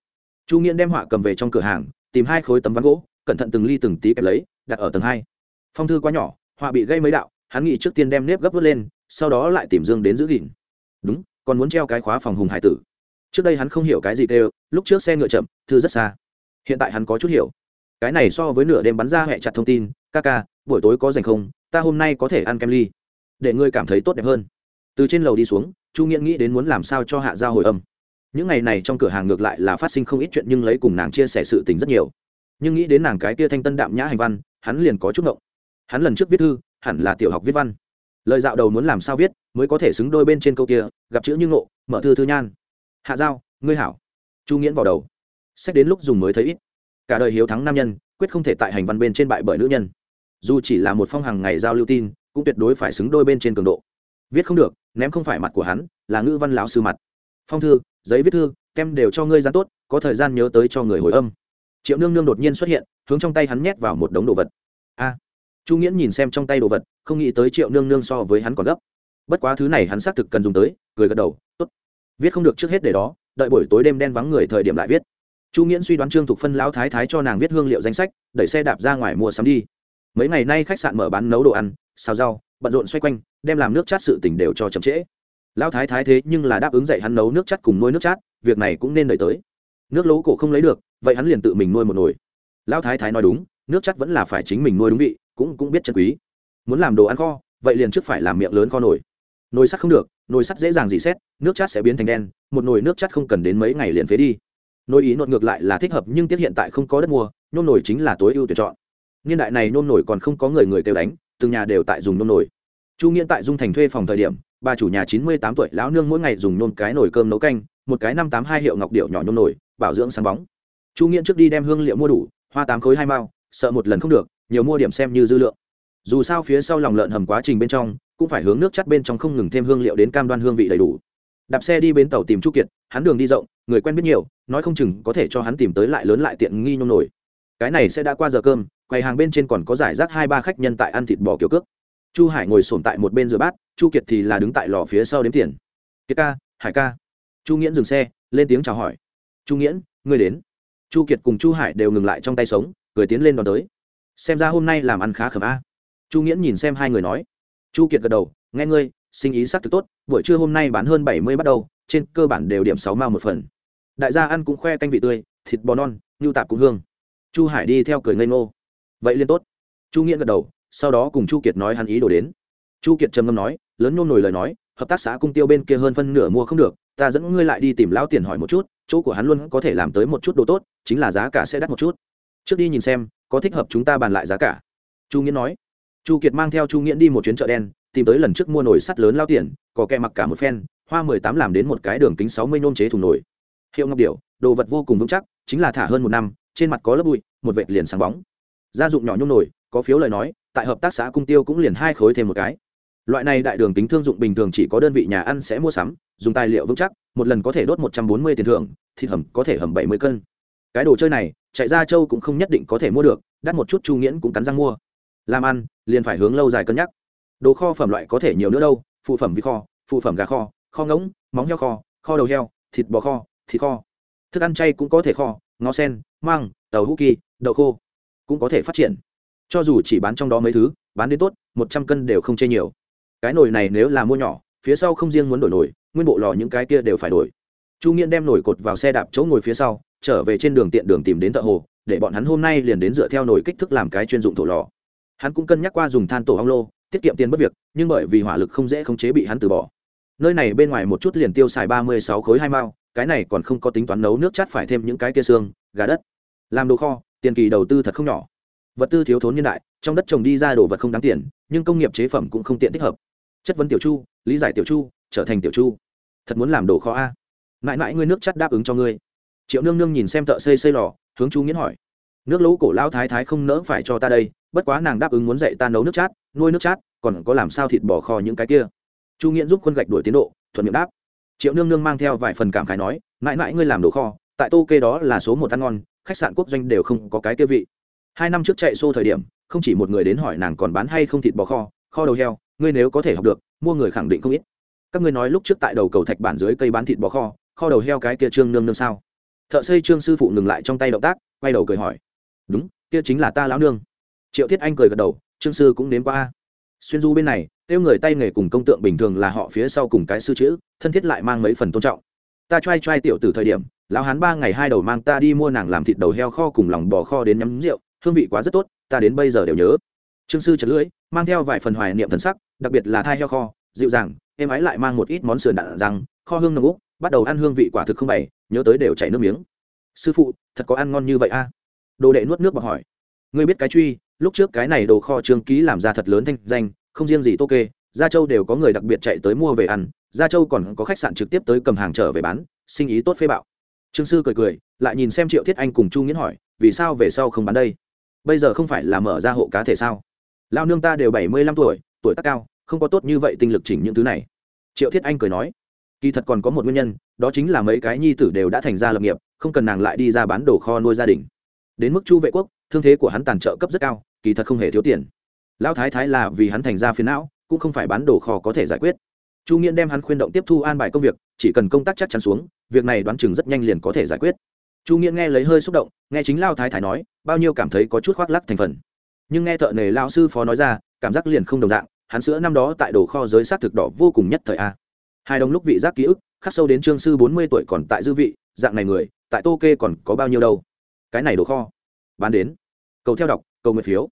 S1: Chu nghiễn đem họa cầm về trong cửa hàng, tìm hai khối tấm ván gỗ, cẩn thận từng ly từng tí kẹp lấy, đặt ở tầng hai. Phong thư quá nhỏ, họa bị gây mấy đạo, hắn nghĩ trước tiên đem nếp gấp vớt lên sau đó lại tìm dương đến giữ gìn. Đúng, còn muốn treo cái khóa phòng hùng hải tử. Trước đây hắn không hiểu cái gì đều lúc trước xe ngựa chậm, thư rất xa. Hiện tại hắn có chút hiểu. Cái này so với nửa đêm bắn ra hẹ chặt thông tin, ca ca, buổi tối có dành không? Ta hôm nay có thể ăn kem ly. Để ngươi cảm thấy tốt đẹp hơn. Từ trên lầu đi xuống, chu nghiễn nghĩ đến muốn làm sao cho hạ giao hồi âm. Những ngày này trong cửa hàng ngược lại là phát sinh không ít chuyện nhưng lấy cùng nàng chia sẻ sự tình rất nhiều. Nhưng nghĩ đến nàng cái kia thanh tân đạm nhã hành văn, hắn liền có chút ngộng. Hắn lần trước viết thư, hẳn là tiểu học viết văn lời dạo đầu muốn làm sao viết, mới có thể xứng đôi bên trên câu kia, gặp chữ như ngộ, mở thư thư nhan. Hạ giao, ngươi hảo. Chu nghiễn vào đầu. Sách đến lúc dùng mới thấy ít. Cả đời hiếu thắng nam nhân, quyết không thể tại hành văn bên trên bại bởi nữ nhân. Dù chỉ là một phong hàng ngày giao lưu tin, cũng tuyệt đối phải xứng đôi bên trên cường độ. Viết không được, ném không phải mặt của hắn, là ngữ văn lão sư mặt. Phong thư, giấy viết thư, kem đều cho ngươi dán tốt, có thời gian nhớ tới cho người hồi âm. Triệu nương nương đột nhiên xuất hiện, hướng trong tay hắn nhét vào một đống đồ vật. A! Chu nghiễn nhìn xem trong tay đồ vật, không nghĩ tới triệu nương nương so với hắn còn gấp. Bất quá thứ này hắn xác thực cần dùng tới, cười gật đầu, tốt. Viết không được trước hết để đó, đợi buổi tối đêm đen vắng người thời điểm lại viết. Chu nghiễn suy đoán trương thục phân lão thái thái cho nàng viết hương liệu danh sách, đẩy xe đạp ra ngoài mua sắm đi. Mấy ngày nay khách sạn mở bán nấu đồ ăn, xào rau, bận rộn xoay quanh, đem làm nước chát sự tỉnh đều cho chậm trễ. Lão thái thái thế nhưng là đáp ứng dạy hắn nấu nước chát cùng nuôi nước chát, việc này cũng nên đợi tới. Nước lấu cổ không lấy được, vậy hắn liền tự mình nuôi một nồi. Lão thái thái nói đúng, nước chát vẫn là phải chính mình nuôi đúng vị cũng cũng biết chân quý. Muốn làm đồ ăn kho, vậy liền trước phải làm miệng lớn kho nổi nồi sắt không được, nồi sắt dễ dàng dì xét, nước chát sẽ biến thành đen, một nồi nước chát không cần đến mấy ngày liền phế đi. Nồi ý nột ngược lại là thích hợp, nhưng tiếc hiện tại không có đất mua, nhôm nồi chính là tối ưu tuyển chọn. Niên đại này nhôm nồi còn không có người người kêu đánh, từng nhà đều tại dùng nhôm nồi. Chu nghiễn tại dung thành thuê phòng thời điểm, bà chủ nhà chín mươi tám tuổi lão nương mỗi ngày dùng nhôm cái nồi cơm nấu canh, một cái năm tám hai hiệu ngọc điệu nhỏ nhôm nồi, bảo dưỡng sáng bóng. Chu nghiễn trước đi đem hương liệu mua đủ, hoa tám khối hai mao, sợ một lần không được nhiều mua điểm xem như dư lượng. Dù sao phía sau lòng lợn hầm quá trình bên trong, cũng phải hướng nước chắt bên trong không ngừng thêm hương liệu đến cam đoan hương vị đầy đủ. Đạp xe đi bến tàu tìm chu kiệt, hắn đường đi rộng, người quen biết nhiều, nói không chừng có thể cho hắn tìm tới lại lớn lại tiện nghi nhôm nổi cái này sẽ đã qua giờ cơm, quầy hàng bên trên còn có giải rác hai ba khách nhân tại ăn thịt bò kiểu cước. Chu hải ngồi sổm tại một bên rửa bát, chu kiệt thì là đứng tại lò phía sau đếm tiền. Kiệt ca, hải ca. Chu nghiễn dừng xe, lên tiếng chào hỏi. Chu nghiễn, ngươi đến. Chu kiệt cùng chu hải đều ngừng lại trong tay sống, cười tiến lên đón tới xem ra hôm nay làm ăn khá khẩm a. Chu nghiễn nhìn xem hai người nói. Chu kiệt gật đầu, nghe ngươi, sinh ý s ắ c thực tốt, buổi trưa hôm nay bán hơn bảy mươi bắt đầu trên cơ bản đều điểm sáu mao một phần. Đại gia ăn cũng khoe canh vị tươi, thịt bò non nhu tạp cũng hương. Chu hải đi theo cười ngây ngô. Vậy liên tốt. Chu nghiễn gật đầu, sau đó cùng chu kiệt nói hắn ý đồ đến. Chu kiệt trầm ngâm nói, lớn nôn nổi lời nói, hợp tác xã cung tiêu bên kia hơn phân nửa mua không được, ta dẫn ngươi lại đi tìm lão tiền hỏi một chút, chỗ của hắn luôn có thể làm tới một chút đồ tốt, chính là giá cả sẽ đắt một chút. Trước đi nhìn xem có thích hợp chúng ta bàn lại giá cả. Chu nghĩa nói. Chu kiệt mang theo chu nghĩa đi một chuyến chợ đen tìm tới lần trước mua nồi sắt lớn lao tiền có kẹ mặc cả một phen hoa mười tám làm đến một cái đường kính sáu mươi nôm chế thùng nồi. Hiệu ngọc điệu đồ vật vô cùng vững chắc chính là thả hơn một năm trên mặt có lớp bụi một vệt liền sáng bóng. Gia dụng nhỏ nhung nồi, có phiếu lời nói tại hợp tác xã cung tiêu cũng liền hai khối thêm một cái. Loại này đại đường tính thương dụng bình thường chỉ có đơn vị nhà ăn sẽ mua sắm dùng tài liệu vững chắc một lần có thể đốt một trăm bốn mươi tiền thưởng thịt hầm có thể hầm bảy mươi cân cái đồ chơi này, chạy ra châu cũng không nhất định có thể mua được, đắt một chút chu nghiễn cũng cắn răng mua. Làm ăn, liền phải hướng lâu dài cân nhắc. Đồ kho phẩm loại có thể nhiều nữa đâu, phụ phẩm vịt kho, phụ phẩm gà kho kho ngỗng, móng heo kho kho đầu heo, thịt bò kho, thịt kho. Thức ăn chay cũng có thể kho, ngó sen, măng, tàu hũ kỳ, đậu khô cũng có thể phát triển. Cho dù chỉ bán trong đó mấy thứ, bán đến tốt, một trăm cân đều không chê nhiều. Cái nồi này nếu là mua nhỏ, phía sau không riêng muốn đổi nồi, nguyên bộ lò những cái kia đều phải đổi. Chu nghiễn đem nồi cột vào xe đạp chỗ ngồi phía sau trở về trên đường tiện đường tìm đến thợ hồ, để bọn hắn hôm nay liền đến dựa theo nồi kích thước làm cái chuyên dụng thổ lò. Hắn cũng cân nhắc qua dùng than tổ hong lô, tiết kiệm tiền bất việc, nhưng bởi vì hỏa lực không dễ khống chế bị hắn từ bỏ. Nơi này bên ngoài một chút liền tiêu xài ba mươi sáu khối hai mao, cái này còn không có tính toán nấu nước chát phải thêm những cái kia xương, gà đất. Làm đồ kho, tiền kỳ đầu tư thật không nhỏ. Vật tư thiếu thốn nhân đại, trong đất trồng đi ra đồ vật không đáng tiền, nhưng công nghiệp chế phẩm cũng không tiện thích hợp. Chất vấn tiểu chu, lý giải tiểu chu, trở thành tiểu chu. Thật muốn làm đồ kho a? Mãi mãi ngươi nước chắt đáp ứng cho ngươi triệu nương nương nhìn xem thợ xây xây lò, hướng chu nghiễn hỏi. Nước lũ cổ lão thái thái không nỡ phải cho ta đây, bất quá nàng đáp ứng muốn dạy ta nấu nước chát, nuôi nước chát, còn có làm sao thịt bò kho những cái kia. Chu nghiễn giúp quân gạch đuổi tiến độ, thuận miệng đáp. Triệu nương nương mang theo vài phần cảm khái nói, mãi mãi ngươi làm đồ kho, tại tô kê đó là số một ăn ngon, khách sạn quốc doanh đều không có cái kia vị. Hai năm trước chạy xô thời điểm, không chỉ một người đến hỏi nàng còn bán hay không thịt bò kho kho đầu heo, ngươi nếu có thể học được, mua người khẳng định không ít. Các ngươi nói lúc trước tại đầu cầu thạch bản dưới cây bán thịt bò kho kho đầu heo cái kia trương nương nương sao? Thợ xây trương sư phụ ngừng lại trong tay động tác, quay đầu cười hỏi. Đúng, kia chính là ta lão nương. Triệu thiết anh cười gật đầu, trương sư cũng đến qua. Xuyên du bên này, tiêu người tay nghề cùng công tượng bình thường là họ phía sau cùng cái sư chữ, thân thiết lại mang mấy phần tôn trọng. Ta t r a i t r a i tiểu từ thời điểm, lão hán ba ngày hai đầu mang ta đi mua nàng làm thịt đầu heo kho cùng lòng bò kho đến nhắm rượu, hương vị quá rất tốt, ta đến bây giờ đều nhớ. Trương sư chật lưỡi, mang theo vài phần hoài niệm thần sắc, đặc biệt là thai heo kho, dịu dàng em ái lại mang một ít món sườn đạn rằng kho hương nồng úc bắt đầu ăn hương vị quả thực không bày, nhớ tới đều chảy nước miếng. Sư phụ, thật có ăn ngon như vậy a? Đồ đệ nuốt nước bọc hỏi. Ngươi biết cái truy, lúc trước cái này đồ kho trương ký làm ra thật lớn thanh danh, không riêng gì tô kê, gia châu đều có người đặc biệt chạy tới mua về ăn, gia châu còn có khách sạn trực tiếp tới cầm hàng trở về bán, sinh ý tốt phê bạo. Trương sư cười cười, lại nhìn xem triệu thiết anh cùng chu nghiễn hỏi, vì sao về sau không bán đây? Bây giờ không phải là mở ra hộ cá thể sao? Lao nương ta đều bảy mươi lăm tuổi tuổi tác cao, không có tốt như vậy tinh lực chỉnh những thứ này. Triệu thiết anh cười nói kỳ thật còn có một nguyên nhân, đó chính là mấy cái nhi tử đều đã thành ra lập nghiệp, không cần nàng lại đi ra bán đồ kho nuôi gia đình. Đến mức chu vệ quốc, thương thế của hắn tàn trợ cấp rất cao, kỳ thật không hề thiếu tiền. Lão thái thái là vì hắn thành ra phiến não, cũng không phải bán đồ kho có thể giải quyết. Chu nghiễn đem hắn khuyên động tiếp thu an bài công việc, chỉ cần công tác chắc chắn xuống, việc này đoán chừng rất nhanh liền có thể giải quyết. Chu nghiễn nghe lấy hơi xúc động, nghe chính lao thái thái nói, bao nhiêu cảm thấy có chút khoác lắc thành phần. Nhưng nghe thợ nề lao sư phó nói ra, cảm giác liền không đồng dạng, hắn sữa năm đó tại đồ kho giới xác thực đỏ vô cùng nhất thời a hai đồng lúc vị giác ký ức, khắc sâu đến trương sư bốn mươi tuổi còn tại dư vị, dạng này người, tại tô kê còn có bao nhiêu đâu? Cái này đồ kho, bán đến. Cầu theo đọc, cầu nguyện phiếu.